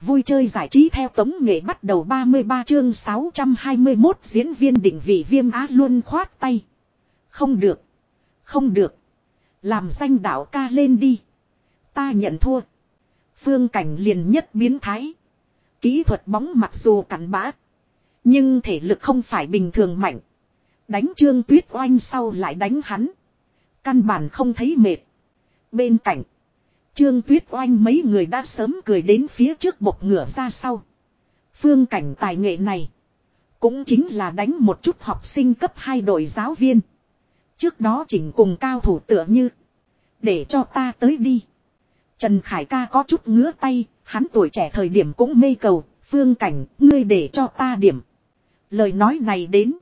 Vui chơi giải trí theo tống nghệ bắt đầu 33 chương 621 diễn viên định vị viêm á luôn khoát tay. Không được. Không được. Làm danh đạo ca lên đi. Ta nhận thua. Phương cảnh liền nhất biến thái. Kỹ thuật bóng mặc dù cắn bã. Nhưng thể lực không phải bình thường mạnh. Đánh trương tuyết oanh sau lại đánh hắn. Căn bản không thấy mệt. Bên cạnh. Trương Tuyết Oanh mấy người đã sớm cười đến phía trước bộc ngửa ra sau. Phương cảnh tài nghệ này. Cũng chính là đánh một chút học sinh cấp 2 đội giáo viên. Trước đó chỉnh cùng cao thủ tựa như. Để cho ta tới đi. Trần Khải ca có chút ngứa tay. Hắn tuổi trẻ thời điểm cũng mê cầu. Phương cảnh, ngươi để cho ta điểm. Lời nói này đến.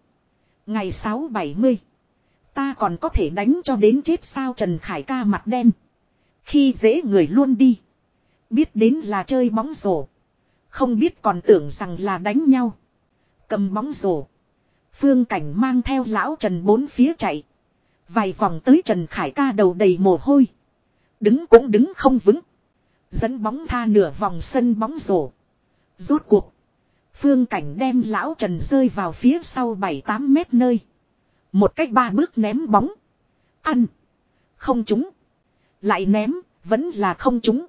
Ngày 6-70. Ta còn có thể đánh cho đến chết sao Trần Khải ca mặt đen. Khi dễ người luôn đi. Biết đến là chơi bóng rổ. Không biết còn tưởng rằng là đánh nhau. Cầm bóng rổ. Phương cảnh mang theo lão Trần bốn phía chạy. Vài vòng tới Trần Khải ca đầu đầy mồ hôi. Đứng cũng đứng không vững. Dẫn bóng tha nửa vòng sân bóng rổ. Rốt cuộc. Phương cảnh đem lão Trần rơi vào phía sau 7-8 mét nơi. Một cách ba bước ném bóng. Ăn. Không trúng. Lại ném, vẫn là không trúng.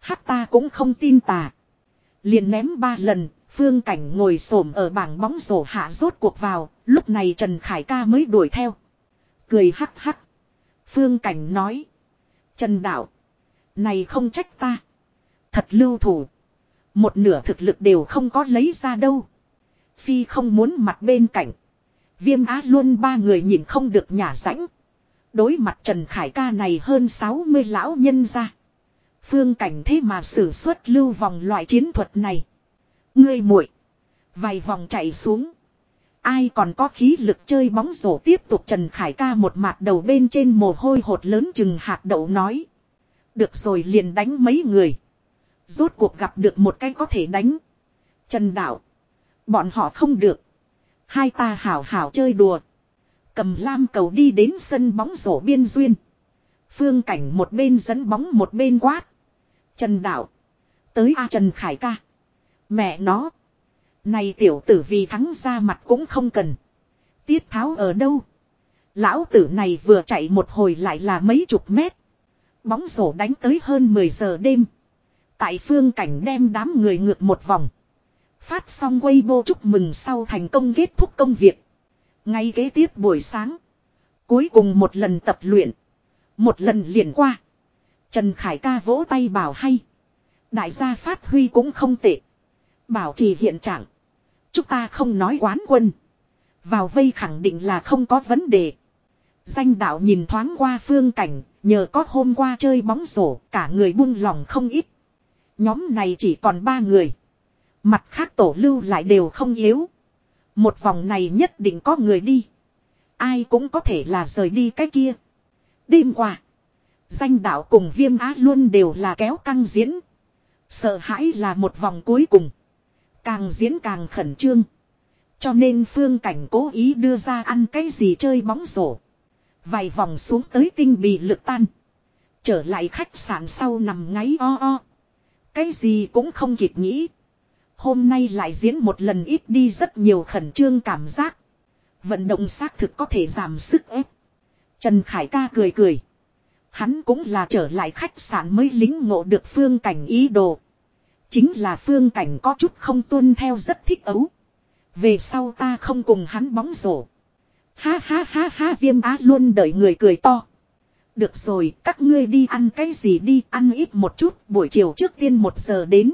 Hắc ta cũng không tin tà. Liền ném ba lần, phương cảnh ngồi xổm ở bảng bóng rổ hạ rốt cuộc vào, lúc này Trần Khải ca mới đuổi theo. Cười hắc hắc. Phương cảnh nói. Trần đạo. Này không trách ta. Thật lưu thủ. Một nửa thực lực đều không có lấy ra đâu. Phi không muốn mặt bên cạnh. Viêm á luôn ba người nhìn không được nhả rãnh. Đối mặt Trần Khải ca này hơn 60 lão nhân ra. Phương cảnh thế mà sử xuất lưu vòng loại chiến thuật này. Ngươi muội, Vài vòng chạy xuống. Ai còn có khí lực chơi bóng rổ tiếp tục Trần Khải ca một mặt đầu bên trên mồ hôi hột lớn chừng hạt đậu nói. Được rồi liền đánh mấy người. Rốt cuộc gặp được một cái có thể đánh. Trần Đạo. Bọn họ không được. Hai ta hảo hảo chơi đùa. Cầm lam cầu đi đến sân bóng rổ biên duyên. Phương cảnh một bên dẫn bóng một bên quát. Trần Đạo. Tới A Trần Khải ca. Mẹ nó. Này tiểu tử vì thắng ra mặt cũng không cần. Tiết tháo ở đâu? Lão tử này vừa chạy một hồi lại là mấy chục mét. Bóng rổ đánh tới hơn 10 giờ đêm. Tại phương cảnh đem đám người ngược một vòng. Phát xong Weibo chúc mừng sau thành công kết thúc công việc. Ngay kế tiếp buổi sáng. Cuối cùng một lần tập luyện. Một lần liền qua. Trần Khải ca vỗ tay bảo hay. Đại gia phát huy cũng không tệ. Bảo trì hiện trạng. Chúng ta không nói quán quân. Vào vây khẳng định là không có vấn đề. Danh đạo nhìn thoáng qua phương cảnh. Nhờ có hôm qua chơi bóng rổ. Cả người buông lòng không ít. Nhóm này chỉ còn ba người. Mặt khác tổ lưu lại đều không yếu. Một vòng này nhất định có người đi. Ai cũng có thể là rời đi cái kia. Đêm qua. Danh đạo cùng viêm á luôn đều là kéo căng diễn. Sợ hãi là một vòng cuối cùng. Càng diễn càng khẩn trương. Cho nên phương cảnh cố ý đưa ra ăn cái gì chơi bóng rổ. Vài vòng xuống tới tinh bị lực tan. Trở lại khách sạn sau nằm ngáy o o. Cái gì cũng không kịp nghĩ. Hôm nay lại diễn một lần ít đi rất nhiều khẩn trương cảm giác. Vận động xác thực có thể giảm sức ép. Trần Khải ca cười cười. Hắn cũng là trở lại khách sạn mới lính ngộ được phương cảnh ý đồ. Chính là phương cảnh có chút không tuân theo rất thích ấu. Về sau ta không cùng hắn bóng rổ. Ha ha ha ha viêm á luôn đợi người cười to. Được rồi, các ngươi đi ăn cái gì đi, ăn ít một chút, buổi chiều trước tiên một giờ đến.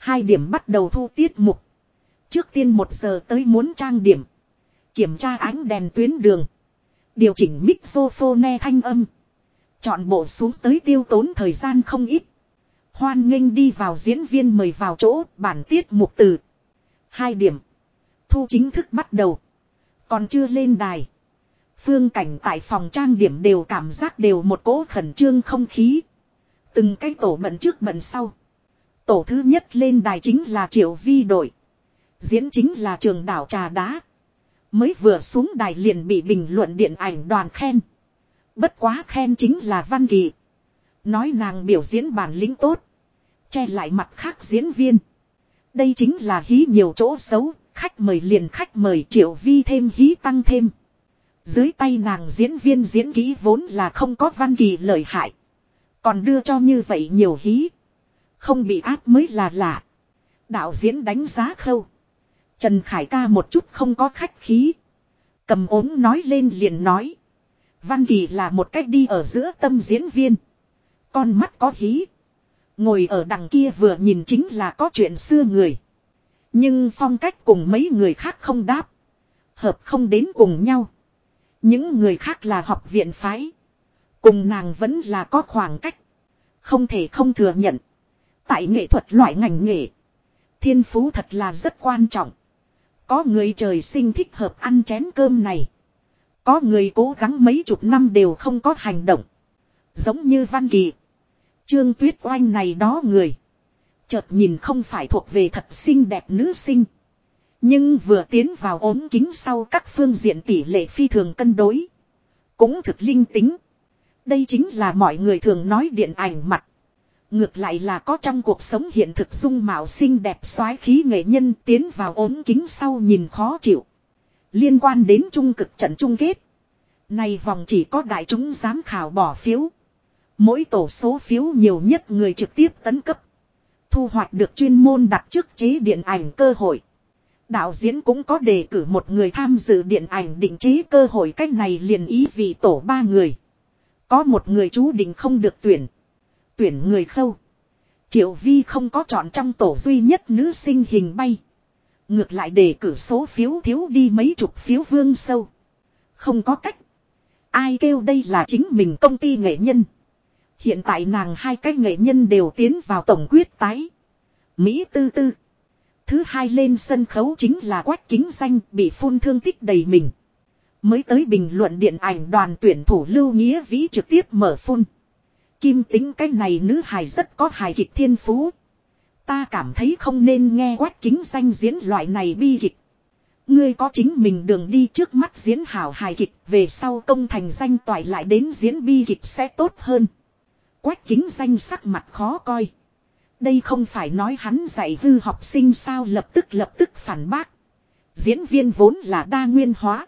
Hai điểm bắt đầu thu tiết mục. Trước tiên một giờ tới muốn trang điểm. Kiểm tra ánh đèn tuyến đường. Điều chỉnh mixophone thanh âm. Chọn bộ xuống tới tiêu tốn thời gian không ít. Hoan nghênh đi vào diễn viên mời vào chỗ bản tiết mục từ. Hai điểm. Thu chính thức bắt đầu. Còn chưa lên đài. Phương cảnh tại phòng trang điểm đều cảm giác đều một cỗ khẩn trương không khí. Từng cái tổ bận trước bận sau. Tổ thứ nhất lên đài chính là Triệu Vi đội. Diễn chính là trường đảo trà đá. Mới vừa xuống đài liền bị bình luận điện ảnh đoàn khen. Bất quá khen chính là Văn Kỳ. Nói nàng biểu diễn bản lĩnh tốt. Che lại mặt khác diễn viên. Đây chính là hí nhiều chỗ xấu, khách mời liền khách mời triệu vi thêm hí tăng thêm. Dưới tay nàng diễn viên diễn kỹ vốn là không có văn kỳ lợi hại. Còn đưa cho như vậy nhiều hí. Không bị áp mới là lạ. Đạo diễn đánh giá khâu. Trần Khải ca một chút không có khách khí. Cầm ốm nói lên liền nói. Văn Kỳ là một cách đi ở giữa tâm diễn viên. Con mắt có hí. Ngồi ở đằng kia vừa nhìn chính là có chuyện xưa người. Nhưng phong cách cùng mấy người khác không đáp. Hợp không đến cùng nhau. Những người khác là học viện phái. Cùng nàng vẫn là có khoảng cách. Không thể không thừa nhận. Tại nghệ thuật loại ngành nghề. Thiên phú thật là rất quan trọng. Có người trời sinh thích hợp ăn chén cơm này. Có người cố gắng mấy chục năm đều không có hành động. Giống như Văn Kỳ. Trương Tuyết Oanh này đó người. Chợt nhìn không phải thuộc về thật xinh đẹp nữ sinh. Nhưng vừa tiến vào ốm kính sau các phương diện tỷ lệ phi thường cân đối. Cũng thực linh tính. Đây chính là mọi người thường nói điện ảnh mặt. Ngược lại là có trong cuộc sống hiện thực dung mạo xinh đẹp soái khí nghệ nhân tiến vào ốm kính sau nhìn khó chịu. Liên quan đến trung cực trận chung kết. Này vòng chỉ có đại chúng giám khảo bỏ phiếu. Mỗi tổ số phiếu nhiều nhất người trực tiếp tấn cấp. Thu hoạch được chuyên môn đặt trước chế điện ảnh cơ hội. Đạo diễn cũng có đề cử một người tham dự điện ảnh định chế cơ hội cách này liền ý vì tổ ba người. Có một người chú định không được tuyển. Tuyển người khâu. Triệu Vi không có chọn trong tổ duy nhất nữ sinh hình bay. Ngược lại đề cử số phiếu thiếu đi mấy chục phiếu vương sâu. Không có cách. Ai kêu đây là chính mình công ty nghệ nhân. Hiện tại nàng hai cái nghệ nhân đều tiến vào tổng quyết tái. Mỹ tư tư. Thứ hai lên sân khấu chính là quách kính danh, bị phun thương tích đầy mình. Mới tới bình luận điện ảnh đoàn tuyển thủ Lưu Nghĩa Vĩ trực tiếp mở phun. Kim tính cái này nữ hài rất có hài kịch thiên phú. Ta cảm thấy không nên nghe quách kính danh diễn loại này bi kịch. Ngươi có chính mình đường đi trước mắt diễn hảo hài kịch, về sau công thành danh toại lại đến diễn bi kịch sẽ tốt hơn. Quách kính danh sắc mặt khó coi. Đây không phải nói hắn dạy hư học sinh sao lập tức lập tức phản bác. Diễn viên vốn là đa nguyên hóa.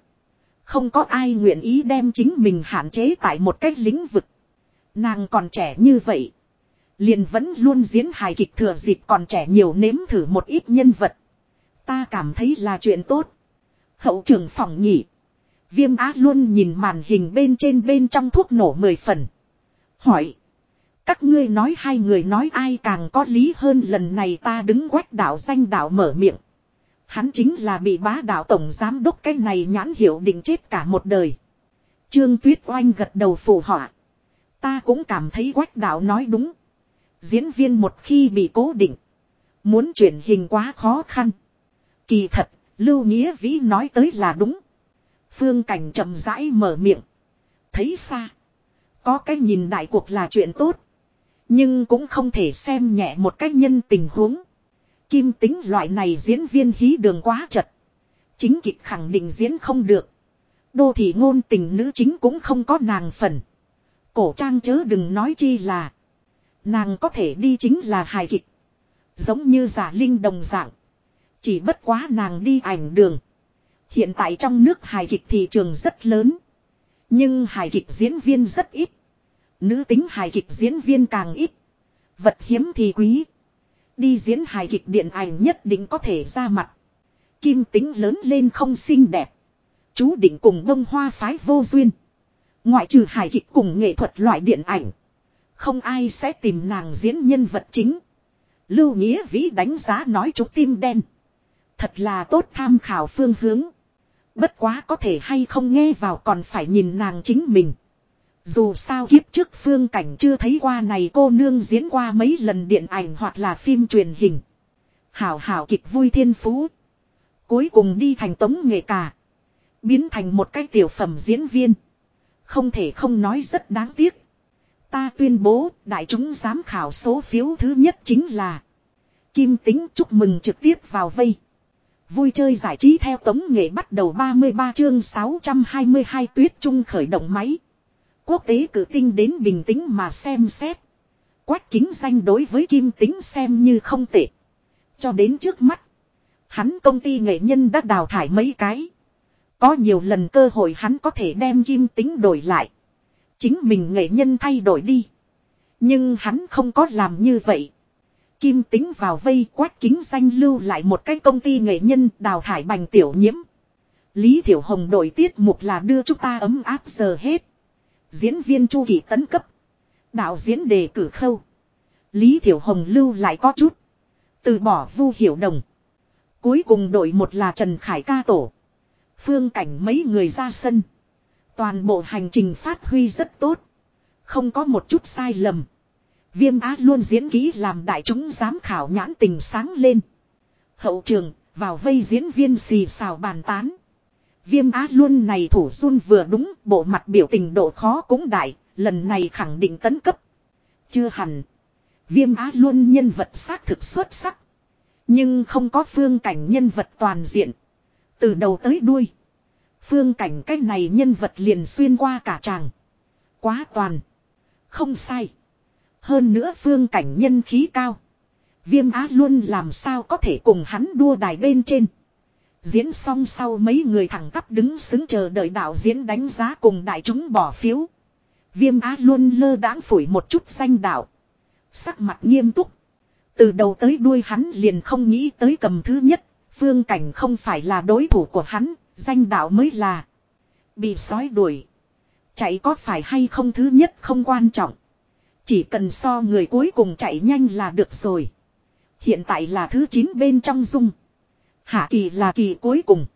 Không có ai nguyện ý đem chính mình hạn chế tại một cách lĩnh vực. Nàng còn trẻ như vậy. Liền vẫn luôn diễn hài kịch thừa dịp còn trẻ nhiều nếm thử một ít nhân vật. Ta cảm thấy là chuyện tốt. Hậu trường phòng nhỉ. Viêm á luôn nhìn màn hình bên trên bên trong thuốc nổ mười phần. Hỏi. Các ngươi nói hai người nói ai càng có lý hơn lần này ta đứng quách đạo danh đạo mở miệng. Hắn chính là bị bá đạo tổng giám đốc cái này nhãn hiệu định chết cả một đời. Trương Tuyết Oanh gật đầu phù họa. Ta cũng cảm thấy quách đạo nói đúng. Diễn viên một khi bị cố định. Muốn chuyển hình quá khó khăn. Kỳ thật, Lưu Nghĩa Vĩ nói tới là đúng. Phương Cảnh chậm rãi mở miệng. Thấy xa. Có cái nhìn đại cuộc là chuyện tốt. Nhưng cũng không thể xem nhẹ một cách nhân tình huống. Kim tính loại này diễn viên hí đường quá chật. Chính kịch khẳng định diễn không được. Đô thị ngôn tình nữ chính cũng không có nàng phần. Cổ trang chớ đừng nói chi là. Nàng có thể đi chính là hài kịch. Giống như giả linh đồng dạng. Chỉ bất quá nàng đi ảnh đường. Hiện tại trong nước hài kịch thị trường rất lớn. Nhưng hài kịch diễn viên rất ít. Nữ tính hài kịch diễn viên càng ít. Vật hiếm thì quý. Đi diễn hài kịch điện ảnh nhất định có thể ra mặt. Kim tính lớn lên không xinh đẹp. Chú định cùng bông hoa phái vô duyên. Ngoại trừ hài kịch cùng nghệ thuật loại điện ảnh. Không ai sẽ tìm nàng diễn nhân vật chính. Lưu Nghĩa Vĩ đánh giá nói chúng tim đen. Thật là tốt tham khảo phương hướng. Bất quá có thể hay không nghe vào còn phải nhìn nàng chính mình. Dù sao kiếp trước phương cảnh chưa thấy qua này cô nương diễn qua mấy lần điện ảnh hoặc là phim truyền hình. Hảo hảo kịch vui thiên phú. Cuối cùng đi thành tống nghệ cả. Biến thành một cái tiểu phẩm diễn viên. Không thể không nói rất đáng tiếc. Ta tuyên bố, đại chúng giám khảo số phiếu thứ nhất chính là. Kim tính chúc mừng trực tiếp vào vây. Vui chơi giải trí theo tống nghệ bắt đầu 33 chương 622 tuyết trung khởi động máy. Quốc tế cử tinh đến bình tĩnh mà xem xét. quách kính danh đối với kim tính xem như không tệ. Cho đến trước mắt. Hắn công ty nghệ nhân đã đào thải mấy cái. Có nhiều lần cơ hội hắn có thể đem kim tính đổi lại. Chính mình nghệ nhân thay đổi đi. Nhưng hắn không có làm như vậy. Kim tính vào vây quách kính danh lưu lại một cái công ty nghệ nhân đào thải bành tiểu nhiễm. Lý Thiểu Hồng đổi tiết mục là đưa chúng ta ấm áp giờ hết. Diễn viên Chu Kỳ tấn cấp. Đạo diễn đề cử khâu. Lý Thiểu Hồng lưu lại có chút. Từ bỏ vu hiểu đồng. Cuối cùng đội một là Trần Khải ca tổ. Phương cảnh mấy người ra sân. Toàn bộ hành trình phát huy rất tốt. Không có một chút sai lầm. Viêm á luôn diễn kỹ làm đại chúng giám khảo nhãn tình sáng lên. Hậu trường, vào vây diễn viên xì xào bàn tán. Viêm á luôn này thủ run vừa đúng, bộ mặt biểu tình độ khó cũng đại, lần này khẳng định tấn cấp. Chưa hẳn. Viêm á luôn nhân vật xác thực xuất sắc. Nhưng không có phương cảnh nhân vật toàn diện. Từ đầu tới đuôi. Phương cảnh cái này nhân vật liền xuyên qua cả tràng. Quá toàn. Không sai. Hơn nữa phương cảnh nhân khí cao. Viêm á luôn làm sao có thể cùng hắn đua đài bên trên. Diễn xong sau mấy người thẳng tắp đứng xứng chờ đợi đạo diễn đánh giá cùng đại chúng bỏ phiếu. Viêm á luôn lơ đãng phủi một chút danh đạo. Sắc mặt nghiêm túc. Từ đầu tới đuôi hắn liền không nghĩ tới cầm thứ nhất. Phương cảnh không phải là đối thủ của hắn. Danh đạo mới là. Bị sói đuổi. Chạy có phải hay không thứ nhất không quan trọng. Chỉ cần so người cuối cùng chạy nhanh là được rồi. Hiện tại là thứ 9 bên trong dung. Hạ kỳ là kỳ cuối cùng.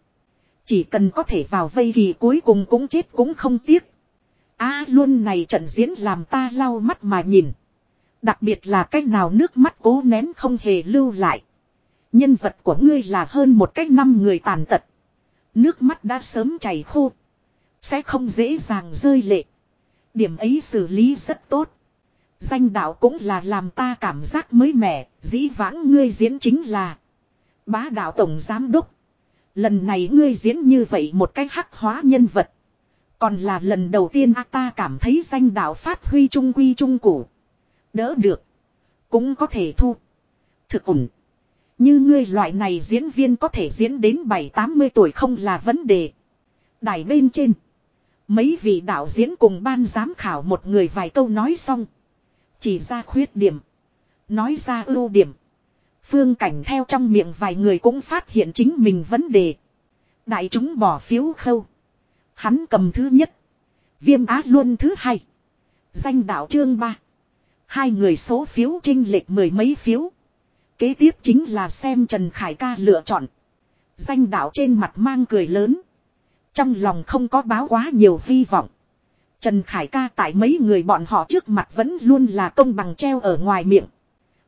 Chỉ cần có thể vào vây kỳ cuối cùng cũng chết cũng không tiếc. a à, luôn này trận diễn làm ta lau mắt mà nhìn. Đặc biệt là cách nào nước mắt cố nén không hề lưu lại. Nhân vật của ngươi là hơn một cách năm người tàn tật. Nước mắt đã sớm chảy khô. Sẽ không dễ dàng rơi lệ. Điểm ấy xử lý rất tốt. Danh đạo cũng là làm ta cảm giác mới mẻ, dĩ vãng ngươi diễn chính là bá đạo tổng giám đốc. Lần này ngươi diễn như vậy một cách hắc hóa nhân vật. Còn là lần đầu tiên a ta cảm thấy danh đạo phát huy trung quy trung củ. Đỡ được. Cũng có thể thu. Thực ủng. Như ngươi loại này diễn viên có thể diễn đến 7-80 tuổi không là vấn đề. Đài bên trên. Mấy vị đạo diễn cùng ban giám khảo một người vài câu nói xong. Chỉ ra khuyết điểm. Nói ra ưu điểm. Phương cảnh theo trong miệng vài người cũng phát hiện chính mình vấn đề. Đại chúng bỏ phiếu khâu. Hắn cầm thứ nhất. Viêm á luôn thứ hai. Danh đạo chương ba. Hai người số phiếu trinh lệch mười mấy phiếu. Kế tiếp chính là xem Trần Khải ca lựa chọn. Danh đạo trên mặt mang cười lớn. Trong lòng không có báo quá nhiều hy vọng. Trần Khải ca tại mấy người bọn họ trước mặt vẫn luôn là công bằng treo ở ngoài miệng.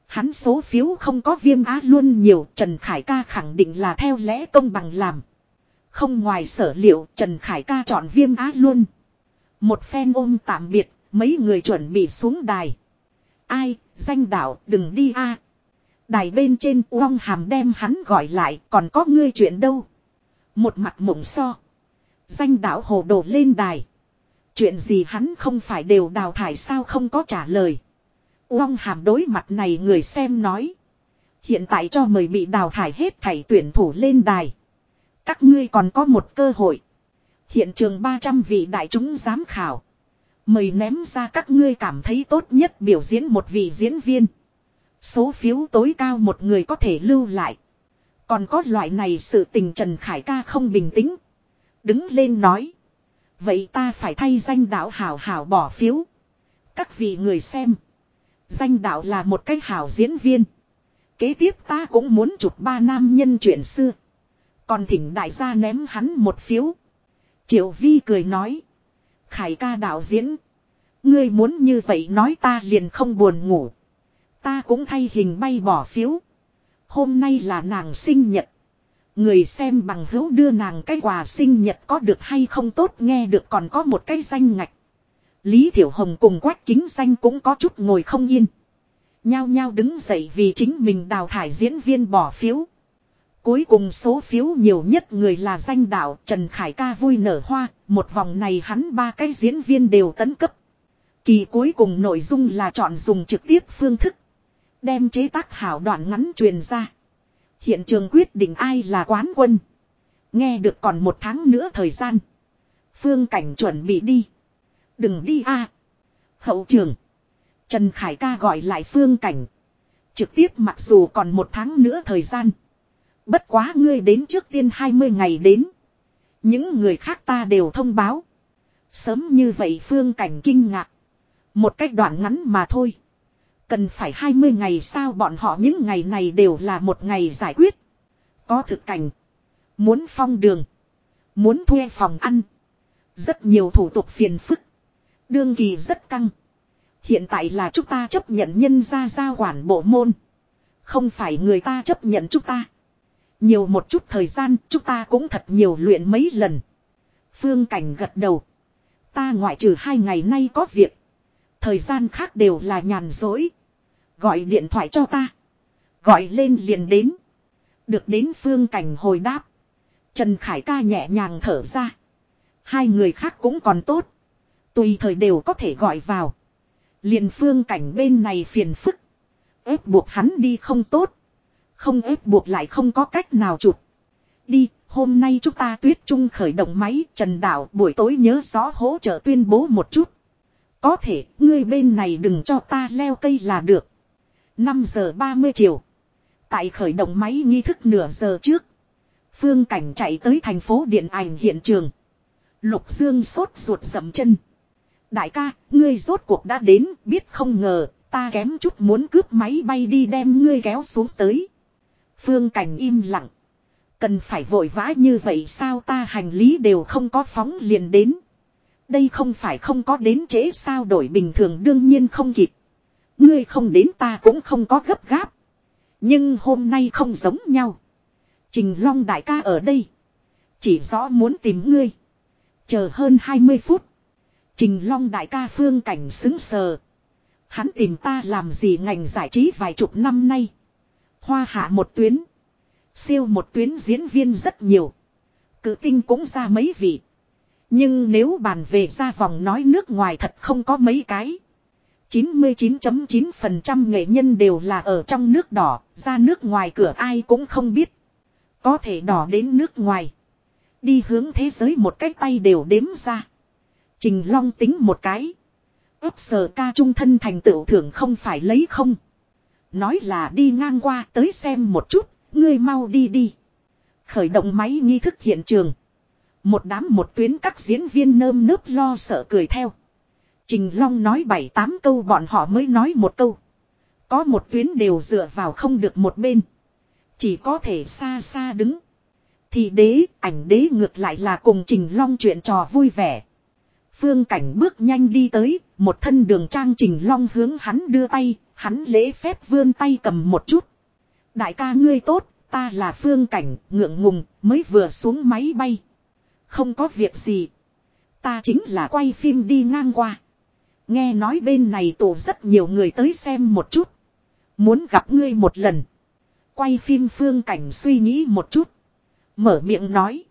Hắn số phiếu không có viêm á luôn nhiều, Trần Khải ca khẳng định là theo lẽ công bằng làm. Không ngoài sở liệu, Trần Khải ca chọn viêm á luôn. Một phen ôm tạm biệt, mấy người chuẩn bị xuống đài. Ai, danh đạo, đừng đi a. Đài bên trên uong hàm đem hắn gọi lại, còn có ngươi chuyện đâu. Một mặt mộng so. Danh đạo hồ đồ lên đài. Chuyện gì hắn không phải đều đào thải sao không có trả lời. Uong hàm đối mặt này người xem nói. Hiện tại cho mời bị đào thải hết thảy tuyển thủ lên đài. Các ngươi còn có một cơ hội. Hiện trường 300 vị đại chúng giám khảo. Mời ném ra các ngươi cảm thấy tốt nhất biểu diễn một vị diễn viên. Số phiếu tối cao một người có thể lưu lại. Còn có loại này sự tình Trần Khải ca không bình tĩnh. Đứng lên nói. Vậy ta phải thay danh đạo hảo hảo bỏ phiếu. Các vị người xem. Danh đạo là một cái hảo diễn viên. Kế tiếp ta cũng muốn chụp ba nam nhân chuyện xưa. Còn thỉnh đại gia ném hắn một phiếu. Triệu Vi cười nói. Khải ca đạo diễn. Ngươi muốn như vậy nói ta liền không buồn ngủ. Ta cũng thay hình bay bỏ phiếu. Hôm nay là nàng sinh nhật. Người xem bằng hữu đưa nàng cái quà sinh nhật có được hay không tốt nghe được còn có một cái danh ngạch. Lý Thiểu Hồng cùng quách kính danh cũng có chút ngồi không yên. Nhao nhao đứng dậy vì chính mình đào thải diễn viên bỏ phiếu. Cuối cùng số phiếu nhiều nhất người là danh đạo Trần Khải ca vui nở hoa, một vòng này hắn ba cái diễn viên đều tấn cấp. Kỳ cuối cùng nội dung là chọn dùng trực tiếp phương thức. Đem chế tác hảo đoạn ngắn truyền ra. Hiện trường quyết định ai là quán quân. Nghe được còn một tháng nữa thời gian. Phương cảnh chuẩn bị đi. Đừng đi a Hậu trường. Trần Khải ca gọi lại phương cảnh. Trực tiếp mặc dù còn một tháng nữa thời gian. Bất quá ngươi đến trước tiên 20 ngày đến. Những người khác ta đều thông báo. Sớm như vậy phương cảnh kinh ngạc. Một cách đoạn ngắn mà thôi. Cần phải 20 ngày sao bọn họ những ngày này đều là một ngày giải quyết. Có thực cảnh. Muốn phong đường. Muốn thuê phòng ăn. Rất nhiều thủ tục phiền phức. Đương kỳ rất căng. Hiện tại là chúng ta chấp nhận nhân ra giao quản bộ môn. Không phải người ta chấp nhận chúng ta. Nhiều một chút thời gian, chúng ta cũng thật nhiều luyện mấy lần. Phương Cảnh gật đầu. Ta ngoại trừ hai ngày nay có việc. Thời gian khác đều là nhàn rỗi Gọi điện thoại cho ta. Gọi lên liền đến. Được đến Phương Cảnh hồi đáp. Trần Khải ca nhẹ nhàng thở ra. Hai người khác cũng còn tốt. Tùy thời đều có thể gọi vào. liền Phương Cảnh bên này phiền phức. ép buộc hắn đi không tốt. Không ép buộc lại không có cách nào chụp. Đi, hôm nay chúng ta tuyết trung khởi động máy Trần Đạo buổi tối nhớ rõ hỗ trợ tuyên bố một chút. Có thể, ngươi bên này đừng cho ta leo cây là được. 5 giờ 30 chiều. Tại khởi động máy nghi thức nửa giờ trước. Phương Cảnh chạy tới thành phố điện ảnh hiện trường. Lục Dương sốt ruột dầm chân. Đại ca, ngươi rốt cuộc đã đến, biết không ngờ, ta kém chút muốn cướp máy bay đi đem ngươi kéo xuống tới. Phương Cảnh im lặng. Cần phải vội vã như vậy sao ta hành lý đều không có phóng liền đến. Đây không phải không có đến trễ sao đổi bình thường đương nhiên không kịp. Ngươi không đến ta cũng không có gấp gáp. Nhưng hôm nay không giống nhau. Trình Long đại ca ở đây. Chỉ rõ muốn tìm ngươi. Chờ hơn 20 phút. Trình Long đại ca phương cảnh xứng sờ. Hắn tìm ta làm gì ngành giải trí vài chục năm nay. Hoa hạ một tuyến. Siêu một tuyến diễn viên rất nhiều. Cự tinh cũng ra mấy vị. Nhưng nếu bàn về ra vòng nói nước ngoài thật không có mấy cái. 99.9% nghệ nhân đều là ở trong nước đỏ, ra nước ngoài cửa ai cũng không biết. Có thể đỏ đến nước ngoài. Đi hướng thế giới một cái tay đều đếm ra. Trình Long tính một cái. ấp sở ca trung thân thành tựu thưởng không phải lấy không. Nói là đi ngang qua tới xem một chút, ngươi mau đi đi. Khởi động máy nghi thức hiện trường. Một đám một tuyến các diễn viên nơm nớp lo sợ cười theo. Trình Long nói bảy tám câu bọn họ mới nói một câu. Có một tuyến đều dựa vào không được một bên. Chỉ có thể xa xa đứng. Thì đế, ảnh đế ngược lại là cùng Trình Long chuyện trò vui vẻ. Phương Cảnh bước nhanh đi tới, một thân đường trang Trình Long hướng hắn đưa tay, hắn lễ phép vươn tay cầm một chút. Đại ca ngươi tốt, ta là Phương Cảnh, ngượng ngùng, mới vừa xuống máy bay. Không có việc gì. Ta chính là quay phim đi ngang qua. Nghe nói bên này tổ rất nhiều người tới xem một chút. Muốn gặp ngươi một lần. Quay phim phương cảnh suy nghĩ một chút. Mở miệng nói.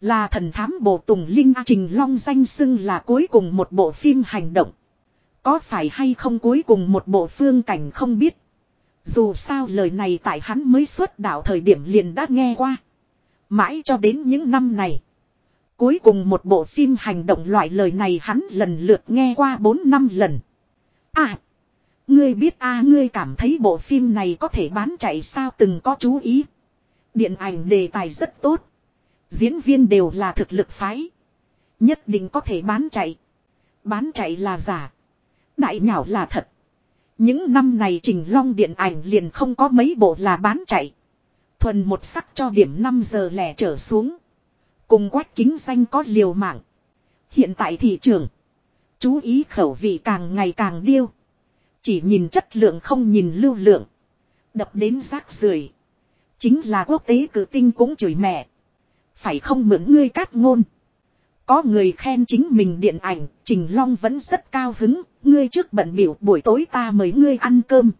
Là thần thám bộ Tùng Linh Trình Long danh xưng là cuối cùng một bộ phim hành động. Có phải hay không cuối cùng một bộ phương cảnh không biết. Dù sao lời này tại hắn mới xuất đạo thời điểm liền đã nghe qua. Mãi cho đến những năm này. Cuối cùng một bộ phim hành động loại lời này hắn lần lượt nghe qua 4 năm lần. À! Ngươi biết a ngươi cảm thấy bộ phim này có thể bán chạy sao từng có chú ý. Điện ảnh đề tài rất tốt. Diễn viên đều là thực lực phái. Nhất định có thể bán chạy. Bán chạy là giả. Đại nhảo là thật. Những năm này Trình Long điện ảnh liền không có mấy bộ là bán chạy. Thuần một sắc cho điểm 5 giờ lẻ trở xuống. Cùng quách kính danh có liều mạng. Hiện tại thị trường. Chú ý khẩu vị càng ngày càng điêu. Chỉ nhìn chất lượng không nhìn lưu lượng. Đập đến rác rưởi Chính là quốc tế cử tinh cũng chửi mẹ. Phải không mượn ngươi cát ngôn. Có người khen chính mình điện ảnh, Trình Long vẫn rất cao hứng, ngươi trước bận biểu buổi tối ta mời ngươi ăn cơm.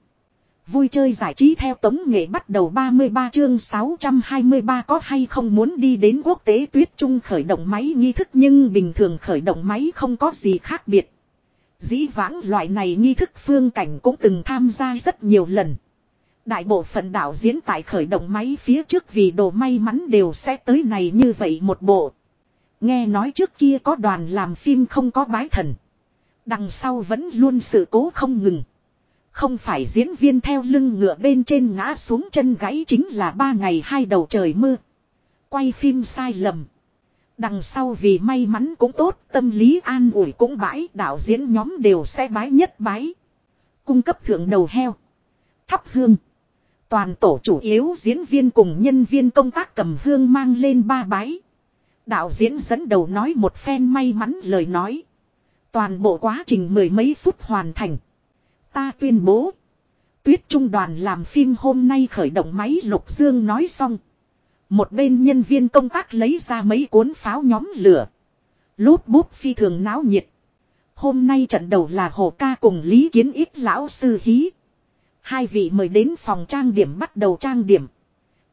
Vui chơi giải trí theo tống nghệ bắt đầu 33 chương 623 có hay không muốn đi đến quốc tế tuyết trung khởi động máy nghi thức nhưng bình thường khởi động máy không có gì khác biệt. Dĩ vãng loại này nghi thức phương cảnh cũng từng tham gia rất nhiều lần. Đại bộ phận đạo diễn tại khởi động máy phía trước vì đồ may mắn đều sẽ tới này như vậy một bộ. Nghe nói trước kia có đoàn làm phim không có bái thần. Đằng sau vẫn luôn sự cố không ngừng. Không phải diễn viên theo lưng ngựa bên trên ngã xuống chân gãy chính là ba ngày hai đầu trời mưa. Quay phim sai lầm. Đằng sau vì may mắn cũng tốt, tâm lý an ủi cũng bãi, đạo diễn nhóm đều sẽ bái nhất bái. Cung cấp thượng đầu heo. Thắp hương. Toàn tổ chủ yếu diễn viên cùng nhân viên công tác cầm hương mang lên ba bái. Đạo diễn dẫn đầu nói một phen may mắn lời nói. Toàn bộ quá trình mười mấy phút hoàn thành. Ta tuyên bố. Tuyết trung đoàn làm phim hôm nay khởi động máy lục dương nói xong. Một bên nhân viên công tác lấy ra mấy cuốn pháo nhóm lửa. Lút bút phi thường náo nhiệt. Hôm nay trận đầu là Hồ Ca cùng Lý Kiến Ít lão sư hí. Hai vị mời đến phòng trang điểm bắt đầu trang điểm.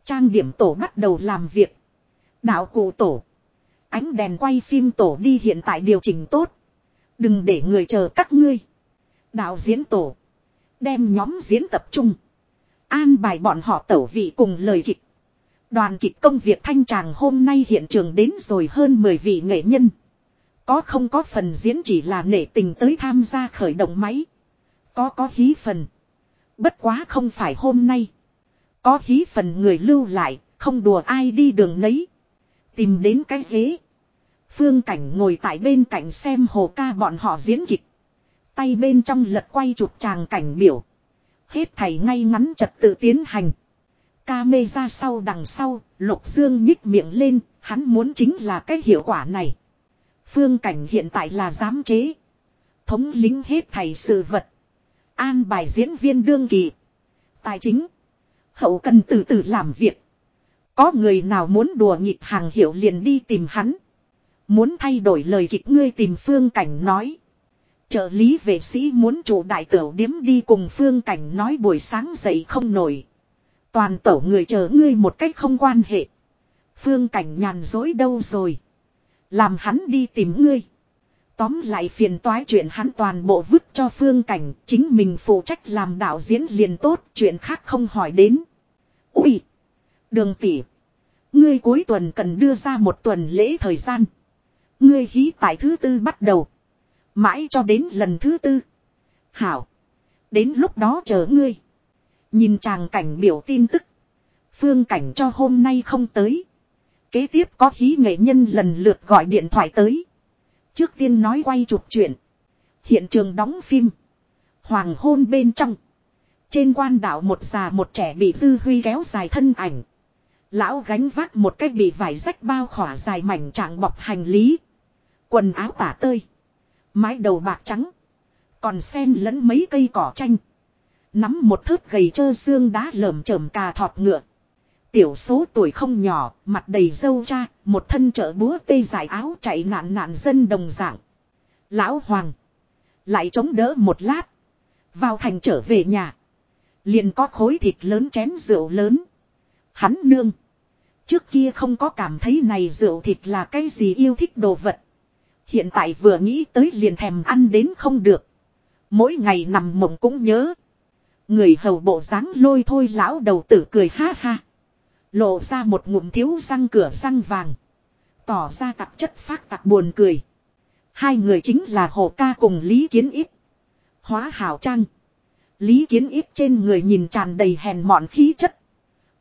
Trang điểm tổ bắt đầu làm việc. Đạo cụ tổ. Ánh đèn quay phim tổ đi hiện tại điều chỉnh tốt. Đừng để người chờ các ngươi. Đạo diễn tổ. Đem nhóm diễn tập trung. An bài bọn họ tẩu vị cùng lời kịch. Đoàn kịch công việc thanh tràng hôm nay hiện trường đến rồi hơn 10 vị nghệ nhân. Có không có phần diễn chỉ là nể tình tới tham gia khởi động máy. Có có hí phần. Bất quá không phải hôm nay. Có hí phần người lưu lại, không đùa ai đi đường nấy. Tìm đến cái ghế. Phương Cảnh ngồi tại bên cạnh xem hồ ca bọn họ diễn kịch. Tay bên trong lật quay chụp tràng cảnh biểu. Hết thầy ngay ngắn trật tự tiến hành. Ca mê ra sau đằng sau, Lục Dương nhích miệng lên, hắn muốn chính là cái hiệu quả này. Phương Cảnh hiện tại là giám chế. Thống lính hết thầy sự vật. An bài diễn viên đương kỳ. Tài chính. Hậu cần từ từ làm việc. Có người nào muốn đùa nghịch hàng hiệu liền đi tìm hắn. Muốn thay đổi lời kịch ngươi tìm phương cảnh nói. Trợ lý vệ sĩ muốn chủ đại tiểu điếm đi cùng phương cảnh nói buổi sáng dậy không nổi. Toàn tổ người chờ ngươi một cách không quan hệ. Phương cảnh nhàn dối đâu rồi. Làm hắn đi tìm ngươi. Tóm lại phiền toái chuyện hắn toàn bộ vứt cho phương cảnh. Chính mình phụ trách làm đạo diễn liền tốt. Chuyện khác không hỏi đến. Ui! Đường tỷ! Ngươi cuối tuần cần đưa ra một tuần lễ thời gian. Ngươi hí tại thứ tư bắt đầu. Mãi cho đến lần thứ tư. Hảo. Đến lúc đó chờ ngươi. Nhìn chàng cảnh biểu tin tức. Phương cảnh cho hôm nay không tới. Kế tiếp có khí nghệ nhân lần lượt gọi điện thoại tới. Trước tiên nói quay chụp chuyện. Hiện trường đóng phim. Hoàng hôn bên trong. Trên quan đảo một già một trẻ bị dư huy kéo dài thân ảnh. Lão gánh vác một cái bị vải rách bao khỏa dài mảnh trạng bọc hành lý. Quần áo tả tơi. Mái đầu bạc trắng. Còn sen lẫn mấy cây cỏ tranh. Nắm một thớt gầy trơ xương đá lởm chởm cà thọt ngựa. Tiểu số tuổi không nhỏ, mặt đầy dâu cha, một thân trợ búa tê dài áo chạy nạn nạn dân đồng dạng. Lão Hoàng. Lại chống đỡ một lát. Vào thành trở về nhà. Liền có khối thịt lớn chén rượu lớn. Hắn nương. Trước kia không có cảm thấy này rượu thịt là cái gì yêu thích đồ vật. Hiện tại vừa nghĩ tới liền thèm ăn đến không được. Mỗi ngày nằm mộng cũng nhớ. Người hầu bộ dáng lôi thôi lão đầu tử cười ha ha. Lộ ra một ngụm thiếu răng cửa răng vàng. Tỏ ra tạp chất phát tạp buồn cười. Hai người chính là Hồ Ca cùng Lý Kiến Ít. Hóa hảo trang. Lý Kiến Ít trên người nhìn tràn đầy hèn mọn khí chất.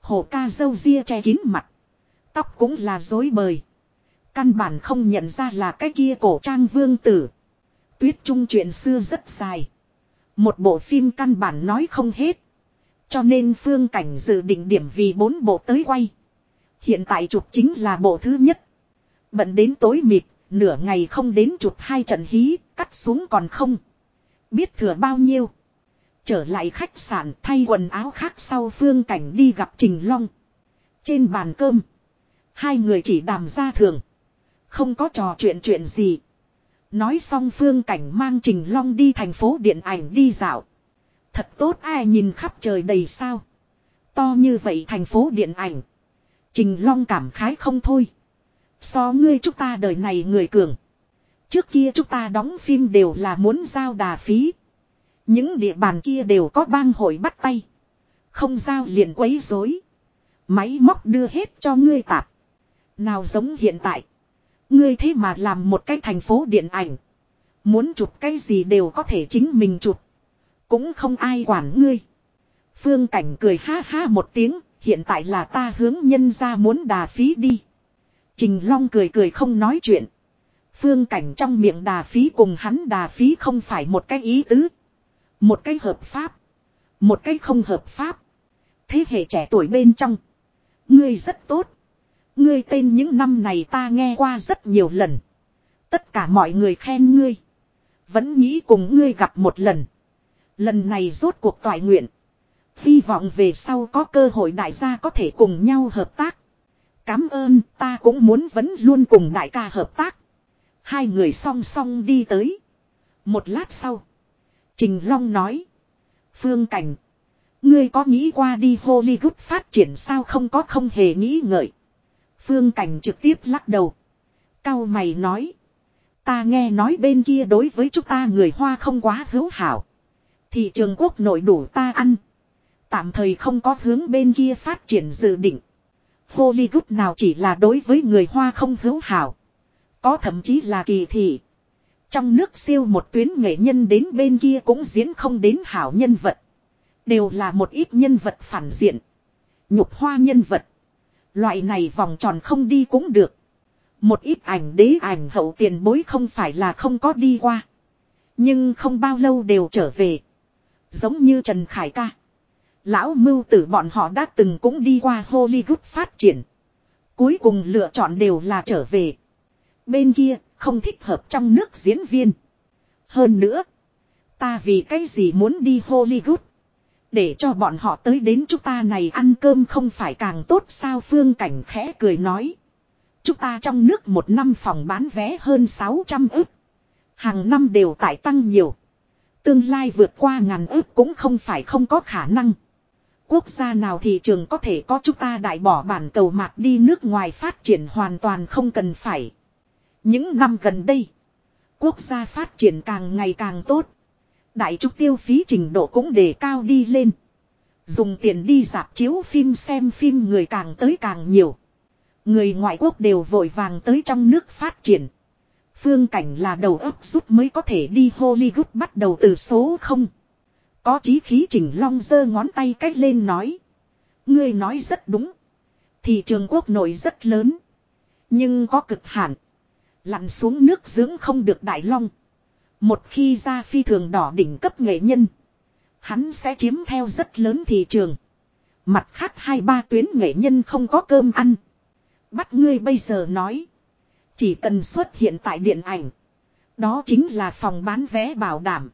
Hồ Ca dâu ria che kín mặt. Tóc cũng là rối bời. Căn bản không nhận ra là cái kia cổ trang vương tử. Tuyết trung chuyện xưa rất dài. Một bộ phim căn bản nói không hết. Cho nên phương cảnh dự định điểm vì bốn bộ tới quay. Hiện tại chụp chính là bộ thứ nhất. Bận đến tối mịt, nửa ngày không đến chụp hai trận hí, cắt xuống còn không. Biết thừa bao nhiêu. Trở lại khách sạn thay quần áo khác sau phương cảnh đi gặp Trình Long. Trên bàn cơm. Hai người chỉ đàm ra thường. Không có trò chuyện chuyện gì. Nói xong phương cảnh mang Trình Long đi thành phố điện ảnh đi dạo. Thật tốt, ai nhìn khắp trời đầy sao. To như vậy thành phố điện ảnh. Trình Long cảm khái không thôi. So ngươi chúng ta đời này người cường. Trước kia chúng ta đóng phim đều là muốn giao đà phí. Những địa bàn kia đều có bang hội bắt tay. Không giao liền quấy rối. Máy móc đưa hết cho ngươi tạp. Nào giống hiện tại. Ngươi thế mà làm một cái thành phố điện ảnh. Muốn chụp cái gì đều có thể chính mình chụp. Cũng không ai quản ngươi. Phương Cảnh cười ha ha một tiếng, hiện tại là ta hướng nhân ra muốn đà phí đi. Trình Long cười cười không nói chuyện. Phương Cảnh trong miệng đà phí cùng hắn đà phí không phải một cái ý tứ. Một cái hợp pháp. Một cái không hợp pháp. Thế hệ trẻ tuổi bên trong. Ngươi rất tốt. Ngươi tên những năm này ta nghe qua rất nhiều lần. Tất cả mọi người khen ngươi. Vẫn nghĩ cùng ngươi gặp một lần. Lần này rốt cuộc toại nguyện. Hy vọng về sau có cơ hội đại gia có thể cùng nhau hợp tác. Cám ơn, ta cũng muốn vẫn luôn cùng đại ca hợp tác. Hai người song song đi tới. Một lát sau. Trình Long nói. Phương Cảnh. Ngươi có nghĩ qua đi Hollywood phát triển sao không có không hề nghĩ ngợi. Phương Cảnh trực tiếp lắc đầu. Cao mày nói. Ta nghe nói bên kia đối với chúng ta người Hoa không quá hữu hảo. Thị trường quốc nội đủ ta ăn. Tạm thời không có hướng bên kia phát triển dự định. Hollywood nào chỉ là đối với người Hoa không hữu hảo. Có thậm chí là kỳ thị. Trong nước siêu một tuyến nghệ nhân đến bên kia cũng diễn không đến hảo nhân vật. Đều là một ít nhân vật phản diện. Nhục hoa nhân vật. Loại này vòng tròn không đi cũng được. Một ít ảnh đế ảnh hậu tiền bối không phải là không có đi qua. Nhưng không bao lâu đều trở về. Giống như Trần Khải ca. Lão mưu tử bọn họ đã từng cũng đi qua Hollywood phát triển. Cuối cùng lựa chọn đều là trở về. Bên kia, không thích hợp trong nước diễn viên. Hơn nữa. Ta vì cái gì muốn đi Hollywood. Để cho bọn họ tới đến chúng ta này ăn cơm không phải càng tốt sao phương cảnh khẽ cười nói. Chúng ta trong nước một năm phòng bán vé hơn 600 ức. Hàng năm đều tại tăng nhiều. Tương lai vượt qua ngàn ức cũng không phải không có khả năng. Quốc gia nào thị trường có thể có chúng ta đại bỏ bản cầu mạc đi nước ngoài phát triển hoàn toàn không cần phải. Những năm gần đây, quốc gia phát triển càng ngày càng tốt. Đại trúc tiêu phí trình độ cũng đề cao đi lên. Dùng tiền đi dạp chiếu phim xem phim người càng tới càng nhiều. Người ngoại quốc đều vội vàng tới trong nước phát triển. Phương cảnh là đầu óc giúp mới có thể đi Hollywood bắt đầu từ số 0. Có chí khí chỉnh long giơ ngón tay cách lên nói. Ngươi nói rất đúng. Thị trường quốc nội rất lớn. Nhưng có cực hạn. Lặn xuống nước dưỡng không được đại long. Một khi ra phi thường đỏ đỉnh cấp nghệ nhân. Hắn sẽ chiếm theo rất lớn thị trường. Mặt khác hai ba tuyến nghệ nhân không có cơm ăn. Bắt ngươi bây giờ nói. Chỉ cần xuất hiện tại điện ảnh. Đó chính là phòng bán vé bảo đảm.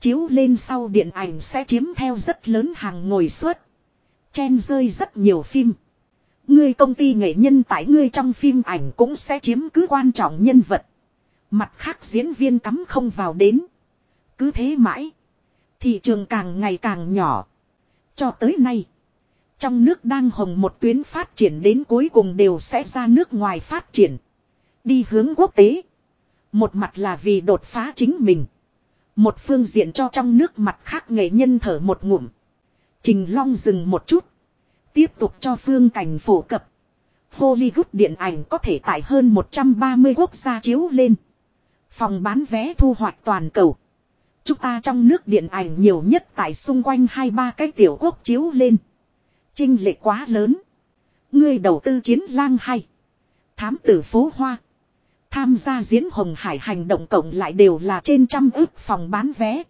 Chiếu lên sau điện ảnh sẽ chiếm theo rất lớn hàng ngồi suất. Chen rơi rất nhiều phim. Ngươi công ty nghệ nhân tại ngươi trong phim ảnh cũng sẽ chiếm cứ quan trọng nhân vật. Mặt khác diễn viên cắm không vào đến. Cứ thế mãi. Thị trường càng ngày càng nhỏ. Cho tới nay. Trong nước đang hồng một tuyến phát triển đến cuối cùng đều sẽ ra nước ngoài phát triển. Đi hướng quốc tế. Một mặt là vì đột phá chính mình. Một phương diện cho trong nước mặt khác nghệ nhân thở một ngụm. Trình Long dừng một chút. Tiếp tục cho phương cảnh phổ cập. Hollywood điện ảnh có thể tại hơn 130 quốc gia chiếu lên. Phòng bán vé thu hoạch toàn cầu. Chúng ta trong nước điện ảnh nhiều nhất tại xung quanh hai ba cái tiểu quốc chiếu lên. Trinh lệ quá lớn. Ngươi đầu tư chiến lang hay. Thám tử phố hoa. Tham gia diễn hồng hải hành động cộng lại đều là trên trăm ước phòng bán vé.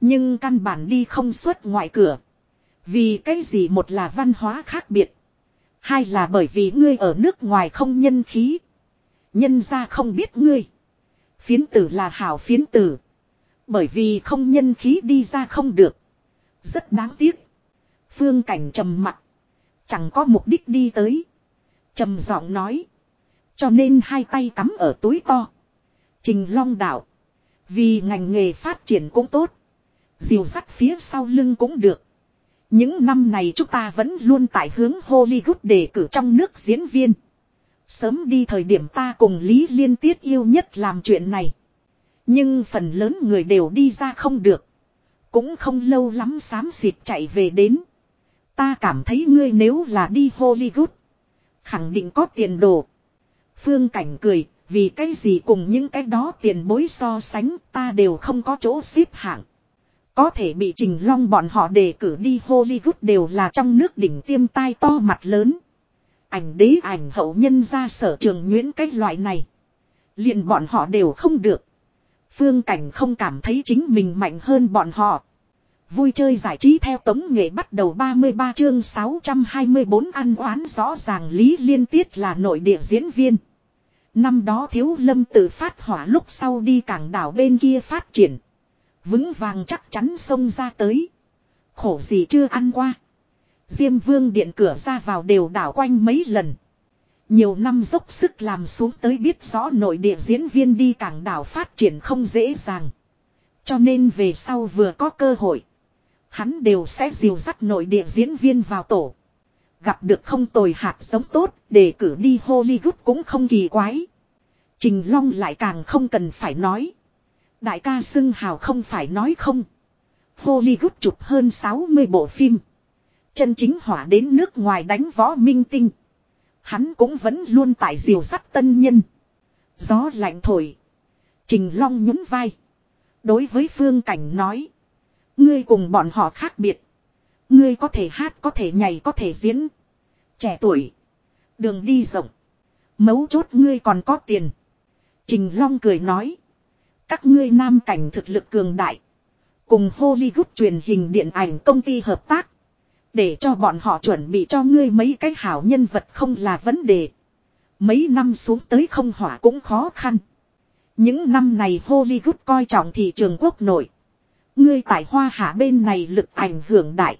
Nhưng căn bản đi không xuất ngoại cửa. Vì cái gì một là văn hóa khác biệt. Hai là bởi vì ngươi ở nước ngoài không nhân khí. Nhân ra không biết ngươi. Phiến tử là hảo phiến tử. Bởi vì không nhân khí đi ra không được. Rất đáng tiếc. Phương cảnh trầm mặt. Chẳng có mục đích đi tới. trầm giọng nói. Cho nên hai tay cắm ở túi to. Trình long đạo. Vì ngành nghề phát triển cũng tốt. Diều sắt phía sau lưng cũng được. Những năm này chúng ta vẫn luôn tại hướng Hollywood đề cử trong nước diễn viên. Sớm đi thời điểm ta cùng Lý Liên Tiết yêu nhất làm chuyện này. Nhưng phần lớn người đều đi ra không được. Cũng không lâu lắm xám xịt chạy về đến. Ta cảm thấy ngươi nếu là đi Hollywood. Khẳng định có tiền đồ. Phương Cảnh cười, vì cái gì cùng những cái đó tiền bối so sánh ta đều không có chỗ xếp hạng. Có thể bị Trình Long bọn họ đề cử đi Hollywood đều là trong nước đỉnh tiêm tai to mặt lớn. Ảnh đế ảnh hậu nhân ra sở trường nguyễn cái loại này. liền bọn họ đều không được. Phương Cảnh không cảm thấy chính mình mạnh hơn bọn họ. Vui chơi giải trí theo tống nghệ bắt đầu 33 chương 624 ăn oán rõ ràng Lý Liên Tiết là nội địa diễn viên. Năm đó thiếu lâm tự phát hỏa lúc sau đi cảng đảo bên kia phát triển. Vững vàng chắc chắn xông ra tới. Khổ gì chưa ăn qua. Diêm vương điện cửa ra vào đều đảo quanh mấy lần. Nhiều năm dốc sức làm xuống tới biết rõ nội địa diễn viên đi cảng đảo phát triển không dễ dàng. Cho nên về sau vừa có cơ hội. Hắn đều sẽ dìu dắt nội địa diễn viên vào tổ. Gặp được không tồi hạt giống tốt, để cử đi Hollywood cũng không kỳ quái. Trình Long lại càng không cần phải nói. Đại ca xưng hào không phải nói không. Hollywood chụp hơn 60 bộ phim. Chân chính hỏa đến nước ngoài đánh võ minh tinh. Hắn cũng vẫn luôn tại diều sắt tân nhân. Gió lạnh thổi. Trình Long nhún vai. Đối với Phương Cảnh nói. Ngươi cùng bọn họ khác biệt. Ngươi có thể hát, có thể nhảy, có thể diễn. Trẻ tuổi. Đường đi rộng. Mấu chốt ngươi còn có tiền. Trình Long cười nói. Các ngươi nam cảnh thực lực cường đại. Cùng Hollywood truyền hình điện ảnh công ty hợp tác. Để cho bọn họ chuẩn bị cho ngươi mấy cái hảo nhân vật không là vấn đề. Mấy năm xuống tới không hỏa cũng khó khăn. Những năm này Hollywood coi trọng thị trường quốc nội. Ngươi tại hoa hạ bên này lực ảnh hưởng đại.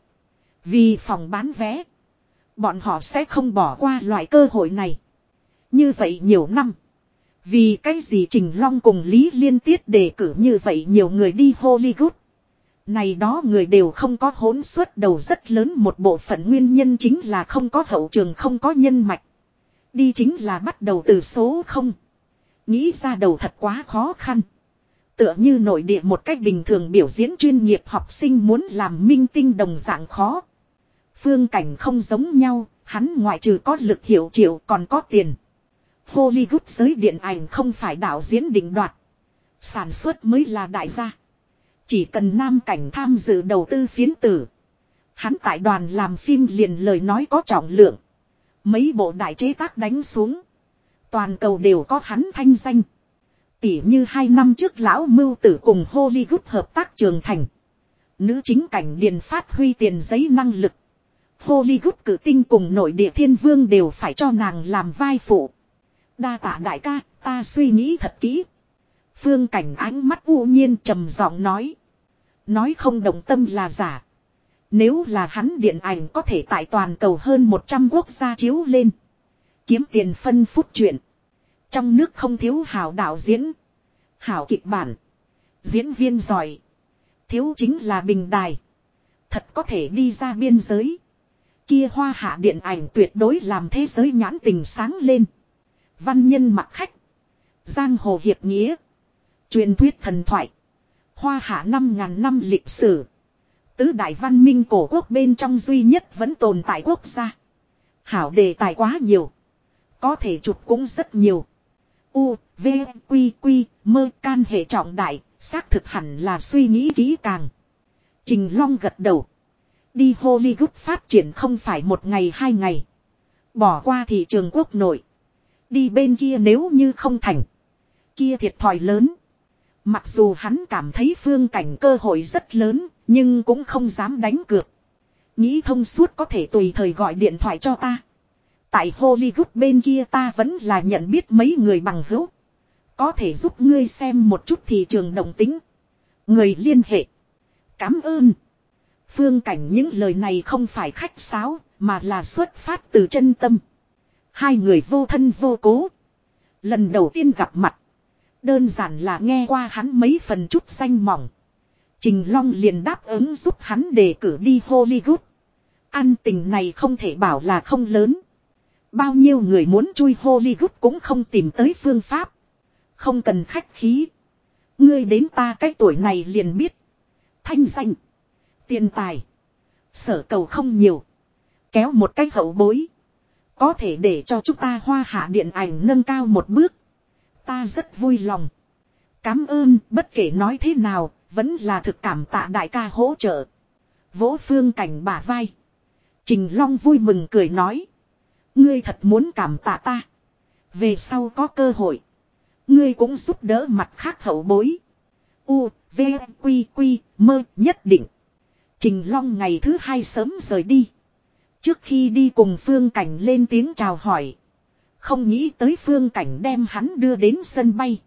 Vì phòng bán vé. Bọn họ sẽ không bỏ qua loại cơ hội này. Như vậy nhiều năm. Vì cái gì Trình Long cùng Lý Liên Tiết đề cử như vậy nhiều người đi Hollywood. Này đó người đều không có hỗn suất đầu rất lớn một bộ phận nguyên nhân chính là không có hậu trường không có nhân mạch. Đi chính là bắt đầu từ số không. Nghĩ ra đầu thật quá khó khăn. Tựa như nội địa một cách bình thường biểu diễn chuyên nghiệp học sinh muốn làm minh tinh đồng dạng khó. Phương cảnh không giống nhau, hắn ngoại trừ có lực hiểu triệu còn có tiền. Hollywood giới điện ảnh không phải đạo diễn định đoạt. Sản xuất mới là đại gia. Chỉ cần nam cảnh tham dự đầu tư phiến tử. Hắn tại đoàn làm phim liền lời nói có trọng lượng. Mấy bộ đại chế tác đánh xuống. Toàn cầu đều có hắn thanh danh. Tỉ như hai năm trước lão mưu tử cùng Hollywood hợp tác trường thành. Nữ chính cảnh điền phát huy tiền giấy năng lực. Hollywood cử tinh cùng nội địa thiên vương đều phải cho nàng làm vai phụ. Đa tạ đại ca, ta suy nghĩ thật kỹ. Phương cảnh ánh mắt u nhiên trầm giọng nói. Nói không đồng tâm là giả. Nếu là hắn điện ảnh có thể tại toàn cầu hơn 100 quốc gia chiếu lên. Kiếm tiền phân phút chuyện. Trong nước không thiếu hảo đạo diễn. Hảo kịch bản. Diễn viên giỏi. Thiếu chính là bình đài. Thật có thể đi ra biên giới. Kia hoa hạ điện ảnh tuyệt đối làm thế giới nhãn tình sáng lên. Văn nhân mặc khách. Giang hồ hiệp nghĩa. Truyền thuyết thần thoại. Hoa hạ năm ngàn năm lịch sử. Tứ đại văn minh cổ quốc bên trong duy nhất vẫn tồn tại quốc gia. Hảo đề tài quá nhiều. Có thể chụp cũng rất nhiều. U, V, Quy, Quy, mơ can hệ trọng đại, xác thực hẳn là suy nghĩ kỹ càng. Trình Long gật đầu. Đi Hollywood phát triển không phải một ngày hai ngày. Bỏ qua thị trường quốc nội. Đi bên kia nếu như không thành. Kia thiệt thòi lớn. Mặc dù hắn cảm thấy phương cảnh cơ hội rất lớn, nhưng cũng không dám đánh cược. Nghĩ thông suốt có thể tùy thời gọi điện thoại cho ta. Tại Hollywood bên kia ta vẫn là nhận biết mấy người bằng hữu. Có thể giúp ngươi xem một chút thị trường đồng tính. Người liên hệ. Cảm ơn. Phương cảnh những lời này không phải khách sáo, mà là xuất phát từ chân tâm. Hai người vô thân vô cố. Lần đầu tiên gặp mặt. Đơn giản là nghe qua hắn mấy phần chút xanh mỏng. Trình Long liền đáp ứng giúp hắn đề cử đi Hollywood. Ăn tình này không thể bảo là không lớn. Bao nhiêu người muốn chui Hollywood cũng không tìm tới phương pháp. Không cần khách khí. Ngươi đến ta cái tuổi này liền biết. Thanh danh. Tiền tài. Sở cầu không nhiều. Kéo một cái hậu bối. Có thể để cho chúng ta hoa hạ điện ảnh nâng cao một bước. Ta rất vui lòng. Cám ơn bất kể nói thế nào. Vẫn là thực cảm tạ đại ca hỗ trợ. Vỗ phương cảnh bả vai. Trình Long vui mừng cười nói. Ngươi thật muốn cảm tạ ta. Về sau có cơ hội. Ngươi cũng giúp đỡ mặt khác hậu bối. U, V, Quy, Quy, mơ, nhất định. Trình Long ngày thứ hai sớm rời đi. Trước khi đi cùng Phương Cảnh lên tiếng chào hỏi. Không nghĩ tới Phương Cảnh đem hắn đưa đến sân bay.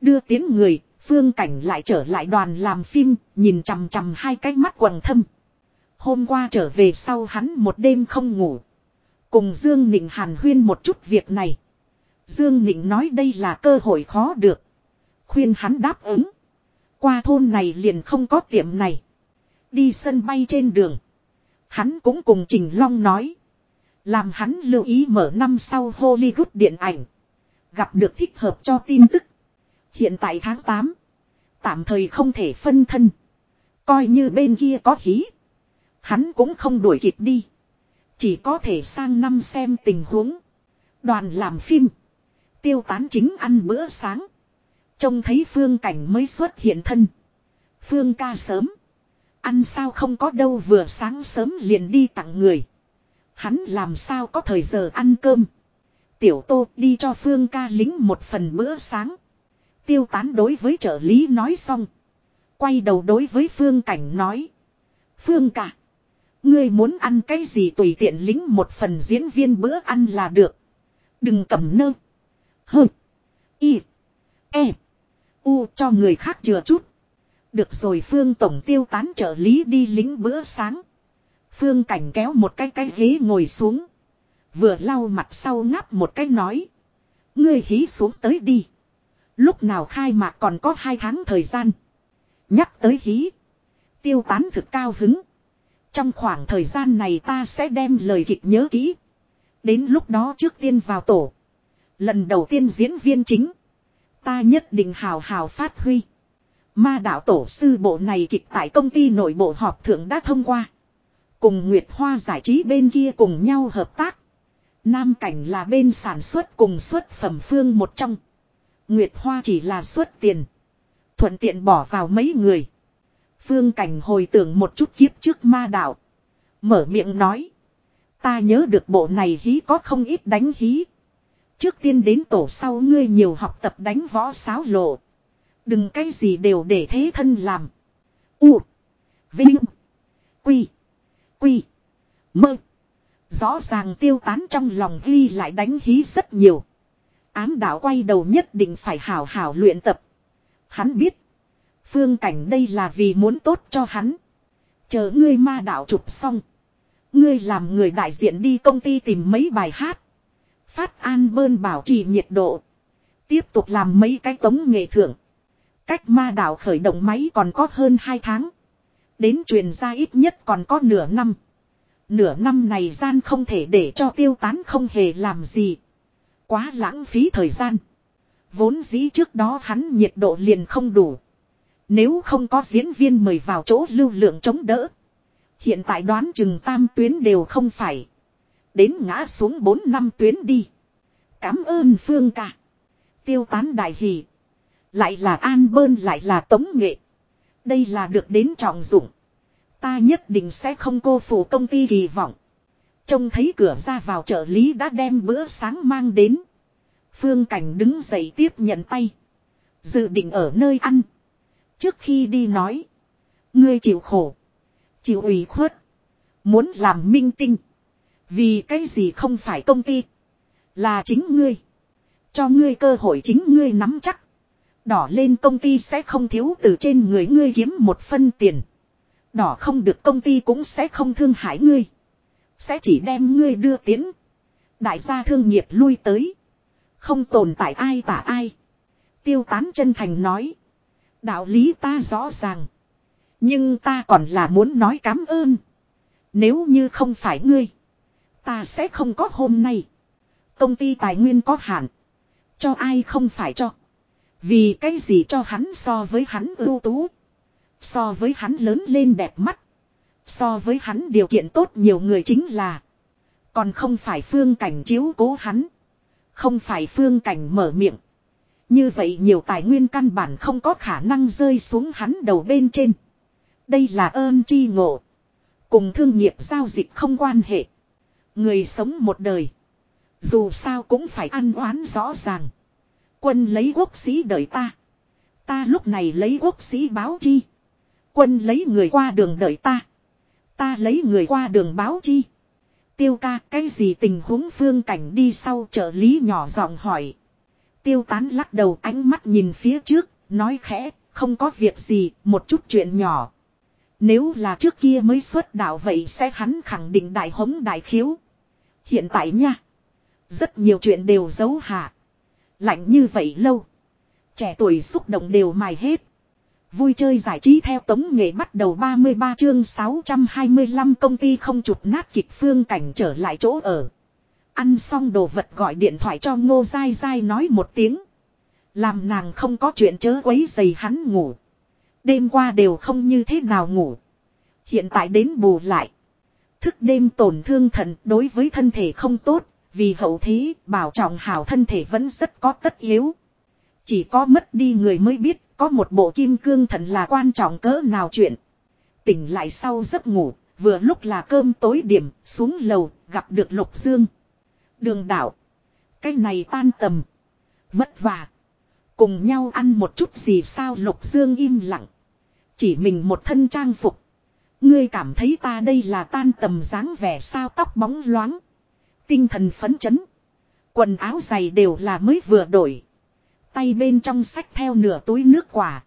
Đưa tiến người, Phương Cảnh lại trở lại đoàn làm phim, nhìn chằm chằm hai cái mắt quầng thâm. Hôm qua trở về sau hắn một đêm không ngủ. Cùng Dương Nịnh hàn huyên một chút việc này. Dương Nịnh nói đây là cơ hội khó được. Khuyên hắn đáp ứng. Qua thôn này liền không có tiệm này. Đi sân bay trên đường. Hắn cũng cùng Trình Long nói. Làm hắn lưu ý mở năm sau Hollywood điện ảnh. Gặp được thích hợp cho tin tức. Hiện tại tháng 8. Tạm thời không thể phân thân. Coi như bên kia có hí. Hắn cũng không đuổi kịp đi. Chỉ có thể sang năm xem tình huống. Đoàn làm phim. Tiêu tán chính ăn bữa sáng. Trông thấy phương cảnh mới xuất hiện thân. Phương ca sớm. Ăn sao không có đâu vừa sáng sớm liền đi tặng người. Hắn làm sao có thời giờ ăn cơm. Tiểu tô đi cho Phương ca lính một phần bữa sáng. Tiêu tán đối với trợ lý nói xong. Quay đầu đối với Phương cảnh nói. Phương ca. Ngươi muốn ăn cái gì tùy tiện lính một phần diễn viên bữa ăn là được. Đừng cầm nơ. Hơ. Y. E. U cho người khác chừa chút. Được rồi Phương Tổng tiêu tán trợ lý đi lính bữa sáng. Phương Cảnh kéo một cái cái ghế ngồi xuống. Vừa lau mặt sau ngáp một cái nói. Ngươi hí xuống tới đi. Lúc nào khai mạc còn có hai tháng thời gian. Nhắc tới hí. Tiêu tán thực cao hứng. Trong khoảng thời gian này ta sẽ đem lời kịch nhớ kỹ. Đến lúc đó trước tiên vào tổ. Lần đầu tiên diễn viên chính. Ta nhất định hào hào phát huy. Ma đạo tổ sư bộ này kịch tại công ty nội bộ họp thượng đã thông qua. Cùng Nguyệt Hoa giải trí bên kia cùng nhau hợp tác. Nam cảnh là bên sản xuất cùng xuất phẩm phương một trong. Nguyệt Hoa chỉ là xuất tiền. Thuận tiện bỏ vào mấy người. Phương cảnh hồi tưởng một chút kiếp trước ma đạo. Mở miệng nói. Ta nhớ được bộ này hí có không ít đánh hí. Trước tiên đến tổ sau ngươi nhiều học tập đánh võ sáo lộ. Đừng cái gì đều để thế thân làm. U. Vinh. Quy. Quy. Mơ. Rõ ràng tiêu tán trong lòng ghi lại đánh hí rất nhiều. Ám đạo quay đầu nhất định phải hảo hảo luyện tập. Hắn biết. Phương cảnh đây là vì muốn tốt cho hắn. Chờ ngươi ma đạo chụp xong. Ngươi làm người đại diện đi công ty tìm mấy bài hát. Phát an bơn bảo trì nhiệt độ. Tiếp tục làm mấy cái tống nghệ thưởng. Cách ma đạo khởi động máy còn có hơn 2 tháng. Đến truyền ra ít nhất còn có nửa năm. Nửa năm này gian không thể để cho tiêu tán không hề làm gì. Quá lãng phí thời gian. Vốn dĩ trước đó hắn nhiệt độ liền không đủ. Nếu không có diễn viên mời vào chỗ lưu lượng chống đỡ. Hiện tại đoán chừng tam tuyến đều không phải. Đến ngã xuống 4 năm tuyến đi. Cảm ơn Phương ca. Tiêu tán đại hỷ. Lại là an bơn, lại là tống nghệ. Đây là được đến trọng dụng. Ta nhất định sẽ không cô phụ công ty kỳ vọng. Trông thấy cửa ra vào trợ lý đã đem bữa sáng mang đến. Phương Cảnh đứng dậy tiếp nhận tay. Dự định ở nơi ăn. Trước khi đi nói. Ngươi chịu khổ. Chịu ủy khuất. Muốn làm minh tinh. Vì cái gì không phải công ty. Là chính ngươi. Cho ngươi cơ hội chính ngươi nắm chắc. Đỏ lên công ty sẽ không thiếu từ trên người ngươi kiếm một phân tiền. Đỏ không được công ty cũng sẽ không thương hại ngươi. Sẽ chỉ đem ngươi đưa tiến. Đại gia thương nghiệp lui tới. Không tồn tại ai tả ai. Tiêu tán chân thành nói. Đạo lý ta rõ ràng. Nhưng ta còn là muốn nói cảm ơn. Nếu như không phải ngươi. Ta sẽ không có hôm nay. Công ty tài nguyên có hạn. Cho ai không phải cho. Vì cái gì cho hắn so với hắn ưu tú. So với hắn lớn lên đẹp mắt. So với hắn điều kiện tốt nhiều người chính là. Còn không phải phương cảnh chiếu cố hắn. Không phải phương cảnh mở miệng. Như vậy nhiều tài nguyên căn bản không có khả năng rơi xuống hắn đầu bên trên. Đây là ơn chi ngộ. Cùng thương nghiệp giao dịch không quan hệ. Người sống một đời. Dù sao cũng phải ăn oán rõ ràng. Quân lấy quốc sĩ đợi ta. Ta lúc này lấy quốc sĩ báo chi. Quân lấy người qua đường đợi ta. Ta lấy người qua đường báo chi. Tiêu ca cái gì tình huống phương cảnh đi sau trợ lý nhỏ giọng hỏi. Tiêu tán lắc đầu ánh mắt nhìn phía trước, nói khẽ, không có việc gì, một chút chuyện nhỏ. Nếu là trước kia mới xuất đạo vậy sẽ hắn khẳng định đại hống đại khiếu. Hiện tại nha, rất nhiều chuyện đều giấu hạ. Lạnh như vậy lâu. Trẻ tuổi xúc động đều mài hết. Vui chơi giải trí theo tống nghệ bắt đầu 33 chương 625 công ty không chụp nát kịch phương cảnh trở lại chỗ ở. Ăn xong đồ vật gọi điện thoại cho ngô dai dai nói một tiếng. Làm nàng không có chuyện chớ quấy dày hắn ngủ. Đêm qua đều không như thế nào ngủ. Hiện tại đến bù lại. Thức đêm tổn thương thận đối với thân thể không tốt. Vì hậu thế bảo trọng hảo thân thể vẫn rất có tất yếu. Chỉ có mất đi người mới biết có một bộ kim cương thận là quan trọng cỡ nào chuyện. Tỉnh lại sau giấc ngủ, vừa lúc là cơm tối điểm, xuống lầu, gặp được Lục Dương. Đường đảo. Cái này tan tầm. Vất vả. Cùng nhau ăn một chút gì sao Lục Dương im lặng. Chỉ mình một thân trang phục. Ngươi cảm thấy ta đây là tan tầm dáng vẻ sao tóc bóng loáng. Tinh thần phấn chấn. Quần áo giày đều là mới vừa đổi. Tay bên trong sách theo nửa túi nước quả.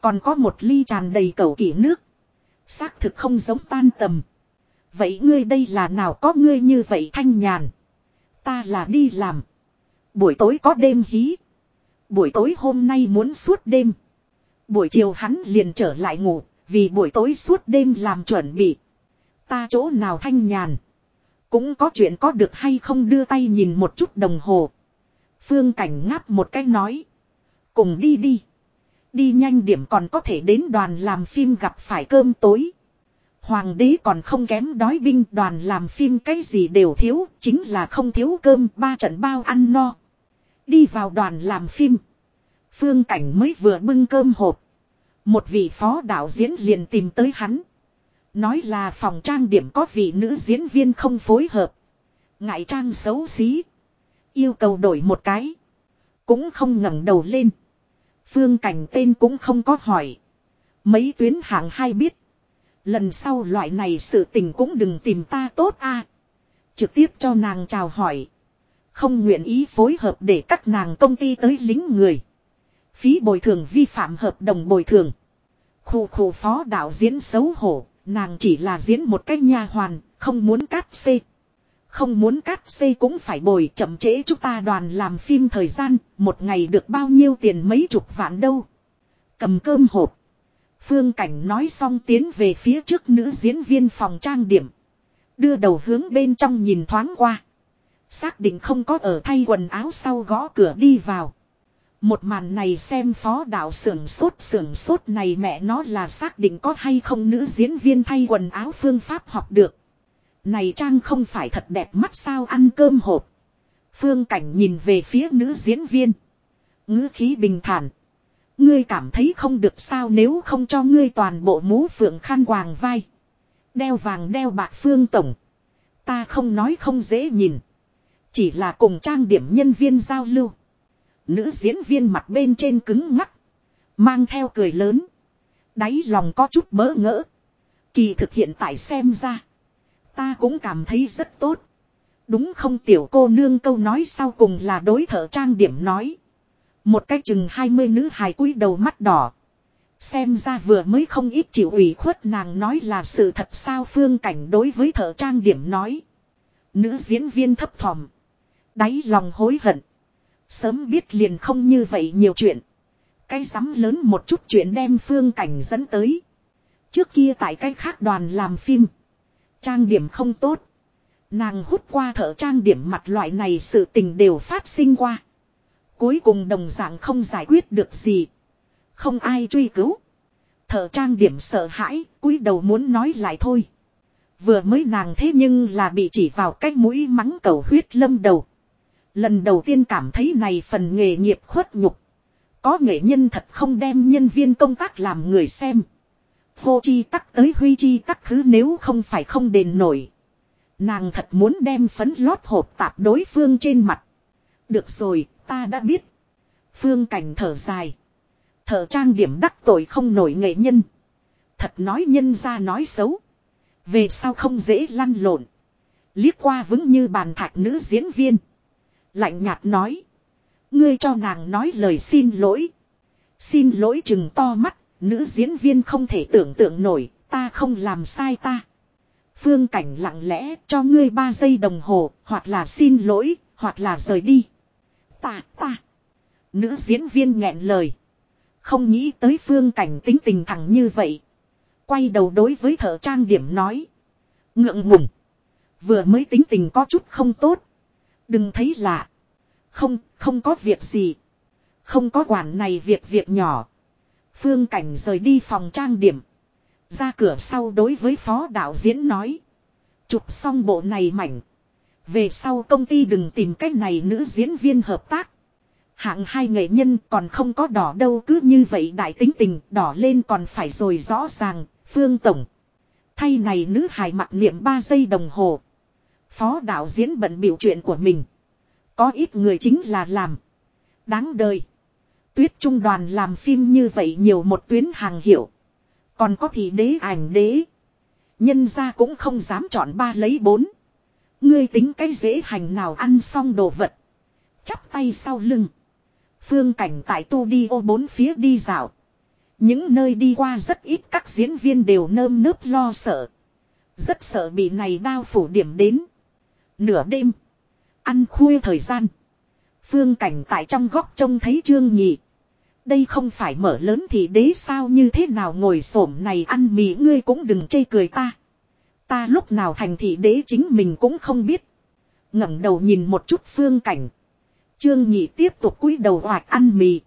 Còn có một ly tràn đầy cầu kỷ nước. Xác thực không giống tan tầm. Vậy ngươi đây là nào có ngươi như vậy thanh nhàn. Ta là đi làm. Buổi tối có đêm hí. Buổi tối hôm nay muốn suốt đêm. Buổi chiều hắn liền trở lại ngủ. Vì buổi tối suốt đêm làm chuẩn bị. Ta chỗ nào thanh nhàn. Cũng có chuyện có được hay không đưa tay nhìn một chút đồng hồ. Phương Cảnh ngáp một cái nói. Cùng đi đi. Đi nhanh điểm còn có thể đến đoàn làm phim gặp phải cơm tối. Hoàng đế còn không kém đói binh đoàn làm phim cái gì đều thiếu, chính là không thiếu cơm, ba trận bao ăn no. Đi vào đoàn làm phim. Phương Cảnh mới vừa bưng cơm hộp. Một vị phó đạo diễn liền tìm tới hắn. Nói là phòng trang điểm có vị nữ diễn viên không phối hợp. Ngại trang xấu xí. Yêu cầu đổi một cái. Cũng không ngẩng đầu lên. Phương cảnh tên cũng không có hỏi. Mấy tuyến hạng hai biết. Lần sau loại này sự tình cũng đừng tìm ta tốt a Trực tiếp cho nàng chào hỏi. Không nguyện ý phối hợp để các nàng công ty tới lính người. Phí bồi thường vi phạm hợp đồng bồi thường. Khu khu phó đạo diễn xấu hổ, nàng chỉ là diễn một cách nha hoàn, không muốn cắt xê. Không muốn cắt xê cũng phải bồi chậm trễ chúng ta đoàn làm phim thời gian, một ngày được bao nhiêu tiền mấy chục vạn đâu. Cầm cơm hộp. Phương Cảnh nói xong tiến về phía trước nữ diễn viên phòng trang điểm. Đưa đầu hướng bên trong nhìn thoáng qua. Xác định không có ở thay quần áo sau gõ cửa đi vào. Một màn này xem phó đạo sưởng sốt sưởng sốt này mẹ nó là xác định có hay không nữ diễn viên thay quần áo phương pháp học được. Này trang không phải thật đẹp mắt sao ăn cơm hộp. Phương cảnh nhìn về phía nữ diễn viên. ngữ khí bình thản. Ngươi cảm thấy không được sao nếu không cho ngươi toàn bộ mũ phượng khăn quàng vai. Đeo vàng đeo bạc phương tổng. Ta không nói không dễ nhìn. Chỉ là cùng trang điểm nhân viên giao lưu. Nữ diễn viên mặt bên trên cứng ngắc. Mang theo cười lớn. Đáy lòng có chút bỡ ngỡ. Kỳ thực hiện tại xem ra. Ta cũng cảm thấy rất tốt. Đúng không tiểu cô nương câu nói sau cùng là đối thợ trang điểm nói. Một cái chừng hai mươi nữ hài cúi đầu mắt đỏ. Xem ra vừa mới không ít chịu ủy khuất nàng nói là sự thật sao phương cảnh đối với thợ trang điểm nói. Nữ diễn viên thấp thỏm. Đáy lòng hối hận. Sớm biết liền không như vậy nhiều chuyện. Cái sắm lớn một chút chuyện đem phương cảnh dẫn tới. Trước kia tại cái khác đoàn làm phim. Trang điểm không tốt. Nàng hút qua thợ trang điểm mặt loại này sự tình đều phát sinh qua. Cuối cùng đồng dạng không giải quyết được gì. Không ai truy cứu. Thợ trang điểm sợ hãi, cúi đầu muốn nói lại thôi. Vừa mới nàng thế nhưng là bị chỉ vào cái mũi mắng cầu huyết lâm đầu. Lần đầu tiên cảm thấy này phần nghề nghiệp khuất nhục. Có nghệ nhân thật không đem nhân viên công tác làm người xem. Hô chi tắc tới huy chi tắc thứ nếu không phải không đền nổi. Nàng thật muốn đem phấn lót hộp tạp đối phương trên mặt. Được rồi, ta đã biết. Phương cảnh thở dài. Thở trang điểm đắc tội không nổi nghệ nhân. Thật nói nhân ra nói xấu. Về sao không dễ lăn lộn. Liếc qua vững như bàn thạch nữ diễn viên. Lạnh nhạt nói. Ngươi cho nàng nói lời xin lỗi. Xin lỗi chừng to mắt, nữ diễn viên không thể tưởng tượng nổi, ta không làm sai ta. Phương cảnh lặng lẽ cho ngươi ba giây đồng hồ, hoặc là xin lỗi, hoặc là rời đi. Ta, ta. Nữ diễn viên nghẹn lời. Không nghĩ tới phương cảnh tính tình thẳng như vậy. Quay đầu đối với thợ trang điểm nói. Ngượng ngùng. Vừa mới tính tình có chút không tốt. Đừng thấy lạ. Không, không có việc gì. Không có quản này việc việc nhỏ. Phương Cảnh rời đi phòng trang điểm. Ra cửa sau đối với phó đạo diễn nói. Chụp xong bộ này mảnh. Về sau công ty đừng tìm cách này nữ diễn viên hợp tác. Hạng hai nghệ nhân còn không có đỏ đâu cứ như vậy đại tính tình đỏ lên còn phải rồi rõ ràng. Phương Tổng. Thay này nữ hài mặt niệm 3 giây đồng hồ. Phó đạo diễn bận biểu chuyện của mình. Có ít người chính là làm. Đáng đời. Tuyết trung đoàn làm phim như vậy nhiều một tuyến hàng hiệu. Còn có thì đế ảnh đế. Nhân ra cũng không dám chọn ba lấy bốn. Ngươi tính cái dễ hành nào ăn xong đồ vật. Chắp tay sau lưng. Phương cảnh tại tu đi ô bốn phía đi dạo. Những nơi đi qua rất ít các diễn viên đều nơm nớp lo sợ. Rất sợ bị này đao phủ điểm đến. Nửa đêm. Ăn khuya thời gian. Phương cảnh tại trong góc trông thấy trương nhị. Đây không phải mở lớn thì đế sao như thế nào ngồi xổm này ăn mì ngươi cũng đừng chê cười ta. Ta lúc nào thành thị đế chính mình cũng không biết. ngẩng đầu nhìn một chút phương cảnh. Trương nhị tiếp tục cúi đầu hoạt ăn mì.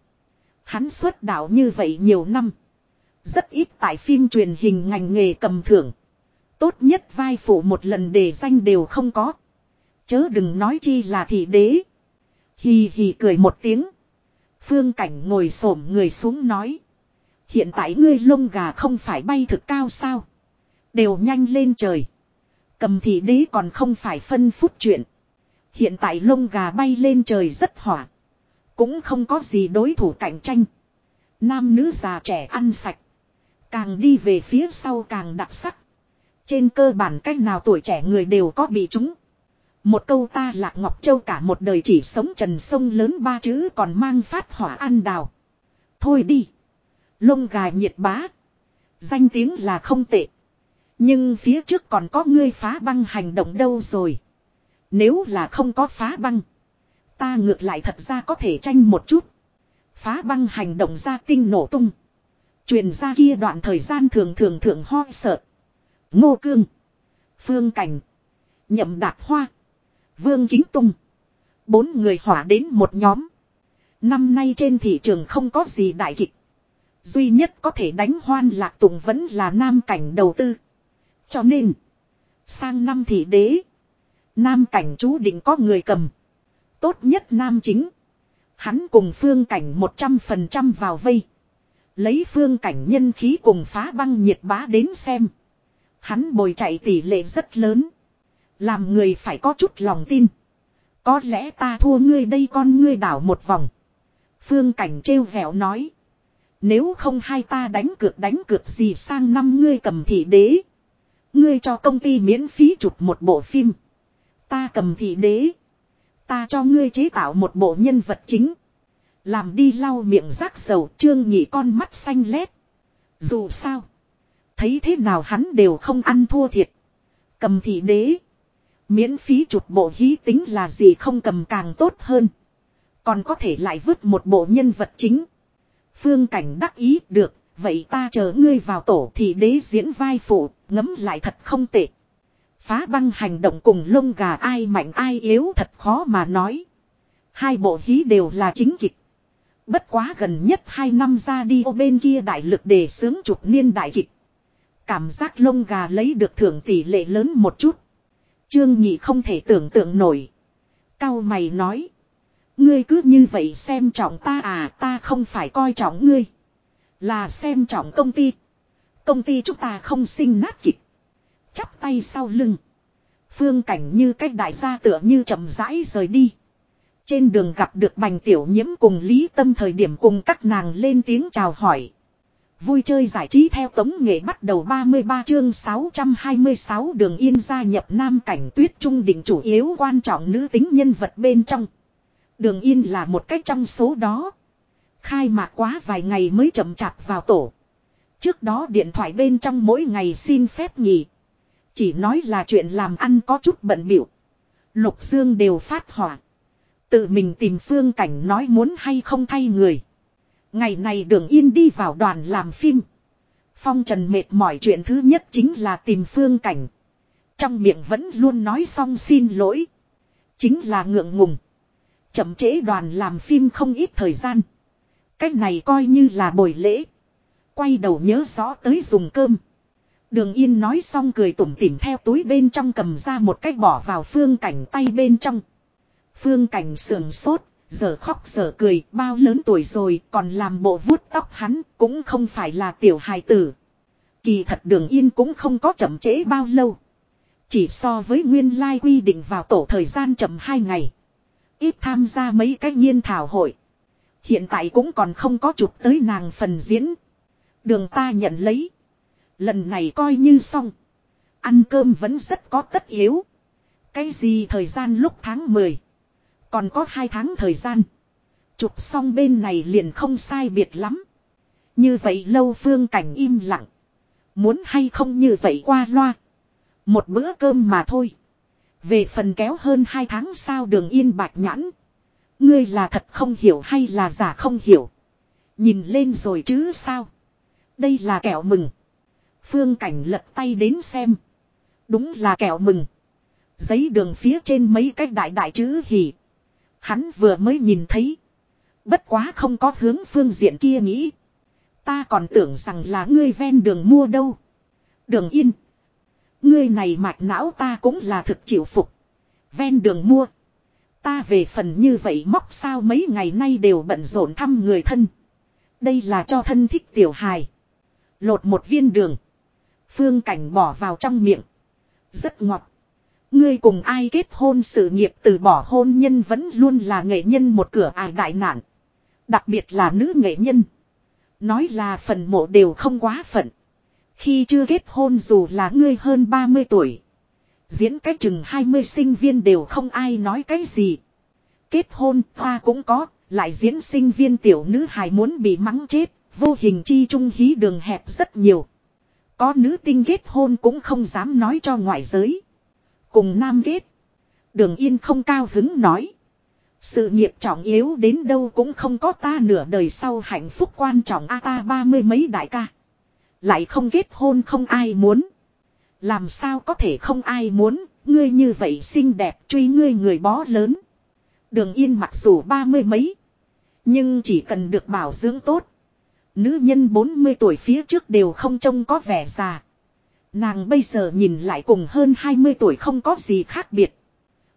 Hắn xuất đạo như vậy nhiều năm. Rất ít tại phim truyền hình ngành nghề cầm thưởng. Tốt nhất vai phụ một lần đề danh đều không có. Chớ đừng nói chi là thị đế. Hì hì cười một tiếng. Phương cảnh ngồi xổm người xuống nói. Hiện tại ngươi lông gà không phải bay thực cao sao. Đều nhanh lên trời. Cầm thị đế còn không phải phân phút chuyện. Hiện tại lông gà bay lên trời rất hỏa. Cũng không có gì đối thủ cạnh tranh. Nam nữ già trẻ ăn sạch. Càng đi về phía sau càng đặc sắc. Trên cơ bản cách nào tuổi trẻ người đều có bị chúng. Một câu ta lạc Ngọc Châu cả một đời chỉ sống trần sông lớn ba chữ còn mang phát hỏa ăn đào. Thôi đi. Lông gà nhiệt bá. Danh tiếng là không tệ. Nhưng phía trước còn có ngươi phá băng hành động đâu rồi. Nếu là không có phá băng. Ta ngược lại thật ra có thể tranh một chút. Phá băng hành động ra tinh nổ tung. Truyền ra kia đoạn thời gian thường thường thường ho sợ. Ngô cương. Phương cảnh. Nhậm đạt hoa. Vương Kính Tung. Bốn người hỏa đến một nhóm. Năm nay trên thị trường không có gì đại kịch. Duy nhất có thể đánh hoan lạc tùng vẫn là nam cảnh đầu tư. Cho nên. Sang năm thị đế. Nam cảnh chú định có người cầm. Tốt nhất nam chính. Hắn cùng phương cảnh 100% vào vây. Lấy phương cảnh nhân khí cùng phá băng nhiệt bá đến xem. Hắn bồi chạy tỷ lệ rất lớn. Làm người phải có chút lòng tin. Có lẽ ta thua ngươi đây con ngươi đảo một vòng. Phương cảnh trêu vẹo nói. Nếu không hai ta đánh cược đánh cược gì sang năm ngươi cầm thị đế. Ngươi cho công ty miễn phí chụp một bộ phim. Ta cầm thị đế. Ta cho ngươi chế tạo một bộ nhân vật chính. Làm đi lau miệng rác dầu trương nhị con mắt xanh lét. Dù sao. Thấy thế nào hắn đều không ăn thua thiệt. Cầm thị đế. Miễn phí chụp bộ hí tính là gì không cầm càng tốt hơn. Còn có thể lại vứt một bộ nhân vật chính. Phương cảnh đắc ý được, vậy ta chờ ngươi vào tổ thì đế diễn vai phụ, ngấm lại thật không tệ. Phá băng hành động cùng lông gà ai mạnh ai yếu thật khó mà nói. Hai bộ hí đều là chính kịch. Bất quá gần nhất hai năm ra đi ô bên kia đại lực để sướng chục niên đại kịch. Cảm giác lông gà lấy được thưởng tỷ lệ lớn một chút. Trương Nhị không thể tưởng tượng nổi. Cao mày nói. Ngươi cứ như vậy xem trọng ta à ta không phải coi trọng ngươi. Là xem trọng công ty. Công ty chúng ta không sinh nát kịch. Chắp tay sau lưng. Phương cảnh như cách đại gia tựa như chậm rãi rời đi. Trên đường gặp được bành tiểu nhiễm cùng Lý Tâm thời điểm cùng các nàng lên tiếng chào hỏi. Vui chơi giải trí theo tống nghệ bắt đầu 33 chương 626 đường yên gia nhập nam cảnh tuyết trung đỉnh chủ yếu quan trọng nữ tính nhân vật bên trong. Đường yên là một cách trong số đó. Khai mạc quá vài ngày mới chậm chạp vào tổ. Trước đó điện thoại bên trong mỗi ngày xin phép nghỉ. Chỉ nói là chuyện làm ăn có chút bận biểu. Lục Dương đều phát hỏa. Tự mình tìm phương cảnh nói muốn hay không thay người. Ngày này đường yên đi vào đoàn làm phim. Phong trần mệt mỏi chuyện thứ nhất chính là tìm phương cảnh. Trong miệng vẫn luôn nói xong xin lỗi. Chính là ngượng ngùng. Chậm trễ đoàn làm phim không ít thời gian. Cách này coi như là buổi lễ. Quay đầu nhớ rõ tới dùng cơm. Đường Yên nói xong cười tủm tỉm theo túi bên trong cầm ra một cách bỏ vào phương cảnh tay bên trong. Phương cảnh sườn sốt, giờ khóc giờ cười, bao lớn tuổi rồi còn làm bộ vuốt tóc hắn, cũng không phải là tiểu hài tử. Kỳ thật đường Yên cũng không có chậm trễ bao lâu. Chỉ so với nguyên lai quy định vào tổ thời gian chậm 2 ngày. Ít tham gia mấy cái nghiên thảo hội. Hiện tại cũng còn không có chụp tới nàng phần diễn. Đường ta nhận lấy. Lần này coi như xong. Ăn cơm vẫn rất có tất yếu. Cái gì thời gian lúc tháng 10. Còn có hai tháng thời gian. Chụp xong bên này liền không sai biệt lắm. Như vậy lâu phương cảnh im lặng. Muốn hay không như vậy qua loa. Một bữa cơm mà thôi. Về phần kéo hơn hai tháng sau đường yên bạch nhãn. Ngươi là thật không hiểu hay là giả không hiểu. Nhìn lên rồi chứ sao. Đây là kẹo mừng. Phương cảnh lật tay đến xem. Đúng là kẹo mừng. Giấy đường phía trên mấy cái đại đại chữ hỉ. Hắn vừa mới nhìn thấy. Bất quá không có hướng phương diện kia nghĩ. Ta còn tưởng rằng là ngươi ven đường mua đâu. Đường yên. Ngươi này mạch não ta cũng là thực chịu phục. Ven đường mua. Ta về phần như vậy móc sao mấy ngày nay đều bận rộn thăm người thân. Đây là cho thân thích tiểu hài. Lột một viên đường. Phương cảnh bỏ vào trong miệng. Rất ngọt. Ngươi cùng ai kết hôn sự nghiệp từ bỏ hôn nhân vẫn luôn là nghệ nhân một cửa ải đại nạn. Đặc biệt là nữ nghệ nhân. Nói là phần mộ đều không quá phận. Khi chưa kết hôn dù là ngươi hơn 30 tuổi. Diễn cách chừng 20 sinh viên đều không ai nói cái gì. Kết hôn hoa cũng có, lại diễn sinh viên tiểu nữ hài muốn bị mắng chết, vô hình chi trung hí đường hẹp rất nhiều. Có nữ tinh kết hôn cũng không dám nói cho ngoại giới. Cùng nam kết. Đường yên không cao hứng nói. Sự nghiệp trọng yếu đến đâu cũng không có ta nửa đời sau hạnh phúc quan trọng a ta ba mươi mấy đại ca. Lại không kết hôn không ai muốn. Làm sao có thể không ai muốn, ngươi như vậy xinh đẹp truy ngươi người bó lớn. Đường yên mặc dù ba mươi mấy. Nhưng chỉ cần được bảo dưỡng tốt. Nữ nhân 40 tuổi phía trước đều không trông có vẻ già. Nàng bây giờ nhìn lại cùng hơn 20 tuổi không có gì khác biệt.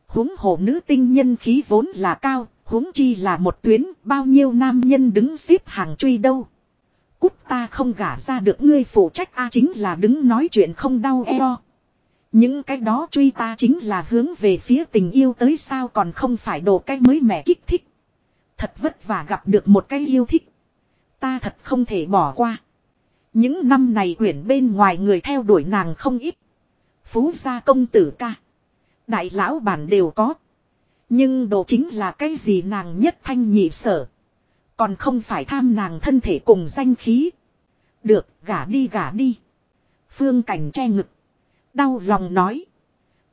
huống hồ nữ tinh nhân khí vốn là cao, huống chi là một tuyến, bao nhiêu nam nhân đứng xếp hàng truy đâu. Cút ta không gả ra được ngươi phụ trách A chính là đứng nói chuyện không đau eo. Những cái đó truy ta chính là hướng về phía tình yêu tới sao còn không phải đồ cái mới mẻ kích thích. Thật vất vả gặp được một cái yêu thích. Ta thật không thể bỏ qua. Những năm này quyển bên ngoài người theo đuổi nàng không ít. Phú gia công tử ca. Đại lão bản đều có. Nhưng đồ chính là cái gì nàng nhất thanh nhị sở. Còn không phải tham nàng thân thể cùng danh khí. Được, gả đi gả đi. Phương cảnh che ngực. Đau lòng nói.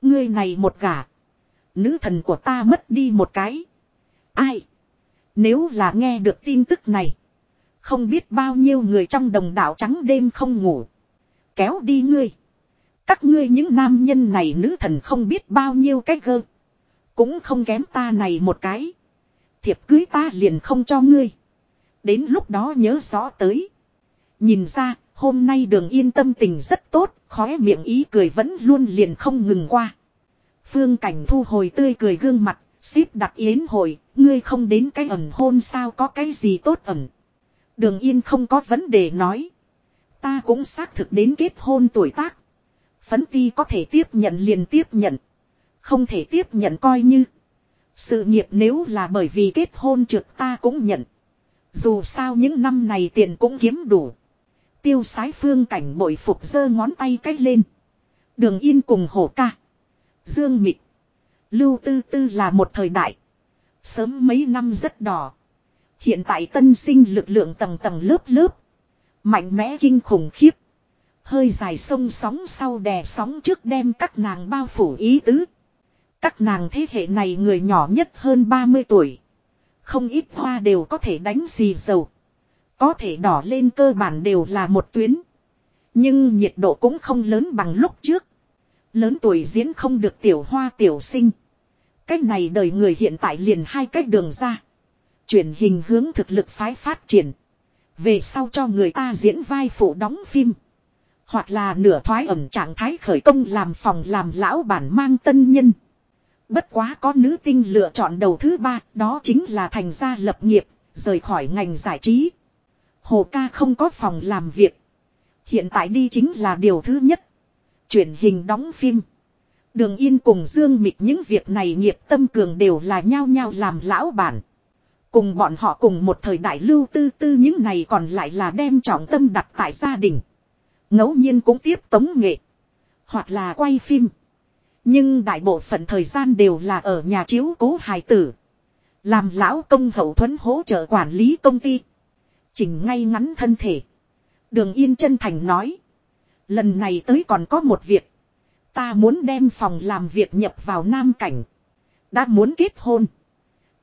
Ngươi này một gả. Nữ thần của ta mất đi một cái. Ai? Nếu là nghe được tin tức này. Không biết bao nhiêu người trong đồng đảo trắng đêm không ngủ. Kéo đi ngươi. Các ngươi những nam nhân này nữ thần không biết bao nhiêu cách gơ. Cũng không kém ta này một cái. Thiệp cưới ta liền không cho ngươi. Đến lúc đó nhớ rõ tới. Nhìn ra, hôm nay đường yên tâm tình rất tốt, khóe miệng ý cười vẫn luôn liền không ngừng qua. Phương cảnh thu hồi tươi cười gương mặt, xếp đặt yến hội, ngươi không đến cái ẩn hôn sao có cái gì tốt ẩn. Đường yên không có vấn đề nói. Ta cũng xác thực đến kết hôn tuổi tác. Phấn ti có thể tiếp nhận liền tiếp nhận. Không thể tiếp nhận coi như. Sự nghiệp nếu là bởi vì kết hôn trượt ta cũng nhận. Dù sao những năm này tiền cũng kiếm đủ. Tiêu sái phương cảnh bội phục giơ ngón tay cách lên. Đường yên cùng hổ ca. Dương mịt. Lưu tư tư là một thời đại. Sớm mấy năm rất đỏ. Hiện tại tân sinh lực lượng tầng tầng lớp lớp. Mạnh mẽ kinh khủng khiếp. Hơi dài sông sóng sau đè sóng trước đem các nàng bao phủ ý tứ. Các nàng thế hệ này người nhỏ nhất hơn 30 tuổi. Không ít hoa đều có thể đánh gì dầu. Có thể đỏ lên cơ bản đều là một tuyến. Nhưng nhiệt độ cũng không lớn bằng lúc trước. Lớn tuổi diễn không được tiểu hoa tiểu sinh. Cách này đời người hiện tại liền hai cách đường ra. Chuyển hình hướng thực lực phái phát triển. Về sau cho người ta diễn vai phụ đóng phim. Hoặc là nửa thoái ẩm trạng thái khởi công làm phòng làm lão bản mang tân nhân. Bất quá có nữ tinh lựa chọn đầu thứ ba, đó chính là thành gia lập nghiệp, rời khỏi ngành giải trí. Hồ ca không có phòng làm việc. Hiện tại đi chính là điều thứ nhất. Chuyển hình đóng phim. Đường Yên cùng Dương Mịch những việc này nghiệp tâm cường đều là nhau nhau làm lão bản. Cùng bọn họ cùng một thời đại lưu tư tư những này còn lại là đem trọng tâm đặt tại gia đình. ngẫu nhiên cũng tiếp tống nghệ. Hoặc là quay phim. Nhưng đại bộ phận thời gian đều là ở nhà chiếu cố hài tử. Làm lão công hậu thuẫn hỗ trợ quản lý công ty. Chỉnh ngay ngắn thân thể. Đường Yên chân thành nói. Lần này tới còn có một việc. Ta muốn đem phòng làm việc nhập vào Nam Cảnh. Đã muốn kết hôn.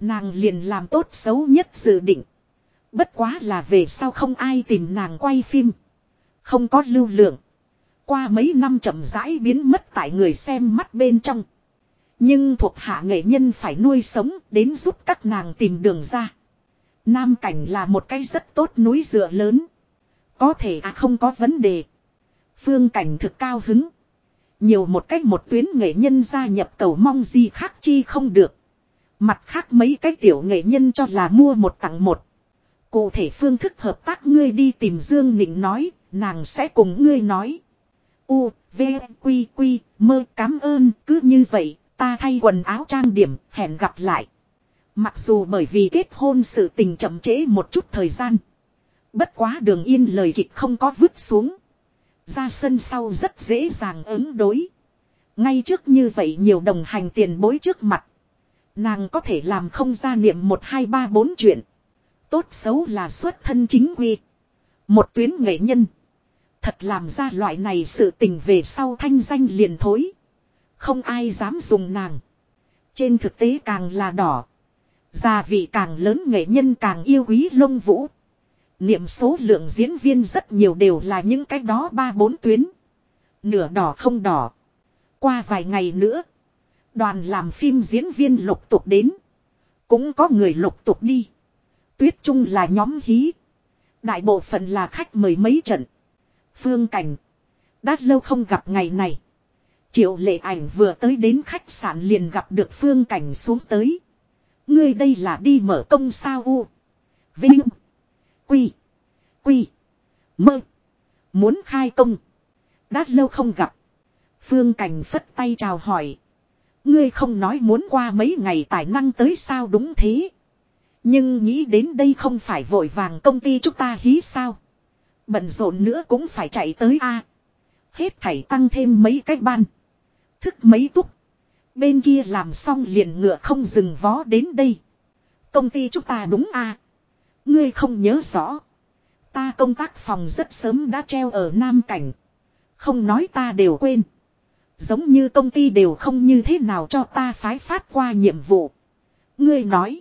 Nàng liền làm tốt xấu nhất dự định. Bất quá là về sau không ai tìm nàng quay phim. Không có lưu lượng. Qua mấy năm chậm rãi biến mất tại người xem mắt bên trong. Nhưng thuộc hạ nghệ nhân phải nuôi sống đến giúp các nàng tìm đường ra. Nam cảnh là một cái rất tốt núi dựa lớn. Có thể à không có vấn đề. Phương cảnh thực cao hứng. Nhiều một cách một tuyến nghệ nhân gia nhập cầu mong gì khác chi không được. Mặt khác mấy cái tiểu nghệ nhân cho là mua một tặng một. Cụ thể phương thức hợp tác ngươi đi tìm Dương Nịnh nói, nàng sẽ cùng ngươi nói. U, V, Quy, Quy, mơ cảm ơn, cứ như vậy, ta thay quần áo trang điểm, hẹn gặp lại. Mặc dù bởi vì kết hôn sự tình chậm trễ một chút thời gian. Bất quá đường yên lời kịch không có vứt xuống. Ra sân sau rất dễ dàng ứng đối. Ngay trước như vậy nhiều đồng hành tiền bối trước mặt. Nàng có thể làm không ra niệm một hai ba bốn chuyện. Tốt xấu là xuất thân chính quy. Một tuyến nghệ nhân. Thật làm ra loại này sự tình về sau thanh danh liền thối. Không ai dám dùng nàng. Trên thực tế càng là đỏ. Gia vị càng lớn nghệ nhân càng yêu quý lông vũ. Niệm số lượng diễn viên rất nhiều đều là những cái đó ba bốn tuyến. Nửa đỏ không đỏ. Qua vài ngày nữa. Đoàn làm phim diễn viên lục tục đến. Cũng có người lục tục đi. Tuyết Trung là nhóm hí. Đại bộ phận là khách mời mấy trận. Phương Cảnh. Đã lâu không gặp ngày này. Triệu lệ ảnh vừa tới đến khách sạn liền gặp được Phương Cảnh xuống tới. Ngươi đây là đi mở công sao u. Vinh. Quy. Quy. Mơ. Muốn khai công. Đã lâu không gặp. Phương Cảnh phất tay chào hỏi. Ngươi không nói muốn qua mấy ngày tài năng tới sao đúng thế. Nhưng nghĩ đến đây không phải vội vàng công ty chúng ta hí sao. Bận rộn nữa cũng phải chạy tới a. Hết thảy tăng thêm mấy cách ban. Thức mấy túc. Bên kia làm xong liền ngựa không dừng vó đến đây. Công ty chúng ta đúng a. Ngươi không nhớ rõ. Ta công tác phòng rất sớm đã treo ở Nam Cảnh. Không nói ta đều quên. Giống như công ty đều không như thế nào cho ta phái phát qua nhiệm vụ. Ngươi nói.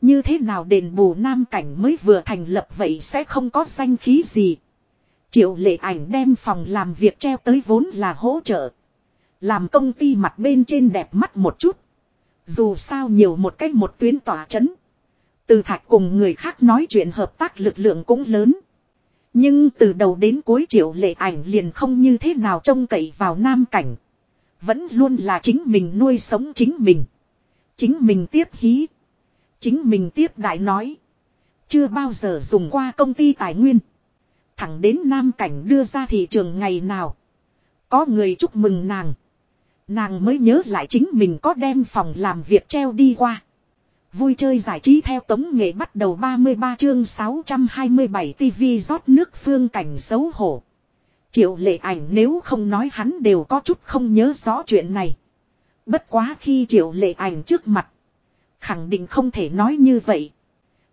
Như thế nào đền bù Nam Cảnh mới vừa thành lập vậy sẽ không có danh khí gì. Triệu lệ ảnh đem phòng làm việc treo tới vốn là hỗ trợ. Làm công ty mặt bên trên đẹp mắt một chút. Dù sao nhiều một cách một tuyến tỏa chấn. Từ thạch cùng người khác nói chuyện hợp tác lực lượng cũng lớn. Nhưng từ đầu đến cuối triệu lệ ảnh liền không như thế nào trông cậy vào nam cảnh. Vẫn luôn là chính mình nuôi sống chính mình. Chính mình tiếp hí. Chính mình tiếp đại nói. Chưa bao giờ dùng qua công ty tài nguyên. Thẳng đến nam cảnh đưa ra thị trường ngày nào. Có người chúc mừng nàng. Nàng mới nhớ lại chính mình có đem phòng làm việc treo đi qua. Vui chơi giải trí theo tống nghệ bắt đầu 33 chương 627 TV rót nước phương cảnh xấu hổ. Triệu lệ ảnh nếu không nói hắn đều có chút không nhớ rõ chuyện này. Bất quá khi triệu lệ ảnh trước mặt. Khẳng định không thể nói như vậy.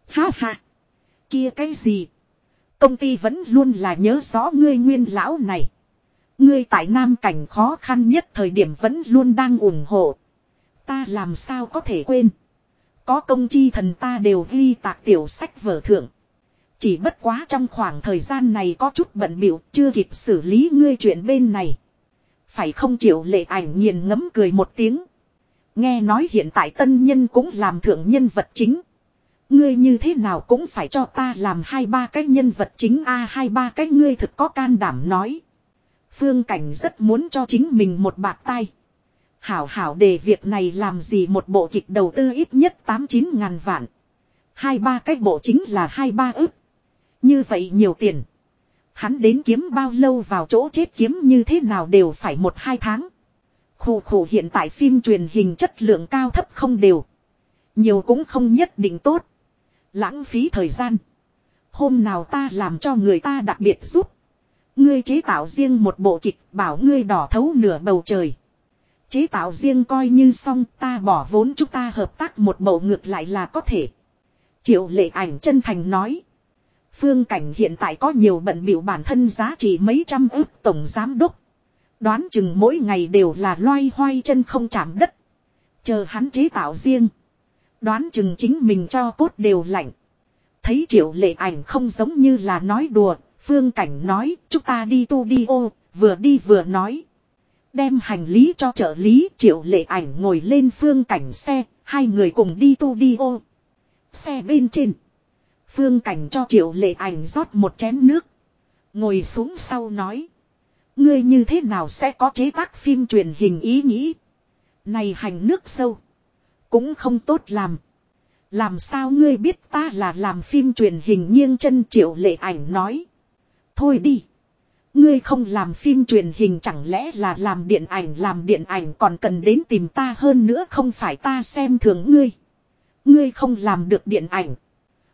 Ha ha. Kia cái gì? Công ty vẫn luôn là nhớ rõ ngươi nguyên lão này. Ngươi tại Nam cảnh khó khăn nhất thời điểm vẫn luôn đang ủng hộ. Ta làm sao có thể quên. Có công chi thần ta đều ghi tạc tiểu sách vở thượng. Chỉ bất quá trong khoảng thời gian này có chút bận biểu chưa kịp xử lý ngươi chuyện bên này. Phải không chịu lệ ảnh nghiền ngấm cười một tiếng. Nghe nói hiện tại tân nhân cũng làm thượng nhân vật chính. Ngươi như thế nào cũng phải cho ta làm hai ba cái nhân vật chính a, hai ba cái ngươi thực có can đảm nói. Phương Cảnh rất muốn cho chính mình một bạc tay. Hảo hảo để việc này làm gì một bộ kịch đầu tư ít nhất 8-9 ngàn vạn. Hai ba cái bộ chính là hai ba ức. Như vậy nhiều tiền. Hắn đến kiếm bao lâu vào chỗ chết kiếm như thế nào đều phải một hai tháng. khủ khủ hiện tại phim truyền hình chất lượng cao thấp không đều. Nhiều cũng không nhất định tốt. Lãng phí thời gian. Hôm nào ta làm cho người ta đặc biệt giúp. Ngươi chế tạo riêng một bộ kịch bảo ngươi đỏ thấu nửa bầu trời. Chế tạo riêng coi như xong, ta bỏ vốn chúng ta hợp tác một bộ ngược lại là có thể. Triệu lệ ảnh chân thành nói. Phương cảnh hiện tại có nhiều bận biểu bản thân giá trị mấy trăm ước tổng giám đốc. Đoán chừng mỗi ngày đều là loay hoay chân không chạm đất. Chờ hắn chế tạo riêng. Đoán chừng chính mình cho cốt đều lạnh. Thấy triệu lệ ảnh không giống như là nói đùa. Phương cảnh nói, chúng ta đi tu đi ô. Vừa đi vừa nói. Đem hành lý cho trợ lý, triệu lệ ảnh ngồi lên phương cảnh xe. Hai người cùng đi tu đi ô. Xe bên trên. Phương cảnh cho triệu lệ ảnh rót một chén nước. Ngồi xuống sau nói. Ngươi như thế nào sẽ có chế tác phim truyền hình ý nghĩ. Này hành nước sâu. Cũng không tốt làm. Làm sao ngươi biết ta là làm phim truyền hình nghiêng chân triệu lệ ảnh nói. Thôi đi. Ngươi không làm phim truyền hình chẳng lẽ là làm điện ảnh làm điện ảnh còn cần đến tìm ta hơn nữa không phải ta xem thường ngươi. Ngươi không làm được điện ảnh.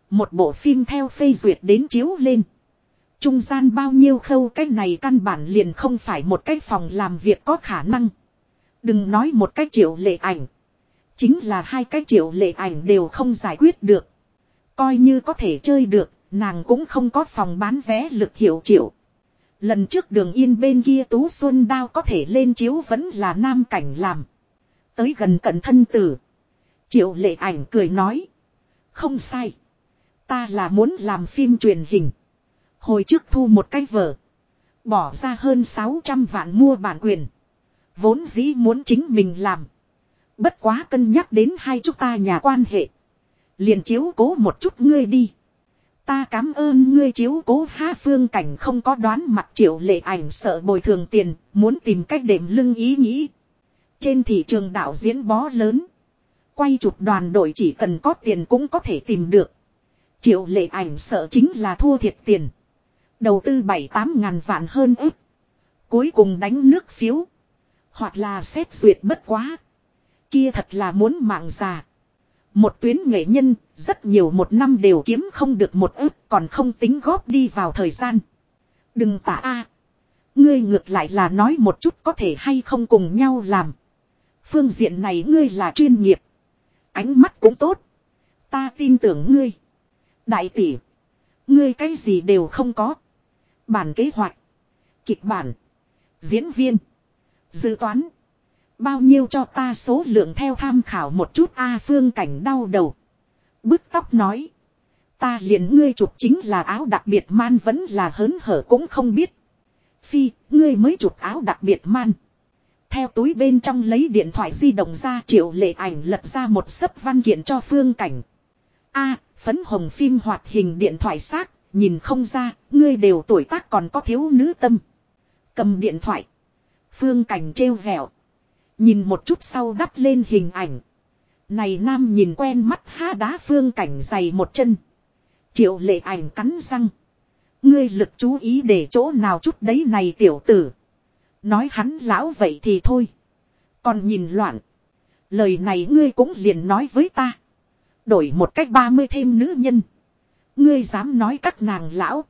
Một bộ phim theo phê duyệt đến chiếu lên. Trung gian bao nhiêu khâu cái này căn bản liền không phải một cái phòng làm việc có khả năng. Đừng nói một cái triệu lệ ảnh. Chính là hai cái triệu lệ ảnh đều không giải quyết được. Coi như có thể chơi được, nàng cũng không có phòng bán vé lực hiệu triệu. Lần trước đường yên bên kia Tú Xuân Đao có thể lên chiếu vẫn là nam cảnh làm. Tới gần cận thân tử. Triệu lệ ảnh cười nói. Không sai. Ta là muốn làm phim truyền hình. Hồi trước thu một cái vở. Bỏ ra hơn 600 vạn mua bản quyền. Vốn dĩ muốn chính mình làm. Bất quá cân nhắc đến hai chúng ta nhà quan hệ. Liền chiếu cố một chút ngươi đi. Ta cảm ơn ngươi chiếu cố ha phương cảnh không có đoán mặt triệu lệ ảnh sợ bồi thường tiền, muốn tìm cách đệm lưng ý nghĩ. Trên thị trường đạo diễn bó lớn. Quay chụp đoàn đội chỉ cần có tiền cũng có thể tìm được. Triệu lệ ảnh sợ chính là thua thiệt tiền. Đầu tư 7-8 ngàn vạn hơn ức. Cuối cùng đánh nước phiếu. Hoặc là xét duyệt bất quá. Kia thật là muốn mạng già. Một tuyến nghệ nhân, rất nhiều một năm đều kiếm không được một ức còn không tính góp đi vào thời gian. Đừng tả a Ngươi ngược lại là nói một chút có thể hay không cùng nhau làm. Phương diện này ngươi là chuyên nghiệp. Ánh mắt cũng tốt. Ta tin tưởng ngươi. Đại tỷ. Ngươi cái gì đều không có. Bản kế hoạch. Kịch bản. Diễn viên. Dự toán. Bao nhiêu cho ta số lượng theo tham khảo một chút A phương cảnh đau đầu. Bức tóc nói. Ta liền ngươi chụp chính là áo đặc biệt man vẫn là hớn hở cũng không biết. Phi, ngươi mới chụp áo đặc biệt man. Theo túi bên trong lấy điện thoại di động ra triệu lệ ảnh lật ra một sấp văn kiện cho phương cảnh. a phấn hồng phim hoạt hình điện thoại xác, nhìn không ra, ngươi đều tuổi tác còn có thiếu nữ tâm. Cầm điện thoại. Phương cảnh trêu vẹo. Nhìn một chút sau đắp lên hình ảnh. Này nam nhìn quen mắt ha đá phương cảnh dày một chân. Triệu lệ ảnh cắn răng. Ngươi lực chú ý để chỗ nào chút đấy này tiểu tử. Nói hắn lão vậy thì thôi. Còn nhìn loạn. Lời này ngươi cũng liền nói với ta. Đổi một cách ba mươi thêm nữ nhân. Ngươi dám nói các nàng lão.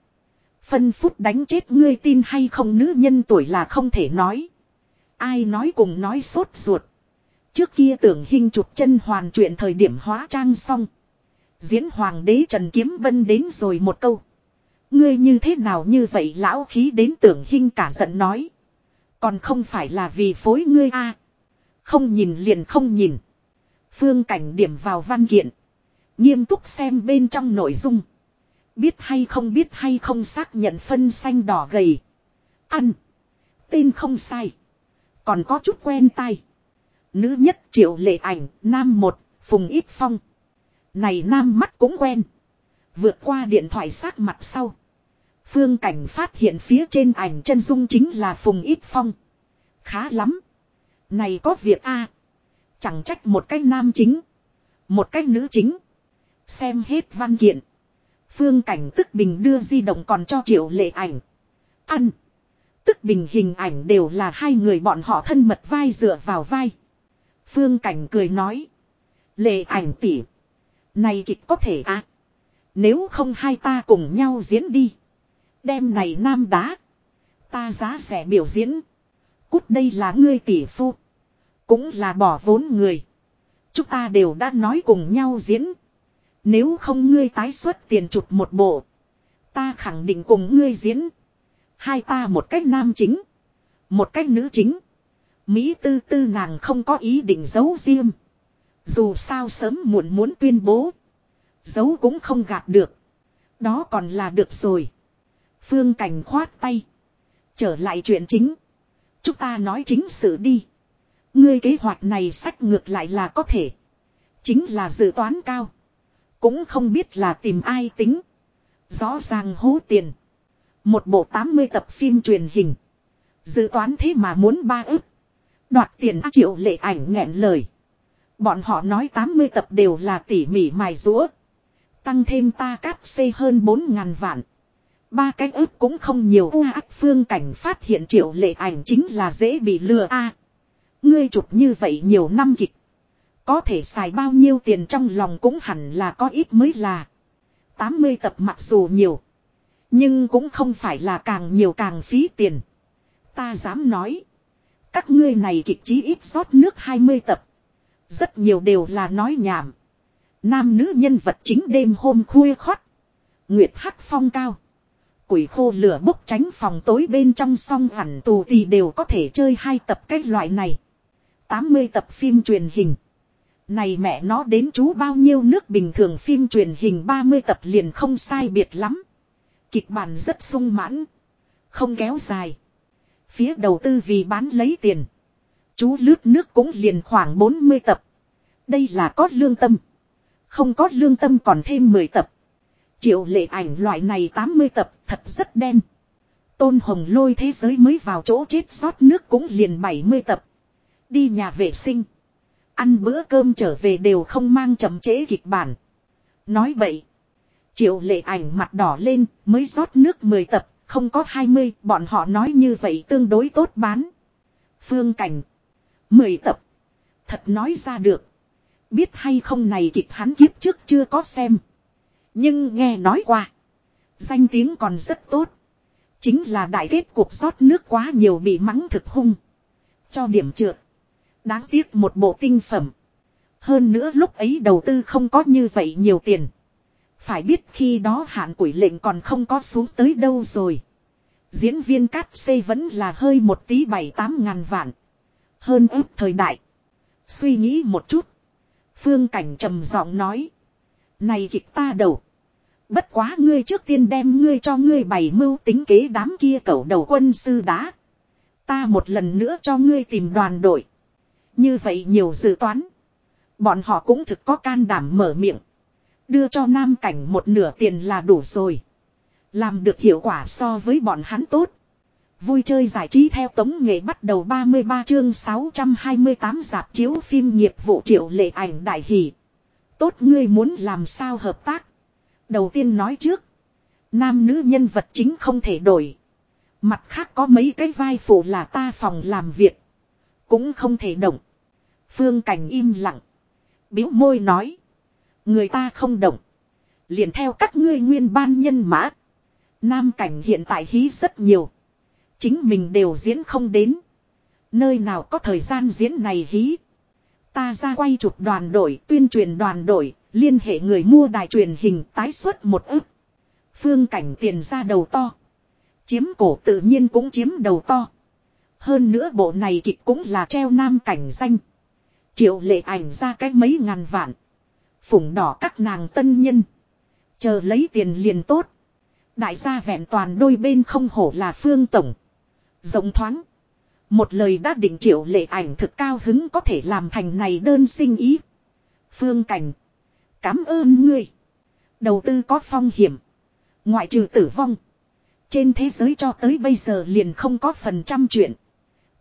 Phân phút đánh chết ngươi tin hay không nữ nhân tuổi là không thể nói. Ai nói cùng nói sốt ruột. Trước kia tưởng hình chụp chân hoàn chuyện thời điểm hóa trang xong. Diễn hoàng đế Trần Kiếm Vân đến rồi một câu. Ngươi như thế nào như vậy lão khí đến tưởng hình cả giận nói. Còn không phải là vì phối ngươi a Không nhìn liền không nhìn. Phương cảnh điểm vào văn kiện. Nghiêm túc xem bên trong nội dung. Biết hay không biết hay không xác nhận phân xanh đỏ gầy. Ăn. Tên không sai. Còn có chút quen tai. Nữ nhất triệu lệ ảnh, nam một, phùng ít phong. Này nam mắt cũng quen. Vượt qua điện thoại sát mặt sau. Phương cảnh phát hiện phía trên ảnh chân dung chính là phùng ít phong. Khá lắm. Này có việc a Chẳng trách một cái nam chính. Một cái nữ chính. Xem hết văn kiện. Phương cảnh tức bình đưa di động còn cho triệu lệ ảnh. Ăn. Tức bình hình ảnh đều là hai người bọn họ thân mật vai dựa vào vai. Phương cảnh cười nói. Lệ ảnh tỉ. Này kịch có thể à. Nếu không hai ta cùng nhau diễn đi. Đêm này nam đá. Ta giá sẽ biểu diễn. Cút đây là ngươi tỷ phu. Cũng là bỏ vốn người. Chúng ta đều đã nói cùng nhau diễn. Nếu không ngươi tái xuất tiền chụp một bộ. Ta khẳng định cùng ngươi diễn. Hai ta một cách nam chính. Một cách nữ chính. Mỹ tư tư nàng không có ý định giấu riêng. Dù sao sớm muộn muốn tuyên bố. Giấu cũng không gạt được. Đó còn là được rồi. Phương Cảnh khoát tay. Trở lại chuyện chính. Chúng ta nói chính sự đi. Ngươi kế hoạch này sách ngược lại là có thể. Chính là dự toán cao. Cũng không biết là tìm ai tính. Rõ ràng hố tiền. Một bộ 80 tập phim truyền hình. Dự toán thế mà muốn ba ức. Đoạt tiền triệu lệ ảnh nghẹn lời. Bọn họ nói 80 tập đều là tỉ mỉ mài rũa. Tăng thêm ta cắt xây hơn 4 ngàn vạn. Ba cái ức cũng không nhiều u ác phương cảnh phát hiện triệu lệ ảnh chính là dễ bị lừa a Ngươi chụp như vậy nhiều năm kịch. Có thể xài bao nhiêu tiền trong lòng cũng hẳn là có ít mới là. 80 tập mặc dù nhiều. Nhưng cũng không phải là càng nhiều càng phí tiền. Ta dám nói. Các ngươi này kịch chí ít rót nước 20 tập. Rất nhiều đều là nói nhảm. Nam nữ nhân vật chính đêm hôm khuya khót. Nguyệt hắc phong cao. Quỷ khô lửa bốc tránh phòng tối bên trong song hẳn tù thì đều có thể chơi hai tập cái loại này. 80 tập phim truyền hình. Này mẹ nó đến chú bao nhiêu nước bình thường phim truyền hình 30 tập liền không sai biệt lắm. Kịch bản rất sung mãn. Không kéo dài. Phía đầu tư vì bán lấy tiền. Chú lướt nước cũng liền khoảng 40 tập. Đây là có lương tâm. Không có lương tâm còn thêm 10 tập. Triệu lệ ảnh loại này 80 tập thật rất đen. Tôn Hồng lôi thế giới mới vào chỗ chết sót nước cũng liền 70 tập. Đi nhà vệ sinh. Ăn bữa cơm trở về đều không mang chậm trễ kịch bản. Nói vậy. Triệu lệ ảnh mặt đỏ lên, mới rót nước 10 tập. Không có 20 bọn họ nói như vậy tương đối tốt bán. Phương cảnh. 10 tập. Thật nói ra được. Biết hay không này kịch hắn kiếp trước chưa có xem. Nhưng nghe nói qua. Danh tiếng còn rất tốt. Chính là đại kết cuộc rót nước quá nhiều bị mắng thực hung. Cho điểm trượt. Đáng tiếc một bộ tinh phẩm. Hơn nữa lúc ấy đầu tư không có như vậy nhiều tiền. Phải biết khi đó hạn quỷ lệnh còn không có xuống tới đâu rồi. Diễn viên cát xây vẫn là hơi một tí bảy tám ngàn vạn. Hơn ước thời đại. Suy nghĩ một chút. Phương Cảnh trầm giọng nói. Này kịch ta đầu. Bất quá ngươi trước tiên đem ngươi cho ngươi bày mưu tính kế đám kia cẩu đầu quân sư đá. Ta một lần nữa cho ngươi tìm đoàn đội. Như vậy nhiều dự toán. Bọn họ cũng thực có can đảm mở miệng. Đưa cho nam cảnh một nửa tiền là đủ rồi. Làm được hiệu quả so với bọn hắn tốt. Vui chơi giải trí theo tống nghệ bắt đầu 33 chương 628 dạp chiếu phim nghiệp vụ triệu lệ ảnh đại hỷ. Tốt ngươi muốn làm sao hợp tác. Đầu tiên nói trước. Nam nữ nhân vật chính không thể đổi. Mặt khác có mấy cái vai phụ là ta phòng làm việc. Cũng không thể động. Phương Cảnh im lặng. biếu môi nói. Người ta không động. Liền theo các ngươi nguyên ban nhân mã. Nam Cảnh hiện tại hí rất nhiều. Chính mình đều diễn không đến. Nơi nào có thời gian diễn này hí. Ta ra quay chụp đoàn đội, tuyên truyền đoàn đội, liên hệ người mua đài truyền hình tái xuất một ức. Phương cảnh tiền ra đầu to. Chiếm cổ tự nhiên cũng chiếm đầu to. Hơn nữa bộ này kịch cũng là treo nam cảnh danh. Triệu lệ ảnh ra cái mấy ngàn vạn. Phủng đỏ các nàng tân nhân. Chờ lấy tiền liền tốt. Đại gia vẹn toàn đôi bên không hổ là phương tổng. Rộng thoáng. Một lời đã định triệu lệ ảnh thực cao hứng có thể làm thành này đơn sinh ý. Phương cảnh. Cảm ơn ngươi. Đầu tư có phong hiểm. Ngoại trừ tử vong. Trên thế giới cho tới bây giờ liền không có phần trăm chuyện.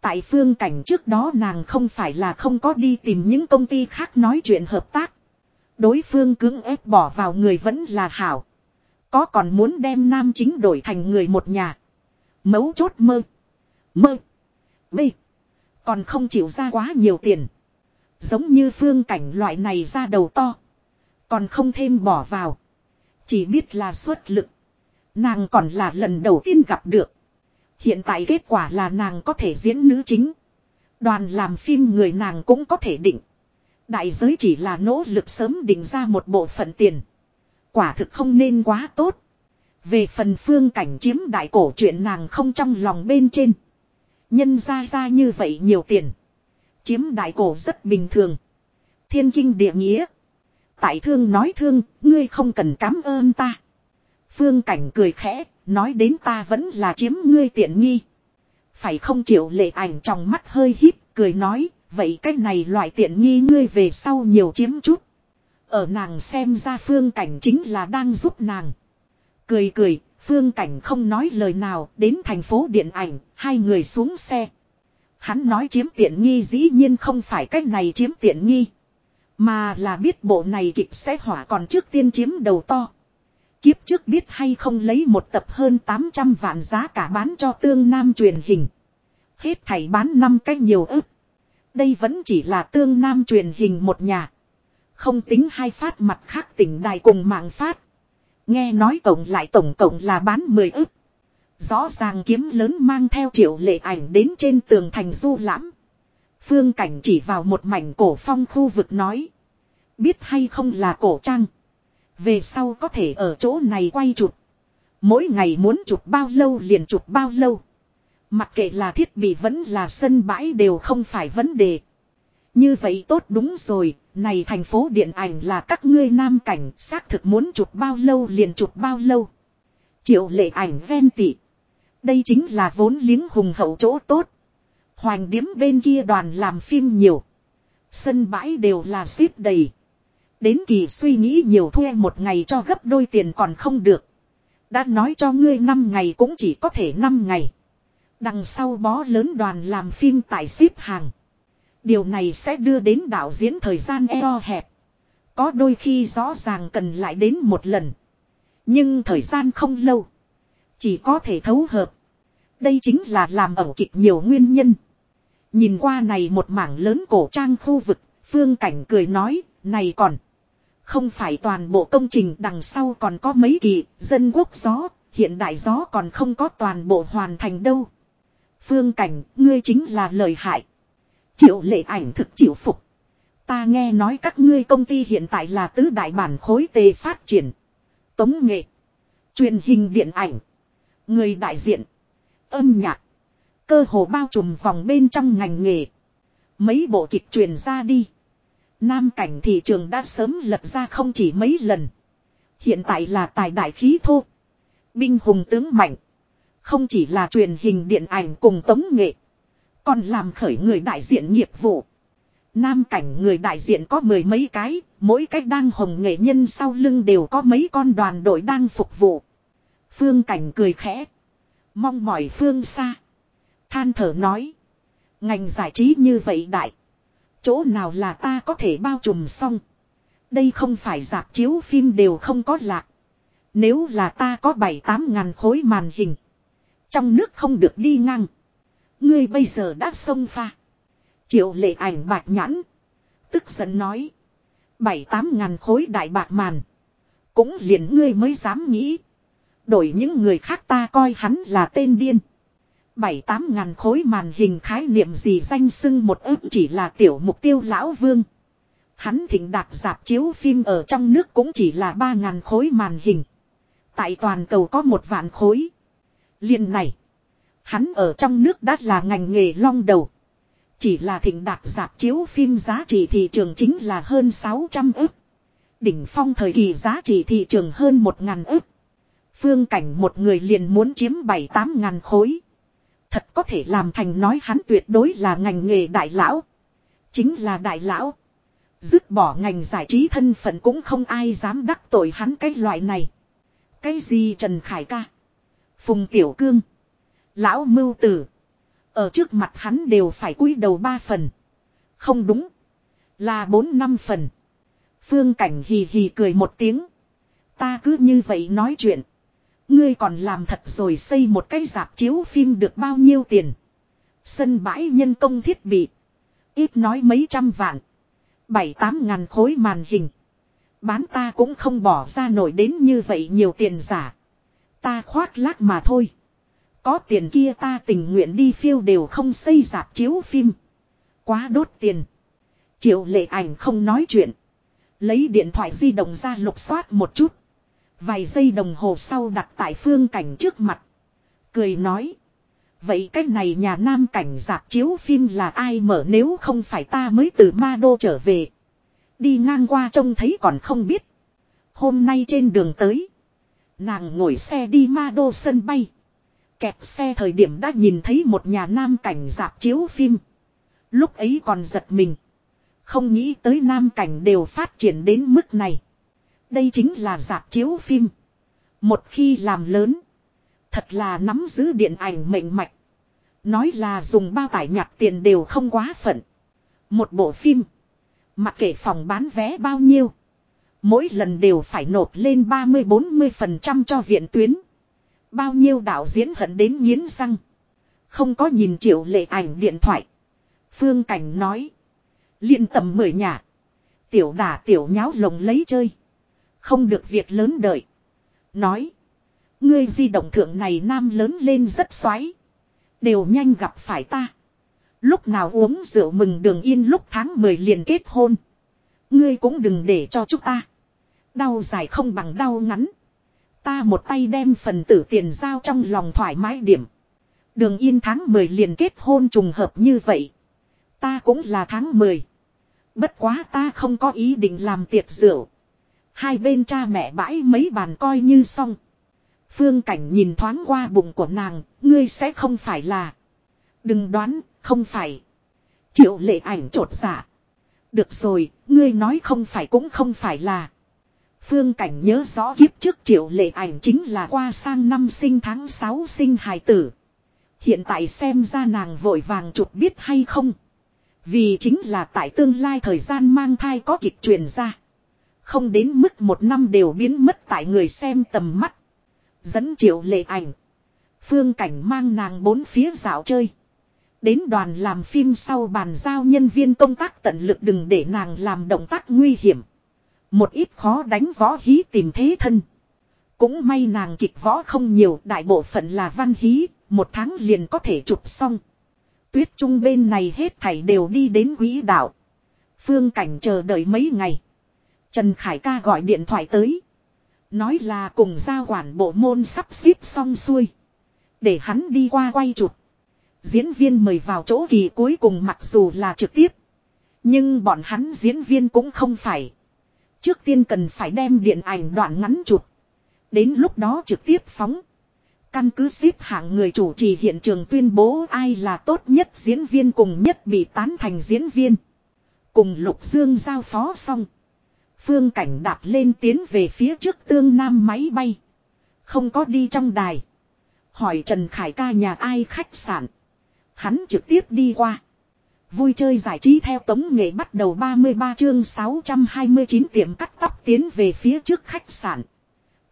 Tại phương cảnh trước đó nàng không phải là không có đi tìm những công ty khác nói chuyện hợp tác. Đối phương cưỡng ép bỏ vào người vẫn là hảo. Có còn muốn đem nam chính đổi thành người một nhà. Mấu chốt mơ. Mơ. Bê. Còn không chịu ra quá nhiều tiền. Giống như phương cảnh loại này ra đầu to. Còn không thêm bỏ vào. Chỉ biết là xuất lực. Nàng còn là lần đầu tiên gặp được. Hiện tại kết quả là nàng có thể diễn nữ chính. Đoàn làm phim người nàng cũng có thể định. Đại giới chỉ là nỗ lực sớm định ra một bộ phận tiền. Quả thực không nên quá tốt. Về phần phương cảnh chiếm đại cổ chuyện nàng không trong lòng bên trên. Nhân ra ra như vậy nhiều tiền. Chiếm đại cổ rất bình thường. Thiên kinh địa nghĩa. Tại thương nói thương, ngươi không cần cảm ơn ta. Phương cảnh cười khẽ, nói đến ta vẫn là chiếm ngươi tiện nghi. Phải không chịu lệ ảnh trong mắt hơi hít, cười nói, vậy cách này loại tiện nghi ngươi về sau nhiều chiếm chút. Ở nàng xem ra phương cảnh chính là đang giúp nàng. Cười cười, phương cảnh không nói lời nào, đến thành phố điện ảnh, hai người xuống xe. Hắn nói chiếm tiện nghi dĩ nhiên không phải cách này chiếm tiện nghi. Mà là biết bộ này kịch sẽ hỏa còn trước tiên chiếm đầu to. Kiếp trước biết hay không lấy một tập hơn 800 vạn giá cả bán cho tương nam truyền hình. Hết thảy bán năm cách nhiều ức. Đây vẫn chỉ là tương nam truyền hình một nhà. Không tính hai phát mặt khác tỉnh đài cùng mạng phát. Nghe nói tổng lại tổng cộng là bán 10 ức. Rõ ràng kiếm lớn mang theo triệu lệ ảnh đến trên tường thành du lãm. Phương cảnh chỉ vào một mảnh cổ phong khu vực nói. Biết hay không là cổ trang. Về sau có thể ở chỗ này quay chụp. Mỗi ngày muốn chụp bao lâu liền chụp bao lâu. Mặc kệ là thiết bị vẫn là sân bãi đều không phải vấn đề. Như vậy tốt đúng rồi, này thành phố điện ảnh là các ngươi nam cảnh xác thực muốn chụp bao lâu liền chụp bao lâu. Triệu lệ ảnh ven tị. Đây chính là vốn liếng hùng hậu chỗ tốt. Hoành điếm bên kia đoàn làm phim nhiều. Sân bãi đều là xếp đầy. Đến kỳ suy nghĩ nhiều thuê một ngày cho gấp đôi tiền còn không được. Đã nói cho ngươi 5 ngày cũng chỉ có thể 5 ngày. Đằng sau bó lớn đoàn làm phim tại xếp hàng. Điều này sẽ đưa đến đạo diễn thời gian eo hẹp. Có đôi khi rõ ràng cần lại đến một lần. Nhưng thời gian không lâu. Chỉ có thể thấu hợp. Đây chính là làm ẩu kịch nhiều nguyên nhân. Nhìn qua này một mảng lớn cổ trang khu vực, phương cảnh cười nói, này còn. Không phải toàn bộ công trình đằng sau còn có mấy kỳ, dân quốc gió, hiện đại gió còn không có toàn bộ hoàn thành đâu. Phương cảnh, ngươi chính là lời hại. Triệu lệ ảnh thực chịu phục. Ta nghe nói các ngươi công ty hiện tại là tứ đại bản khối tề phát triển. Tống nghệ. Truyền hình điện ảnh. Người đại diện. Âm nhạc. Cơ hồ bao trùm vòng bên trong ngành nghề. Mấy bộ kịch truyền ra đi. Nam cảnh thị trường đã sớm lật ra không chỉ mấy lần. Hiện tại là tài đại khí thô. Binh hùng tướng mạnh. Không chỉ là truyền hình điện ảnh cùng tống nghệ. Còn làm khởi người đại diện nghiệp vụ. Nam cảnh người đại diện có mười mấy cái, mỗi cách đang hồng nghệ nhân sau lưng đều có mấy con đoàn đội đang phục vụ. Phương cảnh cười khẽ. Mong mỏi phương xa. Than thở nói. Ngành giải trí như vậy đại. Chỗ nào là ta có thể bao trùm xong. Đây không phải dạp chiếu phim đều không có lạc. Nếu là ta có 7-8 ngàn khối màn hình. Trong nước không được đi ngang. Ngươi bây giờ đã xông pha. Triệu lệ ảnh bạc nhãn. Tức giận nói. 7-8 ngàn khối đại bạc màn. Cũng liền ngươi mới dám nghĩ. Đổi những người khác ta coi hắn là tên điên. Bảy tám ngàn khối màn hình khái niệm gì danh sưng một ức chỉ là tiểu mục tiêu lão vương. Hắn thỉnh đạt dạp chiếu phim ở trong nước cũng chỉ là ba ngàn khối màn hình. Tại toàn cầu có một vạn khối liền này. Hắn ở trong nước đã là ngành nghề long đầu. Chỉ là thịnh đạc giạc chiếu phim giá trị thị trường chính là hơn 600 ức. Đỉnh phong thời kỳ giá trị thị trường hơn 1 ngàn ức. Phương cảnh một người liền muốn chiếm 7-8 ngàn khối. Thật có thể làm thành nói hắn tuyệt đối là ngành nghề đại lão. Chính là đại lão. Dứt bỏ ngành giải trí thân phận cũng không ai dám đắc tội hắn cái loại này. Cái gì Trần Khải ca. Phùng Tiểu Cương. Lão Mưu Tử. Ở trước mặt hắn đều phải cúi đầu ba phần. Không đúng. Là bốn năm phần. Phương Cảnh hì hì cười một tiếng. Ta cứ như vậy nói chuyện. Ngươi còn làm thật rồi xây một cái dạp chiếu phim được bao nhiêu tiền. Sân bãi nhân công thiết bị. Ít nói mấy trăm vạn. Bảy tám ngàn khối màn hình. Bán ta cũng không bỏ ra nổi đến như vậy nhiều tiền giả. Ta khoác lác mà thôi. Có tiền kia ta tình nguyện đi phiêu đều không xây dạp chiếu phim. Quá đốt tiền. Triệu lệ ảnh không nói chuyện. Lấy điện thoại di động ra lục soát một chút. Vài giây đồng hồ sau đặt tại phương cảnh trước mặt. Cười nói. Vậy cách này nhà nam cảnh dạp chiếu phim là ai mở nếu không phải ta mới từ ma đô trở về. Đi ngang qua trông thấy còn không biết. Hôm nay trên đường tới. Nàng ngồi xe đi ma đô sân bay. kẹt xe thời điểm đã nhìn thấy một nhà nam cảnh dạp chiếu phim. Lúc ấy còn giật mình. Không nghĩ tới nam cảnh đều phát triển đến mức này. Đây chính là dạp chiếu phim. Một khi làm lớn. Thật là nắm giữ điện ảnh mệnh mạch. Nói là dùng bao tải nhặt tiền đều không quá phận. Một bộ phim. Mặc kệ phòng bán vé bao nhiêu. Mỗi lần đều phải nộp lên 30-40% cho viện tuyến. Bao nhiêu đạo diễn hận đến nghiến răng. Không có nhìn triệu lệ ảnh điện thoại. Phương Cảnh nói. Liên tầm mười nhà. Tiểu đả tiểu nháo lồng lấy chơi. Không được việc lớn đợi. Nói. Ngươi di động thượng này nam lớn lên rất xoáy. Đều nhanh gặp phải ta. Lúc nào uống rượu mừng đường yên lúc tháng 10 liền kết hôn. Ngươi cũng đừng để cho chúng ta. Đau dài không bằng đau ngắn. Ta một tay đem phần tử tiền giao trong lòng thoải mái điểm. Đường yên tháng 10 liền kết hôn trùng hợp như vậy. Ta cũng là tháng 10. Bất quá ta không có ý định làm tiệc rượu. Hai bên cha mẹ bãi mấy bàn coi như xong. Phương cảnh nhìn thoáng qua bụng của nàng, ngươi sẽ không phải là. Đừng đoán, không phải. Triệu lệ ảnh trột dạ. Được rồi, ngươi nói không phải cũng không phải là. Phương cảnh nhớ rõ kiếp trước triệu lệ ảnh chính là qua sang năm sinh tháng 6 sinh hài tử. Hiện tại xem ra nàng vội vàng chụp biết hay không. Vì chính là tại tương lai thời gian mang thai có kịch truyền ra. Không đến mức một năm đều biến mất tại người xem tầm mắt. Dẫn triệu lệ ảnh. Phương cảnh mang nàng bốn phía dạo chơi. Đến đoàn làm phim sau bàn giao nhân viên công tác tận lực đừng để nàng làm động tác nguy hiểm. Một ít khó đánh võ hí tìm thế thân. Cũng may nàng kịch võ không nhiều, đại bộ phận là văn hí, một tháng liền có thể chụp xong. Tuyết trung bên này hết thảy đều đi đến quỹ đạo. Phương cảnh chờ đợi mấy ngày. Trần Khải ca gọi điện thoại tới. Nói là cùng gia quản bộ môn sắp xếp xong xuôi. Để hắn đi qua quay chụp. Diễn viên mời vào chỗ kỳ cuối cùng mặc dù là trực tiếp. Nhưng bọn hắn diễn viên cũng không phải. Trước tiên cần phải đem điện ảnh đoạn ngắn chụp. Đến lúc đó trực tiếp phóng. Căn cứ xếp hạng người chủ trì hiện trường tuyên bố ai là tốt nhất diễn viên cùng nhất bị tán thành diễn viên. Cùng Lục Dương giao phó xong. Phương cảnh đạp lên tiến về phía trước tương nam máy bay. Không có đi trong đài. Hỏi Trần Khải ca nhà ai khách sạn. Hắn trực tiếp đi qua. Vui chơi giải trí theo tống nghệ bắt đầu 33 chương 629 tiệm cắt tóc tiến về phía trước khách sạn.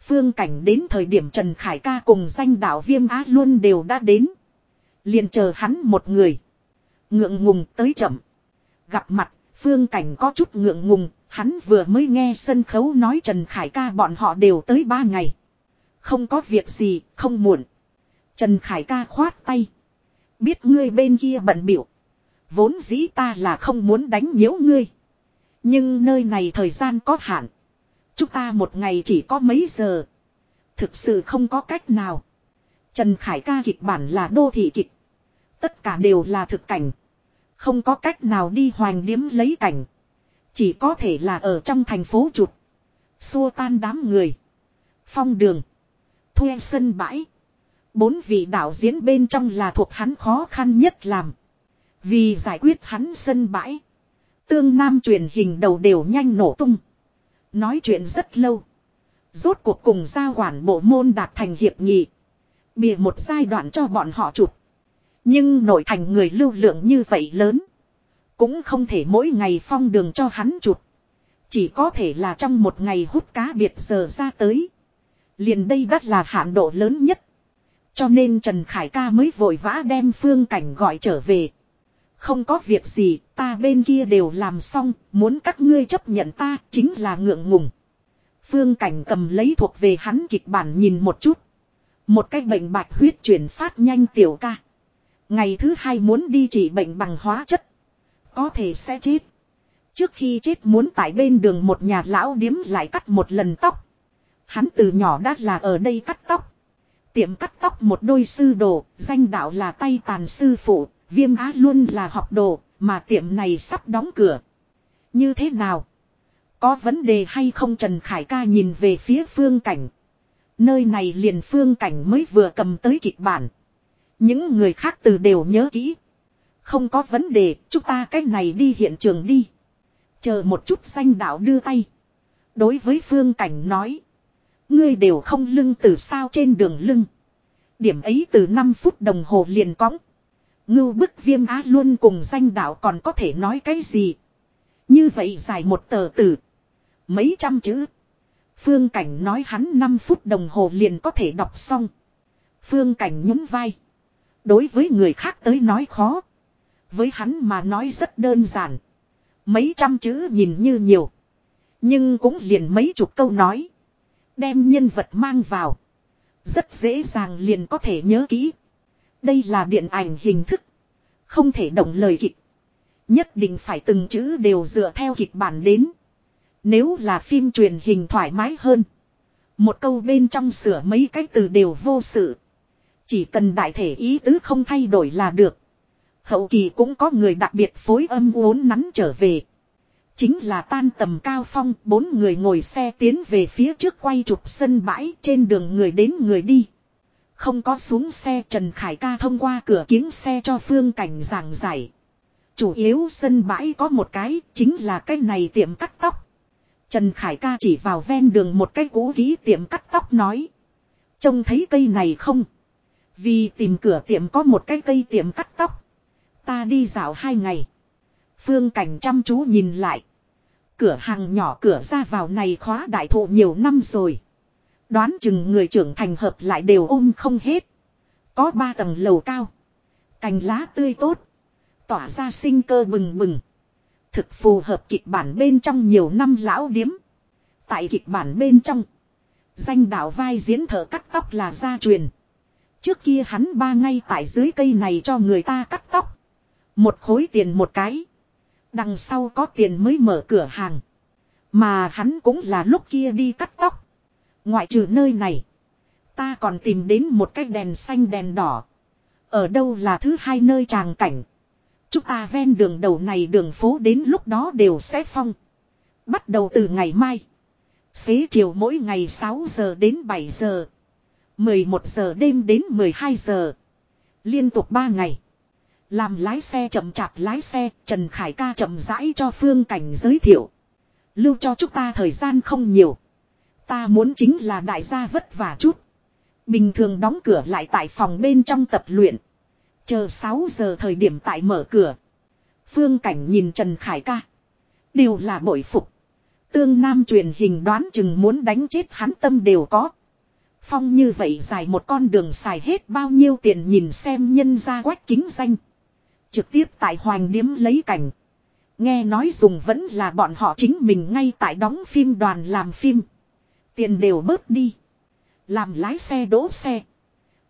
Phương cảnh đến thời điểm Trần Khải ca cùng danh đạo viêm á luôn đều đã đến. liền chờ hắn một người. Ngượng ngùng tới chậm. Gặp mặt, phương cảnh có chút ngượng ngùng, hắn vừa mới nghe sân khấu nói Trần Khải ca bọn họ đều tới ba ngày. Không có việc gì, không muộn. Trần Khải ca khoát tay. Biết ngươi bên kia bận biểu. Vốn dĩ ta là không muốn đánh nhiễu ngươi. Nhưng nơi này thời gian có hạn. Chúng ta một ngày chỉ có mấy giờ. Thực sự không có cách nào. Trần Khải ca kịch bản là đô thị kịch. Tất cả đều là thực cảnh. Không có cách nào đi hoành điếm lấy cảnh. Chỉ có thể là ở trong thành phố chụp, Xua tan đám người. Phong đường. Thuê sân bãi. Bốn vị đạo diễn bên trong là thuộc hắn khó khăn nhất làm. Vì giải quyết hắn sân bãi. Tương Nam truyền hình đầu đều nhanh nổ tung. Nói chuyện rất lâu. Rốt cuộc cùng giao quản bộ môn đạt thành hiệp nghị. Bìa một giai đoạn cho bọn họ chụp. Nhưng nội thành người lưu lượng như vậy lớn. Cũng không thể mỗi ngày phong đường cho hắn chụp. Chỉ có thể là trong một ngày hút cá biệt giờ ra tới. Liền đây đắt là hạn độ lớn nhất. Cho nên Trần Khải ca mới vội vã đem phương cảnh gọi trở về. Không có việc gì, ta bên kia đều làm xong, muốn các ngươi chấp nhận ta, chính là ngượng ngùng. Phương Cảnh cầm lấy thuộc về hắn kịch bản nhìn một chút. Một cái bệnh bạch huyết chuyển phát nhanh tiểu ca. Ngày thứ hai muốn đi trị bệnh bằng hóa chất. Có thể sẽ chết. Trước khi chết muốn tại bên đường một nhà lão điếm lại cắt một lần tóc. Hắn từ nhỏ đã là ở đây cắt tóc. Tiệm cắt tóc một đôi sư đồ, danh đạo là tay tàn sư phụ, Viêm Á luôn là học đồ, mà tiệm này sắp đóng cửa. Như thế nào? Có vấn đề hay không Trần Khải ca nhìn về phía phương cảnh. Nơi này liền phương cảnh mới vừa cầm tới kịch bản. Những người khác từ đều nhớ kỹ. Không có vấn đề, chúng ta cách này đi hiện trường đi. Chờ một chút danh đạo đưa tay. Đối với phương cảnh nói. Ngươi đều không lưng từ sao trên đường lưng. Điểm ấy từ 5 phút đồng hồ liền cõng. Ngưu bức viêm á luôn cùng danh đạo còn có thể nói cái gì. Như vậy dài một tờ tử. Mấy trăm chữ. Phương Cảnh nói hắn 5 phút đồng hồ liền có thể đọc xong. Phương Cảnh nhún vai. Đối với người khác tới nói khó. Với hắn mà nói rất đơn giản. Mấy trăm chữ nhìn như nhiều. Nhưng cũng liền mấy chục câu nói. Đem nhân vật mang vào. Rất dễ dàng liền có thể nhớ kỹ. Đây là điện ảnh hình thức. Không thể động lời kịch. Nhất định phải từng chữ đều dựa theo kịch bản đến. Nếu là phim truyền hình thoải mái hơn. Một câu bên trong sửa mấy cái từ đều vô sự. Chỉ cần đại thể ý tứ không thay đổi là được. Hậu kỳ cũng có người đặc biệt phối âm uốn nắn trở về. Chính là tan tầm cao phong, bốn người ngồi xe tiến về phía trước quay chụp sân bãi trên đường người đến người đi. Không có xuống xe Trần Khải ca thông qua cửa kính xe cho phương cảnh giảng giải. Chủ yếu sân bãi có một cái, chính là cái này tiệm cắt tóc. Trần Khải ca chỉ vào ven đường một cái cũ ký tiệm cắt tóc nói. Trông thấy cây này không? Vì tìm cửa tiệm có một cái cây tiệm cắt tóc. Ta đi dạo hai ngày. Phương cảnh chăm chú nhìn lại. Cửa hàng nhỏ cửa ra vào này khóa đại thụ nhiều năm rồi. Đoán chừng người trưởng thành hợp lại đều ôm không hết. Có ba tầng lầu cao. Cành lá tươi tốt. Tỏa ra sinh cơ bừng bừng. Thực phù hợp kịch bản bên trong nhiều năm lão điếm. Tại kịch bản bên trong. Danh đạo vai diễn thợ cắt tóc là gia truyền. Trước kia hắn ba ngay tại dưới cây này cho người ta cắt tóc. Một khối tiền một cái. Đằng sau có tiền mới mở cửa hàng. Mà hắn cũng là lúc kia đi cắt tóc. Ngoại trừ nơi này. Ta còn tìm đến một cái đèn xanh đèn đỏ. Ở đâu là thứ hai nơi tràng cảnh. Chúng ta ven đường đầu này đường phố đến lúc đó đều sẽ phong. Bắt đầu từ ngày mai. Xế chiều mỗi ngày 6 giờ đến 7 giờ. 11 giờ đêm đến 12 giờ. Liên tục 3 ngày. Làm lái xe chậm chạp lái xe, Trần Khải ca chậm rãi cho Phương Cảnh giới thiệu. Lưu cho chúng ta thời gian không nhiều. Ta muốn chính là đại gia vất vả chút. Bình thường đóng cửa lại tại phòng bên trong tập luyện. Chờ 6 giờ thời điểm tại mở cửa. Phương Cảnh nhìn Trần Khải ca. Đều là bội phục. Tương Nam truyền hình đoán chừng muốn đánh chết hắn tâm đều có. Phong như vậy dài một con đường xài hết bao nhiêu tiền nhìn xem nhân ra quách kính danh. Trực tiếp tại Hoàng Điếm lấy cảnh. Nghe nói dùng vẫn là bọn họ chính mình ngay tại đóng phim đoàn làm phim. Tiền đều bớt đi. Làm lái xe đỗ xe.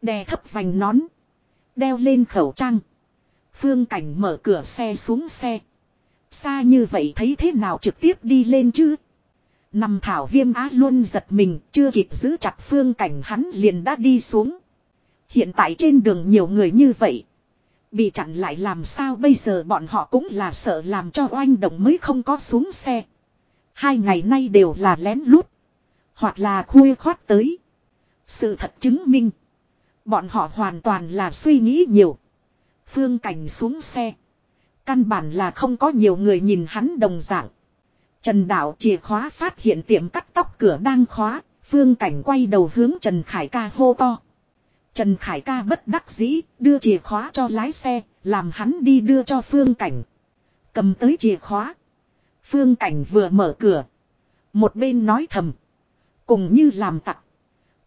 Đè thấp vành nón. Đeo lên khẩu trang. Phương cảnh mở cửa xe xuống xe. Xa như vậy thấy thế nào trực tiếp đi lên chứ? Nằm thảo viêm á luôn giật mình, chưa kịp giữ chặt phương cảnh hắn liền đã đi xuống. Hiện tại trên đường nhiều người như vậy. Bị chặn lại làm sao bây giờ bọn họ cũng là sợ làm cho oanh động mới không có xuống xe. Hai ngày nay đều là lén lút. Hoặc là khui khoát tới. Sự thật chứng minh. Bọn họ hoàn toàn là suy nghĩ nhiều. Phương cảnh xuống xe. Căn bản là không có nhiều người nhìn hắn đồng dạng. Trần Đạo chìa khóa phát hiện tiệm cắt tóc cửa đang khóa. Phương cảnh quay đầu hướng Trần Khải ca hô to. Trần Khải ca bất đắc dĩ, đưa chìa khóa cho lái xe, làm hắn đi đưa cho Phương Cảnh. Cầm tới chìa khóa. Phương Cảnh vừa mở cửa. Một bên nói thầm. Cùng như làm tặc.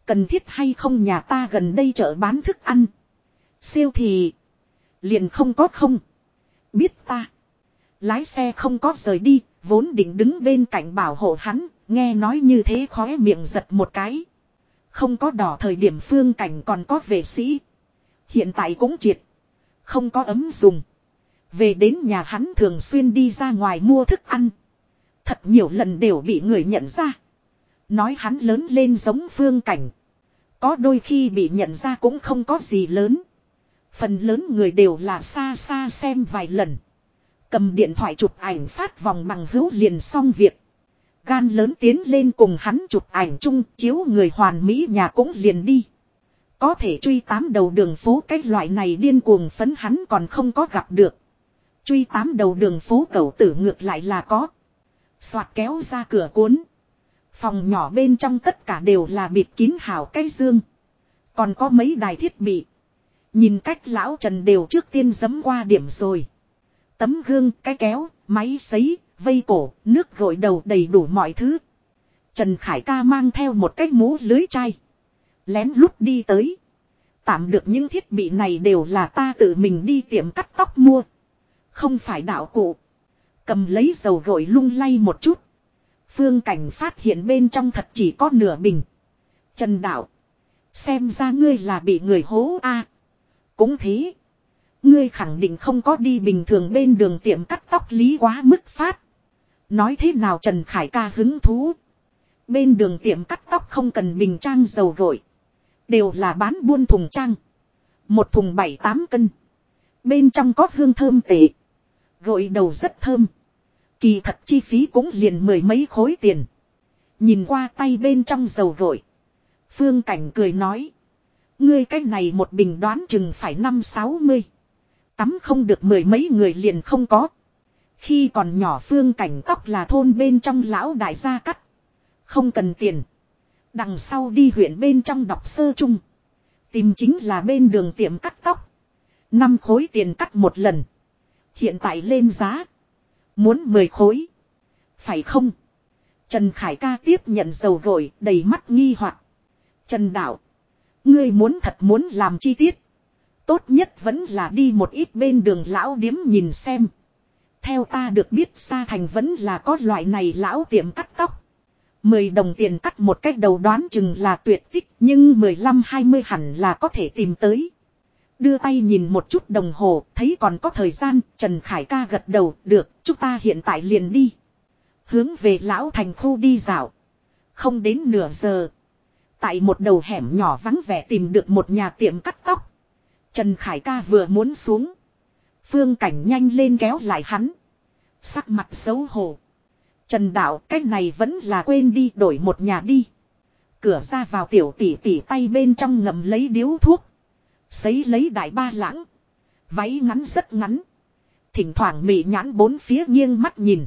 Cần thiết hay không nhà ta gần đây chợ bán thức ăn. Siêu thì. Liền không có không. Biết ta. Lái xe không có rời đi, vốn định đứng bên cạnh bảo hộ hắn, nghe nói như thế khóe miệng giật một cái. Không có đỏ thời điểm phương cảnh còn có vệ sĩ. Hiện tại cũng triệt. Không có ấm dùng. Về đến nhà hắn thường xuyên đi ra ngoài mua thức ăn. Thật nhiều lần đều bị người nhận ra. Nói hắn lớn lên giống phương cảnh. Có đôi khi bị nhận ra cũng không có gì lớn. Phần lớn người đều là xa xa xem vài lần. Cầm điện thoại chụp ảnh phát vòng bằng hữu liền xong việc. Gan lớn tiến lên cùng hắn chụp ảnh chung, chiếu người hoàn mỹ nhà cũng liền đi. Có thể truy tám đầu đường phố cái loại này điên cuồng phấn hắn còn không có gặp được. Truy tám đầu đường phố cẩu tử ngược lại là có. Soạt kéo ra cửa cuốn. Phòng nhỏ bên trong tất cả đều là bịt kín hảo cây dương. Còn có mấy đài thiết bị. Nhìn cách lão Trần đều trước tiên dấm qua điểm rồi. Tấm gương, cái kéo, máy sấy, vây cổ, nước gội đầu đầy đủ mọi thứ. Trần Khải ca mang theo một cái mũ lưới chai. Lén lút đi tới. Tạm được những thiết bị này đều là ta tự mình đi tiệm cắt tóc mua. Không phải đạo cụ. Cầm lấy dầu gội lung lay một chút. Phương cảnh phát hiện bên trong thật chỉ có nửa bình. Trần đạo. Xem ra ngươi là bị người hố a Cũng thế. Ngươi khẳng định không có đi bình thường bên đường tiệm cắt tóc lý quá mức phát. Nói thế nào Trần Khải ca hứng thú. Bên đường tiệm cắt tóc không cần bình trang dầu gội. Đều là bán buôn thùng trang. Một thùng bảy tám cân. Bên trong có hương thơm tệ. Gội đầu rất thơm. Kỳ thật chi phí cũng liền mười mấy khối tiền. Nhìn qua tay bên trong dầu gội. Phương Cảnh cười nói. Ngươi cái này một bình đoán chừng phải năm sáu mươi. Tắm không được mười mấy người liền không có. Khi còn nhỏ phương cảnh tóc là thôn bên trong lão đại gia cắt. Không cần tiền. Đằng sau đi huyện bên trong đọc sơ chung. Tìm chính là bên đường tiệm cắt tóc. Năm khối tiền cắt một lần. Hiện tại lên giá. Muốn mười khối. Phải không? Trần Khải ca tiếp nhận dầu gội, đầy mắt nghi hoặc Trần Đạo. Ngươi muốn thật muốn làm chi tiết. Tốt nhất vẫn là đi một ít bên đường lão điếm nhìn xem. Theo ta được biết xa thành vẫn là có loại này lão tiệm cắt tóc. Mười đồng tiền cắt một cách đầu đoán chừng là tuyệt tích, nhưng mười lăm hai mươi hẳn là có thể tìm tới. Đưa tay nhìn một chút đồng hồ, thấy còn có thời gian, Trần Khải ca gật đầu, được, chúng ta hiện tại liền đi. Hướng về lão thành khu đi dạo. Không đến nửa giờ. Tại một đầu hẻm nhỏ vắng vẻ tìm được một nhà tiệm cắt tóc. Trần Khải ca vừa muốn xuống. Phương cảnh nhanh lên kéo lại hắn. Sắc mặt xấu hổ. Trần đạo, cái này vẫn là quên đi, đổi một nhà đi. Cửa ra vào tiểu tỷ tỷ tay bên trong ngầm lấy điếu thuốc. Sấy lấy đại ba lãng. Váy ngắn rất ngắn. Thỉnh thoảng mị nhãn bốn phía nghiêng mắt nhìn.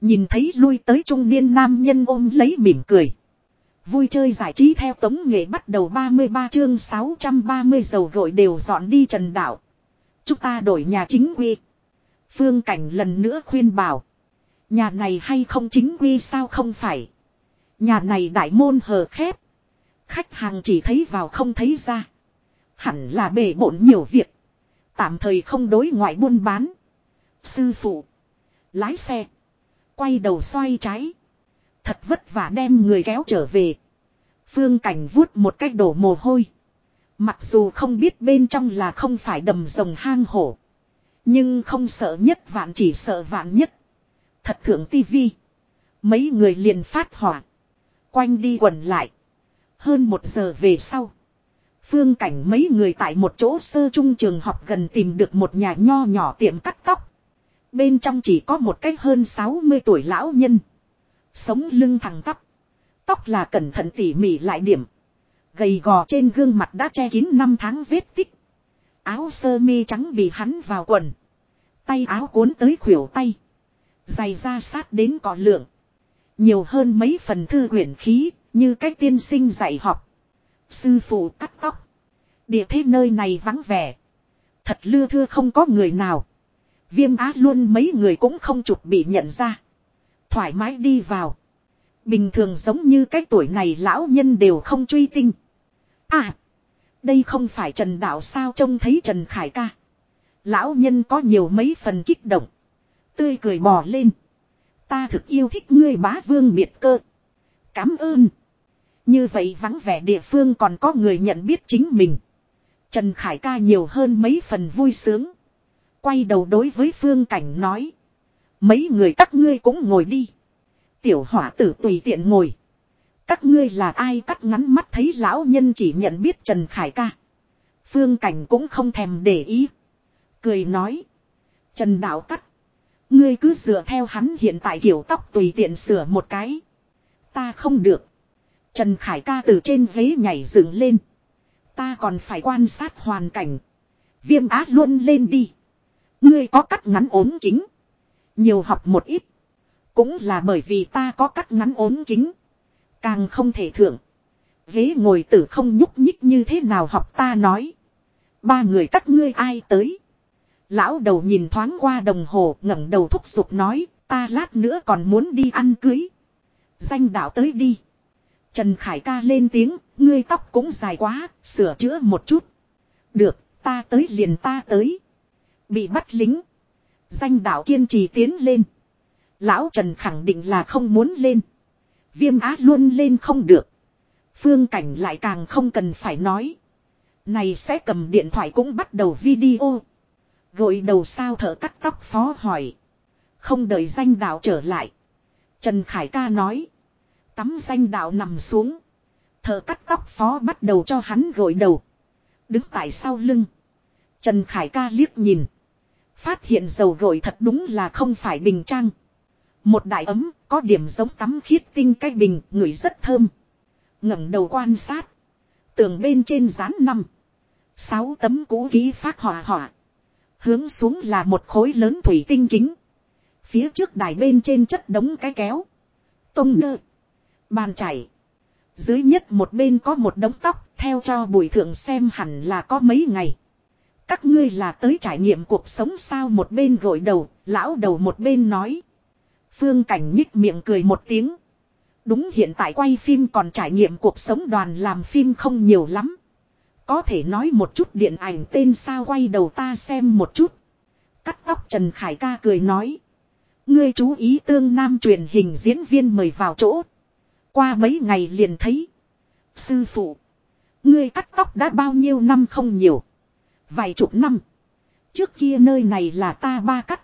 Nhìn thấy lui tới trung niên nam nhân ôm lấy mỉm cười. Vui chơi giải trí theo tống nghệ bắt đầu 33 chương 630 dầu gội đều dọn đi trần đạo. Chúng ta đổi nhà chính quy. Phương Cảnh lần nữa khuyên bảo. Nhà này hay không chính quy sao không phải. Nhà này đại môn hờ khép. Khách hàng chỉ thấy vào không thấy ra. Hẳn là bể bộn nhiều việc. Tạm thời không đối ngoại buôn bán. Sư phụ. Lái xe. Quay đầu xoay trái. Thật vất vả đem người kéo trở về. Phương cảnh vuốt một cách đổ mồ hôi. Mặc dù không biết bên trong là không phải đầm rồng hang hổ. Nhưng không sợ nhất vạn chỉ sợ vạn nhất. Thật thượng tivi. Mấy người liền phát hỏa. Quanh đi quẩn lại. Hơn một giờ về sau. Phương cảnh mấy người tại một chỗ sơ trung trường học gần tìm được một nhà nho nhỏ tiệm cắt tóc. Bên trong chỉ có một cách hơn 60 tuổi lão nhân. Sống lưng thẳng tắp. Tóc là cẩn thận tỉ mỉ lại điểm. Gầy gò trên gương mặt đã che kín năm tháng vết tích. Áo sơ mi trắng bị hắn vào quần. Tay áo cuốn tới khuỷu tay. Dày ra sát đến cỏ lượng. Nhiều hơn mấy phần thư quyển khí, như cách tiên sinh dạy học. Sư phụ cắt tóc. Địa thế nơi này vắng vẻ. Thật lưa thưa không có người nào. Viêm á luôn mấy người cũng không chụp bị nhận ra. Thoải mái đi vào. Bình thường giống như cái tuổi này lão nhân đều không truy tinh. À. Đây không phải Trần Đạo sao trông thấy Trần Khải ca. Lão nhân có nhiều mấy phần kích động. Tươi cười bò lên. Ta thực yêu thích ngươi bá vương biệt cơ. Cám ơn. Như vậy vắng vẻ địa phương còn có người nhận biết chính mình. Trần Khải ca nhiều hơn mấy phần vui sướng. Quay đầu đối với phương cảnh nói. Mấy người các ngươi cũng ngồi đi. Tiểu hỏa tử tùy tiện ngồi. Các ngươi là ai cắt ngắn mắt thấy lão nhân chỉ nhận biết Trần Khải ca. Phương cảnh cũng không thèm để ý. Cười nói. Trần đạo cắt. Ngươi cứ dựa theo hắn hiện tại kiểu tóc tùy tiện sửa một cái. Ta không được. Trần Khải ca từ trên ghế nhảy dựng lên. Ta còn phải quan sát hoàn cảnh. Viêm á luôn lên đi. Ngươi có cắt ngắn ốm kính. Nhiều học một ít. Cũng là bởi vì ta có cắt ngắn ốm kính. Càng không thể thưởng. Ghế ngồi tử không nhúc nhích như thế nào học ta nói. Ba người các ngươi ai tới. Lão đầu nhìn thoáng qua đồng hồ, ngẩng đầu thúc giục nói. Ta lát nữa còn muốn đi ăn cưới. Danh đạo tới đi. Trần Khải ca lên tiếng. Ngươi tóc cũng dài quá. Sửa chữa một chút. Được, ta tới liền ta tới. Bị bắt lính. Danh đạo kiên trì tiến lên. Lão Trần khẳng định là không muốn lên. Viêm á luôn lên không được. Phương cảnh lại càng không cần phải nói. Này sẽ cầm điện thoại cũng bắt đầu video. Gội đầu sao thở cắt tóc phó hỏi. Không đợi danh đạo trở lại. Trần Khải ca nói. Tắm danh đạo nằm xuống. Thở cắt tóc phó bắt đầu cho hắn gội đầu. Đứng tại sau lưng. Trần Khải ca liếc nhìn. Phát hiện dầu gội thật đúng là không phải bình trang. Một đại ấm, có điểm giống tắm khiết tinh cái bình, ngửi rất thơm. ngẩng đầu quan sát. Tường bên trên dán năm. Sáu tấm cũ ký phát hỏa hỏa. Hướng xuống là một khối lớn thủy tinh kính. Phía trước đài bên trên chất đống cái kéo. Tông nơ. Bàn chảy. Dưới nhất một bên có một đống tóc, theo cho bùi thượng xem hẳn là có mấy ngày. Các ngươi là tới trải nghiệm cuộc sống sao một bên gội đầu, lão đầu một bên nói. Phương Cảnh nhích miệng cười một tiếng. Đúng hiện tại quay phim còn trải nghiệm cuộc sống đoàn làm phim không nhiều lắm. Có thể nói một chút điện ảnh tên sao quay đầu ta xem một chút. Cắt tóc Trần Khải ca cười nói. Ngươi chú ý tương nam truyền hình diễn viên mời vào chỗ. Qua mấy ngày liền thấy. Sư phụ. Ngươi cắt tóc đã bao nhiêu năm không nhiều. Vài chục năm. Trước kia nơi này là ta ba cắt.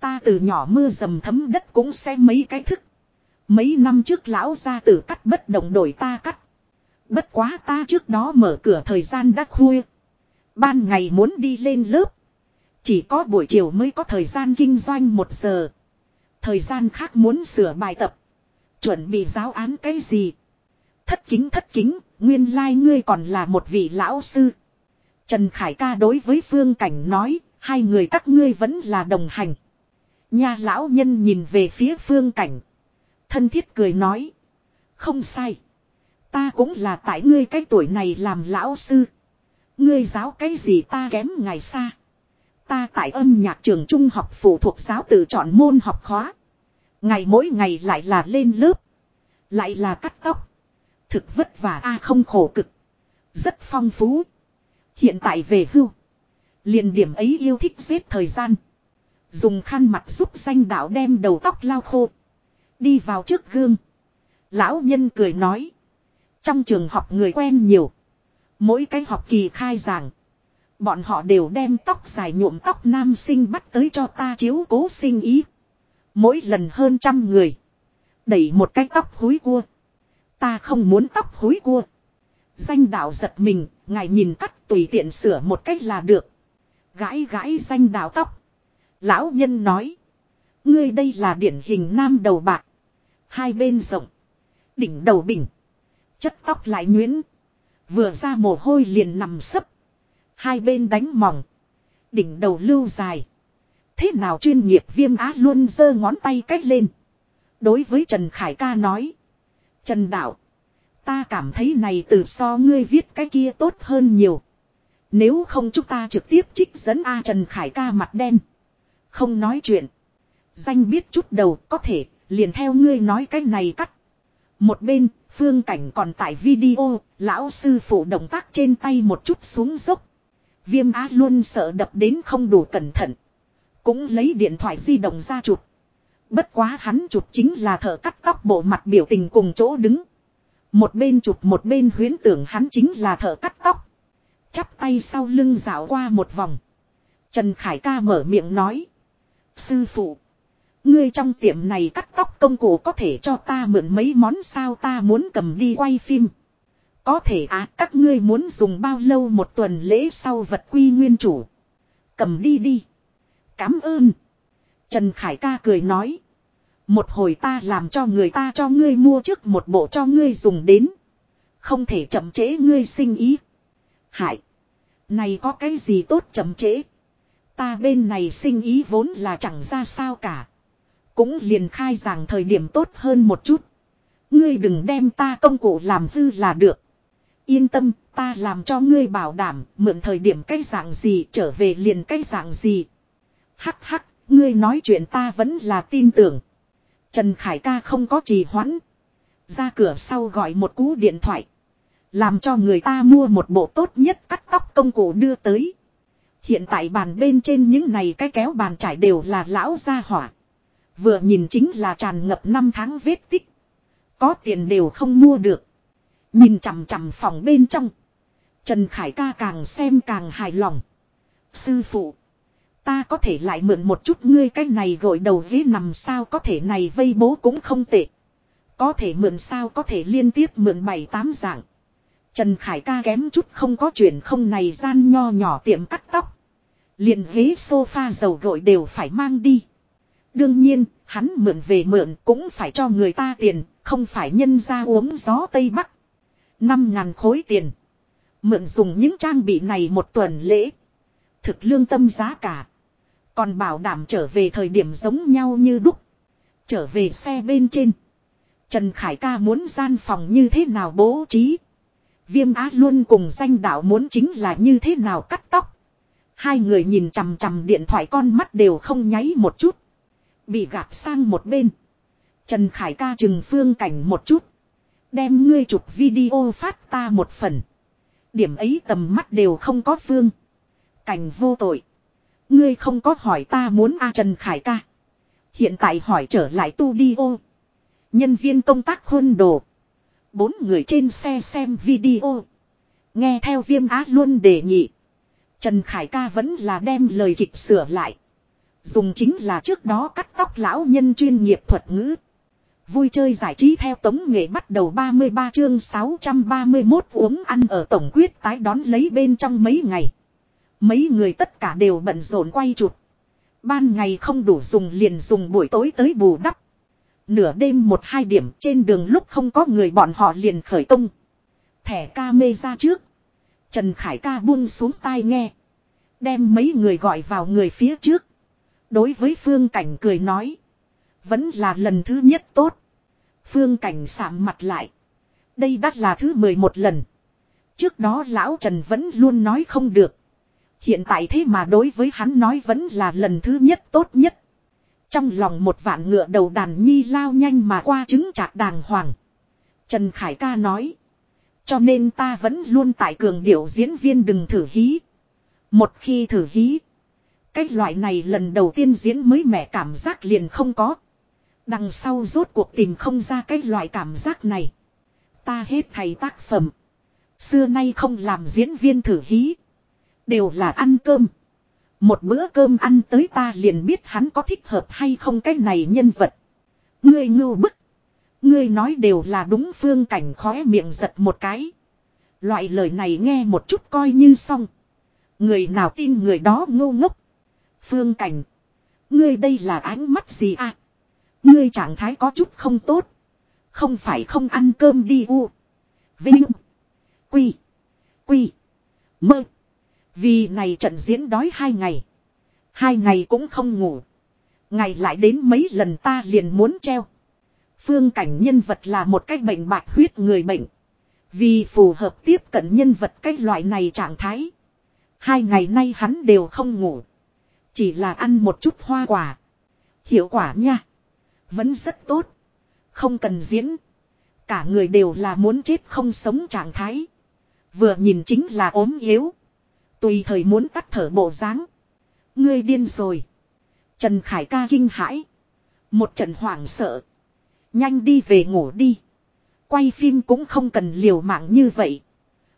Ta từ nhỏ mưa dầm thấm đất cũng xem mấy cái thức. Mấy năm trước lão ra tử cắt bất động đổi ta cắt. Bất quá ta trước đó mở cửa thời gian đã khuya. Ban ngày muốn đi lên lớp. Chỉ có buổi chiều mới có thời gian kinh doanh một giờ. Thời gian khác muốn sửa bài tập. Chuẩn bị giáo án cái gì? Thất kính thất kính, nguyên lai like ngươi còn là một vị lão sư. Trần Khải ca đối với Phương Cảnh nói, hai người các ngươi vẫn là đồng hành. Nhà lão nhân nhìn về phía Phương Cảnh. Thân thiết cười nói. Không sai. Ta cũng là tại ngươi cái tuổi này làm lão sư. Ngươi giáo cái gì ta kém ngày xa. Ta tại âm nhạc trường trung học phụ thuộc giáo tự chọn môn học khóa. Ngày mỗi ngày lại là lên lớp. Lại là cắt tóc. Thực vất vả a không khổ cực. Rất phong phú. Hiện tại về hưu. liền điểm ấy yêu thích giết thời gian. Dùng khăn mặt giúp danh đạo đem đầu tóc lau khô. Đi vào trước gương. Lão nhân cười nói. Trong trường học người quen nhiều. Mỗi cái học kỳ khai giảng. Bọn họ đều đem tóc dài nhuộm tóc nam sinh bắt tới cho ta chiếu cố sinh ý. Mỗi lần hơn trăm người. Đẩy một cái tóc húi cua. Ta không muốn tóc húi cua. Danh đạo giật mình, ngài nhìn cắt tùy tiện sửa một cách là được. Gãi gãi danh đạo tóc. Lão nhân nói. Ngươi đây là điển hình nam đầu bạc. Hai bên rộng. Đỉnh đầu bình. Chất tóc lại nhuyễn. Vừa ra mồ hôi liền nằm sấp. Hai bên đánh mỏng. Đỉnh đầu lưu dài. Thế nào chuyên nghiệp viêm á luôn giơ ngón tay cách lên. Đối với Trần Khải ca nói. Trần Đạo. Ta cảm thấy này từ so ngươi viết cái kia tốt hơn nhiều. Nếu không chúng ta trực tiếp trích dẫn A Trần Khải ca mặt đen. Không nói chuyện. Danh biết chút đầu có thể liền theo ngươi nói cái này cắt. Một bên, phương cảnh còn tại video, lão sư phụ động tác trên tay một chút xuống dốc. Viêm á luôn sợ đập đến không đủ cẩn thận. Cũng lấy điện thoại di động ra chụp. Bất quá hắn chụp chính là thợ cắt tóc bộ mặt biểu tình cùng chỗ đứng. Một bên chụp một bên huyến tưởng hắn chính là thợ cắt tóc. Chắp tay sau lưng dạo qua một vòng. Trần Khải ca mở miệng nói. Sư phụ. Ngươi trong tiệm này cắt tóc công cụ có thể cho ta mượn mấy món sao ta muốn cầm đi quay phim. Có thể à các ngươi muốn dùng bao lâu một tuần lễ sau vật quy nguyên chủ. Cầm đi đi. Cám ơn. Trần Khải ca cười nói. Một hồi ta làm cho người ta cho ngươi mua trước một bộ cho ngươi dùng đến. Không thể chậm trễ ngươi sinh ý. Hại. Này có cái gì tốt chậm trễ. Ta bên này sinh ý vốn là chẳng ra sao cả. Cũng liền khai rằng thời điểm tốt hơn một chút. Ngươi đừng đem ta công cụ làm hư là được. Yên tâm, ta làm cho ngươi bảo đảm, mượn thời điểm cái dạng gì trở về liền cái dạng gì. Hắc hắc, ngươi nói chuyện ta vẫn là tin tưởng. Trần Khải ca không có trì hoãn. Ra cửa sau gọi một cú điện thoại. Làm cho người ta mua một bộ tốt nhất cắt tóc công cụ đưa tới. Hiện tại bàn bên trên những này cái kéo bàn trải đều là lão gia hỏa. Vừa nhìn chính là tràn ngập năm tháng vết tích. Có tiền đều không mua được. Nhìn chằm chằm phòng bên trong. Trần Khải ca càng xem càng hài lòng. Sư phụ. Ta có thể lại mượn một chút ngươi cái này gội đầu ghế nằm sao có thể này vây bố cũng không tệ. Có thể mượn sao có thể liên tiếp mượn bảy tám dạng. Trần Khải ca kém chút không có chuyện không này gian nho nhỏ tiệm cắt tóc. Liền ghế sofa dầu gội đều phải mang đi. Đương nhiên, hắn mượn về mượn cũng phải cho người ta tiền, không phải nhân ra uống gió Tây Bắc. Năm ngàn khối tiền. Mượn dùng những trang bị này một tuần lễ. Thực lương tâm giá cả. Còn bảo đảm trở về thời điểm giống nhau như đúc. Trở về xe bên trên. Trần Khải ca muốn gian phòng như thế nào bố trí. Viêm á luôn cùng danh đạo muốn chính là như thế nào cắt tóc. Hai người nhìn chằm chằm điện thoại con mắt đều không nháy một chút. Bị gạt sang một bên. Trần Khải ca chừng phương cảnh một chút. Đem ngươi chụp video phát ta một phần. Điểm ấy tầm mắt đều không có phương. Cảnh vô tội. Ngươi không có hỏi ta muốn A Trần Khải ca. Hiện tại hỏi trở lại tu đi ô. Nhân viên công tác khuôn đồ. Bốn người trên xe xem video. Nghe theo viêm á luôn đề nghị. Trần Khải ca vẫn là đem lời kịch sửa lại. Dùng chính là trước đó cắt tóc lão nhân chuyên nghiệp thuật ngữ. Vui chơi giải trí theo tống nghệ bắt đầu 33 chương 631 uống ăn ở tổng quyết tái đón lấy bên trong mấy ngày. Mấy người tất cả đều bận rộn quay chụp. Ban ngày không đủ dùng liền dùng buổi tối tới bù đắp. Nửa đêm một hai điểm trên đường lúc không có người bọn họ liền khởi tung. Thẻ ca mê ra trước. Trần Khải ca buông xuống tai nghe. Đem mấy người gọi vào người phía trước. Đối với Phương Cảnh cười nói. Vẫn là lần thứ nhất tốt. Phương Cảnh sạm mặt lại. Đây đắt là thứ 11 lần. Trước đó lão Trần vẫn luôn nói không được. Hiện tại thế mà đối với hắn nói vẫn là lần thứ nhất tốt nhất. Trong lòng một vạn ngựa đầu đàn nhi lao nhanh mà qua chứng chạc đàng hoàng. Trần Khải ca nói. Cho nên ta vẫn luôn tại cường điệu diễn viên đừng thử hí. Một khi thử hí. Cái loại này lần đầu tiên diễn mới mẻ cảm giác liền không có. Đằng sau rốt cuộc tìm không ra cái loại cảm giác này. Ta hết thầy tác phẩm. Xưa nay không làm diễn viên thử hí. Đều là ăn cơm. Một bữa cơm ăn tới ta liền biết hắn có thích hợp hay không cái này nhân vật. Ngươi ngưu bức. Ngươi nói đều là đúng phương cảnh khóe miệng giật một cái. Loại lời này nghe một chút coi như xong. Người nào tin người đó ngu ngốc. Phương cảnh. Ngươi đây là ánh mắt gì à? Ngươi trạng thái có chút không tốt. Không phải không ăn cơm đi u. Vinh. Quy. Quy. Mơ. Vì này trận diễn đói hai ngày. Hai ngày cũng không ngủ. Ngày lại đến mấy lần ta liền muốn treo. Phương cảnh nhân vật là một cái bệnh bạch huyết người bệnh. Vì phù hợp tiếp cận nhân vật cái loại này trạng thái. Hai ngày nay hắn đều không ngủ. Chỉ là ăn một chút hoa quả. Hiệu quả nha. Vẫn rất tốt. Không cần diễn. Cả người đều là muốn chết không sống trạng thái. Vừa nhìn chính là ốm yếu. Tùy thời muốn tắt thở bộ dáng. Ngươi điên rồi. Trần Khải ca kinh hãi. Một trận hoảng sợ. Nhanh đi về ngủ đi. Quay phim cũng không cần liều mạng như vậy.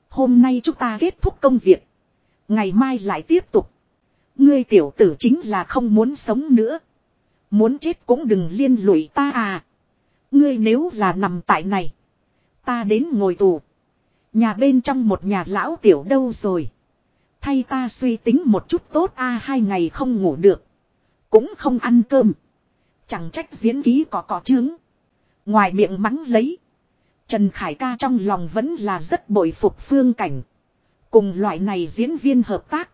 Hôm nay chúng ta kết thúc công việc. Ngày mai lại tiếp tục. Ngươi tiểu tử chính là không muốn sống nữa. Muốn chết cũng đừng liên lụy ta à. Ngươi nếu là nằm tại này. Ta đến ngồi tù. Nhà bên trong một nhà lão tiểu đâu rồi. Thay ta suy tính một chút tốt, a, hai ngày không ngủ được. Cũng không ăn cơm. Chẳng trách diễn ký có cỏ trướng. Ngoài miệng mắng lấy. Trần Khải ca trong lòng vẫn là rất bội phục phương cảnh. Cùng loại này diễn viên hợp tác.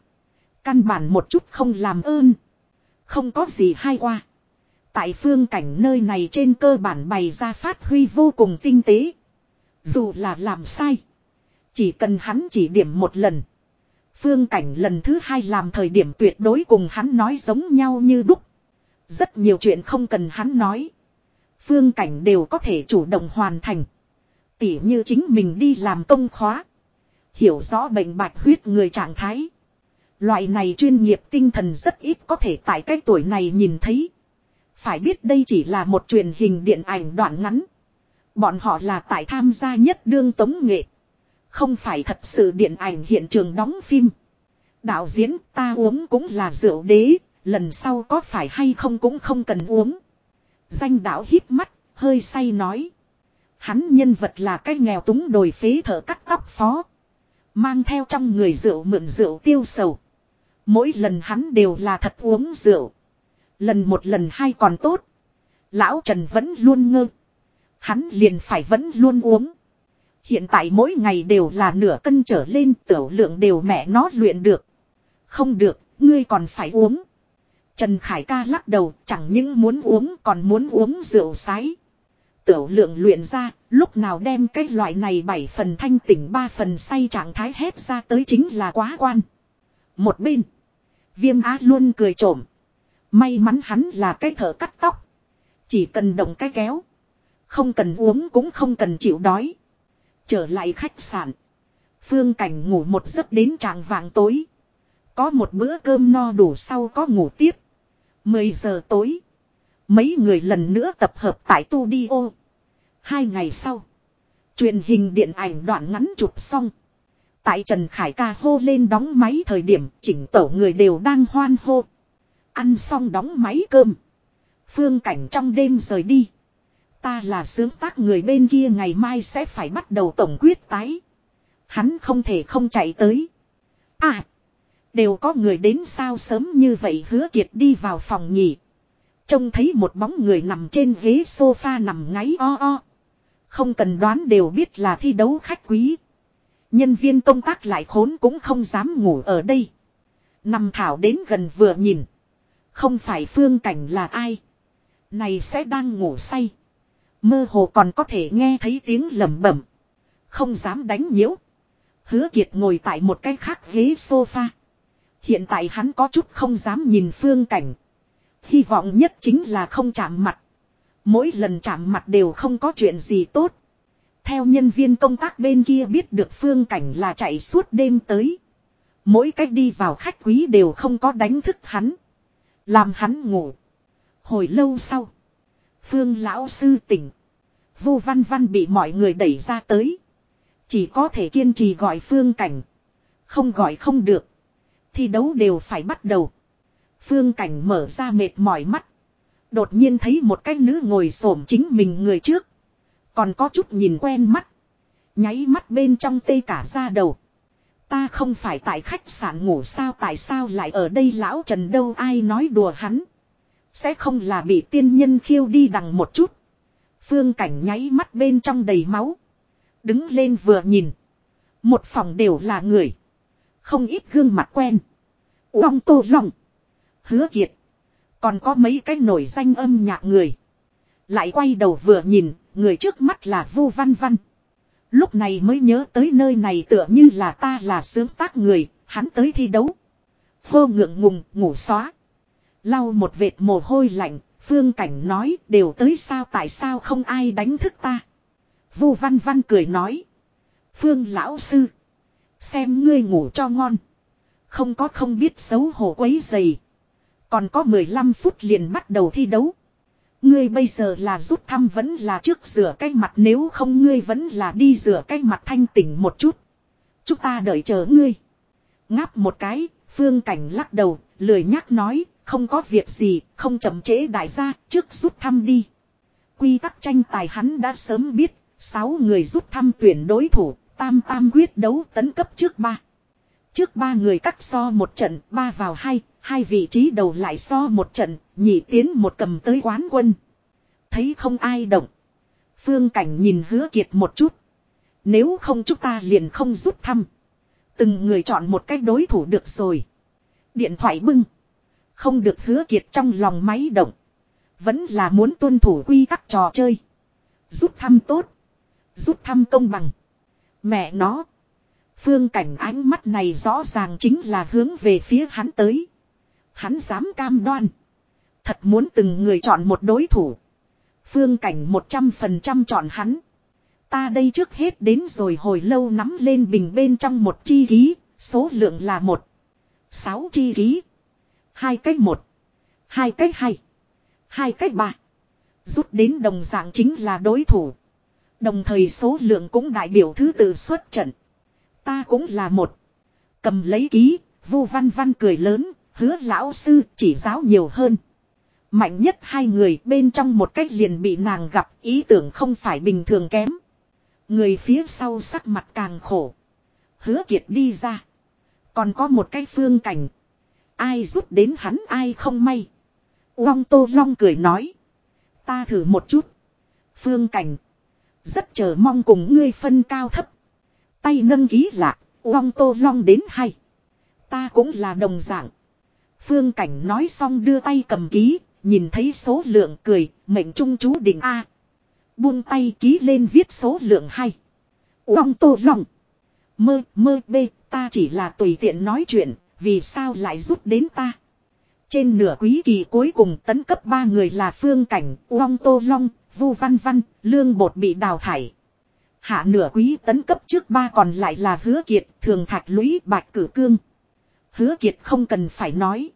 Căn bản một chút không làm ơn. Không có gì hay qua. Tại phương cảnh nơi này trên cơ bản bày ra phát huy vô cùng tinh tế. Dù là làm sai. Chỉ cần hắn chỉ điểm một lần. Phương cảnh lần thứ hai làm thời điểm tuyệt đối cùng hắn nói giống nhau như đúc. Rất nhiều chuyện không cần hắn nói. Phương cảnh đều có thể chủ động hoàn thành. Tỉ như chính mình đi làm công khóa. Hiểu rõ bệnh bạch huyết người trạng thái. Loại này chuyên nghiệp tinh thần rất ít có thể tại cái tuổi này nhìn thấy. Phải biết đây chỉ là một truyền hình điện ảnh đoạn ngắn. Bọn họ là tại tham gia nhất đương tống nghệ. Không phải thật sự điện ảnh hiện trường đóng phim. Đạo diễn ta uống cũng là rượu đế, lần sau có phải hay không cũng không cần uống. Danh đạo hít mắt, hơi say nói. Hắn nhân vật là cái nghèo túng đồi phế thở cắt tóc phó. Mang theo trong người rượu mượn rượu tiêu sầu. Mỗi lần hắn đều là thật uống rượu. Lần một lần hai còn tốt. Lão Trần vẫn luôn ngơ. Hắn liền phải vẫn luôn uống. Hiện tại mỗi ngày đều là nửa cân trở lên tiểu lượng đều mẹ nó luyện được. Không được, ngươi còn phải uống. Trần Khải ca lắc đầu chẳng những muốn uống còn muốn uống rượu sái. Tiểu lượng luyện ra, lúc nào đem cái loại này bảy phần thanh tỉnh ba phần say trạng thái hết ra tới chính là quá quan. Một bên, viêm á luôn cười trộm. May mắn hắn là cái thở cắt tóc. Chỉ cần động cái kéo. Không cần uống cũng không cần chịu đói. Trở lại khách sạn. Phương Cảnh ngủ một giấc đến tràng vàng tối. Có một bữa cơm no đủ sau có ngủ tiếp. 10 giờ tối. Mấy người lần nữa tập hợp tại tu đi ô. Hai ngày sau. Truyền hình điện ảnh đoạn ngắn chụp xong. Tại Trần Khải ca hô lên đóng máy thời điểm, chỉnh tổ người đều đang hoan hô. Ăn xong đóng máy cơm. Phương cảnh trong đêm rời đi. Ta là sướng tác người bên kia ngày mai sẽ phải bắt đầu tổng quyết tái. Hắn không thể không chạy tới. À. Đều có người đến sao sớm như vậy hứa kiệt đi vào phòng nhỉ Trông thấy một bóng người nằm trên ghế sofa nằm ngáy o o. Không cần đoán đều biết là thi đấu khách quý. Nhân viên công tác lại khốn cũng không dám ngủ ở đây. Nằm thảo đến gần vừa nhìn. Không phải phương cảnh là ai. Này sẽ đang ngủ say. Mơ hồ còn có thể nghe thấy tiếng lẩm bẩm. Không dám đánh nhiễu. Hứa Kiệt ngồi tại một cái khác ghế sofa. Hiện tại hắn có chút không dám nhìn phương cảnh. Hy vọng nhất chính là không chạm mặt. Mỗi lần chạm mặt đều không có chuyện gì tốt. Theo nhân viên công tác bên kia biết được phương cảnh là chạy suốt đêm tới. Mỗi cách đi vào khách quý đều không có đánh thức hắn. Làm hắn ngủ. Hồi lâu sau. Phương lão sư tỉnh. Vu văn văn bị mọi người đẩy ra tới. Chỉ có thể kiên trì gọi phương cảnh. Không gọi không được. Thi đấu đều phải bắt đầu. Phương cảnh mở ra mệt mỏi mắt. Đột nhiên thấy một cái nữ ngồi xổm chính mình người trước. Còn có chút nhìn quen mắt. Nháy mắt bên trong tê cả ra đầu. Ta không phải tại khách sạn ngủ sao, tại sao lại ở đây lão trần đâu ai nói đùa hắn. Sẽ không là bị tiên nhân khiêu đi đằng một chút. Phương cảnh nháy mắt bên trong đầy máu. Đứng lên vừa nhìn. Một phòng đều là người. Không ít gương mặt quen. Uông tô lòng. Hứa kiệt. Còn có mấy cái nổi danh âm nhạc người. Lại quay đầu vừa nhìn, người trước mắt là Vu Văn Văn. Lúc này mới nhớ tới nơi này tựa như là ta là sướng tác người, hắn tới thi đấu. Hô ngượng ngùng, ngủ xóa. Lau một vệt mồ hôi lạnh, phương cảnh nói đều tới sao tại sao không ai đánh thức ta. Vu Văn Văn cười nói. Phương lão sư. Xem ngươi ngủ cho ngon. Không có không biết xấu hổ quấy dày. Còn có 15 phút liền bắt đầu thi đấu. Ngươi bây giờ là rút thăm vẫn là trước rửa cái mặt nếu không ngươi vẫn là đi rửa cái mặt thanh tỉnh một chút. Chúng ta đợi chờ ngươi. Ngáp một cái, phương cảnh lắc đầu, lười nhắc nói, không có việc gì, không chậm trễ đại gia, trước rút thăm đi. Quy tắc tranh tài hắn đã sớm biết, 6 người rút thăm tuyển đối thủ, tam tam quyết đấu tấn cấp trước ba. Trước ba người cắt so một trận, ba vào hai, hai vị trí đầu lại so một trận, nhị tiến một cầm tới quán quân. Thấy không ai động. Phương Cảnh nhìn hứa kiệt một chút. Nếu không chúng ta liền không rút thăm. Từng người chọn một cách đối thủ được rồi. Điện thoại bưng. Không được hứa kiệt trong lòng máy động. Vẫn là muốn tuân thủ quy tắc trò chơi. Rút thăm tốt. Rút thăm công bằng. Mẹ nó. Phương cảnh ánh mắt này rõ ràng chính là hướng về phía hắn tới. Hắn dám cam đoan. Thật muốn từng người chọn một đối thủ. Phương cảnh 100% chọn hắn. Ta đây trước hết đến rồi hồi lâu nắm lên bình bên trong một chi ký, số lượng là một. Sáu chi ký. Hai cách một. Hai cách hai. Hai cách ba. Rút đến đồng dạng chính là đối thủ. Đồng thời số lượng cũng đại biểu thứ tự xuất trận. Ta cũng là một. Cầm lấy ký, vu văn văn cười lớn, hứa lão sư chỉ giáo nhiều hơn. Mạnh nhất hai người bên trong một cách liền bị nàng gặp ý tưởng không phải bình thường kém. Người phía sau sắc mặt càng khổ. Hứa kiệt đi ra. Còn có một cái phương cảnh. Ai rút đến hắn, ai không may. Long Tô Long cười nói. Ta thử một chút. Phương cảnh. Rất chờ mong cùng ngươi phân cao thấp. Tay nâng ký lạ. Long Tô Long đến hay. Ta cũng là đồng dạng. Phương cảnh nói xong đưa tay cầm ký. Nhìn thấy số lượng cười. Mệnh trung chú định A. Buông tay ký lên viết số lượng hay. Long Tô Long. Mơ mơ, bê, ta chỉ là tùy tiện nói chuyện vì sao lại rút đến ta? Trên nửa quý kỳ cuối cùng tấn cấp ba người là Phương Cảnh, Uông Tô Long, Vu Văn Văn, Lương Bột bị đào thải. Hạ nửa quý tấn cấp trước ba còn lại là Hứa Kiệt, Thường Thạch Lũy, Bạch Cử Cương. Hứa Kiệt không cần phải nói.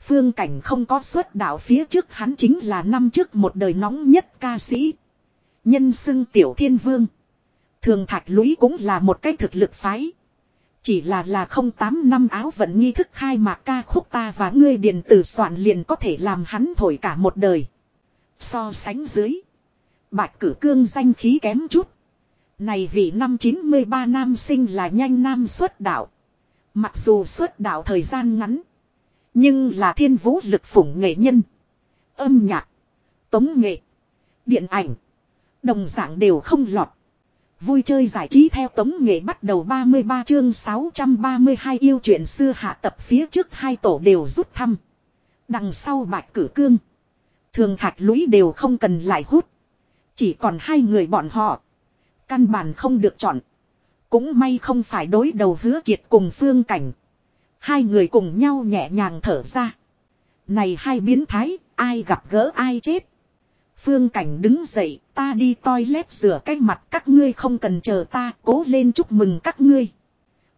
Phương Cảnh không có xuất đạo phía trước hắn chính là năm trước một đời nóng nhất ca sĩ. Nhân xưng Tiểu Thiên Vương. Thường Thạch Lũy cũng là một cái thực lực phái. Chỉ là là không tám năm áo vận nghi thức khai mạc ca khúc ta và ngươi điền tử soạn liền có thể làm hắn thổi cả một đời. So sánh dưới. Bạch cử cương danh khí kém chút. Này vị năm 93 nam sinh là nhanh nam xuất đạo. Mặc dù xuất đạo thời gian ngắn. Nhưng là thiên vũ lực phủng nghệ nhân. Âm nhạc. Tống nghệ. Điện ảnh. Đồng dạng đều không lọt. Vui chơi giải trí theo tống nghệ bắt đầu 33 chương 632 yêu chuyện xưa hạ tập phía trước hai tổ đều rút thăm. Đằng sau bạch cử cương. Thường thạch lũy đều không cần lại hút. Chỉ còn hai người bọn họ. Căn bản không được chọn. Cũng may không phải đối đầu hứa kiệt cùng phương cảnh. Hai người cùng nhau nhẹ nhàng thở ra. Này hai biến thái, ai gặp gỡ ai chết. Phương cảnh đứng dậy, ta đi toilet rửa cái mặt các ngươi không cần chờ ta, cố lên chúc mừng các ngươi.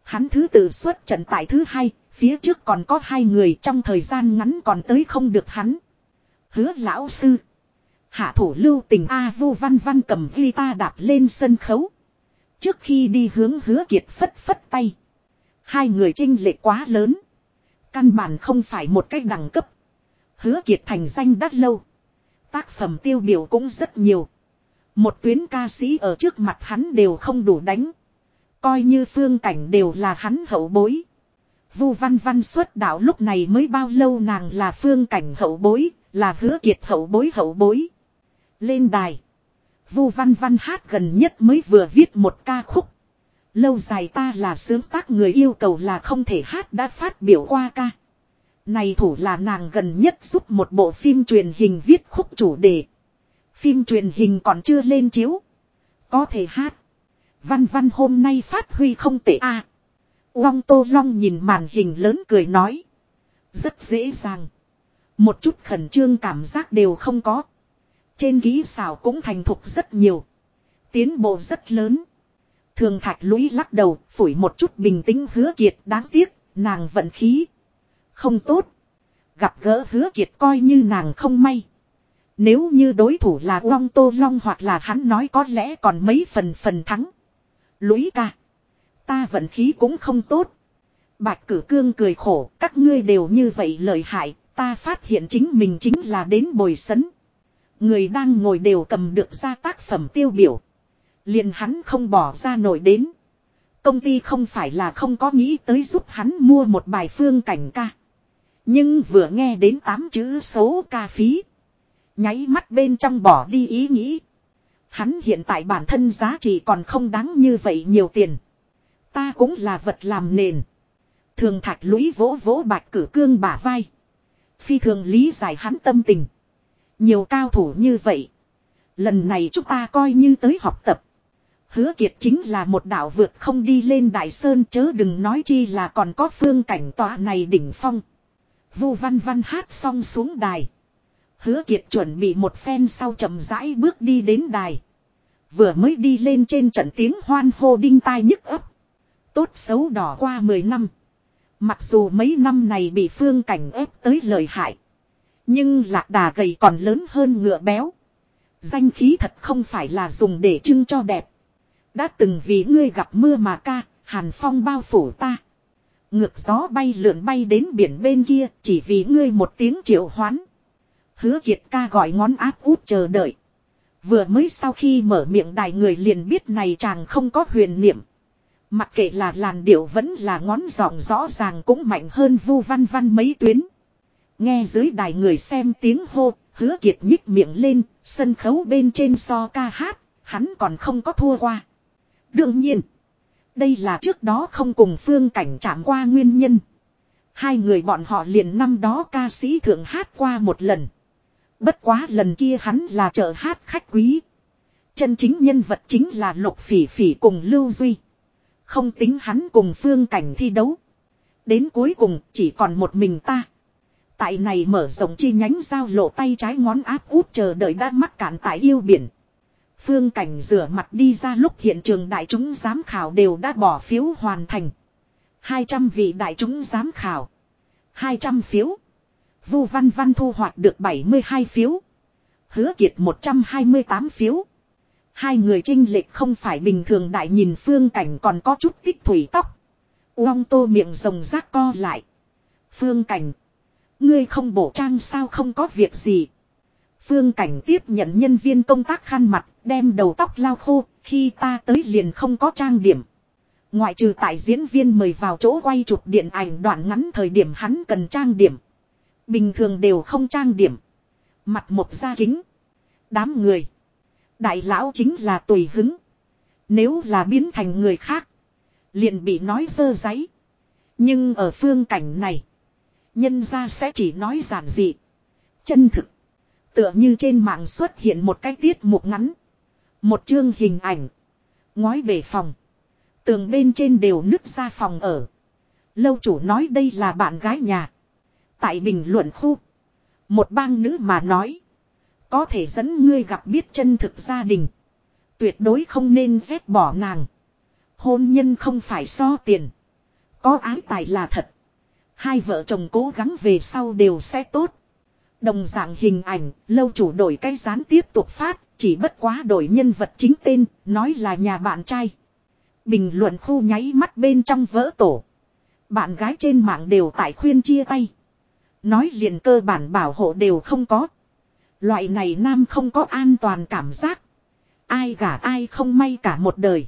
Hắn thứ tự xuất trận tại thứ hai, phía trước còn có hai người trong thời gian ngắn còn tới không được hắn. Hứa lão sư. Hạ thủ lưu tình A vô văn văn cầm guitar đạp lên sân khấu. Trước khi đi hướng hứa kiệt phất phất tay. Hai người trinh lệ quá lớn. Căn bản không phải một cách đẳng cấp. Hứa kiệt thành danh đắt lâu. Tác phẩm tiêu biểu cũng rất nhiều. Một tuyến ca sĩ ở trước mặt hắn đều không đủ đánh. Coi như phương cảnh đều là hắn hậu bối. Vu Văn Văn xuất đạo lúc này mới bao lâu nàng là phương cảnh hậu bối, là hứa kiệt hậu bối hậu bối. Lên đài. Vu Văn Văn hát gần nhất mới vừa viết một ca khúc. Lâu dài ta là sướng tác người yêu cầu là không thể hát đã phát biểu qua ca. Này thủ là nàng gần nhất giúp một bộ phim truyền hình viết khúc chủ đề. Phim truyền hình còn chưa lên chiếu. Có thể hát. Văn văn hôm nay phát huy không tệ a. À, Long Tô Long nhìn màn hình lớn cười nói. Rất dễ dàng. Một chút khẩn trương cảm giác đều không có. Trên ký xảo cũng thành thục rất nhiều. Tiến bộ rất lớn. Thường thạch lũy lắc đầu, phủi một chút bình tĩnh hứa kiệt đáng tiếc, nàng vận khí. Không tốt. Gặp gỡ hứa kiệt coi như nàng không may. Nếu như đối thủ là Long Tô Long hoặc là hắn nói có lẽ còn mấy phần phần thắng. Lũy ca. Ta vận khí cũng không tốt. Bạch cử cương cười khổ, các ngươi đều như vậy lợi hại, ta phát hiện chính mình chính là đến bồi sấn. Người đang ngồi đều cầm được ra tác phẩm tiêu biểu. liền hắn không bỏ ra nổi đến. Công ty không phải là không có nghĩ tới giúp hắn mua một bài phương cảnh ca. Nhưng vừa nghe đến tám chữ số ca phí. Nháy mắt bên trong bỏ đi ý nghĩ. Hắn hiện tại bản thân giá trị còn không đáng như vậy nhiều tiền. Ta cũng là vật làm nền. Thường thạch lũy vỗ vỗ bạch cử cương bả vai. Phi thường lý giải hắn tâm tình. Nhiều cao thủ như vậy. Lần này chúng ta coi như tới học tập. Hứa kiệt chính là một đạo vượt không đi lên đại sơn chớ đừng nói chi là còn có phương cảnh tọa này đỉnh phong. Vu văn văn hát xong xuống đài. Hứa kiệt chuẩn bị một phen sau chậm rãi bước đi đến đài. Vừa mới đi lên trên trận tiếng hoan hô đinh tai nhức ấp. Tốt xấu đỏ qua 10 năm. Mặc dù mấy năm này bị phương cảnh ép tới lời hại. Nhưng lạc đà gầy còn lớn hơn ngựa béo. Danh khí thật không phải là dùng để trưng cho đẹp. Đã từng vì ngươi gặp mưa mà ca, hàn phong bao phủ ta. Ngược gió bay lượn bay đến biển bên kia, chỉ vì ngươi một tiếng triệu hoán. Hứa kiệt ca gọi ngón áp út chờ đợi. Vừa mới sau khi mở miệng đài người liền biết này chàng không có huyền niệm. Mặc kệ là làn điệu vẫn là ngón giọng rõ ràng cũng mạnh hơn vu văn văn mấy tuyến. Nghe dưới đài người xem tiếng hô, hứa kiệt nhích miệng lên, sân khấu bên trên so ca hát, hắn còn không có thua qua. Đương nhiên, đây là trước đó không cùng phương cảnh chạm qua nguyên nhân. Hai người bọn họ liền năm đó ca sĩ thượng hát qua một lần. Bất quá lần kia hắn là trợ hát khách quý. Chân chính nhân vật chính là Lục Phỉ Phỉ cùng Lưu Duy. Không tính hắn cùng phương cảnh thi đấu. Đến cuối cùng chỉ còn một mình ta. Tại này mở rộng chi nhánh giao lộ tay trái ngón áp út chờ đợi đã mắc cạn tại yêu biển. Phương cảnh rửa mặt đi ra lúc hiện trường đại chúng giám khảo đều đã bỏ phiếu hoàn thành. 200 vị đại chúng giám khảo. 200 phiếu. Vu Văn Văn thu hoạch được 72 phiếu. Hứa Kiệt 128 phiếu. Hai người trinh lệch không phải bình thường đại nhìn phương cảnh còn có chút tích thủy tóc. Uông tô miệng rồng rác co lại. Phương cảnh. Ngươi không bổ trang sao không có việc gì. Phương cảnh tiếp nhận nhân viên công tác khăn mặt, đem đầu tóc lau khô, khi ta tới liền không có trang điểm. Ngoại trừ tại diễn viên mời vào chỗ quay chụp điện ảnh đoạn ngắn thời điểm hắn cần trang điểm. Bình thường đều không trang điểm. Mặt một da kính. Đám người. Đại lão chính là tùy hứng. Nếu là biến thành người khác. Liền bị nói dơ giấy. Nhưng ở phương cảnh này. Nhân ra sẽ chỉ nói giản dị. Chân thực. Tựa như trên mạng xuất hiện một cái tiết mục ngắn. Một chương hình ảnh. Ngói bể phòng. Tường bên trên đều nứt ra phòng ở. Lâu chủ nói đây là bạn gái nhà. Tại bình luận khu. Một bang nữ mà nói. Có thể dẫn ngươi gặp biết chân thực gia đình. Tuyệt đối không nên ghét bỏ nàng. Hôn nhân không phải so tiền. Có ái tài là thật. Hai vợ chồng cố gắng về sau đều sẽ tốt. Đồng dạng hình ảnh, lâu chủ đổi cái gián tiếp tục phát, chỉ bất quá đổi nhân vật chính tên, nói là nhà bạn trai. Bình luận khu nháy mắt bên trong vỡ tổ. Bạn gái trên mạng đều tại khuyên chia tay. Nói liền cơ bản bảo hộ đều không có. Loại này nam không có an toàn cảm giác. Ai gả ai không may cả một đời.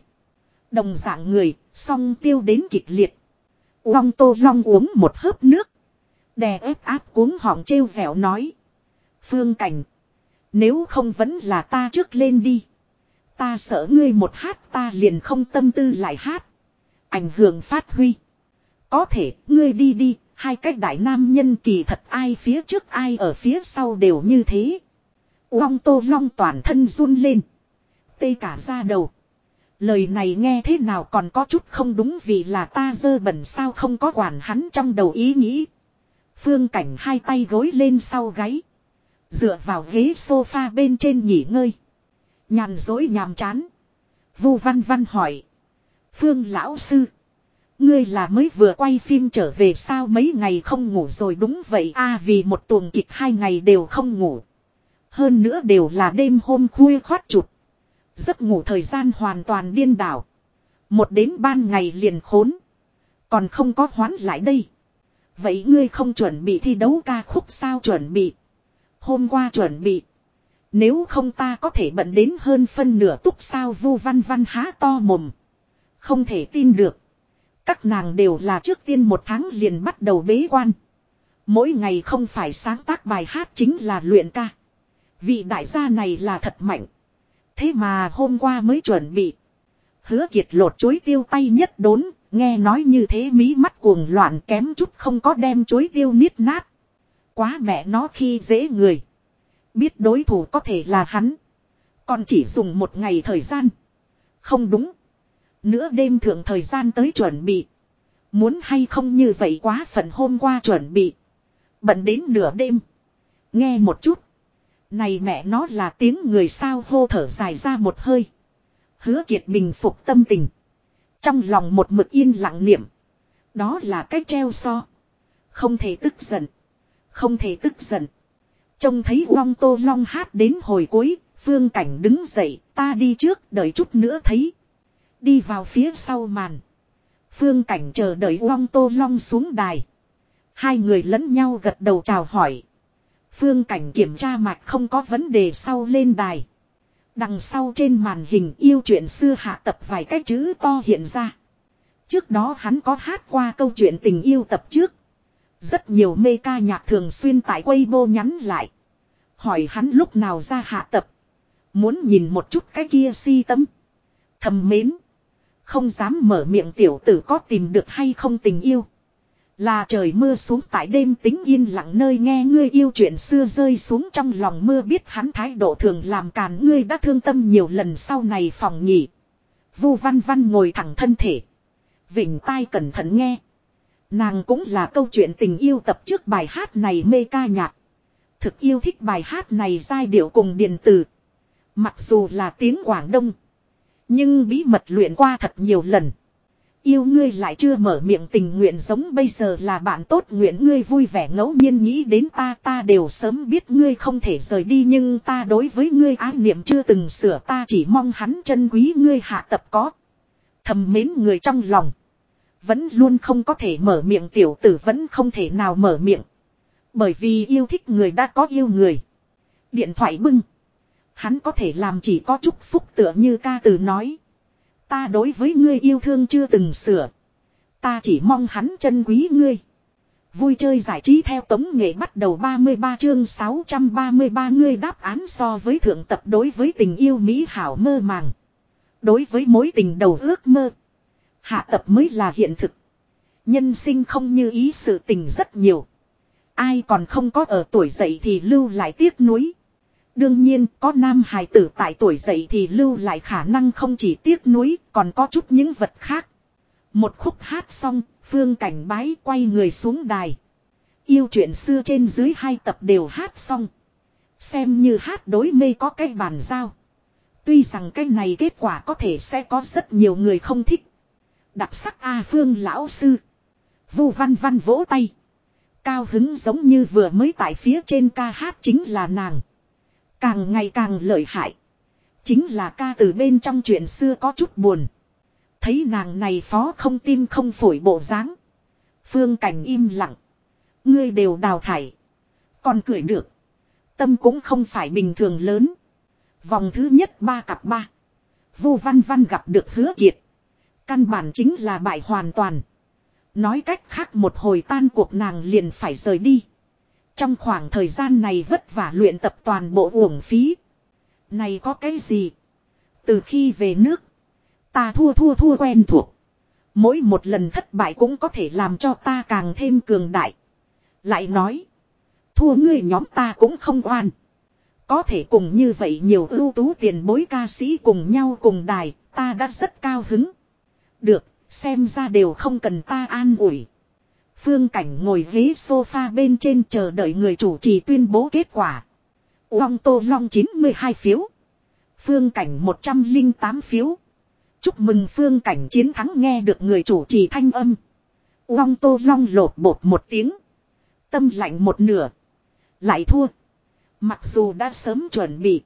Đồng dạng người, song tiêu đến kịch liệt. Long tô long uống một hớp nước. Đè ép áp cuống họng trêu dẻo nói. Phương cảnh. Nếu không vẫn là ta trước lên đi. Ta sợ ngươi một hát ta liền không tâm tư lại hát. Ảnh hưởng phát huy. Có thể, ngươi đi đi, hai cách đại nam nhân kỳ thật ai phía trước ai ở phía sau đều như thế. Long tô long toàn thân run lên. Tê cả ra đầu. Lời này nghe thế nào còn có chút không đúng vì là ta dơ bẩn sao không có quản hắn trong đầu ý nghĩ. Phương cảnh hai tay gối lên sau gáy. Dựa vào ghế sofa bên trên nghỉ ngơi. Nhàn dối nhàm chán. Vu văn văn hỏi. Phương lão sư. Ngươi là mới vừa quay phim trở về sao mấy ngày không ngủ rồi đúng vậy a, vì một tuần kịch hai ngày đều không ngủ. Hơn nữa đều là đêm hôm khuya khoát chụp. Giấc ngủ thời gian hoàn toàn điên đảo. Một đến ban ngày liền khốn. Còn không có hoán lại đây. Vậy ngươi không chuẩn bị thi đấu ca khúc sao chuẩn bị. Hôm qua chuẩn bị. Nếu không ta có thể bận đến hơn phân nửa túc sao vu văn văn há to mồm. Không thể tin được. Các nàng đều là trước tiên một tháng liền bắt đầu bế quan. Mỗi ngày không phải sáng tác bài hát chính là luyện ca. Vị đại gia này là thật mạnh. Thế mà hôm qua mới chuẩn bị. Hứa kiệt lột chuối tiêu tay nhất đốn, nghe nói như thế mí mắt cuồng loạn kém chút không có đem chuối tiêu niết nát. Quá mẹ nó khi dễ người. Biết đối thủ có thể là hắn. Còn chỉ dùng một ngày thời gian. Không đúng. Nữa đêm thượng thời gian tới chuẩn bị. Muốn hay không như vậy quá phần hôm qua chuẩn bị. Bận đến nửa đêm. Nghe một chút. Này mẹ nó là tiếng người sao hô thở dài ra một hơi. Hứa kiệt bình phục tâm tình. Trong lòng một mực yên lặng niệm. Đó là cách treo so. Không thể tức giận. Không thể tức giận. Trông thấy Long Tô Long hát đến hồi cuối, phương cảnh đứng dậy, ta đi trước, đợi chút nữa thấy. Đi vào phía sau màn. Phương cảnh chờ đợi Long Tô Long xuống đài. Hai người lẫn nhau gật đầu chào hỏi. Phương cảnh kiểm tra mạch không có vấn đề sau lên đài. Đằng sau trên màn hình yêu chuyện xưa hạ tập vài cái chữ to hiện ra. Trước đó hắn có hát qua câu chuyện tình yêu tập trước. Rất nhiều mê ca nhạc thường xuyên tại Weibo nhắn lại. Hỏi hắn lúc nào ra hạ tập. Muốn nhìn một chút cái kia si tâm. Thầm mến. Không dám mở miệng tiểu tử có tìm được hay không tình yêu. Là trời mưa xuống tại đêm tính yên lặng nơi nghe ngươi yêu chuyện xưa rơi xuống trong lòng mưa biết hắn thái độ thường làm càn ngươi đã thương tâm nhiều lần sau này phòng nghỉ. Vu văn văn ngồi thẳng thân thể. Vịnh tai cẩn thận nghe. Nàng cũng là câu chuyện tình yêu tập trước bài hát này mê ca nhạc. Thực yêu thích bài hát này giai điệu cùng điện tử. Mặc dù là tiếng Quảng Đông. Nhưng bí mật luyện qua thật nhiều lần. Yêu ngươi lại chưa mở miệng tình nguyện giống bây giờ là bạn tốt nguyện ngươi vui vẻ ngẫu nhiên nghĩ đến ta ta đều sớm biết ngươi không thể rời đi nhưng ta đối với ngươi ái niệm chưa từng sửa, ta chỉ mong hắn chân quý ngươi hạ tập có. Thầm mến người trong lòng. Vẫn luôn không có thể mở miệng, tiểu tử vẫn không thể nào mở miệng. Bởi vì yêu thích người đã có yêu người. Điện thoại bưng. Hắn có thể làm chỉ có chúc phúc tựa như ca từ nói. Ta đối với ngươi yêu thương chưa từng sửa. Ta chỉ mong hắn chân quý ngươi. Vui chơi giải trí theo tống nghệ bắt đầu 33 chương 633 ngươi đáp án so với thượng tập đối với tình yêu Mỹ hảo mơ màng. Đối với mối tình đầu ước mơ. Hạ tập mới là hiện thực. Nhân sinh không như ý sự tình rất nhiều. Ai còn không có ở tuổi dậy thì lưu lại tiếc nuối. Đương nhiên có nam hài tử tại tuổi dậy thì lưu lại khả năng không chỉ tiếc nuối còn có chút những vật khác. Một khúc hát xong, phương cảnh bái quay người xuống đài. Yêu chuyện xưa trên dưới hai tập đều hát xong. Xem như hát đối mê có cái bàn giao. Tuy rằng cái này kết quả có thể sẽ có rất nhiều người không thích. Đặc sắc A Phương lão sư. Vu văn văn vỗ tay. Cao hứng giống như vừa mới tại phía trên ca hát chính là nàng. Càng ngày càng lợi hại. Chính là ca từ bên trong chuyện xưa có chút buồn. Thấy nàng này phó không tim không phổi bộ dáng. Phương cảnh im lặng. Ngươi đều đào thải. Còn cười được. Tâm cũng không phải bình thường lớn. Vòng thứ nhất ba cặp ba. Vu văn văn gặp được hứa kiệt. Căn bản chính là bại hoàn toàn. Nói cách khác một hồi tan cuộc nàng liền phải rời đi. Trong khoảng thời gian này vất vả luyện tập toàn bộ uổng phí. Này có cái gì? Từ khi về nước. Ta thua thua thua quen thuộc. Mỗi một lần thất bại cũng có thể làm cho ta càng thêm cường đại. Lại nói. Thua ngươi nhóm ta cũng không oan. Có thể cùng như vậy nhiều ưu tú tiền bối ca sĩ cùng nhau cùng đài. Ta đã rất cao hứng. Được, xem ra đều không cần ta an ủi. Phương Cảnh ngồi ghế sofa bên trên chờ đợi người chủ trì tuyên bố kết quả. Long Tô Long 92 phiếu. Phương Cảnh 108 phiếu. Chúc mừng Phương Cảnh chiến thắng nghe được người chủ trì thanh âm. Long Tô Long lột bột một tiếng. Tâm lạnh một nửa. Lại thua. Mặc dù đã sớm chuẩn bị.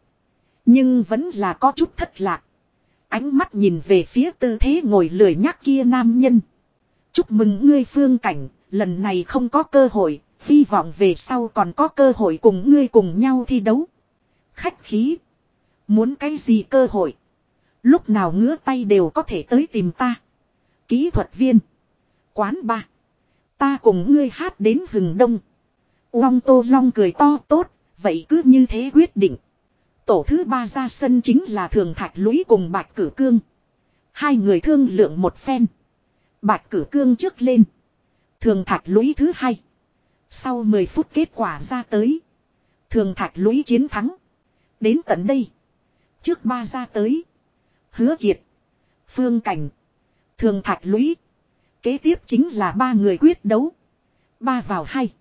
Nhưng vẫn là có chút thất lạc. Ánh mắt nhìn về phía tư thế ngồi lười nhắc kia nam nhân. Chúc mừng ngươi Phương Cảnh, lần này không có cơ hội, hy vọng về sau còn có cơ hội cùng ngươi cùng nhau thi đấu. Khách khí. Muốn cái gì cơ hội? Lúc nào ngứa tay đều có thể tới tìm ta. Kỹ thuật viên. Quán ba. Ta cùng ngươi hát đến hừng đông. Long Tô Long cười to tốt, vậy cứ như thế quyết định. Tổ thứ ba ra sân chính là Thường Thạch Lũy cùng Bạch Cử Cương. Hai người thương lượng một phen. Bạch Cử Cương trước lên. Thường Thạch Lũy thứ hai. Sau 10 phút kết quả ra tới. Thường Thạch Lũy chiến thắng. Đến tận đây. Trước ba ra tới. Hứa Kiệt. Phương Cảnh. Thường Thạch Lũy. Kế tiếp chính là ba người quyết đấu. Ba vào hai.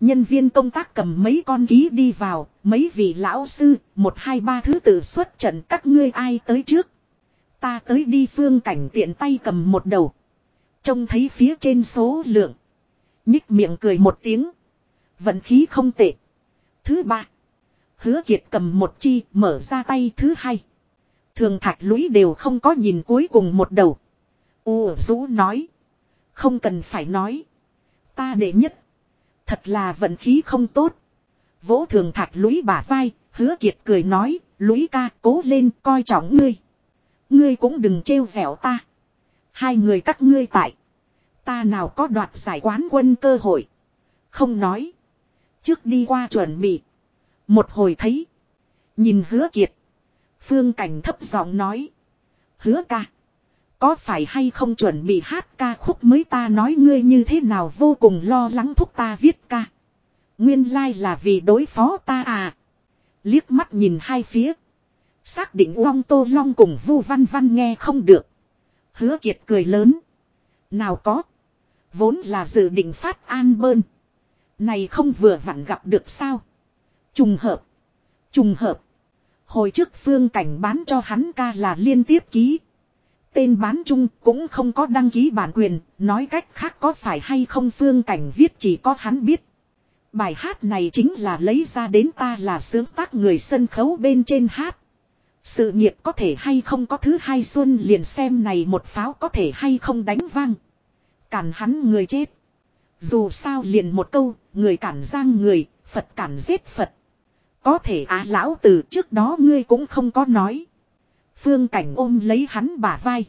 Nhân viên công tác cầm mấy con ký đi vào, mấy vị lão sư, một hai ba thứ tự xuất trận các ngươi ai tới trước. Ta tới đi phương cảnh tiện tay cầm một đầu. Trông thấy phía trên số lượng. Nhích miệng cười một tiếng. Vận khí không tệ. Thứ ba. Hứa Kiệt cầm một chi mở ra tay thứ hai. Thường thạch lũy đều không có nhìn cuối cùng một đầu. U rũ nói. Không cần phải nói. Ta để nhất. Thật là vận khí không tốt. Vỗ thường thạch lũy bả vai, hứa kiệt cười nói, lũy ca cố lên coi trọng ngươi. Ngươi cũng đừng trêu dẻo ta. Hai người các ngươi tại. Ta nào có đoạt giải quán quân cơ hội. Không nói. Trước đi qua chuẩn bị. Một hồi thấy. Nhìn hứa kiệt. Phương cảnh thấp giọng nói. Hứa ca. Có phải hay không chuẩn bị hát ca khúc mới ta nói ngươi như thế nào vô cùng lo lắng thúc ta viết ca. Nguyên lai like là vì đối phó ta à. Liếc mắt nhìn hai phía. Xác định Long Tô Long cùng Vu Văn Văn nghe không được. Hứa Kiệt cười lớn. Nào có. Vốn là dự định phát an bơn. Này không vừa vặn gặp được sao. Trùng hợp. Trùng hợp. Hồi trước phương cảnh bán cho hắn ca là liên tiếp ký. Tên bán chung cũng không có đăng ký bản quyền, nói cách khác có phải hay không phương cảnh viết chỉ có hắn biết. Bài hát này chính là lấy ra đến ta là sướng tác người sân khấu bên trên hát. Sự nghiệp có thể hay không có thứ hai xuân liền xem này một pháo có thể hay không đánh vang. Cản hắn người chết. Dù sao liền một câu, người cản giang người, Phật cản giết Phật. Có thể á lão từ trước đó ngươi cũng không có nói. Phương cảnh ôm lấy hắn bả vai.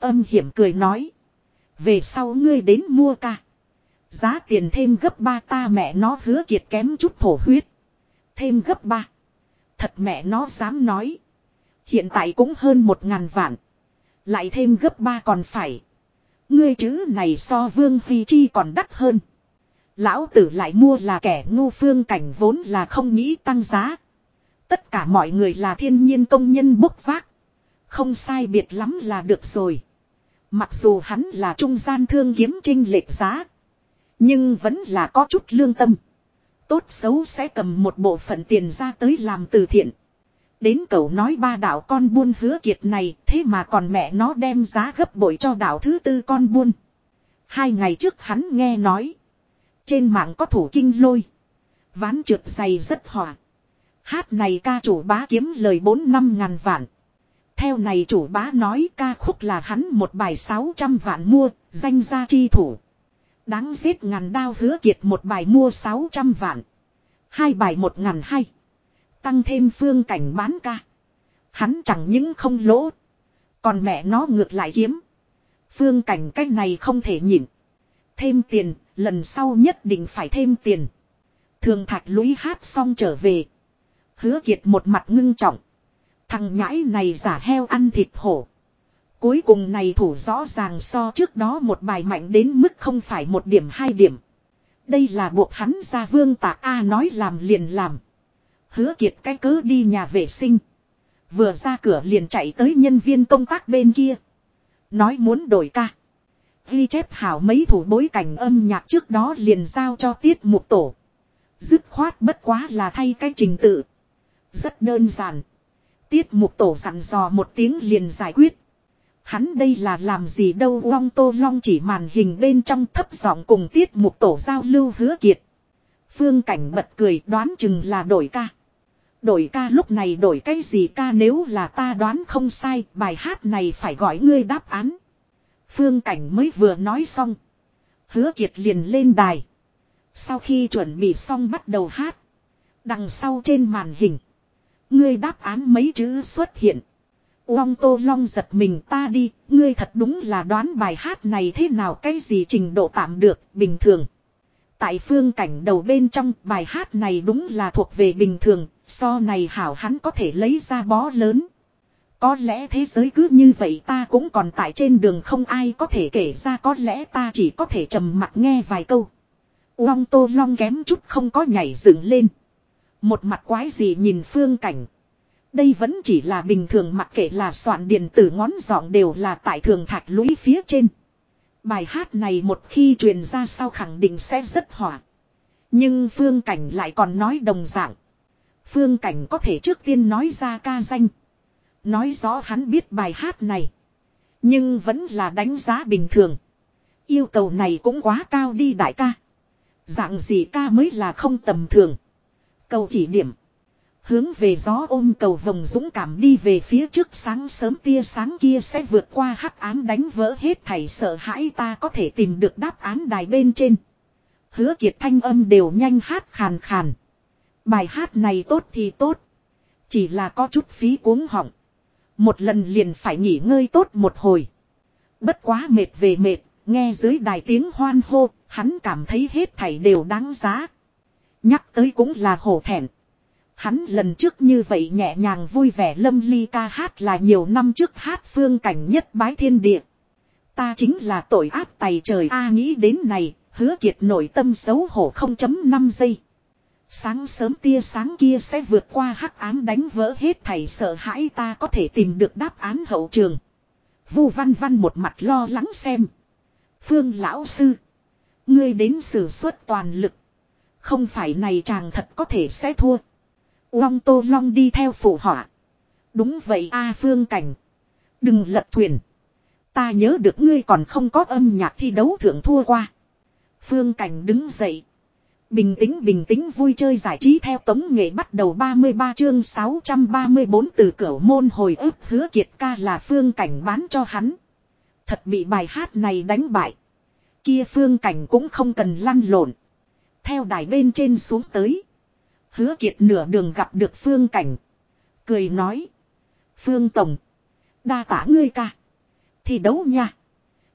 Âm hiểm cười nói. Về sau ngươi đến mua ca. Giá tiền thêm gấp ba ta mẹ nó hứa kiệt kém chút thổ huyết. Thêm gấp ba. Thật mẹ nó dám nói. Hiện tại cũng hơn một ngàn vạn. Lại thêm gấp ba còn phải. Ngươi chữ này so vương phi chi còn đắt hơn. Lão tử lại mua là kẻ ngu phương cảnh vốn là không nghĩ tăng giá. Tất cả mọi người là thiên nhiên công nhân bốc vác. Không sai biệt lắm là được rồi. Mặc dù hắn là trung gian thương kiếm trinh lệch giá. Nhưng vẫn là có chút lương tâm. Tốt xấu sẽ cầm một bộ phận tiền ra tới làm từ thiện. Đến cậu nói ba đạo con buôn hứa kiệt này, thế mà còn mẹ nó đem giá gấp bội cho đạo thứ tư con buôn. Hai ngày trước hắn nghe nói. Trên mạng có thủ kinh lôi. Ván trượt dày rất hòa. Hát này ca chủ bá kiếm lời 4 năm ngàn vạn. Theo này chủ bá nói ca khúc là hắn một bài 600 vạn mua, danh gia chi thủ. Đáng giết ngàn đao hứa kiệt một bài mua 600 vạn. Hai bài một ngàn hai. Tăng thêm phương cảnh bán ca. Hắn chẳng những không lỗ. Còn mẹ nó ngược lại kiếm. Phương cảnh cách này không thể nhịn. Thêm tiền, lần sau nhất định phải thêm tiền. Thường thạch lũy hát xong trở về. Hứa kiệt một mặt ngưng trọng. Thằng nhãi này giả heo ăn thịt hổ. Cuối cùng này thủ rõ ràng so trước đó một bài mạnh đến mức không phải một điểm hai điểm. Đây là buộc hắn ra vương tạc A nói làm liền làm. Hứa kiệt cái cớ đi nhà vệ sinh. Vừa ra cửa liền chạy tới nhân viên công tác bên kia. Nói muốn đổi ca. Ghi chép hảo mấy thủ bối cảnh âm nhạc trước đó liền giao cho tiết mục tổ. Dứt khoát bất quá là thay cái trình tự. Rất đơn giản. Tiết mục tổ dặn dò một tiếng liền giải quyết. Hắn đây là làm gì đâu, long tô long chỉ màn hình bên trong thấp giọng cùng tiết mục tổ giao lưu hứa kiệt. Phương cảnh bật cười, đoán chừng là đổi ca. Đổi ca lúc này đổi cái gì ca nếu là ta đoán không sai, bài hát này phải gọi ngươi đáp án. Phương cảnh mới vừa nói xong. Hứa kiệt liền lên đài. Sau khi chuẩn bị xong bắt đầu hát. Đằng sau trên màn hình. Ngươi đáp án mấy chữ xuất hiện. Long Tô Long giật mình ta đi, ngươi thật đúng là đoán bài hát này thế nào cái gì trình độ tạm được, bình thường. Tại phương cảnh đầu bên trong bài hát này đúng là thuộc về bình thường, so này hảo hắn có thể lấy ra bó lớn. Có lẽ thế giới cứ như vậy ta cũng còn tại trên đường không ai có thể kể ra có lẽ ta chỉ có thể trầm mặt nghe vài câu. Long Tô Long kém chút không có nhảy dựng lên. Một mặt quái gì nhìn phương cảnh. Đây vẫn chỉ là bình thường mặc kệ là soạn điện tử ngón giọng đều là tại thường thạch lũy phía trên. Bài hát này một khi truyền ra sau khẳng định sẽ rất hỏa. Nhưng phương cảnh lại còn nói đồng dạng. Phương cảnh có thể trước tiên nói ra ca danh. Nói rõ hắn biết bài hát này. Nhưng vẫn là đánh giá bình thường. Yêu cầu này cũng quá cao đi đại ca. Dạng gì ca mới là không tầm thường. Cầu chỉ điểm. Hướng về gió ôm cầu vồng dũng cảm đi về phía trước sáng sớm tia sáng kia sẽ vượt qua hắc án đánh vỡ hết thảy sợ hãi ta có thể tìm được đáp án đài bên trên. Hứa kiệt thanh âm đều nhanh hát khàn khàn. Bài hát này tốt thì tốt. Chỉ là có chút phí cuống họng. Một lần liền phải nghỉ ngơi tốt một hồi. Bất quá mệt về mệt, nghe dưới đài tiếng hoan hô, hắn cảm thấy hết thảy đều đáng giá. Nhắc tới cũng là hổ thẹn. Hắn lần trước như vậy nhẹ nhàng vui vẻ lâm ly ca hát là nhiều năm trước hát phương cảnh nhất bái thiên địa. Ta chính là tội ác tày trời A nghĩ đến này, hứa kiệt nội tâm xấu hổ 0.5 giây. Sáng sớm tia sáng kia sẽ vượt qua hắc ám đánh vỡ hết thảy sợ hãi ta có thể tìm được đáp án hậu trường. Vu văn văn một mặt lo lắng xem. Phương lão sư. Ngươi đến sử xuất toàn lực. Không phải này chàng thật có thể sẽ thua. Long Tô Long đi theo phụ họa. Đúng vậy a phương cảnh. Đừng lật thuyền. Ta nhớ được ngươi còn không có âm nhạc thi đấu thượng thua qua. Phương cảnh đứng dậy. Bình tĩnh bình tĩnh, vui chơi giải trí theo tống nghệ bắt đầu 33 chương 634 từ cửa môn hồi ức hứa kiệt ca là phương cảnh bán cho hắn. Thật bị bài hát này đánh bại. Kia phương cảnh cũng không cần lăn lộn. Theo đài bên trên xuống tới. Hứa kiệt nửa đường gặp được phương cảnh. Cười nói. Phương Tổng. Đa tả ngươi ca. thì đấu nha.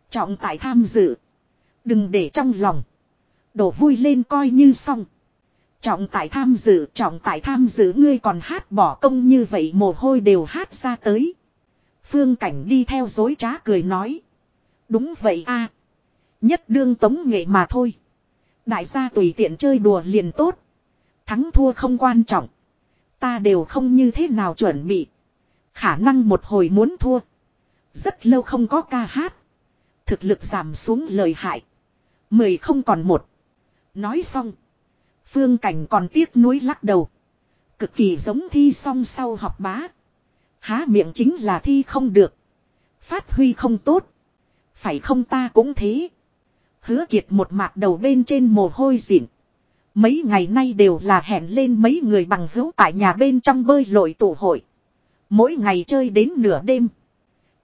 Trọng tại tham dự. Đừng để trong lòng. Đổ vui lên coi như xong. Trọng tại tham dự, trọng tại tham dự ngươi còn hát bỏ công như vậy mồ hôi đều hát ra tới. Phương cảnh đi theo dối trá cười nói. Đúng vậy a Nhất đương tống nghệ mà thôi. Đại gia tùy tiện chơi đùa liền tốt. Thắng thua không quan trọng. Ta đều không như thế nào chuẩn bị. Khả năng một hồi muốn thua. Rất lâu không có ca hát. Thực lực giảm xuống lời hại. Mười không còn một. Nói xong. Phương Cảnh còn tiếc nuối lắc đầu. Cực kỳ giống thi song sau học bá. Há miệng chính là thi không được. Phát huy không tốt. Phải không ta cũng thế. Hứa kiệt một mạc đầu bên trên mồ hôi dịn. Mấy ngày nay đều là hẹn lên mấy người bằng hữu tại nhà bên trong bơi lội tụ hội. Mỗi ngày chơi đến nửa đêm.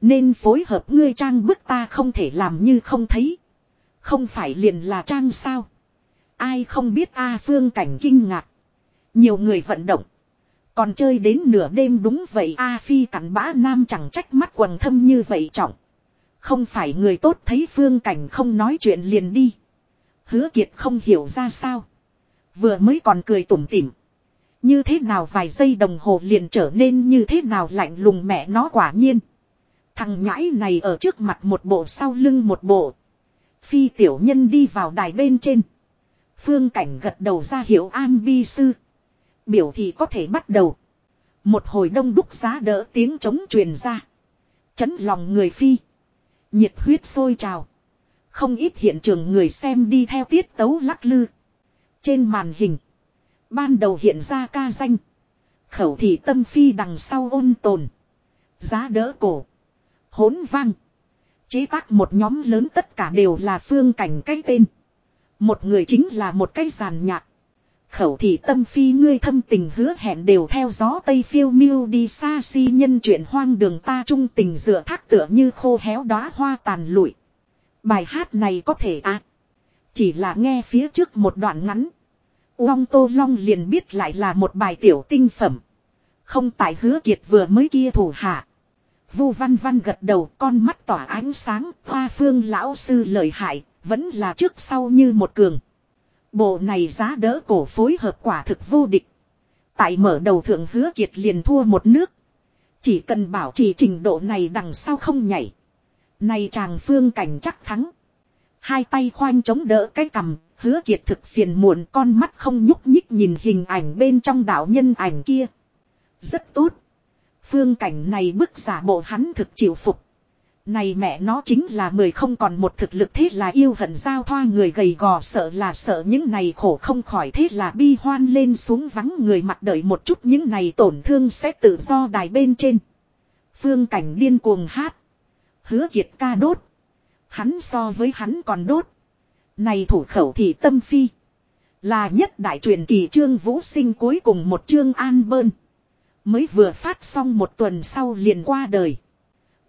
Nên phối hợp ngươi trang bức ta không thể làm như không thấy. Không phải liền là trang sao. Ai không biết A phương cảnh kinh ngạc. Nhiều người vận động. Còn chơi đến nửa đêm đúng vậy A phi cắn bã nam chẳng trách mắt quần thâm như vậy trọng. Không phải người tốt thấy phương cảnh không nói chuyện liền đi. Hứa kiệt không hiểu ra sao. Vừa mới còn cười tủm tỉm. Như thế nào vài giây đồng hồ liền trở nên như thế nào lạnh lùng mẹ nó quả nhiên. Thằng nhãi này ở trước mặt một bộ sau lưng một bộ. Phi tiểu nhân đi vào đài bên trên. Phương cảnh gật đầu ra hiệu an bi sư. Biểu thì có thể bắt đầu. Một hồi đông đúc giá đỡ tiếng trống truyền ra. Chấn lòng người phi. Nhiệt huyết sôi trào. Không ít hiện trường người xem đi theo tiết tấu lắc lư. Trên màn hình. Ban đầu hiện ra ca danh. Khẩu thị tâm phi đằng sau ôn tồn. Giá đỡ cổ. Hốn vang. Chế tác một nhóm lớn tất cả đều là phương cảnh cái tên. Một người chính là một cái giàn nhạc. Khẩu thị tâm phi ngươi thâm tình hứa hẹn đều theo gió tây phiêu miêu đi xa si nhân chuyện hoang đường ta trung tình dựa thác tựa như khô héo đóa hoa tàn lụi. Bài hát này có thể à. Chỉ là nghe phía trước một đoạn ngắn. Uông Tô Long liền biết lại là một bài tiểu tinh phẩm. Không tại hứa kiệt vừa mới kia thủ hạ. Vu văn văn gật đầu, con mắt tỏa ánh sáng. Hoa phương lão sư lợi hại. Vẫn là trước sau như một cường. Bộ này giá đỡ cổ phối hợp quả thực vô địch. Tại mở đầu thượng hứa kiệt liền thua một nước. Chỉ cần bảo trì trình độ này đằng sau không nhảy. Này chàng phương cảnh chắc thắng. Hai tay khoanh chống đỡ cái cầm, hứa kiệt thực phiền muộn con mắt không nhúc nhích nhìn hình ảnh bên trong đạo nhân ảnh kia. Rất tốt. Phương cảnh này bức giả bộ hắn thực chịu phục. Này mẹ nó chính là mười không còn một thực lực thế là yêu hận giao thoa người gầy gò sợ là sợ những này khổ không khỏi thế là bi hoan lên xuống vắng người mặt đợi một chút những này tổn thương sẽ tự do đài bên trên. Phương cảnh điên cuồng hát. Hứa kiệt ca đốt. Hắn so với hắn còn đốt. Này thủ khẩu thì tâm phi. Là nhất đại truyền kỳ trương vũ sinh cuối cùng một chương an bơn. Mới vừa phát xong một tuần sau liền qua đời.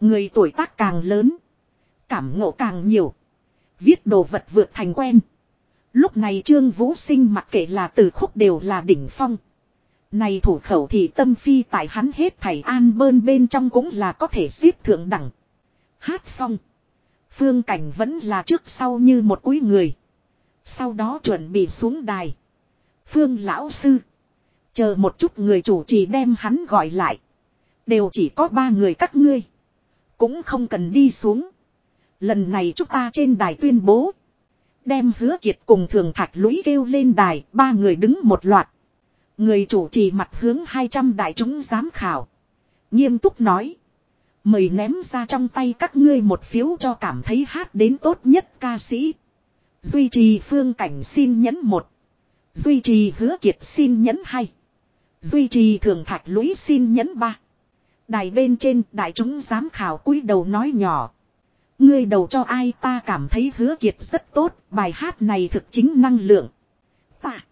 Người tuổi tác càng lớn. Cảm ngộ càng nhiều. Viết đồ vật vượt thành quen. Lúc này Trương Vũ Sinh mặc kệ là từ khúc đều là đỉnh phong. Này thủ khẩu thì tâm phi tại hắn hết thầy an bơn bên trong cũng là có thể xếp thượng đẳng. Hát xong. Phương cảnh vẫn là trước sau như một quý người. Sau đó chuẩn bị xuống đài. Phương lão sư. Chờ một chút người chủ trì đem hắn gọi lại. Đều chỉ có ba người các ngươi. Cũng không cần đi xuống. Lần này chúng ta trên đài tuyên bố. Đem hứa kiệt cùng thường thạch lũy kêu lên đài. Ba người đứng một loạt. Người chủ trì mặt hướng 200 đại chúng giám khảo. Nghiêm túc nói. Mời ném ra trong tay các ngươi một phiếu cho cảm thấy hát đến tốt nhất ca sĩ. Duy trì phương cảnh xin nhấn một. Duy trì hứa kiệt xin nhấn hai. Duy trì thường thạch lũy xin nhấn ba. Đài bên trên đại chúng giám khảo cúi đầu nói nhỏ. Ngươi đầu cho ai ta cảm thấy hứa kiệt rất tốt, bài hát này thực chính năng lượng. Ta,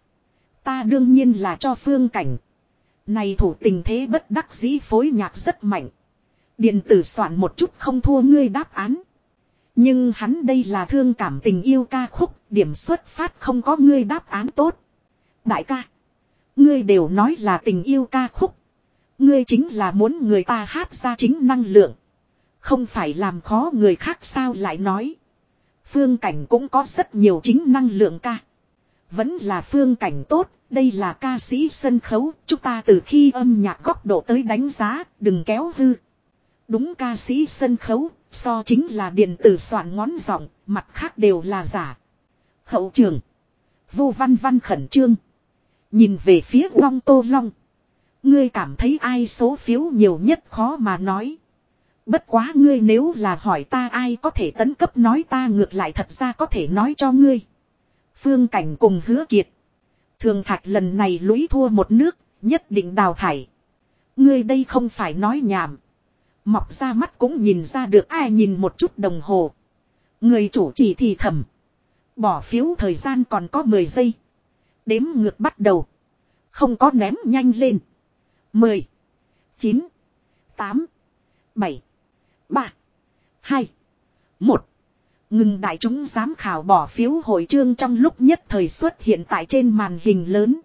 ta đương nhiên là cho phương cảnh. Này thủ tình thế bất đắc dĩ phối nhạc rất mạnh. Điện tử soạn một chút không thua ngươi đáp án. Nhưng hắn đây là thương cảm tình yêu ca khúc, điểm xuất phát không có ngươi đáp án tốt. Đại ca, ngươi đều nói là tình yêu ca khúc. Ngươi chính là muốn người ta hát ra chính năng lượng. Không phải làm khó người khác sao lại nói. Phương cảnh cũng có rất nhiều chính năng lượng ca. Vẫn là phương cảnh tốt, đây là ca sĩ sân khấu, chúng ta từ khi âm nhạc góc độ tới đánh giá, đừng kéo hư. Đúng ca sĩ sân khấu, so chính là điện tử soạn ngón giọng, mặt khác đều là giả. Hậu trường. Vô văn văn khẩn trương. Nhìn về phía long tô long. Ngươi cảm thấy ai số phiếu nhiều nhất khó mà nói. Bất quá ngươi nếu là hỏi ta ai có thể tấn cấp nói ta ngược lại thật ra có thể nói cho ngươi. Phương Cảnh cùng hứa kiệt. Thường thạch lần này lũy thua một nước, nhất định đào thải. Ngươi đây không phải nói nhảm. Mọc ra mắt cũng nhìn ra được ai nhìn một chút đồng hồ. Người chủ chỉ thì thầm. Bỏ phiếu thời gian còn có 10 giây. Đếm ngược bắt đầu. Không có ném nhanh lên. 10. 9. 8. 7. 3. 2. 1. Ngừng đại chúng giám khảo bỏ phiếu hội trương trong lúc nhất thời xuất hiện tại trên màn hình lớn.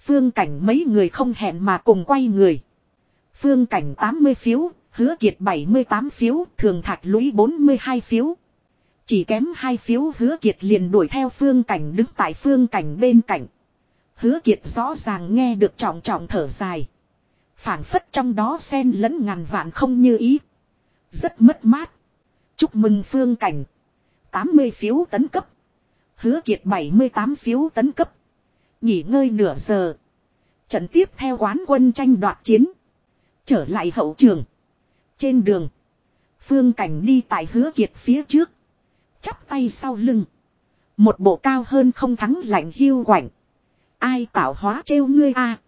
Phương cảnh mấy người không hẹn mà cùng quay người. Phương cảnh 80 phiếu, hứa kiệt 78 phiếu, thường thạch lũy 42 phiếu. Chỉ kém hai phiếu hứa kiệt liền đuổi theo phương cảnh đứng tại phương cảnh bên cạnh. Hứa kiệt rõ ràng nghe được trọng trọng thở dài phảng phất trong đó xen lẫn ngàn vạn không như ý. Rất mất mát. Chúc mừng phương cảnh. 80 phiếu tấn cấp. Hứa kiệt 78 phiếu tấn cấp. Nghỉ ngơi nửa giờ. Trận tiếp theo quán quân tranh đoạt chiến. Trở lại hậu trường. Trên đường. Phương cảnh đi tại hứa kiệt phía trước. Chắp tay sau lưng. Một bộ cao hơn không thắng lạnh hiu quạnh. Ai tạo hóa trêu ngươi a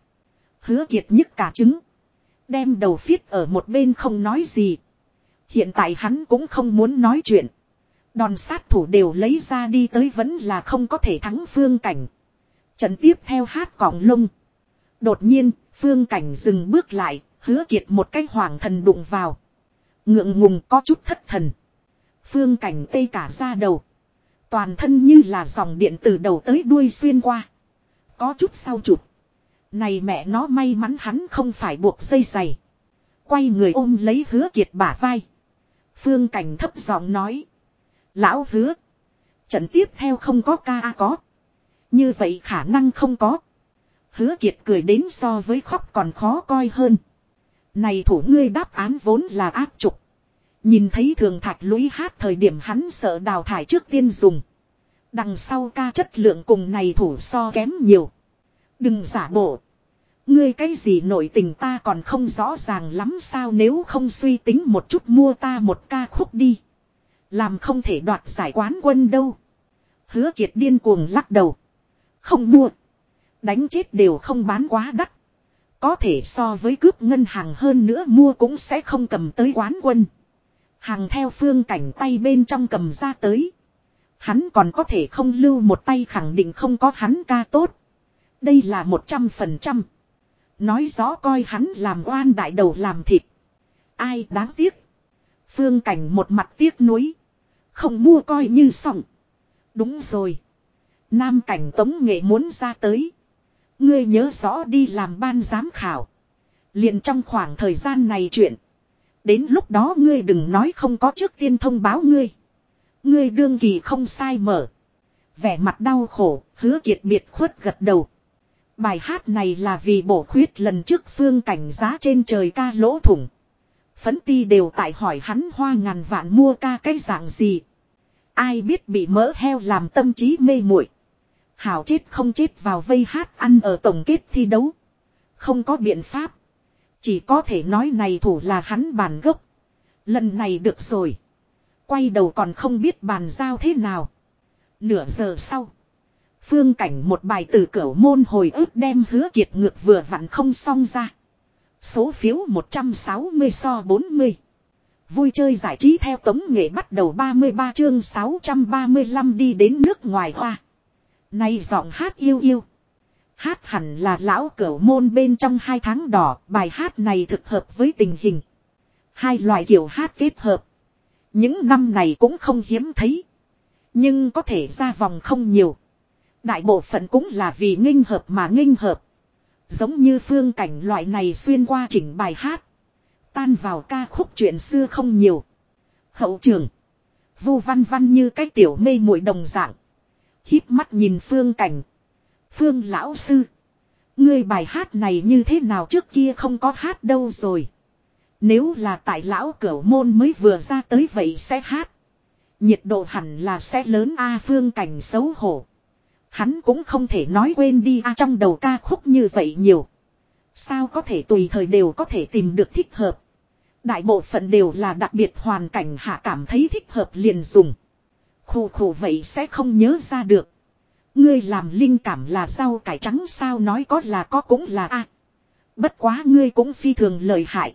Hứa kiệt nhức cả trứng. Đem đầu phiết ở một bên không nói gì. Hiện tại hắn cũng không muốn nói chuyện. Đòn sát thủ đều lấy ra đi tới vẫn là không có thể thắng phương cảnh. Trận tiếp theo hát cỏng lông. Đột nhiên, phương cảnh dừng bước lại, hứa kiệt một cái hoàng thần đụng vào. Ngượng ngùng có chút thất thần. Phương cảnh tê cả ra đầu. Toàn thân như là dòng điện từ đầu tới đuôi xuyên qua. Có chút sau chụp. Này mẹ nó may mắn hắn không phải buộc dây giày. Quay người ôm lấy hứa kiệt bả vai. Phương cảnh thấp giọng nói. Lão hứa. Trận tiếp theo không có ca có. Như vậy khả năng không có. Hứa kiệt cười đến so với khóc còn khó coi hơn. Này thủ ngươi đáp án vốn là áp trục. Nhìn thấy thường thạch lũy hát thời điểm hắn sợ đào thải trước tiên dùng. Đằng sau ca chất lượng cùng này thủ so kém nhiều. Đừng giả bộ. Ngươi cái gì nội tình ta còn không rõ ràng lắm sao nếu không suy tính một chút mua ta một ca khúc đi. Làm không thể đoạt giải quán quân đâu. Hứa kiệt điên cuồng lắc đầu. Không mua. Đánh chết đều không bán quá đắt. Có thể so với cướp ngân hàng hơn nữa mua cũng sẽ không cầm tới quán quân. Hàng theo phương cảnh tay bên trong cầm ra tới. Hắn còn có thể không lưu một tay khẳng định không có hắn ca tốt. Đây là một trăm phần trăm. Nói rõ coi hắn làm oan đại đầu làm thịt. Ai đáng tiếc. Phương cảnh một mặt tiếc nuối. Không mua coi như xong. Đúng rồi. Nam cảnh tống nghệ muốn ra tới. Ngươi nhớ rõ đi làm ban giám khảo. liền trong khoảng thời gian này chuyện. Đến lúc đó ngươi đừng nói không có trước tiên thông báo ngươi. Ngươi đương kỳ không sai mở. Vẻ mặt đau khổ, hứa kiệt biệt khuất gật đầu. Bài hát này là vì bổ khuyết lần trước phương cảnh giá trên trời ca lỗ thủng. Phấn ti đều tại hỏi hắn hoa ngàn vạn mua ca cái dạng gì. Ai biết bị mỡ heo làm tâm trí mê muội Hảo chết không chết vào vây hát ăn ở tổng kết thi đấu. Không có biện pháp. Chỉ có thể nói này thủ là hắn bàn gốc. Lần này được rồi. Quay đầu còn không biết bàn giao thế nào. Nửa giờ sau. Phương cảnh một bài từ cửa môn hồi ức đem hứa kiệt ngược vừa vặn không xong ra. Số phiếu 160 so 40. Vui chơi giải trí theo tống nghệ bắt đầu 33 chương 635 đi đến nước ngoài hoa. nay giọng hát yêu yêu. Hát hẳn là lão cửa môn bên trong hai tháng đỏ, bài hát này thực hợp với tình hình. Hai loại kiểu hát kết hợp. Những năm này cũng không hiếm thấy. Nhưng có thể ra vòng không nhiều. Đại bộ phận cũng là vì nghinh hợp mà nghinh hợp. Giống như phương cảnh loại này xuyên qua chỉnh bài hát. Tan vào ca khúc chuyện xưa không nhiều. Hậu trường. Vu văn văn như cái tiểu mê muội đồng dạng. híp mắt nhìn phương cảnh. Phương lão sư. Ngươi bài hát này như thế nào trước kia không có hát đâu rồi. Nếu là tại lão cửu môn mới vừa ra tới vậy sẽ hát. Nhiệt độ hẳn là sẽ lớn A, phương cảnh xấu hổ. Hắn cũng không thể nói quên đi A, trong đầu ca khúc như vậy nhiều. Sao có thể tùy thời đều có thể tìm được thích hợp. Đại bộ phận đều là đặc biệt hoàn cảnh hạ cảm thấy thích hợp liền dùng. Khủ khủ vậy sẽ không nhớ ra được. Ngươi làm linh cảm là rau cải trắng sao nói có là có cũng là a. bất quá ngươi cũng phi thường lợi hại.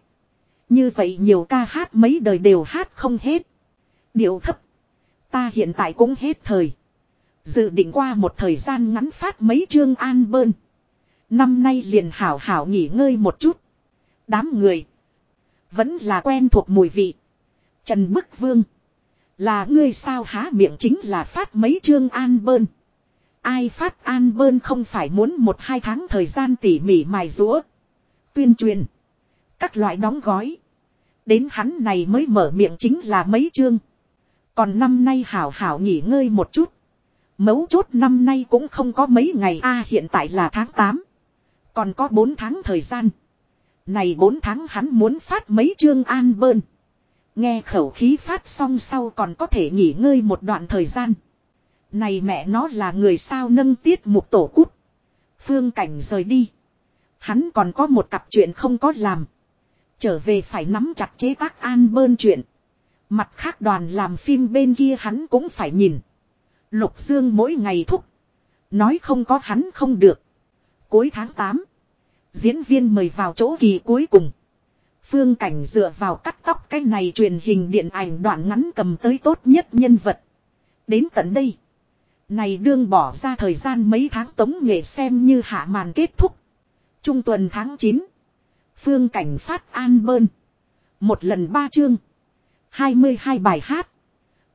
Như vậy nhiều ca hát mấy đời đều hát không hết. Điệu thấp. Ta hiện tại cũng hết thời. Dự định qua một thời gian ngắn phát mấy chương an bơn. Năm nay liền hảo hảo nghỉ ngơi một chút. Đám người. Vẫn là quen thuộc mùi vị. Trần Bức Vương. Là ngươi sao há miệng chính là phát mấy chương an bơn. Ai phát an bơn không phải muốn một hai tháng thời gian tỉ mỉ mài rũa. Tuyên truyền. Các loại đóng gói. Đến hắn này mới mở miệng chính là mấy chương. Còn năm nay hảo hảo nghỉ ngơi một chút. Mấu chốt năm nay cũng không có mấy ngày, a, hiện tại là tháng 8. Còn có 4 tháng thời gian. Này 4 tháng hắn muốn phát mấy chương an bơn. Nghe khẩu khí phát xong sau còn có thể nghỉ ngơi một đoạn thời gian. Này mẹ nó là người sao nâng tiết mục tổ cút. Phương cảnh rời đi. Hắn còn có một cặp chuyện không có làm. Trở về phải nắm chặt chế tác an bơn chuyện. Mặt khác đoàn làm phim bên kia hắn cũng phải nhìn. Lục Dương mỗi ngày thúc. Nói không có hắn không được. Cuối tháng 8. Diễn viên mời vào chỗ kỳ cuối cùng. Phương Cảnh dựa vào cắt tóc cái này truyền hình điện ảnh đoạn ngắn cầm tới tốt nhất nhân vật. Đến tận đây. Này đương bỏ ra thời gian mấy tháng tống nghệ xem như hạ màn kết thúc. Trung tuần tháng 9. Phương Cảnh phát an bơn. Một lần ba chương. 22 bài hát.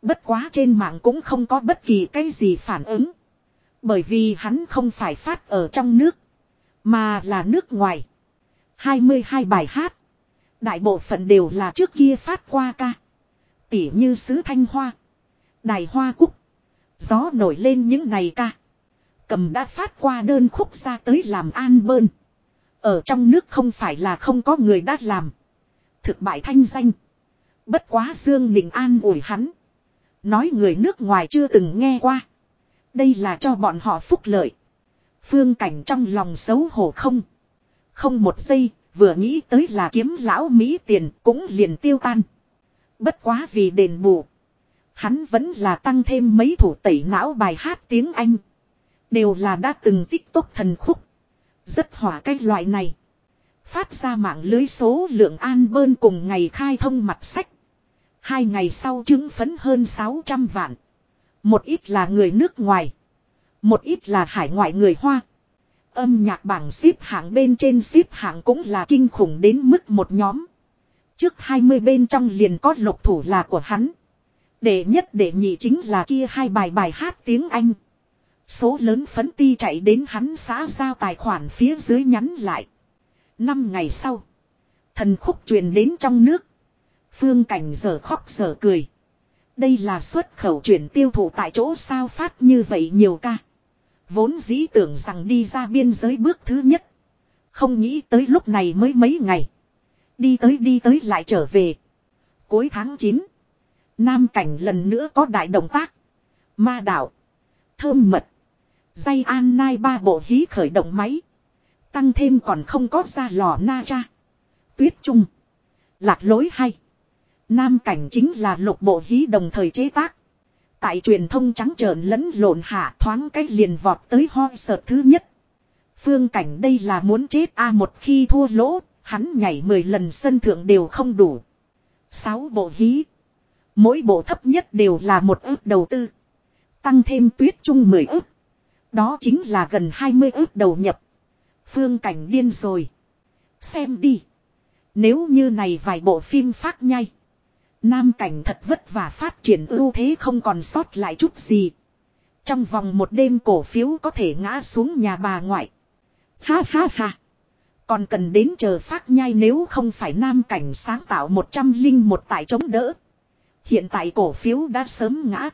Bất quá trên mạng cũng không có bất kỳ cái gì phản ứng. Bởi vì hắn không phải phát ở trong nước. Mà là nước ngoài. 22 bài hát. Đại bộ phận đều là trước kia phát qua ca. Tỉ như sứ thanh hoa. Đài hoa cúc. Gió nổi lên những này ca. Cầm đã phát qua đơn khúc ra tới làm an bơn. Ở trong nước không phải là không có người đã làm. Thực bại thanh danh. Bất quá Dương Ninh an ủi hắn. Nói người nước ngoài chưa từng nghe qua. Đây là cho bọn họ phúc lợi. Phương cảnh trong lòng xấu hổ không. Không một giây, vừa nghĩ tới là kiếm lão Mỹ tiền cũng liền tiêu tan. Bất quá vì đền bù. Hắn vẫn là tăng thêm mấy thủ tẩy não bài hát tiếng Anh. Đều là đã từng tích tốt thần khúc. Rất hỏa cái loại này. Phát ra mạng lưới số lượng an bơn cùng ngày khai thông mặt sách. Hai ngày sau chứng phấn hơn 600 vạn. Một ít là người nước ngoài. Một ít là hải ngoại người Hoa. Âm nhạc bảng xếp hạng bên trên xếp hạng cũng là kinh khủng đến mức một nhóm. Trước 20 bên trong liền có lục thủ là của hắn. Đệ nhất đệ nhị chính là kia hai bài bài hát tiếng Anh. Số lớn phấn ti chạy đến hắn xã giao tài khoản phía dưới nhắn lại. Năm ngày sau. Thần khúc truyền đến trong nước. Phương cảnh giờ khóc giờ cười. Đây là xuất khẩu chuyển tiêu thụ tại chỗ sao phát như vậy nhiều ca. Vốn dĩ tưởng rằng đi ra biên giới bước thứ nhất. Không nghĩ tới lúc này mới mấy ngày. Đi tới đi tới lại trở về. Cuối tháng 9. Nam cảnh lần nữa có đại động tác. Ma đạo. Thơm mật. Dây an nai ba bộ hí khởi động máy. Tăng thêm còn không có ra lò na cha. Tuyết trung. Lạc lối hay. Nam cảnh chính là lục bộ hí đồng thời chế tác. Tại truyền thông trắng trợn lẫn lộn hạ thoáng cách liền vọt tới hoi sợ thứ nhất. Phương cảnh đây là muốn chết a một khi thua lỗ, hắn nhảy 10 lần sân thượng đều không đủ. Sáu bộ hí. Mỗi bộ thấp nhất đều là một ước đầu tư. Tăng thêm tuyết trung 10 ước. Đó chính là gần 20 ước đầu nhập. Phương cảnh điên rồi. Xem đi. Nếu như này vài bộ phim phát nhai. Nam cảnh thật vất vả phát triển ưu thế không còn sót lại chút gì. Trong vòng một đêm cổ phiếu có thể ngã xuống nhà bà ngoại. Ha ha ha. Còn cần đến chờ phát nhai nếu không phải nam cảnh sáng tạo một trăm linh một tại chống đỡ. Hiện tại cổ phiếu đã sớm ngã.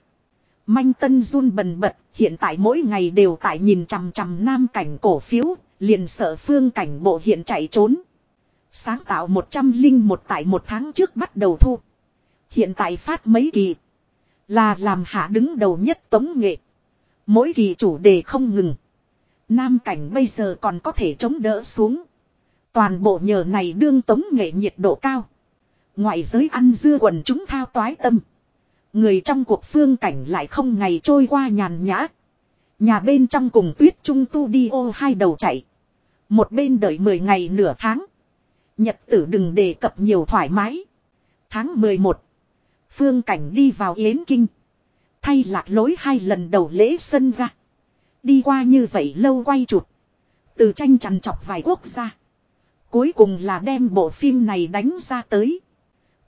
Manh tân run bần bật, hiện tại mỗi ngày đều tại nhìn chằm chằm nam cảnh cổ phiếu, liền sợ phương cảnh bộ hiện chạy trốn. Sáng tạo một trăm linh một tại một tháng trước bắt đầu thu. Hiện tại phát mấy kỳ. Là làm hạ đứng đầu nhất tống nghệ. Mỗi kỳ chủ đề không ngừng. Nam cảnh bây giờ còn có thể chống đỡ xuống. Toàn bộ nhờ này đương tống nghệ nhiệt độ cao. Ngoại giới ăn dưa quần chúng thao toái tâm. Người trong cuộc phương cảnh lại không ngày trôi qua nhàn nhã. Nhà bên trong cùng tuyết trung tu đi ô hai đầu chạy. Một bên đợi 10 ngày nửa tháng. Nhật tử đừng đề cập nhiều thoải mái. Tháng 11. Phương cảnh đi vào Yến Kinh. Thay lạc lối hai lần đầu lễ sân ra. Đi qua như vậy lâu quay chụp. Từ tranh chằn chọc vài quốc gia. Cuối cùng là đem bộ phim này đánh ra tới.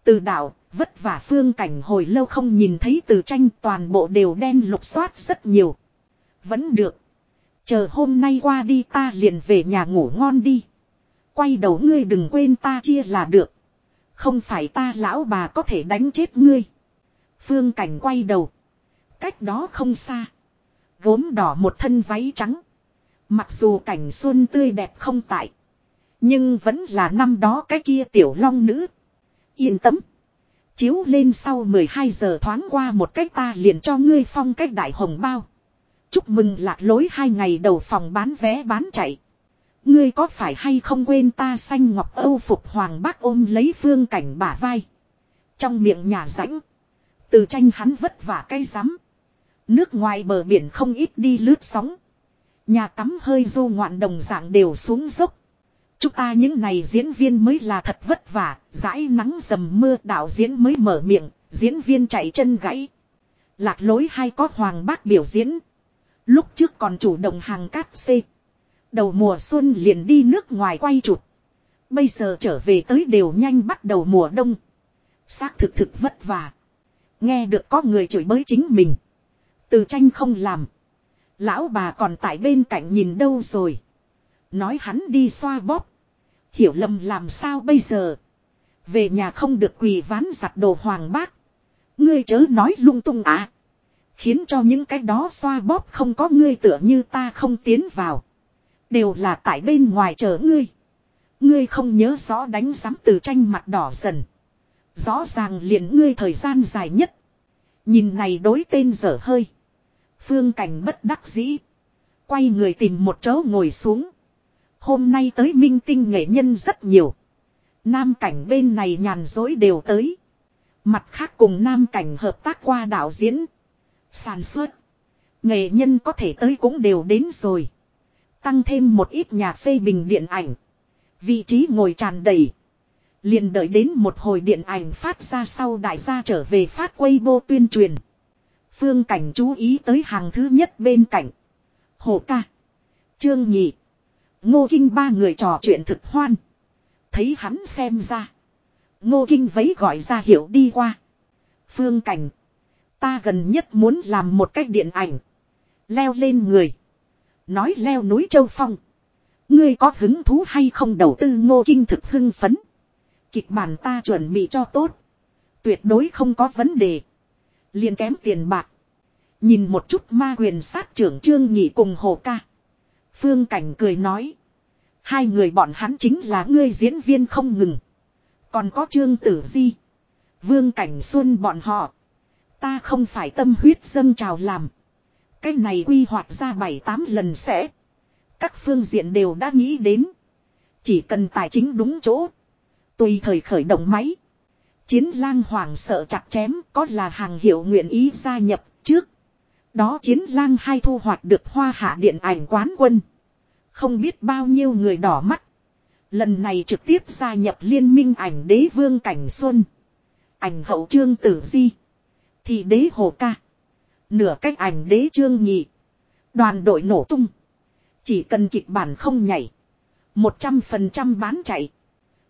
Từ đảo, vất vả phương cảnh hồi lâu không nhìn thấy từ tranh toàn bộ đều đen lục soát rất nhiều. Vẫn được. Chờ hôm nay qua đi ta liền về nhà ngủ ngon đi. Quay đầu ngươi đừng quên ta chia là được. Không phải ta lão bà có thể đánh chết ngươi. Phương cảnh quay đầu. Cách đó không xa. Gốm đỏ một thân váy trắng. Mặc dù cảnh xuân tươi đẹp không tại. Nhưng vẫn là năm đó cái kia tiểu long nữ. Yên tâm. Chiếu lên sau 12 giờ thoáng qua một cách ta liền cho ngươi phong cách đại hồng bao. Chúc mừng lạc lối hai ngày đầu phòng bán vé bán chạy. Ngươi có phải hay không quên ta xanh ngọc âu phục hoàng bác ôm lấy phương cảnh bả vai. Trong miệng nhà rãnh. Từ tranh hắn vất vả cay rắm. Nước ngoài bờ biển không ít đi lướt sóng. Nhà tắm hơi du ngoạn đồng dạng đều xuống dốc. Chúng ta những này diễn viên mới là thật vất vả, dãi nắng dầm mưa đạo diễn mới mở miệng, diễn viên chạy chân gãy. Lạc lối hay có hoàng bác biểu diễn. Lúc trước còn chủ động hàng cát xê. Đầu mùa xuân liền đi nước ngoài quay chụp. Bây giờ trở về tới đều nhanh bắt đầu mùa đông. Xác thực thực vất vả. Nghe được có người chửi bới chính mình. Từ tranh không làm. Lão bà còn tại bên cạnh nhìn đâu rồi. Nói hắn đi xoa bóp. Hiểu lầm làm sao bây giờ. Về nhà không được quỳ ván giặt đồ hoàng bác. Ngươi chớ nói lung tung à. Khiến cho những cái đó xoa bóp không có ngươi tựa như ta không tiến vào. Đều là tại bên ngoài chờ ngươi. Ngươi không nhớ rõ đánh giám từ tranh mặt đỏ dần. Rõ ràng liền ngươi thời gian dài nhất. Nhìn này đối tên dở hơi. Phương cảnh bất đắc dĩ. Quay người tìm một chỗ ngồi xuống. Hôm nay tới minh tinh nghệ nhân rất nhiều. Nam cảnh bên này nhàn dối đều tới. Mặt khác cùng nam cảnh hợp tác qua đạo diễn. Sản xuất. Nghệ nhân có thể tới cũng đều đến rồi. Tăng thêm một ít nhà phê bình điện ảnh. Vị trí ngồi tràn đầy. Liền đợi đến một hồi điện ảnh phát ra sau đại gia trở về phát Weibo tuyên truyền. Phương cảnh chú ý tới hàng thứ nhất bên cạnh. Hồ ca. Trương nhị. Ngô Kinh ba người trò chuyện thực hoan. Thấy hắn xem ra. Ngô Kinh vấy gọi ra hiểu đi qua. Phương cảnh. Ta gần nhất muốn làm một cách điện ảnh. Leo lên người. Nói leo núi Châu Phong. Ngươi có hứng thú hay không đầu tư ngô kinh thực hưng phấn. Kịch bản ta chuẩn bị cho tốt. Tuyệt đối không có vấn đề. liền kém tiền bạc. Nhìn một chút ma quyền sát trưởng trương nhị cùng hồ ca. Phương Cảnh cười nói. Hai người bọn hắn chính là ngươi diễn viên không ngừng. Còn có Trương Tử Di. Vương Cảnh Xuân bọn họ. Ta không phải tâm huyết dâng trào làm. Cái này quy hoạch ra bảy tám lần sẽ. Các phương diện đều đã nghĩ đến. Chỉ cần tài chính đúng chỗ. Tùy thời khởi động máy. Chiến lang hoàng sợ chặt chém, có là hàng hiệu nguyện ý gia nhập trước. Đó chiến lang hai thu hoạch được hoa hạ điện ảnh quán quân. Không biết bao nhiêu người đỏ mắt. Lần này trực tiếp gia nhập liên minh ảnh đế vương cảnh xuân. Ảnh hậu trương tử di. Thì đế hồ ca. Nửa cách ảnh đế trương nhị. Đoàn đội nổ tung. Chỉ cần kịch bản không nhảy. một trăm phần trăm bán chạy.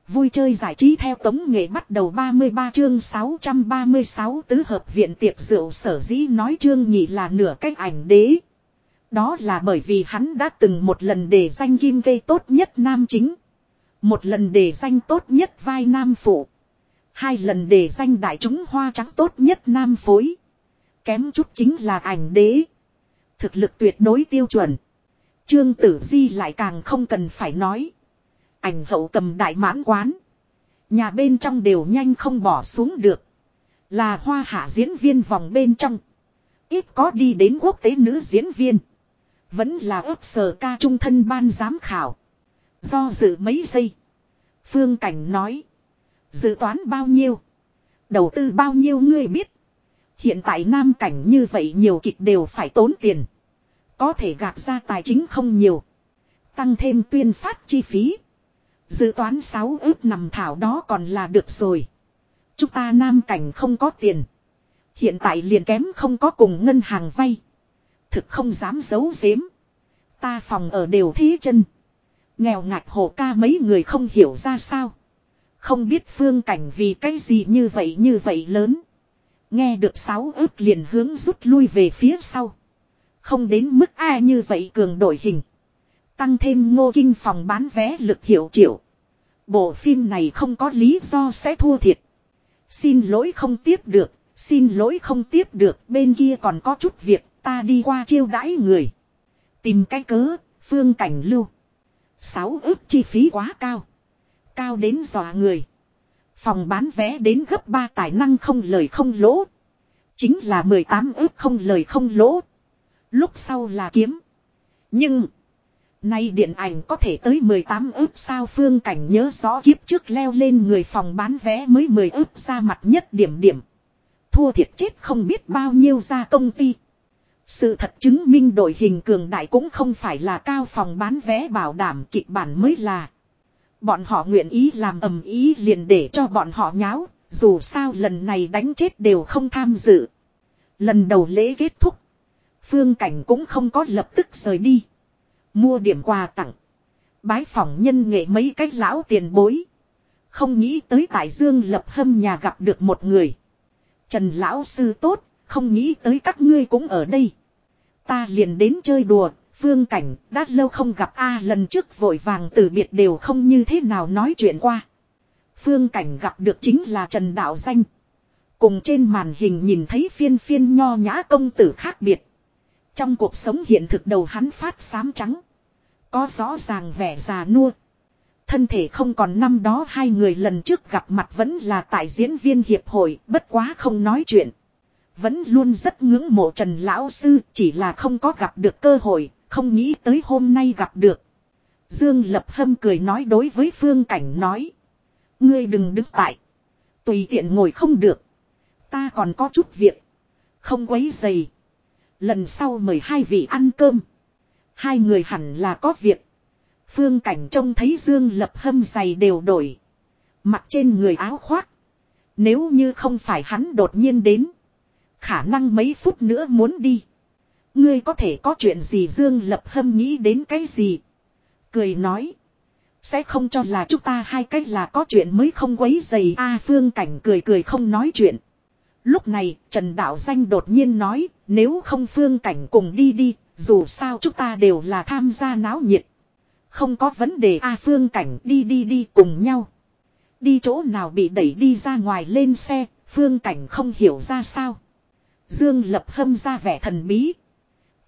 Vui chơi giải trí theo tống nghệ bắt đầu 33 chương 636 tứ hợp viện tiệc rượu sở dĩ nói trương nhị là nửa cách ảnh đế. Đó là bởi vì hắn đã từng một lần để danh kim gây tốt nhất nam chính. Một lần để danh tốt nhất vai nam phụ. Hai lần đề danh đại chúng hoa trắng tốt nhất nam phối. Kém chút chính là ảnh đế. Thực lực tuyệt đối tiêu chuẩn. Trương Tử Di lại càng không cần phải nói. Ảnh hậu cầm đại mãn quán. Nhà bên trong đều nhanh không bỏ xuống được. Là hoa hạ diễn viên vòng bên trong. Ít có đi đến quốc tế nữ diễn viên. Vẫn là ước sở ca trung thân ban giám khảo. Do dự mấy giây. Phương Cảnh nói. Dự toán bao nhiêu? Đầu tư bao nhiêu ngươi biết? Hiện tại nam cảnh như vậy nhiều kịch đều phải tốn tiền. Có thể gạt ra tài chính không nhiều. Tăng thêm tuyên phát chi phí. Dự toán 6 ước nằm thảo đó còn là được rồi. Chúng ta nam cảnh không có tiền. Hiện tại liền kém không có cùng ngân hàng vay. Thực không dám giấu giếm. Ta phòng ở đều thế chân. Nghèo ngạch hồ ca mấy người không hiểu ra sao. Không biết phương cảnh vì cái gì như vậy như vậy lớn. Nghe được sáu ước liền hướng rút lui về phía sau. Không đến mức ai như vậy cường đổi hình. Tăng thêm ngô kinh phòng bán vé lực hiệu triệu. Bộ phim này không có lý do sẽ thua thiệt. Xin lỗi không tiếp được, xin lỗi không tiếp được, bên kia còn có chút việc, ta đi qua chiêu đãi người. Tìm cái cớ, phương cảnh lưu. Sáu ước chi phí quá cao. Cao đến dọa người. Phòng bán vé đến gấp 3 tài năng không lời không lỗ. Chính là 18 ước không lời không lỗ. Lúc sau là kiếm. Nhưng. Nay điện ảnh có thể tới 18 ước sao phương cảnh nhớ rõ kiếp trước leo lên người phòng bán vé mới 10 ước ra mặt nhất điểm điểm. Thua thiệt chết không biết bao nhiêu ra công ty. Sự thật chứng minh đội hình cường đại cũng không phải là cao phòng bán vé bảo đảm kịch bản mới là. Bọn họ nguyện ý làm ầm ý liền để cho bọn họ nháo, dù sao lần này đánh chết đều không tham dự. Lần đầu lễ kết thúc, phương cảnh cũng không có lập tức rời đi. Mua điểm quà tặng. Bái phỏng nhân nghệ mấy cái lão tiền bối. Không nghĩ tới tại Dương lập hâm nhà gặp được một người. Trần lão sư tốt, không nghĩ tới các ngươi cũng ở đây. Ta liền đến chơi đùa, phương cảnh, đã lâu không gặp a lần trước vội vàng từ biệt đều không như thế nào nói chuyện qua. Phương cảnh gặp được chính là Trần Đạo Danh. Cùng trên màn hình nhìn thấy phiên phiên nho nhã công tử khác biệt. Trong cuộc sống hiện thực đầu hắn phát xám trắng. Có rõ ràng vẻ già nua. Thân thể không còn năm đó hai người lần trước gặp mặt vẫn là tại diễn viên hiệp hội, bất quá không nói chuyện. Vẫn luôn rất ngưỡng mộ Trần Lão Sư, chỉ là không có gặp được cơ hội, không nghĩ tới hôm nay gặp được. Dương Lập Hâm cười nói đối với Phương Cảnh nói. Ngươi đừng đứng tại. Tùy tiện ngồi không được. Ta còn có chút việc. Không quấy dày. Lần sau mời hai vị ăn cơm. Hai người hẳn là có việc. Phương cảnh trông thấy Dương lập hâm giày đều đổi. Mặt trên người áo khoác. Nếu như không phải hắn đột nhiên đến. Khả năng mấy phút nữa muốn đi. Ngươi có thể có chuyện gì Dương lập hâm nghĩ đến cái gì. Cười nói. Sẽ không cho là chúng ta hai cách là có chuyện mới không quấy dày a phương cảnh cười cười không nói chuyện. Lúc này Trần Đạo Danh đột nhiên nói nếu không phương cảnh cùng đi đi dù sao chúng ta đều là tham gia náo nhiệt. Không có vấn đề A phương cảnh đi đi đi cùng nhau. Đi chỗ nào bị đẩy đi ra ngoài lên xe, phương cảnh không hiểu ra sao. Dương lập hâm ra vẻ thần bí.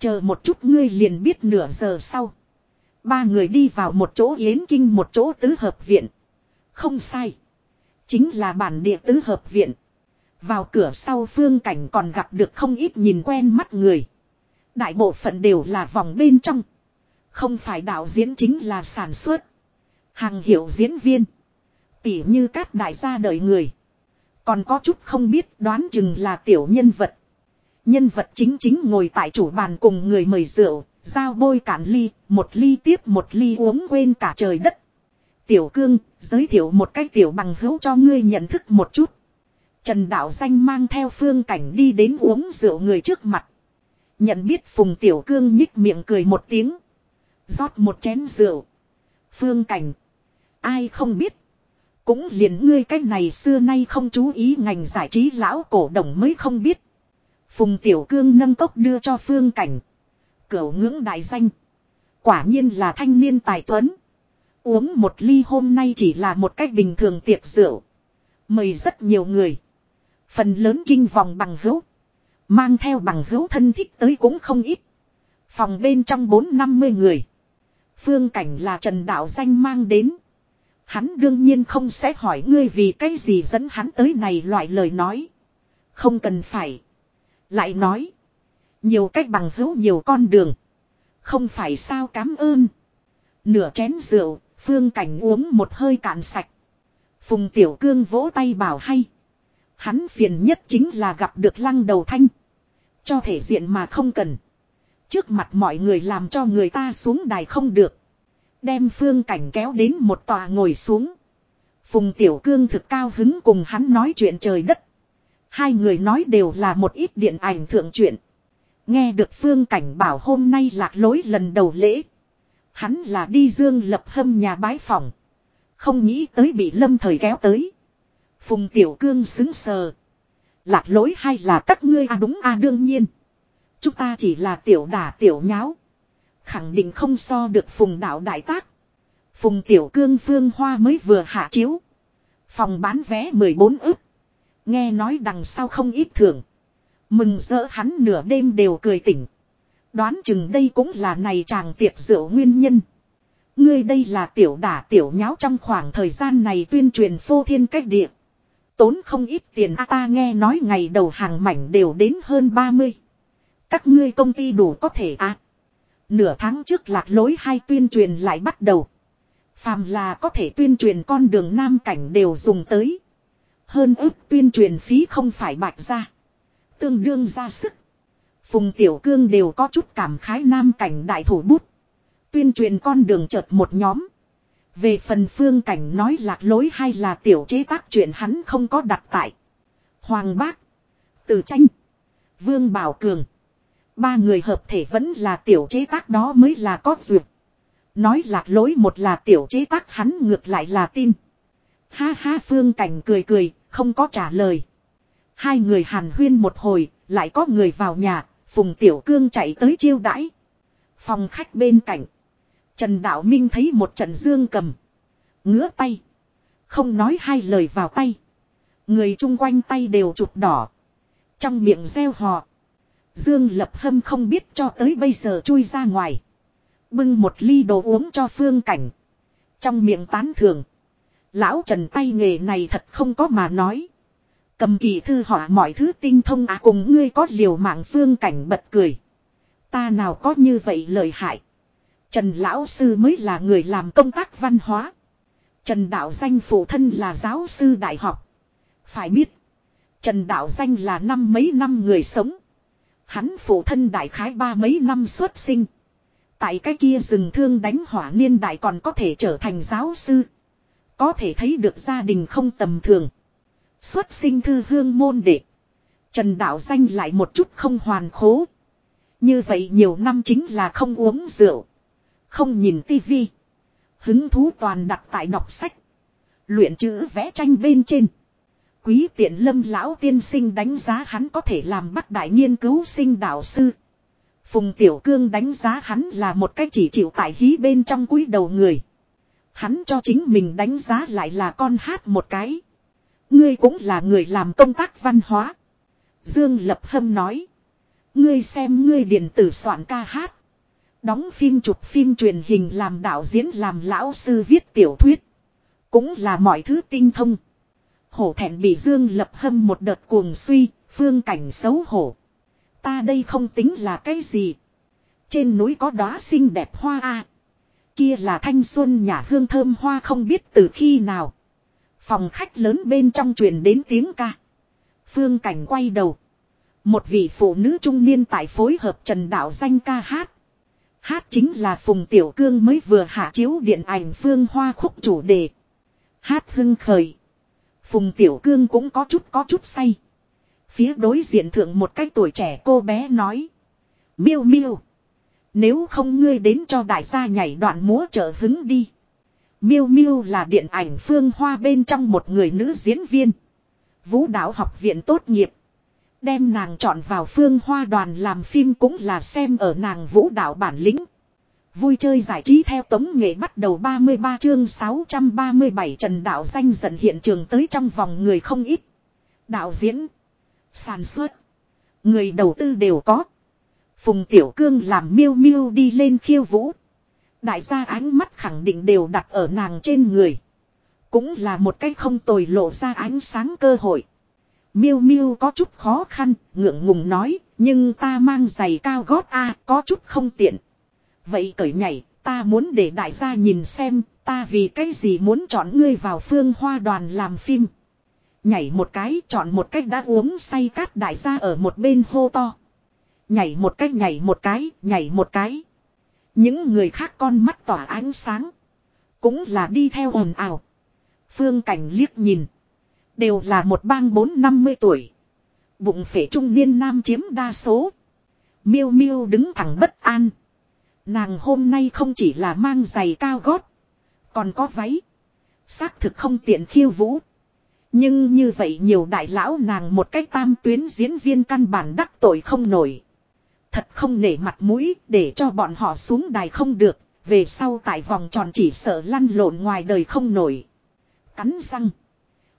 Chờ một chút ngươi liền biết nửa giờ sau. Ba người đi vào một chỗ yến kinh một chỗ tứ hợp viện. Không sai. Chính là bản địa tứ hợp viện. Vào cửa sau phương cảnh còn gặp được không ít nhìn quen mắt người. Đại bộ phận đều là vòng bên trong. Không phải đạo diễn chính là sản xuất. Hàng hiệu diễn viên. Tỉ như các đại gia đời người. Còn có chút không biết đoán chừng là tiểu nhân vật. Nhân vật chính chính ngồi tại chủ bàn cùng người mời rượu, giao bôi cản ly, một ly tiếp một ly uống quên cả trời đất. Tiểu cương, giới thiệu một cách tiểu bằng hữu cho ngươi nhận thức một chút. Trần Đạo Danh mang theo phương cảnh đi đến uống rượu người trước mặt. Nhận biết Phùng Tiểu Cương nhích miệng cười một tiếng. rót một chén rượu. Phương cảnh. Ai không biết. Cũng liền ngươi cái này xưa nay không chú ý ngành giải trí lão cổ đồng mới không biết. Phùng Tiểu Cương nâng cốc đưa cho Phương Cảnh. Cửu ngưỡng đại danh. Quả nhiên là thanh niên tài tuấn. Uống một ly hôm nay chỉ là một cách bình thường tiệc rượu. Mời rất nhiều người. Phần lớn kinh vòng bằng hữu. Mang theo bằng hữu thân thích tới cũng không ít. Phòng bên trong bốn năm mươi người. Phương cảnh là Trần Đạo Danh mang đến. Hắn đương nhiên không sẽ hỏi ngươi vì cái gì dẫn hắn tới này loại lời nói. Không cần phải. Lại nói. Nhiều cách bằng hữu nhiều con đường. Không phải sao cảm ơn. Nửa chén rượu, phương cảnh uống một hơi cạn sạch. Phùng Tiểu Cương vỗ tay bảo hay. Hắn phiền nhất chính là gặp được lăng đầu thanh. Cho thể diện mà không cần. Trước mặt mọi người làm cho người ta xuống đài không được. Đem phương cảnh kéo đến một tòa ngồi xuống. Phùng Tiểu Cương thực cao hứng cùng hắn nói chuyện trời đất. Hai người nói đều là một ít điện ảnh thượng truyện. Nghe được phương cảnh bảo hôm nay lạc lối lần đầu lễ. Hắn là đi dương lập hâm nhà bái phòng. Không nghĩ tới bị lâm thời kéo tới. Phùng Tiểu Cương xứng sờ. Lạc lối hay là các ngươi à đúng à đương nhiên. Chúng ta chỉ là tiểu đả tiểu nháo. Khẳng định không so được phùng đạo đại tác. Phùng Tiểu Cương Phương Hoa mới vừa hạ chiếu. Phòng bán vé 14 ức. Nghe nói đằng sau không ít thưởng. Mừng rỡ hắn nửa đêm đều cười tỉnh. Đoán chừng đây cũng là này chàng tiệc rượu nguyên nhân. Ngươi đây là tiểu đả tiểu nháo trong khoảng thời gian này tuyên truyền phô thiên cách địa. Tốn không ít tiền a ta nghe nói ngày đầu hàng mảnh đều đến hơn 30. Các ngươi công ty đủ có thể à. Nửa tháng trước lạc lối hai tuyên truyền lại bắt đầu. Phàm là có thể tuyên truyền con đường nam cảnh đều dùng tới. Hơn ức tuyên truyền phí không phải bạch ra. Tương đương ra sức. Phùng Tiểu Cương đều có chút cảm khái nam cảnh đại thủ bút. Tuyên truyền con đường chợt một nhóm. Về phần phương cảnh nói lạc lối hay là tiểu chế tác chuyện hắn không có đặt tại. Hoàng Bác. Từ tranh. Vương Bảo Cường. Ba người hợp thể vẫn là tiểu chế tác đó mới là có duyệt. Nói lạc lối một là tiểu chế tác hắn ngược lại là tin. Ha ha phương cảnh cười cười, không có trả lời. Hai người hàn huyên một hồi, lại có người vào nhà, Phùng Tiểu Cương chạy tới chiêu đãi. Phòng khách bên cạnh. Trần Đạo Minh thấy một trận dương cầm. Ngứa tay. Không nói hai lời vào tay. Người chung quanh tay đều chụp đỏ. Trong miệng gieo họ. Dương lập hâm không biết cho tới bây giờ chui ra ngoài. Bưng một ly đồ uống cho phương cảnh. Trong miệng tán thường. Lão Trần tay nghề này thật không có mà nói. Cầm kỳ thư họa mọi thứ tinh thông à cùng ngươi có liều mạng phương cảnh bật cười. Ta nào có như vậy lời hại. Trần Lão Sư mới là người làm công tác văn hóa. Trần Đạo Danh phụ thân là giáo sư đại học. Phải biết. Trần Đạo Danh là năm mấy năm người sống. Hắn phụ thân đại khái ba mấy năm xuất sinh. Tại cái kia rừng thương đánh hỏa niên đại còn có thể trở thành giáo sư. Có thể thấy được gia đình không tầm thường. Xuất sinh thư hương môn đệ. Trần Đạo Danh lại một chút không hoàn khố. Như vậy nhiều năm chính là không uống rượu. Không nhìn tivi. Hứng thú toàn đặt tại đọc sách. Luyện chữ vẽ tranh bên trên. Quý tiện lâm lão tiên sinh đánh giá hắn có thể làm bắt đại nghiên cứu sinh đạo sư. Phùng Tiểu Cương đánh giá hắn là một cái chỉ chịu tại hí bên trong cúi đầu người. Hắn cho chính mình đánh giá lại là con hát một cái. Ngươi cũng là người làm công tác văn hóa. Dương Lập Hâm nói. Ngươi xem ngươi điện tử soạn ca hát. Đóng phim chụp phim truyền hình làm đạo diễn làm lão sư viết tiểu thuyết. Cũng là mọi thứ tinh thông. Hổ thẹn bị Dương Lập Hâm một đợt cuồng suy, phương cảnh xấu hổ. Ta đây không tính là cái gì. Trên núi có đóa xinh đẹp hoa a. Kia là thanh xuân nhà hương thơm hoa không biết từ khi nào. Phòng khách lớn bên trong truyền đến tiếng ca. Phương cảnh quay đầu. Một vị phụ nữ trung niên tại phối hợp trần đạo danh ca hát. Hát chính là Phùng Tiểu Cương mới vừa hạ chiếu điện ảnh Phương Hoa khúc chủ đề. Hát hưng khởi. Phùng Tiểu Cương cũng có chút có chút say. Phía đối diện thượng một cái tuổi trẻ cô bé nói. Miêu miêu. Nếu không ngươi đến cho đại gia nhảy đoạn múa trợ hứng đi. Miêu miêu là điện ảnh phương hoa bên trong một người nữ diễn viên. Vũ đạo học viện tốt nghiệp. Đem nàng chọn vào phương hoa đoàn làm phim cũng là xem ở nàng vũ đạo bản lĩnh. Vui chơi giải trí theo tống nghệ bắt đầu 33 chương 637 Trần Đạo danh dần hiện trường tới trong vòng người không ít. Đạo diễn, sản xuất, người đầu tư đều có. Phùng Tiểu Cương làm miêu miêu đi lên khiêu vũ. Đại gia ánh mắt khẳng định đều đặt ở nàng trên người. Cũng là một cách không tồi lộ ra ánh sáng cơ hội. Miêu miêu có chút khó khăn, ngượng ngùng nói, nhưng ta mang giày cao gót a có chút không tiện. Vậy cởi nhảy, ta muốn để đại gia nhìn xem, ta vì cái gì muốn chọn ngươi vào phương hoa đoàn làm phim. Nhảy một cái, chọn một cách đã uống say cát đại gia ở một bên hô to. Nhảy một cách nhảy một cái, nhảy một cái. Những người khác con mắt tỏa ánh sáng. Cũng là đi theo ồn ào. Phương cảnh liếc nhìn. Đều là một bang bốn năm mươi tuổi. Bụng phể trung niên nam chiếm đa số. Miêu miêu đứng thẳng bất an. Nàng hôm nay không chỉ là mang giày cao gót. Còn có váy. Xác thực không tiện khiêu vũ. Nhưng như vậy nhiều đại lão nàng một cách tam tuyến diễn viên căn bản đắc tội không nổi. Thật không nể mặt mũi để cho bọn họ xuống đài không được. Về sau tại vòng tròn chỉ sợ lăn lộn ngoài đời không nổi. Cắn răng.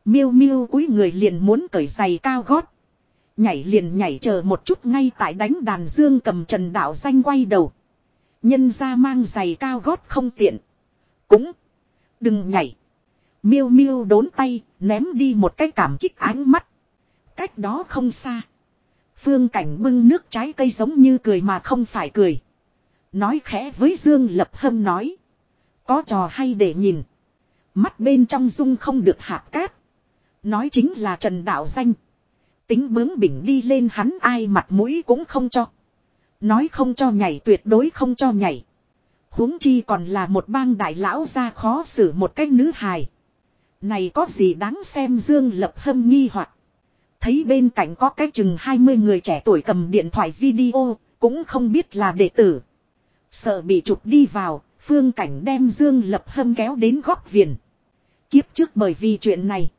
Miêu miêu cúi người liền muốn cởi giày cao gót. Nhảy liền nhảy chờ một chút ngay tại đánh đàn dương cầm trần đạo danh quay đầu. Nhân ra mang giày cao gót không tiện. Cũng. Đừng nhảy. Miêu miêu đốn tay, ném đi một cái cảm kích ánh mắt. Cách đó không xa. Phương cảnh bưng nước trái cây giống như cười mà không phải cười. Nói khẽ với Dương Lập Hâm nói. Có trò hay để nhìn. Mắt bên trong dung không được hạt cát. Nói chính là Trần Đạo Danh. Tính bướng bỉnh đi lên hắn ai mặt mũi cũng không cho. Nói không cho nhảy tuyệt đối không cho nhảy. huống chi còn là một bang đại lão ra khó xử một cách nữ hài. Này có gì đáng xem Dương Lập Hâm nghi hoặc Thấy bên cạnh có cái chừng 20 người trẻ tuổi cầm điện thoại video, cũng không biết là đệ tử. Sợ bị chụp đi vào, phương cảnh đem Dương Lập Hâm kéo đến góc viền. Kiếp trước bởi vì chuyện này.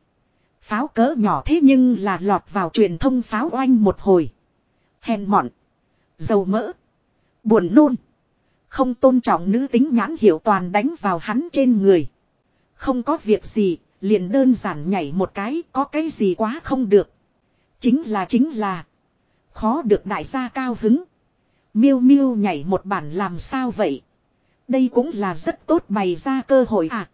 Pháo cỡ nhỏ thế nhưng là lọt vào truyền thông pháo oanh một hồi. Hèn mọn. Dầu mỡ. Buồn nôn. Không tôn trọng nữ tính nhãn hiểu toàn đánh vào hắn trên người. Không có việc gì, liền đơn giản nhảy một cái, có cái gì quá không được. Chính là chính là. Khó được đại gia cao hứng. Miêu miêu nhảy một bản làm sao vậy? Đây cũng là rất tốt bày ra cơ hội à.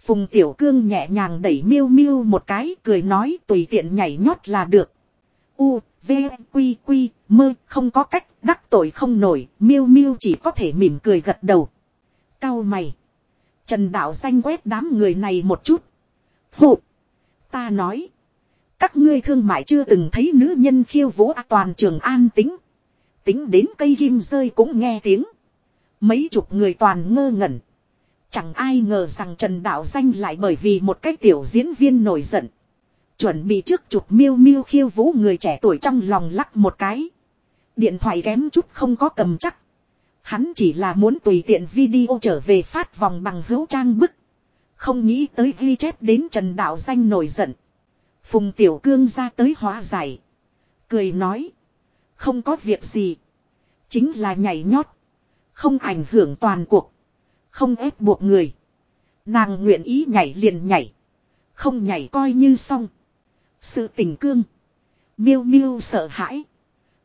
Phùng Tiểu Cương nhẹ nhàng đẩy miêu miêu một cái cười nói tùy tiện nhảy nhót là được. U, V, Quy, Quy, mơ, không có cách, đắc tội không nổi, miêu miêu chỉ có thể mỉm cười gật đầu. Cao mày. Trần Đạo danh quét đám người này một chút. Phụ. Ta nói. Các ngươi thương mại chưa từng thấy nữ nhân khiêu vũ à toàn trường an tính. Tính đến cây ghim rơi cũng nghe tiếng. Mấy chục người toàn ngơ ngẩn. Chẳng ai ngờ rằng Trần Đạo Danh lại bởi vì một cái tiểu diễn viên nổi giận. Chuẩn bị trước chụp miêu miêu khiêu vũ người trẻ tuổi trong lòng lắc một cái. Điện thoại kém chút không có cầm chắc. Hắn chỉ là muốn tùy tiện video trở về phát vòng bằng hữu trang bức. Không nghĩ tới ghi chép đến Trần Đạo Danh nổi giận. Phùng Tiểu Cương ra tới hóa giải. Cười nói. Không có việc gì. Chính là nhảy nhót. Không ảnh hưởng toàn cuộc. Không ép buộc người. Nàng nguyện ý nhảy liền nhảy. Không nhảy coi như xong. Sự tình cương. Miêu miêu sợ hãi.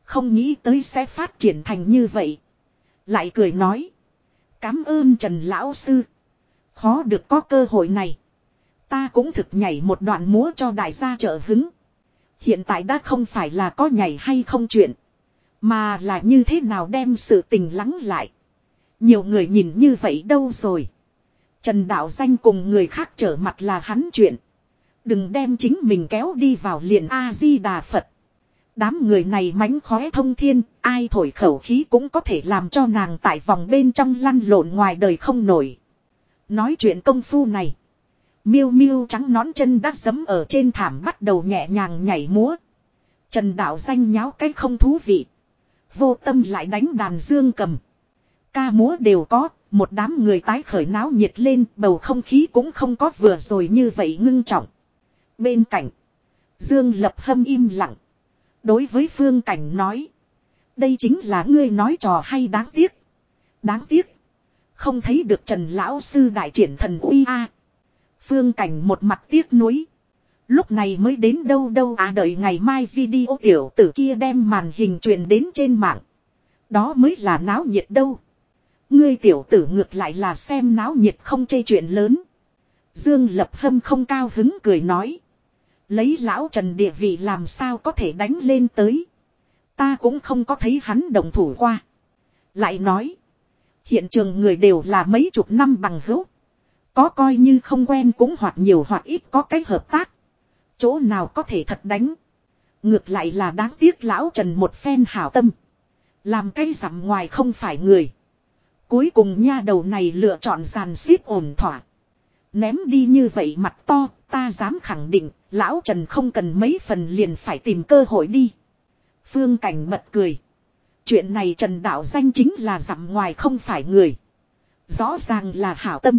Không nghĩ tới sẽ phát triển thành như vậy. Lại cười nói. Cám ơn Trần Lão Sư. Khó được có cơ hội này. Ta cũng thực nhảy một đoạn múa cho đại gia trợ hứng. Hiện tại đã không phải là có nhảy hay không chuyện. Mà là như thế nào đem sự tình lắng lại. Nhiều người nhìn như vậy đâu rồi. Trần Đạo Danh cùng người khác trở mặt là hắn chuyện. Đừng đem chính mình kéo đi vào liền A-di-đà Phật. Đám người này mánh khóe thông thiên, ai thổi khẩu khí cũng có thể làm cho nàng tại vòng bên trong lăn lộn ngoài đời không nổi. Nói chuyện công phu này. Miêu miêu trắng nón chân đã sấm ở trên thảm bắt đầu nhẹ nhàng nhảy múa. Trần đạo danh nháo cái không thú vị. Vô tâm lại đánh đàn dương cầm. Ca múa đều có, một đám người tái khởi náo nhiệt lên, bầu không khí cũng không có vừa rồi như vậy ngưng trọng. Bên cạnh, Dương Lập Hâm im lặng. Đối với Phương Cảnh nói, đây chính là ngươi nói trò hay đáng tiếc. Đáng tiếc, Không thấy được Trần Lão Sư đại triển thần uy a Phương cảnh một mặt tiếc nuối. Lúc này mới đến đâu đâu à đợi ngày mai video tiểu tử kia đem màn hình truyền đến trên mạng. Đó mới là náo nhiệt đâu. Ngươi tiểu tử ngược lại là xem náo nhiệt không chê chuyện lớn. Dương Lập Hâm không cao hứng cười nói. Lấy lão Trần địa vị làm sao có thể đánh lên tới. Ta cũng không có thấy hắn đồng thủ qua. Lại nói. Hiện trường người đều là mấy chục năm bằng hữu. Có coi như không quen cũng hoặc nhiều hoặc ít có cách hợp tác. Chỗ nào có thể thật đánh. Ngược lại là đáng tiếc lão Trần một phen hảo tâm. Làm cây dặm ngoài không phải người. Cuối cùng nha đầu này lựa chọn giàn xếp ổn thỏa. Ném đi như vậy mặt to, ta dám khẳng định, lão Trần không cần mấy phần liền phải tìm cơ hội đi. Phương Cảnh bật cười. Chuyện này Trần Đạo danh chính là dặm ngoài không phải người. Rõ ràng là hảo tâm.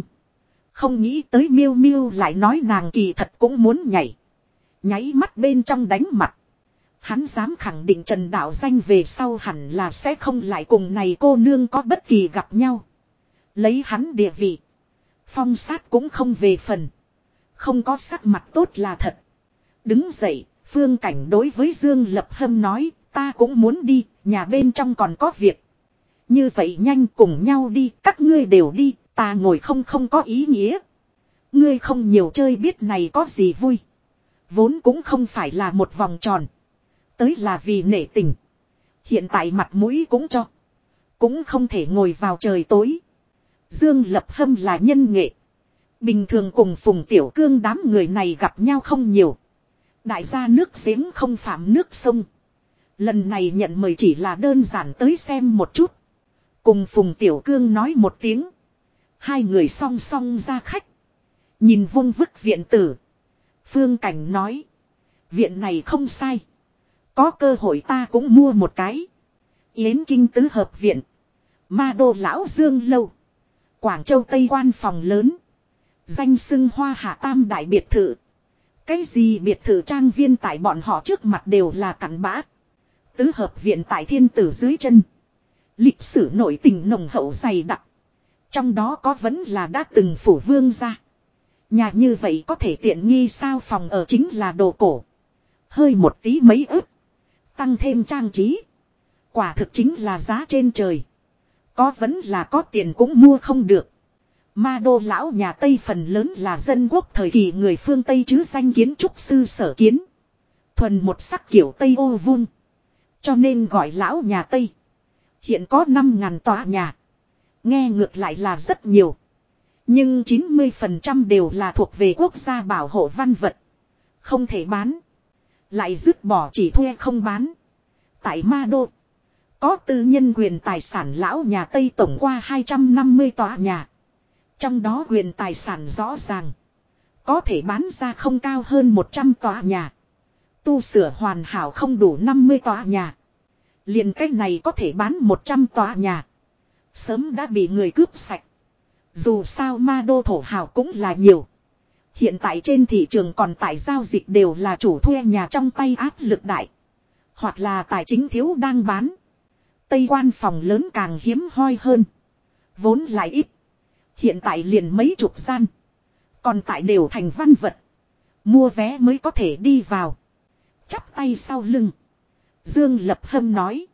Không nghĩ tới miêu miêu lại nói nàng kỳ thật cũng muốn nhảy. Nháy mắt bên trong đánh mặt. Hắn dám khẳng định Trần Đạo Danh về sau hẳn là sẽ không lại cùng này cô nương có bất kỳ gặp nhau. Lấy hắn địa vị. Phong sát cũng không về phần. Không có sắc mặt tốt là thật. Đứng dậy, phương cảnh đối với Dương Lập Hâm nói, ta cũng muốn đi, nhà bên trong còn có việc. Như vậy nhanh cùng nhau đi, các ngươi đều đi, ta ngồi không không có ý nghĩa. Ngươi không nhiều chơi biết này có gì vui. Vốn cũng không phải là một vòng tròn. Tới là vì nể tình. Hiện tại mặt mũi cũng cho. Cũng không thể ngồi vào trời tối. Dương Lập Hâm là nhân nghệ. Bình thường cùng Phùng Tiểu Cương đám người này gặp nhau không nhiều. Đại gia nước giếng không phạm nước sông. Lần này nhận mời chỉ là đơn giản tới xem một chút. Cùng Phùng Tiểu Cương nói một tiếng. Hai người song song ra khách. Nhìn vung vức viện tử. Phương Cảnh nói. Viện này không sai. Có cơ hội ta cũng mua một cái. Yến Kinh Tứ Hợp Viện. Ma Đô Lão Dương Lâu. Quảng Châu Tây Quan Phòng Lớn. Danh xưng Hoa Hạ Tam Đại Biệt Thự. Cái gì biệt thự trang viên tại bọn họ trước mặt đều là cặn bã. Tứ hợp viện tại thiên tử dưới chân. Lịch sử nổi tình nồng hậu dày đặc. Trong đó có vẫn là đã từng phủ vương ra. Nhà như vậy có thể tiện nghi sao phòng ở chính là đồ cổ. Hơi một tí mấy ức. Tăng thêm trang trí. Quả thực chính là giá trên trời. Có vẫn là có tiền cũng mua không được. Ma đô lão nhà Tây phần lớn là dân quốc thời kỳ người phương Tây chứ danh kiến trúc sư sở kiến. Thuần một sắc kiểu Tây ô vuông. Cho nên gọi lão nhà Tây. Hiện có 5.000 tòa nhà. Nghe ngược lại là rất nhiều. Nhưng 90% đều là thuộc về quốc gia bảo hộ văn vật. Không thể bán. Lại dứt bỏ chỉ thuê không bán. Tại Ma Đô. Có tư nhân quyền tài sản lão nhà Tây tổng qua 250 tòa nhà. Trong đó quyền tài sản rõ ràng. Có thể bán ra không cao hơn 100 tòa nhà. Tu sửa hoàn hảo không đủ 50 tòa nhà. liền cách này có thể bán 100 tòa nhà. Sớm đã bị người cướp sạch. Dù sao ma đô thổ hào cũng là nhiều. Hiện tại trên thị trường còn tại giao dịch đều là chủ thuê nhà trong tay áp lực đại. Hoặc là tài chính thiếu đang bán. Tây quan phòng lớn càng hiếm hoi hơn. Vốn lại ít. Hiện tại liền mấy chục gian. Còn tại đều thành văn vật. Mua vé mới có thể đi vào. Chắp tay sau lưng. Dương Lập Hâm nói.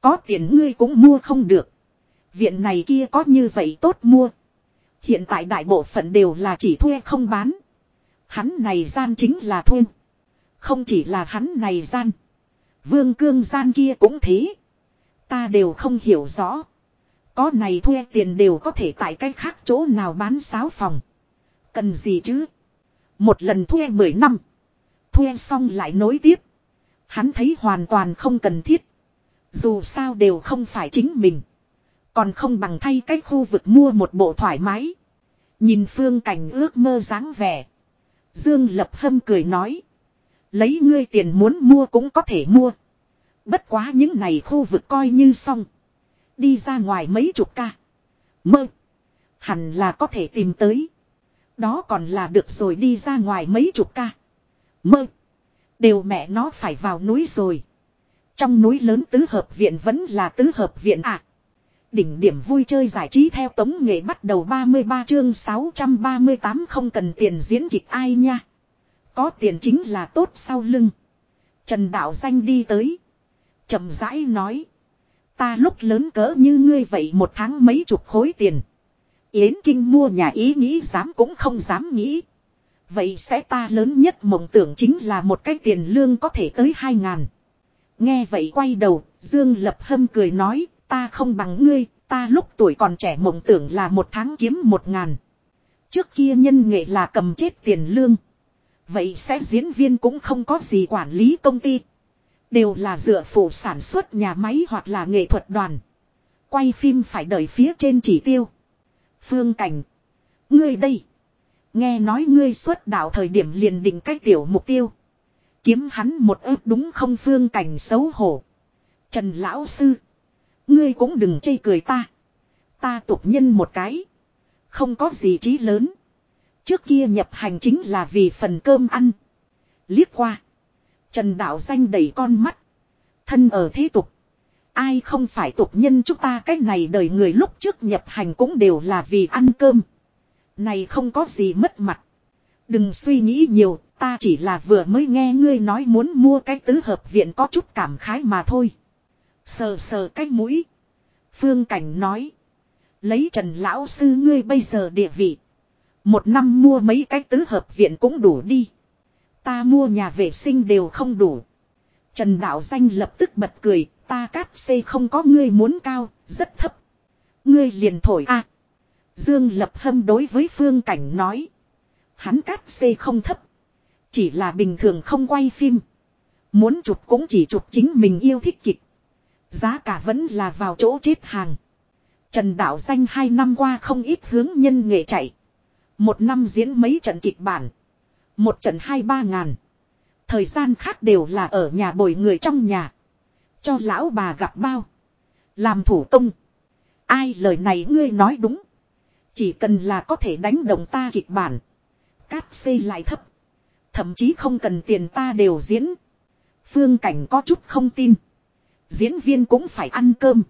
Có tiền ngươi cũng mua không được. Viện này kia có như vậy tốt mua. Hiện tại đại bộ phận đều là chỉ thuê không bán. Hắn này gian chính là thuê. Không chỉ là hắn này gian. Vương cương gian kia cũng thế. Ta đều không hiểu rõ. Có này thuê tiền đều có thể tại cái khác chỗ nào bán sáo phòng. Cần gì chứ? Một lần thuê 10 năm. Thuê xong lại nối tiếp. Hắn thấy hoàn toàn không cần thiết. Dù sao đều không phải chính mình. Còn không bằng thay cách khu vực mua một bộ thoải mái. Nhìn phương cảnh ước mơ dáng vẻ. Dương Lập Hâm cười nói. Lấy ngươi tiền muốn mua cũng có thể mua. Bất quá những này khu vực coi như xong. Đi ra ngoài mấy chục ca. Mơ. Hẳn là có thể tìm tới. Đó còn là được rồi đi ra ngoài mấy chục ca. Mơ. Đều mẹ nó phải vào núi rồi. Trong núi lớn tứ hợp viện vẫn là tứ hợp viện à. Đỉnh điểm vui chơi giải trí theo tống nghệ bắt đầu 33 chương 638 không cần tiền diễn kịch ai nha. Có tiền chính là tốt sau lưng. Trần Đạo Danh đi tới. chậm rãi nói. Ta lúc lớn cỡ như ngươi vậy một tháng mấy chục khối tiền. Yến Kinh mua nhà ý nghĩ dám cũng không dám nghĩ. Vậy sẽ ta lớn nhất mộng tưởng chính là một cái tiền lương có thể tới hai ngàn. Nghe vậy quay đầu, Dương Lập Hâm cười nói, ta không bằng ngươi, ta lúc tuổi còn trẻ mộng tưởng là một tháng kiếm một ngàn. Trước kia nhân nghệ là cầm chết tiền lương. Vậy sẽ diễn viên cũng không có gì quản lý công ty. Đều là dựa phụ sản xuất nhà máy hoặc là nghệ thuật đoàn. Quay phim phải đợi phía trên chỉ tiêu. Phương Cảnh. Ngươi đây. Nghe nói ngươi xuất đạo thời điểm liền định cách tiểu mục tiêu. Kiếm hắn một ước đúng không Phương Cảnh xấu hổ. Trần Lão Sư. Ngươi cũng đừng chê cười ta. Ta tục nhân một cái. Không có gì trí lớn. Trước kia nhập hành chính là vì phần cơm ăn. Liếc qua. Trần Đạo Danh đầy con mắt. Thân ở thế tục. Ai không phải tục nhân chúng ta cách này đời người lúc trước nhập hành cũng đều là vì ăn cơm. Này không có gì mất mặt. Đừng suy nghĩ nhiều, ta chỉ là vừa mới nghe ngươi nói muốn mua cái tứ hợp viện có chút cảm khái mà thôi. Sờ sờ cái mũi. Phương Cảnh nói. Lấy Trần Lão Sư ngươi bây giờ địa vị. Một năm mua mấy cái tứ hợp viện cũng đủ đi. Ta mua nhà vệ sinh đều không đủ. Trần Đạo Danh lập tức bật cười, ta cát xây không có ngươi muốn cao, rất thấp. Ngươi liền thổi a. Dương Lập Hâm đối với Phương Cảnh nói. Hắn cát xây không thấp. Chỉ là bình thường không quay phim. Muốn chụp cũng chỉ chụp chính mình yêu thích kịch. Giá cả vẫn là vào chỗ chết hàng. Trần Đạo Danh hai năm qua không ít hướng nhân nghệ chạy. Một năm diễn mấy trận kịch bản. Một trận hai ba ngàn. Thời gian khác đều là ở nhà bồi người trong nhà. Cho lão bà gặp bao. Làm thủ công. Ai lời này ngươi nói đúng. Chỉ cần là có thể đánh động ta kịch bản. Cát xê lại thấp. Thậm chí không cần tiền ta đều diễn. Phương cảnh có chút không tin. Diễn viên cũng phải ăn cơm.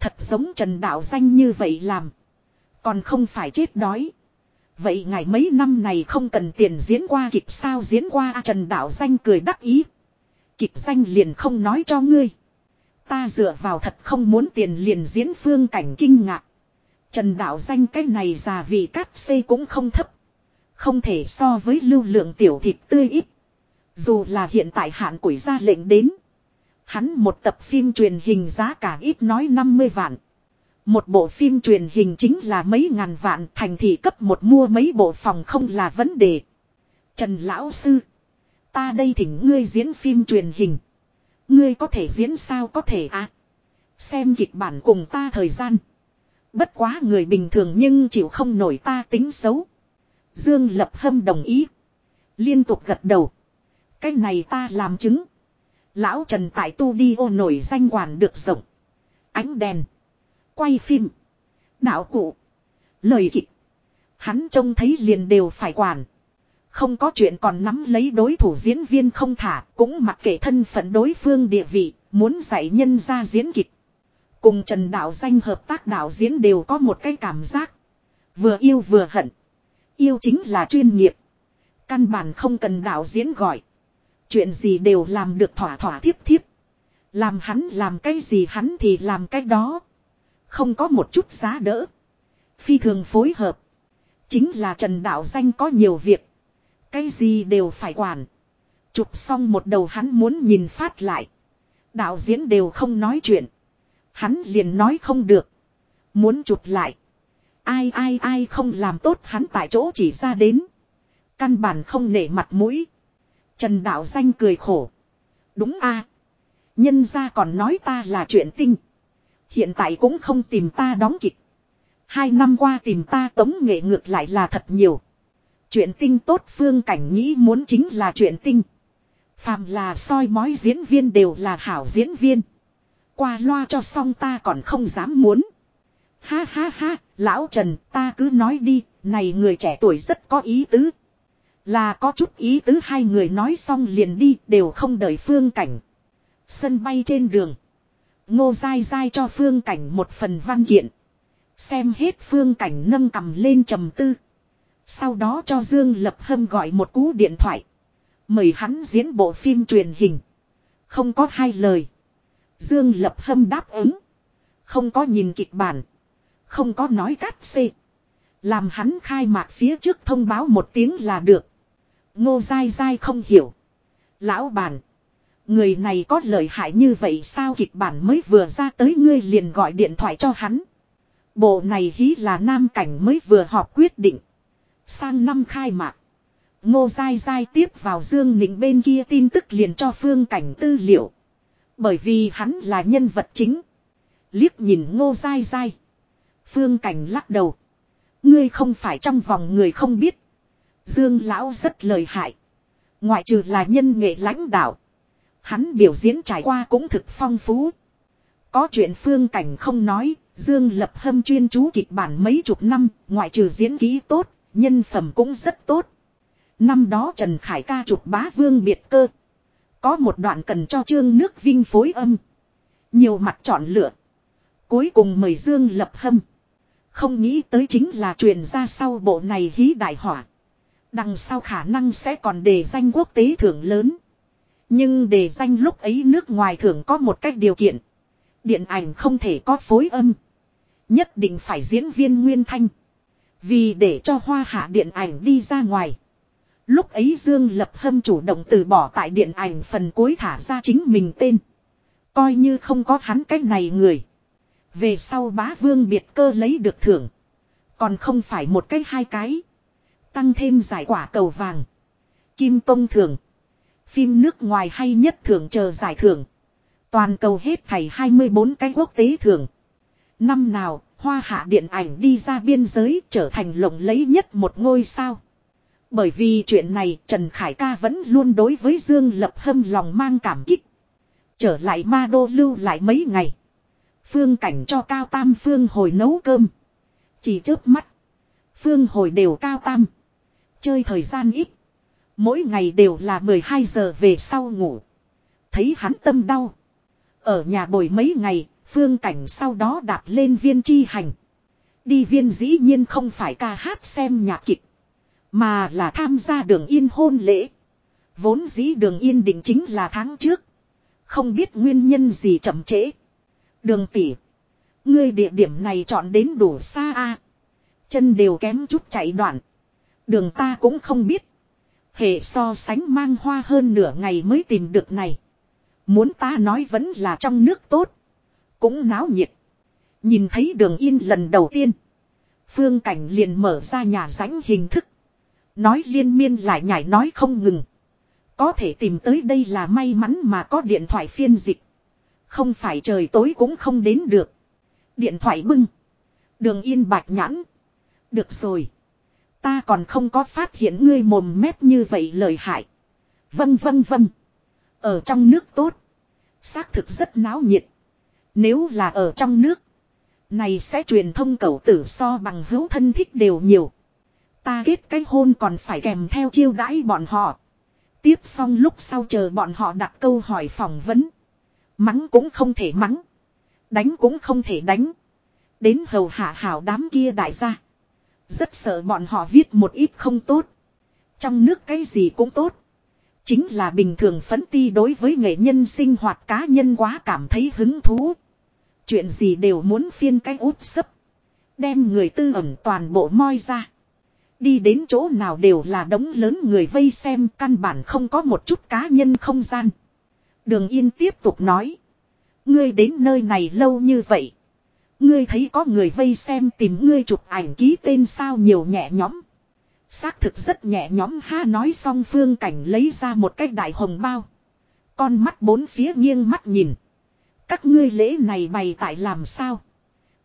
Thật giống Trần Đạo Danh như vậy làm. Còn không phải chết đói. Vậy ngày mấy năm này không cần tiền diễn qua kịch sao diễn qua Trần Đạo Danh cười đắc ý. Kịch danh liền không nói cho ngươi. Ta dựa vào thật không muốn tiền liền diễn phương cảnh kinh ngạc. Trần Đạo Danh cái này già vì cát xây cũng không thấp. Không thể so với lưu lượng tiểu thịt tươi ít. Dù là hiện tại hạn quỷ ra lệnh đến. Hắn một tập phim truyền hình giá cả ít nói 50 vạn. Một bộ phim truyền hình chính là mấy ngàn vạn, thành thị cấp một mua mấy bộ phòng không là vấn đề. Trần Lão Sư. Ta đây thỉnh ngươi diễn phim truyền hình. Ngươi có thể diễn sao có thể à. Xem kịch bản cùng ta thời gian. Bất quá người bình thường nhưng chịu không nổi ta tính xấu. Dương Lập Hâm đồng ý. Liên tục gật đầu. Cái này ta làm chứng. Lão Trần tại tu đi ô nổi danh quản được rộng. Ánh đèn. Quay phim. Đạo cụ. Lời kịch. Hắn trông thấy liền đều phải quản. Không có chuyện còn nắm lấy đối thủ diễn viên không thả. Cũng mặc kệ thân phận đối phương địa vị. Muốn dạy nhân ra diễn kịch. Cùng Trần Đạo Danh hợp tác đạo diễn đều có một cái cảm giác. Vừa yêu vừa hận. Yêu chính là chuyên nghiệp. Căn bản không cần đạo diễn gọi. Chuyện gì đều làm được thỏa thỏa thiếp thiếp. Làm hắn làm cái gì hắn thì làm cái đó. Không có một chút giá đỡ. Phi thường phối hợp. Chính là Trần Đạo Danh có nhiều việc. Cái gì đều phải quản. Chụp xong một đầu hắn muốn nhìn phát lại. Đạo diễn đều không nói chuyện. Hắn liền nói không được. Muốn chụp lại. Ai ai ai không làm tốt hắn tại chỗ chỉ ra đến. Căn bản không nể mặt mũi. Trần Đạo Danh cười khổ. Đúng a Nhân ra còn nói ta là chuyện tinh. Hiện tại cũng không tìm ta đóng kịch. Hai năm qua tìm ta tống nghệ ngược lại là thật nhiều. Chuyện tinh tốt phương cảnh nghĩ muốn chính là chuyện tinh. Phàm là soi mói diễn viên đều là hảo diễn viên. Qua loa cho xong ta còn không dám muốn. Ha ha ha, lão Trần ta cứ nói đi, này người trẻ tuổi rất có ý tứ. Là có chút ý tứ hai người nói xong liền đi, đều không đợi phương cảnh. Sân bay trên đường. Ngô dai dai cho phương cảnh một phần văn kiện. Xem hết phương cảnh nâng cầm lên trầm tư. Sau đó cho Dương Lập Hâm gọi một cú điện thoại. Mời hắn diễn bộ phim truyền hình. Không có hai lời. Dương Lập Hâm đáp ứng. Không có nhìn kịch bản. Không có nói cắt xê. Làm hắn khai mạc phía trước thông báo một tiếng là được. Ngô dai dai không hiểu. Lão bản. Người này có lợi hại như vậy sao kịch bản mới vừa ra tới ngươi liền gọi điện thoại cho hắn. Bộ này hí là nam cảnh mới vừa họp quyết định. Sang năm khai mạc. Ngô dai dai tiếp vào Dương Nịnh bên kia tin tức liền cho phương cảnh tư liệu. Bởi vì hắn là nhân vật chính. Liếc nhìn ngô dai dai. Phương cảnh lắc đầu. Ngươi không phải trong vòng người không biết. Dương lão rất lời hại. Ngoại trừ là nhân nghệ lãnh đạo. Hắn biểu diễn trải qua cũng thực phong phú. Có chuyện phương cảnh không nói, Dương lập hâm chuyên chú kịch bản mấy chục năm, ngoại trừ diễn ký tốt, nhân phẩm cũng rất tốt. Năm đó Trần Khải ca chụp bá vương biệt cơ. Có một đoạn cần cho trương nước vinh phối âm. Nhiều mặt chọn lựa. Cuối cùng mời Dương lập hâm. Không nghĩ tới chính là truyền ra sau bộ này hí đại hỏa. Đằng sau khả năng sẽ còn đề danh quốc tế thưởng lớn. Nhưng đề danh lúc ấy nước ngoài thưởng có một cách điều kiện. Điện ảnh không thể có phối âm. Nhất định phải diễn viên nguyên thanh. Vì để cho hoa hạ điện ảnh đi ra ngoài. Lúc ấy Dương Lập Hâm chủ động từ bỏ tại điện ảnh phần cuối thả ra chính mình tên. Coi như không có hắn cách này người. Về sau bá vương biệt cơ lấy được thưởng. Còn không phải một cái hai cái. Tăng thêm giải quả cầu vàng. Kim Tông thưởng. Phim nước ngoài hay nhất thưởng chờ giải thưởng. Toàn cầu hết thảy 24 cái quốc tế thưởng. Năm nào, hoa hạ điện ảnh đi ra biên giới trở thành lộng lẫy nhất một ngôi sao. Bởi vì chuyện này Trần Khải Ca vẫn luôn đối với Dương Lập Hâm lòng mang cảm kích. Trở lại ma đô lưu lại mấy ngày. Phương cảnh cho Cao Tam Phương hồi nấu cơm. Chỉ trước mắt. Phương hồi đều Cao Tam. Chơi thời gian ít. Mỗi ngày đều là 12 giờ về sau ngủ. Thấy hắn tâm đau. Ở nhà bồi mấy ngày, phương cảnh sau đó đạp lên viên chi hành. Đi viên dĩ nhiên không phải ca hát xem nhạc kịch. Mà là tham gia đường yên hôn lễ. Vốn dĩ đường yên định chính là tháng trước. Không biết nguyên nhân gì chậm trễ. Đường tỷ. Ngươi địa điểm này chọn đến đủ xa a Chân đều kém chút chạy đoạn. Đường ta cũng không biết. Hệ so sánh mang hoa hơn nửa ngày mới tìm được này. Muốn ta nói vẫn là trong nước tốt. Cũng náo nhiệt. Nhìn thấy đường yên lần đầu tiên. Phương cảnh liền mở ra nhà rãnh hình thức. Nói liên miên lại nhảy nói không ngừng. Có thể tìm tới đây là may mắn mà có điện thoại phiên dịch. Không phải trời tối cũng không đến được. Điện thoại bưng. Đường yên bạch nhãn. Được rồi. Ta còn không có phát hiện ngươi mồm mép như vậy lời hại. Vâng vâng vâng. Ở trong nước tốt. Xác thực rất náo nhiệt. Nếu là ở trong nước. Này sẽ truyền thông cầu tử so bằng hữu thân thích đều nhiều. Ta kết cái hôn còn phải kèm theo chiêu đãi bọn họ. Tiếp xong lúc sau chờ bọn họ đặt câu hỏi phỏng vấn. Mắng cũng không thể mắng. Đánh cũng không thể đánh. Đến hầu hạ hảo đám kia đại gia. Rất sợ bọn họ viết một ít không tốt. Trong nước cái gì cũng tốt. Chính là bình thường phấn ti đối với nghệ nhân sinh hoạt cá nhân quá cảm thấy hứng thú. Chuyện gì đều muốn phiên cái út sấp. Đem người tư ẩn toàn bộ moi ra. Đi đến chỗ nào đều là đống lớn người vây xem, căn bản không có một chút cá nhân không gian. Đường Yên tiếp tục nói. Ngươi đến nơi này lâu như vậy. Ngươi thấy có người vây xem tìm ngươi chụp ảnh ký tên sao nhiều nhẹ nhõm. Xác thực rất nhẹ nhõm, ha, nói xong phương cảnh lấy ra một cái đại hồng bao. Con mắt bốn phía nghiêng mắt nhìn. Các ngươi lễ này bày tại làm sao?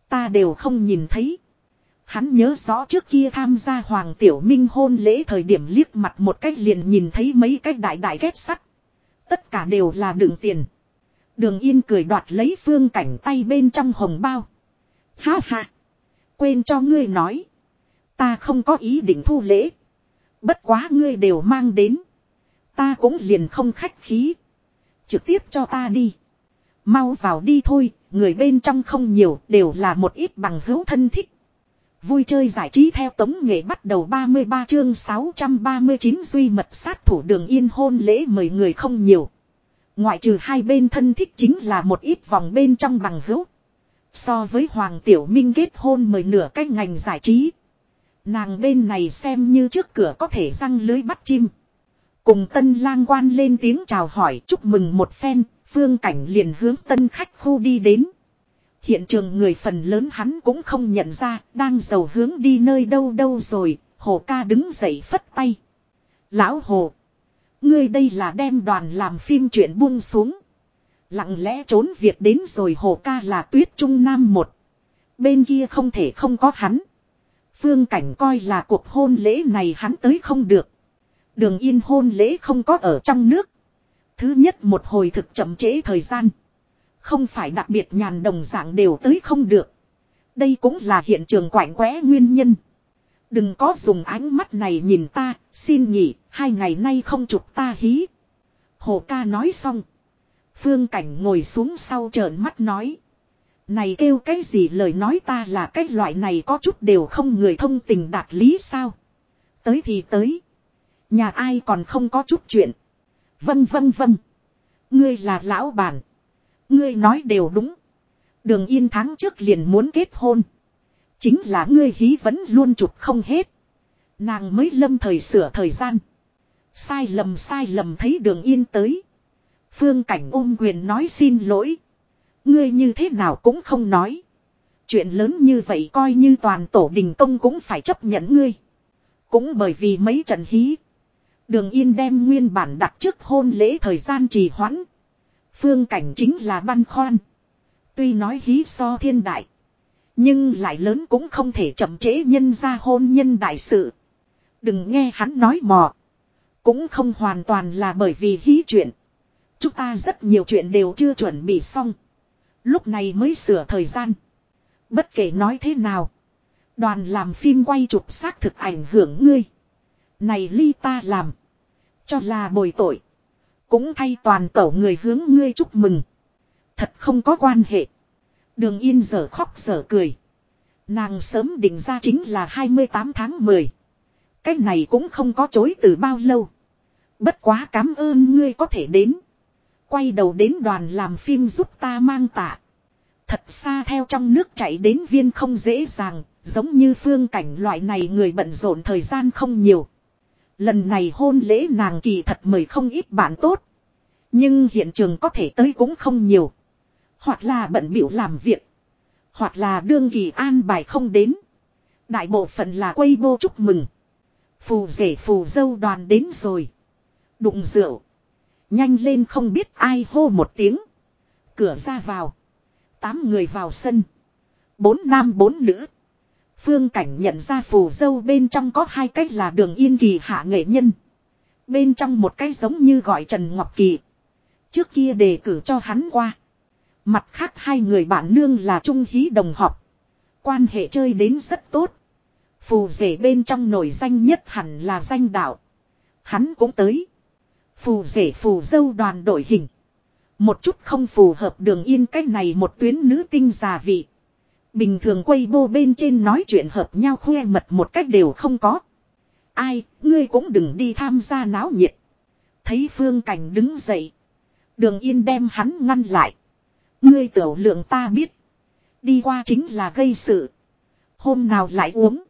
Ta đều không nhìn thấy. Hắn nhớ rõ trước kia tham gia Hoàng Tiểu Minh hôn lễ thời điểm liếc mặt một cách liền nhìn thấy mấy cái đại đại ghép sắt. Tất cả đều là đựng tiền. Đường Yên cười đoạt lấy phương cảnh tay bên trong hồng bao. Ha ha. Quên cho ngươi nói. Ta không có ý định thu lễ. Bất quá ngươi đều mang đến. Ta cũng liền không khách khí. Trực tiếp cho ta đi. Mau vào đi thôi, người bên trong không nhiều, đều là một ít bằng hữu thân thích. Vui chơi giải trí theo tống nghệ bắt đầu 33 chương 639 duy mật sát thủ đường yên hôn lễ mời người không nhiều. Ngoại trừ hai bên thân thích chính là một ít vòng bên trong bằng hữu. So với Hoàng Tiểu Minh kết hôn mời nửa cách ngành giải trí. Nàng bên này xem như trước cửa có thể răng lưới bắt chim. Cùng tân lang quan lên tiếng chào hỏi chúc mừng một phen, phương cảnh liền hướng tân khách khu đi đến. Hiện trường người phần lớn hắn cũng không nhận ra, đang giàu hướng đi nơi đâu đâu rồi, hồ ca đứng dậy phất tay. Lão hồ, ngươi đây là đem đoàn làm phim chuyện buông xuống. Lặng lẽ trốn việc đến rồi hồ ca là tuyết trung nam một. Bên kia không thể không có hắn. Phương cảnh coi là cuộc hôn lễ này hắn tới không được. Đường yên hôn lễ không có ở trong nước. Thứ nhất một hồi thực chậm trễ thời gian. Không phải đặc biệt nhàn đồng dạng đều tới không được. Đây cũng là hiện trường quạnh quẽ nguyên nhân. Đừng có dùng ánh mắt này nhìn ta, xin nhỉ, hai ngày nay không chụp ta hí. Hồ ca nói xong. Phương cảnh ngồi xuống sau trợn mắt nói. Này kêu cái gì lời nói ta là cái loại này có chút đều không người thông tình đạt lý sao. Tới thì tới. Nhà ai còn không có chút chuyện. Vâng vâng vâng. Ngươi là lão bản. Ngươi nói đều đúng. Đường yên tháng trước liền muốn kết hôn. Chính là ngươi hí vẫn luôn chụp không hết. Nàng mới lâm thời sửa thời gian. Sai lầm sai lầm thấy đường yên tới. Phương cảnh ôm quyền nói xin lỗi. Ngươi như thế nào cũng không nói. Chuyện lớn như vậy coi như toàn tổ đình công cũng phải chấp nhận ngươi. Cũng bởi vì mấy trận hí. Đường Yên đem nguyên bản đặt trước hôn lễ thời gian trì hoãn. Phương cảnh chính là băn khoăn. Tuy nói hí so thiên đại. Nhưng lại lớn cũng không thể chậm chế nhân ra hôn nhân đại sự. Đừng nghe hắn nói mò. Cũng không hoàn toàn là bởi vì hí chuyện. Chúng ta rất nhiều chuyện đều chưa chuẩn bị xong. Lúc này mới sửa thời gian. Bất kể nói thế nào. Đoàn làm phim quay chụp xác thực ảnh hưởng ngươi. Này ly ta làm. Cho là bồi tội. Cũng thay toàn tổ người hướng ngươi chúc mừng. Thật không có quan hệ. Đường yên giờ khóc giờ cười. Nàng sớm định ra chính là 28 tháng 10. Cái này cũng không có chối từ bao lâu. Bất quá cảm ơn ngươi có thể đến. Quay đầu đến đoàn làm phim giúp ta mang tạ. Thật xa theo trong nước chạy đến viên không dễ dàng, giống như phương cảnh loại này người bận rộn thời gian không nhiều. Lần này hôn lễ nàng kỳ thật mời không ít bạn tốt. Nhưng hiện trường có thể tới cũng không nhiều. Hoặc là bận biểu làm việc. Hoặc là đương kỳ an bài không đến. Đại bộ phận là quay bô chúc mừng. Phù rể phù dâu đoàn đến rồi. Đụng rượu. Nhanh lên không biết ai hô một tiếng. Cửa ra vào. Tám người vào sân. Bốn nam bốn nữ. Phương cảnh nhận ra phù dâu bên trong có hai cách là đường yên kỳ hạ nghệ nhân. Bên trong một cái giống như gọi Trần Ngọc Kỳ. Trước kia đề cử cho hắn qua. Mặt khác hai người bạn nương là trung hí đồng học. Quan hệ chơi đến rất tốt. Phù rể bên trong nổi danh nhất hẳn là danh đạo. Hắn cũng tới. Phù rể phù dâu đoàn đội hình. Một chút không phù hợp đường yên cách này một tuyến nữ tinh già vị. Bình thường quay bô bên trên nói chuyện hợp nhau khoe mật một cách đều không có. Ai, ngươi cũng đừng đi tham gia náo nhiệt. Thấy phương cảnh đứng dậy. Đường yên đem hắn ngăn lại. Ngươi tiểu lượng ta biết. Đi qua chính là gây sự. Hôm nào lại uống.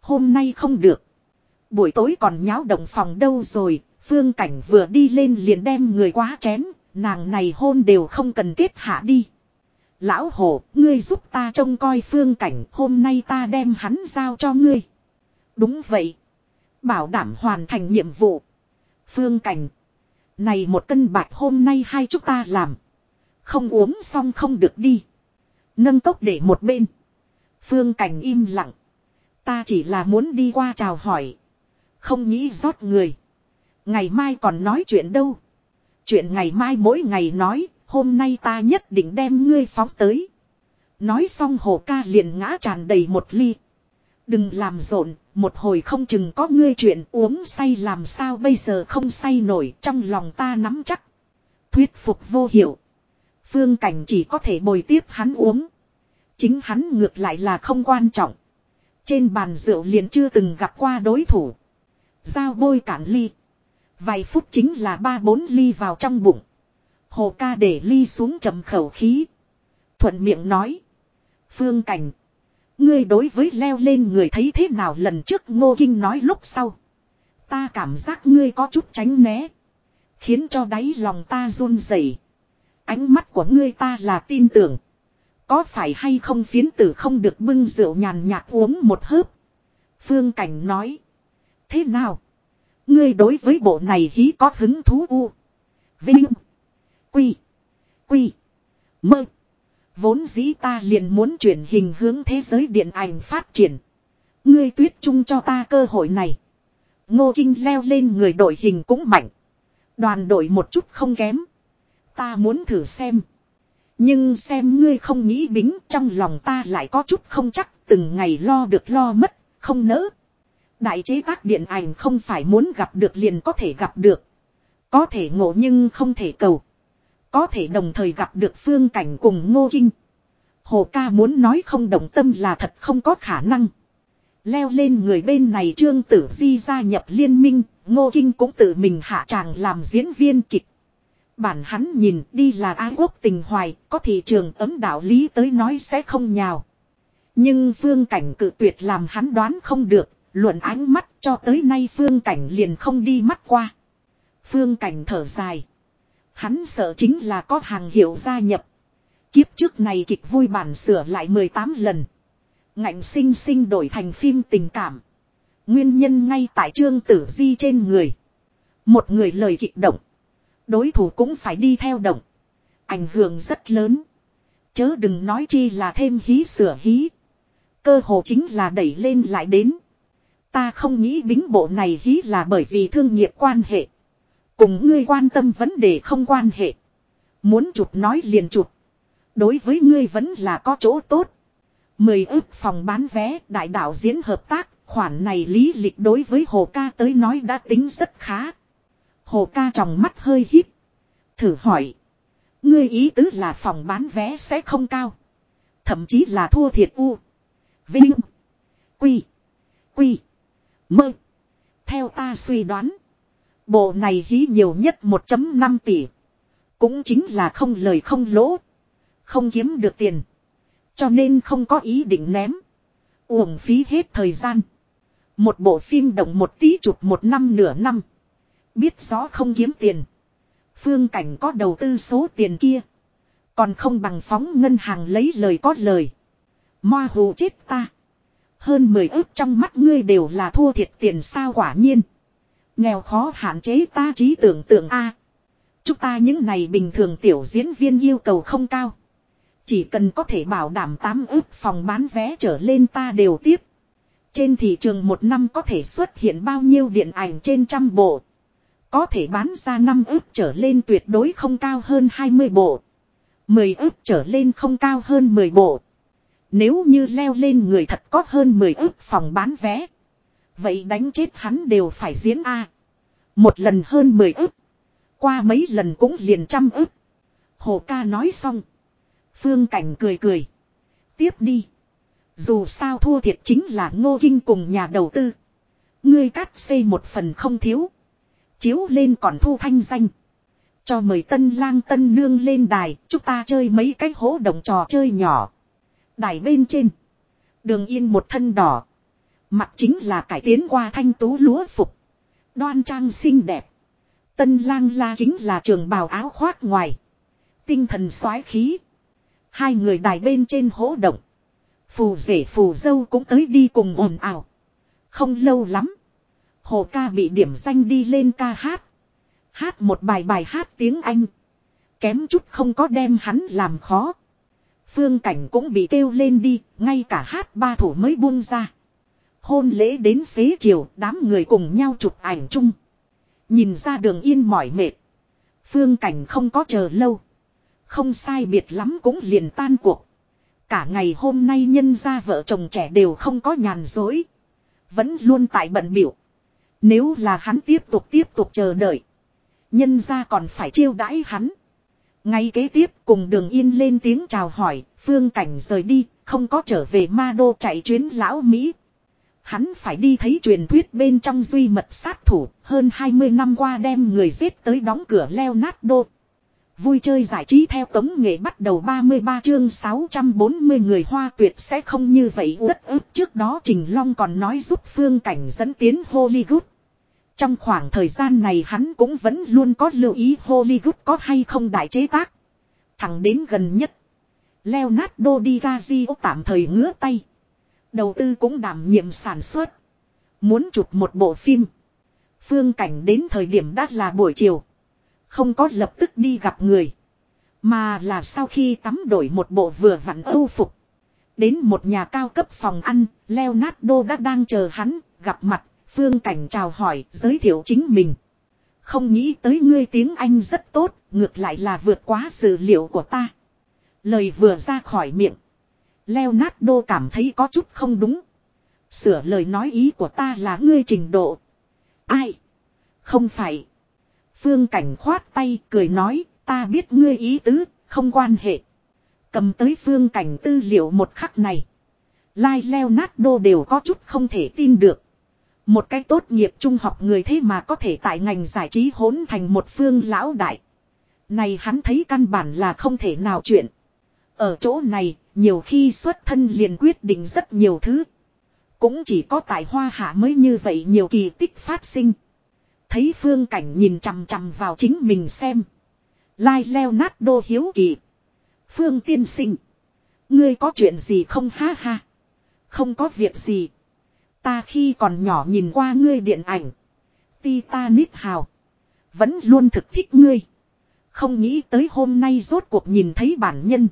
Hôm nay không được. Buổi tối còn nháo động phòng đâu rồi. Phương cảnh vừa đi lên liền đem người quá chén. Nàng này hôn đều không cần kết hạ đi. Lão hổ, ngươi giúp ta trông coi phương cảnh, hôm nay ta đem hắn giao cho ngươi. Đúng vậy. Bảo đảm hoàn thành nhiệm vụ. Phương cảnh. Này một cân bạch hôm nay hai chúng ta làm. Không uống xong không được đi. Nâng tốc để một bên. Phương cảnh im lặng. Ta chỉ là muốn đi qua chào hỏi. Không nghĩ rót người. Ngày mai còn nói chuyện đâu. Chuyện ngày mai mỗi ngày nói, hôm nay ta nhất định đem ngươi phóng tới. Nói xong hồ ca liền ngã tràn đầy một ly. Đừng làm rộn, một hồi không chừng có ngươi chuyện uống say làm sao bây giờ không say nổi trong lòng ta nắm chắc. Thuyết phục vô hiệu. Phương Cảnh chỉ có thể bồi tiếp hắn uống. Chính hắn ngược lại là không quan trọng. Trên bàn rượu liền chưa từng gặp qua đối thủ. Giao bôi cản ly. Vài phút chính là ba bốn ly vào trong bụng. Hồ ca để ly xuống trầm khẩu khí. Thuận miệng nói. Phương Cảnh. Ngươi đối với leo lên người thấy thế nào lần trước ngô kinh nói lúc sau. Ta cảm giác ngươi có chút tránh né. Khiến cho đáy lòng ta run rẩy. Ánh mắt của ngươi ta là tin tưởng. Có phải hay không phiến tử không được bưng rượu nhàn nhạt uống một hớp. Phương Cảnh nói. Thế nào? Ngươi đối với bộ này hí có hứng thú u. Vinh. Quy. Quy. Mơ. Vốn dĩ ta liền muốn chuyển hình hướng thế giới điện ảnh phát triển. Ngươi tuyết chung cho ta cơ hội này. Ngô Kinh leo lên người đội hình cũng mạnh. Đoàn đội một chút không kém. Ta muốn thử xem. Nhưng xem ngươi không nghĩ bính trong lòng ta lại có chút không chắc từng ngày lo được lo mất, không nỡ. Đại chế tác điện ảnh không phải muốn gặp được liền có thể gặp được. Có thể ngộ nhưng không thể cầu. Có thể đồng thời gặp được phương cảnh cùng ngô kinh. Hồ ca muốn nói không đồng tâm là thật không có khả năng. Leo lên người bên này trương tử di gia nhập liên minh, ngô kinh cũng tự mình hạ tràng làm diễn viên kịch. Bản hắn nhìn đi là ái quốc tình hoài, có thị trường ấm đạo lý tới nói sẽ không nhào. Nhưng phương cảnh cự tuyệt làm hắn đoán không được, luận ánh mắt cho tới nay phương cảnh liền không đi mắt qua. Phương cảnh thở dài. Hắn sợ chính là có hàng hiệu gia nhập. Kiếp trước này kịch vui bản sửa lại 18 lần. Ngạnh sinh sinh đổi thành phim tình cảm. Nguyên nhân ngay tại trương tử di trên người. Một người lời kịch động. Đối thủ cũng phải đi theo động. Ảnh hưởng rất lớn. Chớ đừng nói chi là thêm hí sửa hí. Cơ hồ chính là đẩy lên lại đến. Ta không nghĩ bính bộ này hí là bởi vì thương nghiệp quan hệ. Cùng ngươi quan tâm vấn đề không quan hệ. Muốn chụp nói liền chụp. Đối với ngươi vẫn là có chỗ tốt. Mười ước phòng bán vé, đại đạo diễn hợp tác. Khoản này lý lịch đối với Hồ Ca tới nói đã tính rất khá. Hồ Ca trong mắt hơi hít. Thử hỏi. Ngươi ý tứ là phòng bán vé sẽ không cao. Thậm chí là thua thiệt u. Vinh. Quy. Quy. Mơ. Theo ta suy đoán. Bộ này hí nhiều nhất 1.5 tỷ. Cũng chính là không lời không lỗ. Không kiếm được tiền. Cho nên không có ý định ném. Uổng phí hết thời gian. Một bộ phim động một tí chụp một năm nửa năm. Biết rõ không kiếm tiền. Phương cảnh có đầu tư số tiền kia. Còn không bằng phóng ngân hàng lấy lời có lời. Moa hù chết ta. Hơn 10 ước trong mắt ngươi đều là thua thiệt tiền sao quả nhiên. Nghèo khó hạn chế ta trí tưởng tượng a. chúng ta những này bình thường tiểu diễn viên yêu cầu không cao. Chỉ cần có thể bảo đảm 8 ước phòng bán vé trở lên ta đều tiếp. Trên thị trường một năm có thể xuất hiện bao nhiêu điện ảnh trên trăm bộ. Có thể bán ra 5 ước trở lên tuyệt đối không cao hơn 20 bộ. 10 ước trở lên không cao hơn 10 bộ. Nếu như leo lên người thật có hơn 10 ước phòng bán vé. Vậy đánh chết hắn đều phải diễn A. Một lần hơn 10 ước. Qua mấy lần cũng liền trăm ước. Hồ ca nói xong. Phương Cảnh cười cười. Tiếp đi. Dù sao thua thiệt chính là ngô kinh cùng nhà đầu tư. Ngươi cắt xây một phần không thiếu. Chiếu lên còn thu thanh danh. Cho mời tân lang tân nương lên đài. Chúng ta chơi mấy cái hố đồng trò chơi nhỏ. Đài bên trên. Đường yên một thân đỏ. Mặt chính là cải tiến qua thanh tú lúa phục. Đoan trang xinh đẹp. Tân lang la chính là trường bào áo khoác ngoài. Tinh thần soái khí. Hai người đài bên trên hỗ động. Phù rể phù dâu cũng tới đi cùng ồn ào. Không lâu lắm. Hồ ca bị điểm danh đi lên ca hát. Hát một bài bài hát tiếng Anh. Kém chút không có đem hắn làm khó. Phương cảnh cũng bị kêu lên đi, ngay cả hát ba thủ mới buông ra. Hôn lễ đến xế chiều, đám người cùng nhau chụp ảnh chung. Nhìn ra đường yên mỏi mệt. Phương cảnh không có chờ lâu. Không sai biệt lắm cũng liền tan cuộc. Cả ngày hôm nay nhân ra vợ chồng trẻ đều không có nhàn dối. Vẫn luôn tại bận biểu. Nếu là hắn tiếp tục tiếp tục chờ đợi. Nhân ra còn phải chiêu đãi hắn. Ngay kế tiếp cùng đường yên lên tiếng chào hỏi, phương cảnh rời đi, không có trở về ma đô chạy chuyến lão Mỹ. Hắn phải đi thấy truyền thuyết bên trong duy mật sát thủ, hơn 20 năm qua đem người giết tới đóng cửa leo nát đô. Vui chơi giải trí theo tống nghệ bắt đầu 33 chương 640 người hoa tuyệt sẽ không như vậy đất ức trước đó Trình Long còn nói giúp phương cảnh dẫn tiến Hollywood. Trong khoảng thời gian này hắn cũng vẫn luôn có lưu ý Hollywood có hay không đại chế tác. Thẳng đến gần nhất. Leonardo DiCaprio tạm thời ngứa tay. Đầu tư cũng đảm nhiệm sản xuất. Muốn chụp một bộ phim. Phương cảnh đến thời điểm đã là buổi chiều. Không có lập tức đi gặp người. Mà là sau khi tắm đổi một bộ vừa vặn âu phục. Đến một nhà cao cấp phòng ăn, Leonardo đã đang chờ hắn, gặp mặt, phương cảnh chào hỏi, giới thiệu chính mình. Không nghĩ tới ngươi tiếng Anh rất tốt, ngược lại là vượt quá sự liệu của ta. Lời vừa ra khỏi miệng. Leonardo cảm thấy có chút không đúng. Sửa lời nói ý của ta là ngươi trình độ. Ai? Không phải. Phương Cảnh khoát tay cười nói, ta biết ngươi ý tứ, không quan hệ. Cầm tới Phương Cảnh tư liệu một khắc này. Lai Leonardo đều có chút không thể tin được. Một cái tốt nghiệp trung học người thế mà có thể tại ngành giải trí hỗn thành một phương lão đại. Này hắn thấy căn bản là không thể nào chuyện. Ở chỗ này, nhiều khi xuất thân liền quyết định rất nhiều thứ. Cũng chỉ có tại hoa hạ mới như vậy nhiều kỳ tích phát sinh. Thấy phương cảnh nhìn chằm chằm vào chính mình xem. Lai leo nát đô hiếu kỳ. Phương tiên sinh. Ngươi có chuyện gì không ha ha. Không có việc gì. Ta khi còn nhỏ nhìn qua ngươi điện ảnh. Titanic hào. Vẫn luôn thực thích ngươi. Không nghĩ tới hôm nay rốt cuộc nhìn thấy bản nhân.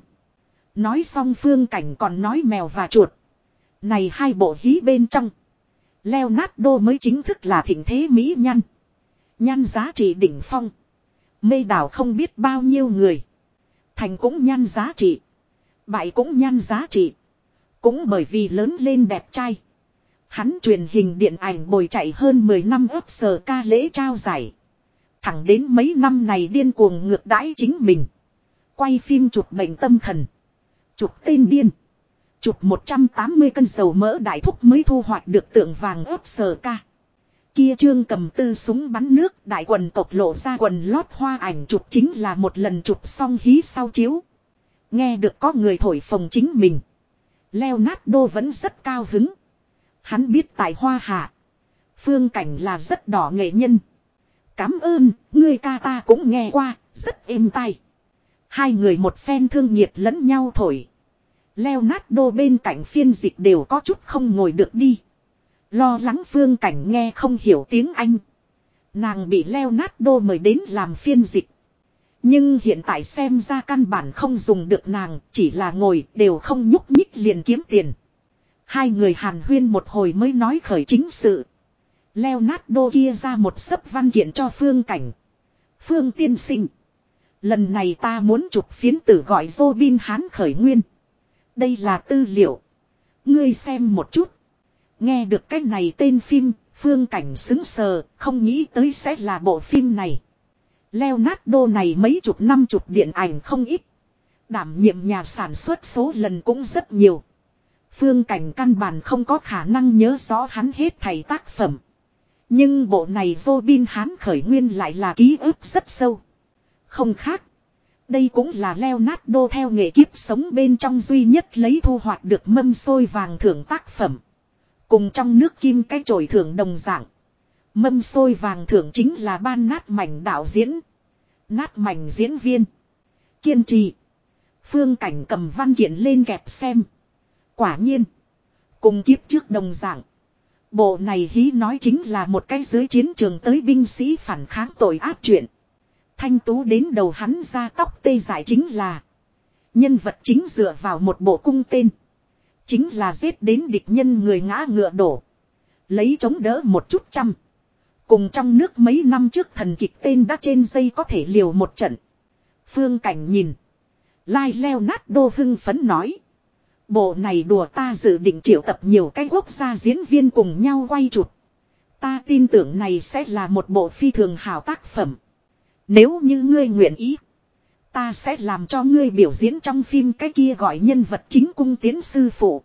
Nói xong phương cảnh còn nói mèo và chuột. Này hai bộ hí bên trong. Leonardo mới chính thức là thịnh thế Mỹ nhăn. Nhăn giá trị đỉnh phong. Mê đảo không biết bao nhiêu người. Thành cũng nhăn giá trị. Bại cũng nhăn giá trị. Cũng bởi vì lớn lên đẹp trai. Hắn truyền hình điện ảnh bồi chạy hơn 10 năm ấp sờ ca lễ trao giải. Thẳng đến mấy năm này điên cuồng ngược đãi chính mình. Quay phim chụp bệnh tâm thần. Chụp tên điên. Chụp 180 cân dầu mỡ đại thúc mới thu hoạch được tượng vàng ấp sờ ca. Kia trương cầm tư súng bắn nước, đại quần tộc lộ ra quần lót hoa ảnh chụp chính là một lần chụp xong hí sau chiếu. Nghe được có người thổi phồng chính mình. Leonardo vẫn rất cao hứng. Hắn biết tại hoa hạ. Phương cảnh là rất đỏ nghệ nhân. Cám ơn, người ca ta cũng nghe qua, rất êm tai. Hai người một phen thương nhiệt lẫn nhau thổi. leo nát đô bên cạnh phiên dịch đều có chút không ngồi được đi. Lo lắng phương cảnh nghe không hiểu tiếng Anh. Nàng bị leo nát đô mời đến làm phiên dịch. Nhưng hiện tại xem ra căn bản không dùng được nàng, chỉ là ngồi đều không nhúc nhích liền kiếm tiền. Hai người hàn huyên một hồi mới nói khởi chính sự. Leonardo kia ra một sấp văn kiện cho phương cảnh. Phương tiên sinh. Lần này ta muốn chụp phiến tử gọi Robin Hán khởi nguyên. Đây là tư liệu. Ngươi xem một chút. Nghe được cái này tên phim, phương cảnh xứng sờ, không nghĩ tới sẽ là bộ phim này. Leonardo này mấy chục năm chục điện ảnh không ít. Đảm nhiệm nhà sản xuất số lần cũng rất nhiều. Phương cảnh căn bản không có khả năng nhớ rõ hắn hết thầy tác phẩm. Nhưng bộ này Robin Hán khởi nguyên lại là ký ức rất sâu. Không khác. Đây cũng là Leonardo theo nghệ kiếp sống bên trong duy nhất lấy thu hoạch được mâm xôi vàng thưởng tác phẩm. Cùng trong nước kim cái chổi thưởng đồng dạng. Mâm xôi vàng thưởng chính là ban nát mảnh đạo diễn. Nát mảnh diễn viên. Kiên trì. Phương cảnh cầm văn kiện lên kẹp xem. Quả nhiên. Cùng kiếp trước đồng dạng. Bộ này hí nói chính là một cái dưới chiến trường tới binh sĩ phản kháng tội ác chuyện. Thanh tú đến đầu hắn ra tóc tê giải chính là. Nhân vật chính dựa vào một bộ cung tên. Chính là giết đến địch nhân người ngã ngựa đổ. Lấy chống đỡ một chút trăm. Cùng trong nước mấy năm trước thần kịch tên đã trên dây có thể liều một trận. Phương Cảnh nhìn. Lai leo nát đô hưng phấn nói. Bộ này đùa ta dự định triệu tập nhiều cái quốc gia diễn viên cùng nhau quay chụp. Ta tin tưởng này sẽ là một bộ phi thường hào tác phẩm. Nếu như ngươi nguyện ý. Ta sẽ làm cho ngươi biểu diễn trong phim cái kia gọi nhân vật chính cung tiến sư phụ.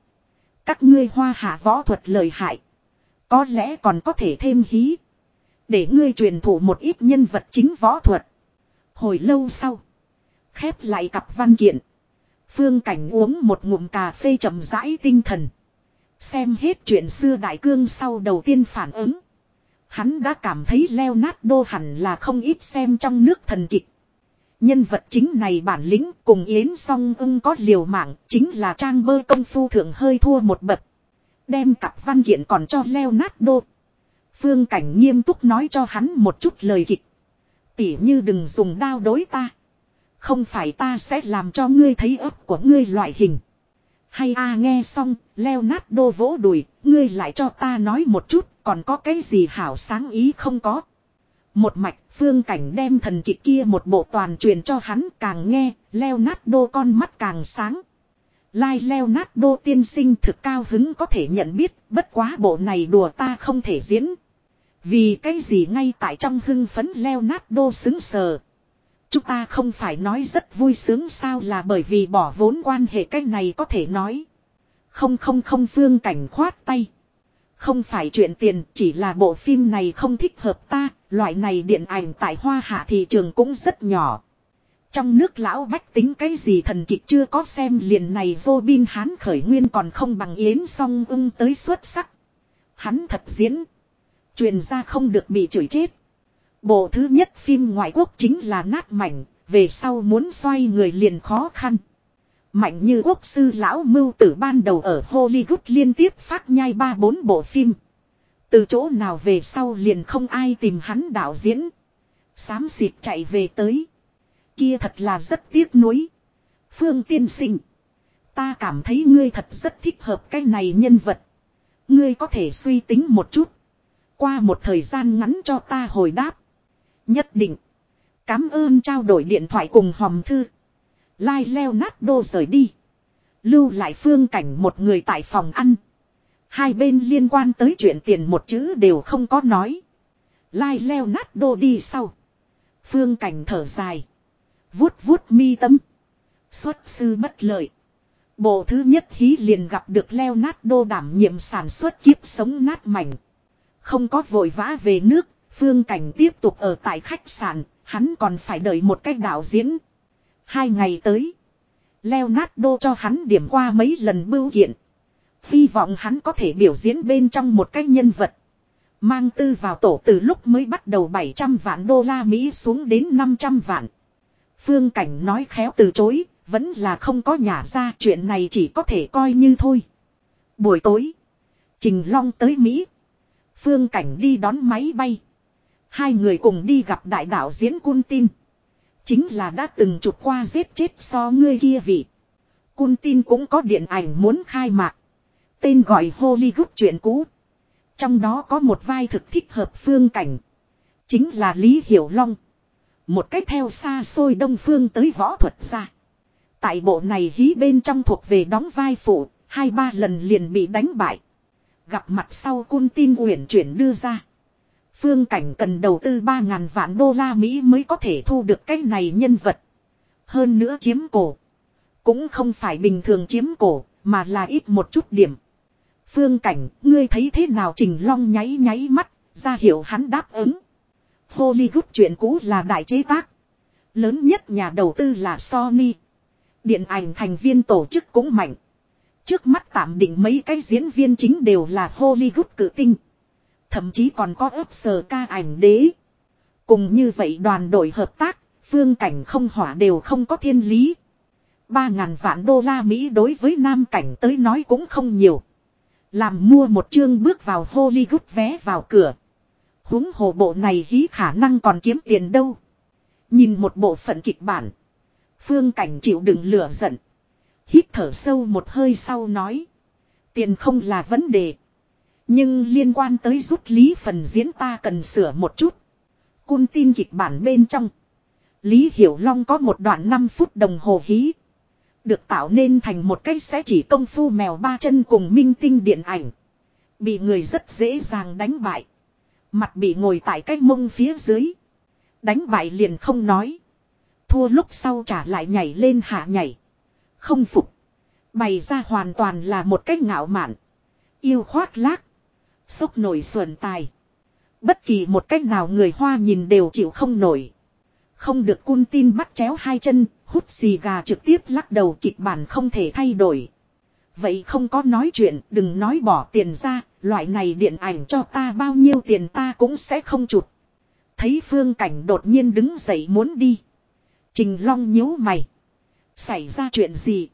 Các ngươi hoa hạ võ thuật lời hại. Có lẽ còn có thể thêm hí. Để ngươi truyền thụ một ít nhân vật chính võ thuật. Hồi lâu sau. Khép lại cặp văn kiện. Phương Cảnh uống một ngụm cà phê chậm rãi tinh thần. Xem hết chuyện xưa đại cương sau đầu tiên phản ứng. Hắn đã cảm thấy Leonardo hẳn là không ít xem trong nước thần kịch. Nhân vật chính này bản lĩnh cùng Yến song ưng có liều mạng chính là trang bơ công phu thượng hơi thua một bậc. Đem cặp văn kiện còn cho Leonardo. Phương Cảnh nghiêm túc nói cho hắn một chút lời kịch. Tỉ như đừng dùng đao đối ta. Không phải ta sẽ làm cho ngươi thấy ấp của ngươi loại hình. Hay a à, nghe xong, leo nát đô vỗ đùi, ngươi lại cho ta nói một chút, còn có cái gì hảo sáng ý không có. Một mạch, phương cảnh đem thần kịch kia một bộ toàn truyền cho hắn càng nghe, leo nát đô con mắt càng sáng. Lai leo nát đô tiên sinh thực cao hứng có thể nhận biết, bất quá bộ này đùa ta không thể diễn. Vì cái gì ngay tại trong hưng phấn leo nát đô xứng sờ. Chúng ta không phải nói rất vui sướng sao là bởi vì bỏ vốn quan hệ cái này có thể nói. Không không không phương cảnh khoát tay. Không phải chuyện tiền chỉ là bộ phim này không thích hợp ta, loại này điện ảnh tại hoa hạ thị trường cũng rất nhỏ. Trong nước lão bách tính cái gì thần kịch chưa có xem liền này vô bin hán khởi nguyên còn không bằng yến song ưng tới xuất sắc. Hắn thật diễn. Truyền ra không được bị chửi chết. Bộ thứ nhất phim ngoại quốc chính là nát mảnh, về sau muốn xoay người liền khó khăn. Mạnh như quốc sư lão mưu tử ban đầu ở Hollywood liên tiếp phát nhai ba bốn bộ phim. Từ chỗ nào về sau liền không ai tìm hắn đạo diễn. Xám xịt chạy về tới. Kia thật là rất tiếc nuối. Phương tiên sinh. Ta cảm thấy ngươi thật rất thích hợp cái này nhân vật. Ngươi có thể suy tính một chút. Qua một thời gian ngắn cho ta hồi đáp. Nhất định. Cám ơn trao đổi điện thoại cùng hòm thư. Lai leo nát đô rời đi. Lưu lại phương cảnh một người tại phòng ăn. Hai bên liên quan tới chuyện tiền một chữ đều không có nói. Lai leo nát đô đi sau. Phương cảnh thở dài. Vuốt vuốt mi tâm. Xuất sư bất lợi. Bộ thứ nhất hí liền gặp được leo nát đô đảm nhiệm sản xuất kiếp sống nát mảnh. Không có vội vã về nước, phương cảnh tiếp tục ở tại khách sạn, hắn còn phải đợi một cách đạo diễn. Hai ngày tới, Leonardo cho hắn điểm qua mấy lần bưu kiện. Hy vọng hắn có thể biểu diễn bên trong một cái nhân vật. Mang tư vào tổ từ lúc mới bắt đầu 700 vạn đô la Mỹ xuống đến 500 vạn. Phương Cảnh nói khéo từ chối, vẫn là không có nhà ra chuyện này chỉ có thể coi như thôi. Buổi tối, Trình Long tới Mỹ. Phương Cảnh đi đón máy bay. Hai người cùng đi gặp đại đạo diễn Cun Tin. Chính là đã từng chụp qua giết chết so ngươi kia vị. Cun Tin cũng có điện ảnh muốn khai mạc. Tên gọi Hollywood chuyện cũ. Trong đó có một vai thực thích hợp phương cảnh. Chính là Lý Hiểu Long. Một cách theo xa xôi đông phương tới võ thuật ra. Tại bộ này hí bên trong thuộc về đóng vai phụ, hai ba lần liền bị đánh bại. Gặp mặt sau cun tin uyển chuyển đưa ra. Phương cảnh cần đầu tư 3.000 vạn đô la Mỹ mới có thể thu được cái này nhân vật. Hơn nữa chiếm cổ. Cũng không phải bình thường chiếm cổ, mà là ít một chút điểm. Phương cảnh, ngươi thấy thế nào Trình Long nháy nháy mắt, ra hiệu hắn đáp ứng. Hollywood chuyện cũ là đại chế tác. Lớn nhất nhà đầu tư là Sony. Điện ảnh thành viên tổ chức cũng mạnh. Trước mắt tạm định mấy cái diễn viên chính đều là Hollywood cử tinh. Thậm chí còn có ớt sờ ca ảnh đế. Cùng như vậy đoàn đội hợp tác, phương cảnh không hỏa đều không có thiên lý. Ba ngàn vạn đô la Mỹ đối với nam cảnh tới nói cũng không nhiều. Làm mua một chương bước vào Hollywood vé vào cửa. húng hồ bộ này hí khả năng còn kiếm tiền đâu. Nhìn một bộ phận kịch bản. Phương cảnh chịu đựng lửa giận. Hít thở sâu một hơi sau nói. Tiền không là vấn đề. Nhưng liên quan tới rút lý phần diễn ta cần sửa một chút. Cun tin kịch bản bên trong. Lý Hiểu Long có một đoạn 5 phút đồng hồ hí. Được tạo nên thành một cách sẽ chỉ công phu mèo ba chân cùng minh tinh điện ảnh. Bị người rất dễ dàng đánh bại. Mặt bị ngồi tại cái mông phía dưới. Đánh bại liền không nói. thua lúc sau trả lại nhảy lên hạ nhảy. Không phục. Bày ra hoàn toàn là một cách ngạo mạn. Yêu khoác lác. Sốc nổi xuẩn tài. Bất kỳ một cách nào người Hoa nhìn đều chịu không nổi. Không được cun tin bắt chéo hai chân, hút xì gà trực tiếp lắc đầu kịch bản không thể thay đổi. Vậy không có nói chuyện, đừng nói bỏ tiền ra, loại này điện ảnh cho ta bao nhiêu tiền ta cũng sẽ không chụp. Thấy phương cảnh đột nhiên đứng dậy muốn đi. Trình Long nhíu mày. Xảy ra chuyện gì?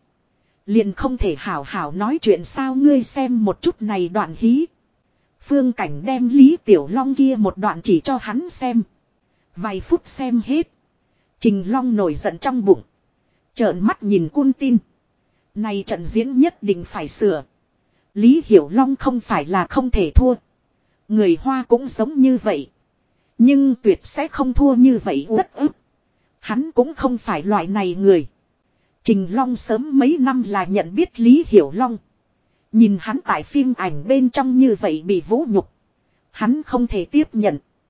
Liền không thể hảo hảo nói chuyện sao ngươi xem một chút này đoạn hí. Phương cảnh đem Lý Tiểu Long kia một đoạn chỉ cho hắn xem. Vài phút xem hết. Trình Long nổi giận trong bụng. Trợn mắt nhìn cun tin. Này trận diễn nhất định phải sửa. Lý Hiểu Long không phải là không thể thua. Người Hoa cũng giống như vậy. Nhưng tuyệt sẽ không thua như vậy uất ức. Hắn cũng không phải loại này người. Trình Long sớm mấy năm là nhận biết Lý Hiểu Long. Nhìn hắn tại phim ảnh bên trong như vậy bị vũ nhục. Hắn không thể tiếp nhận.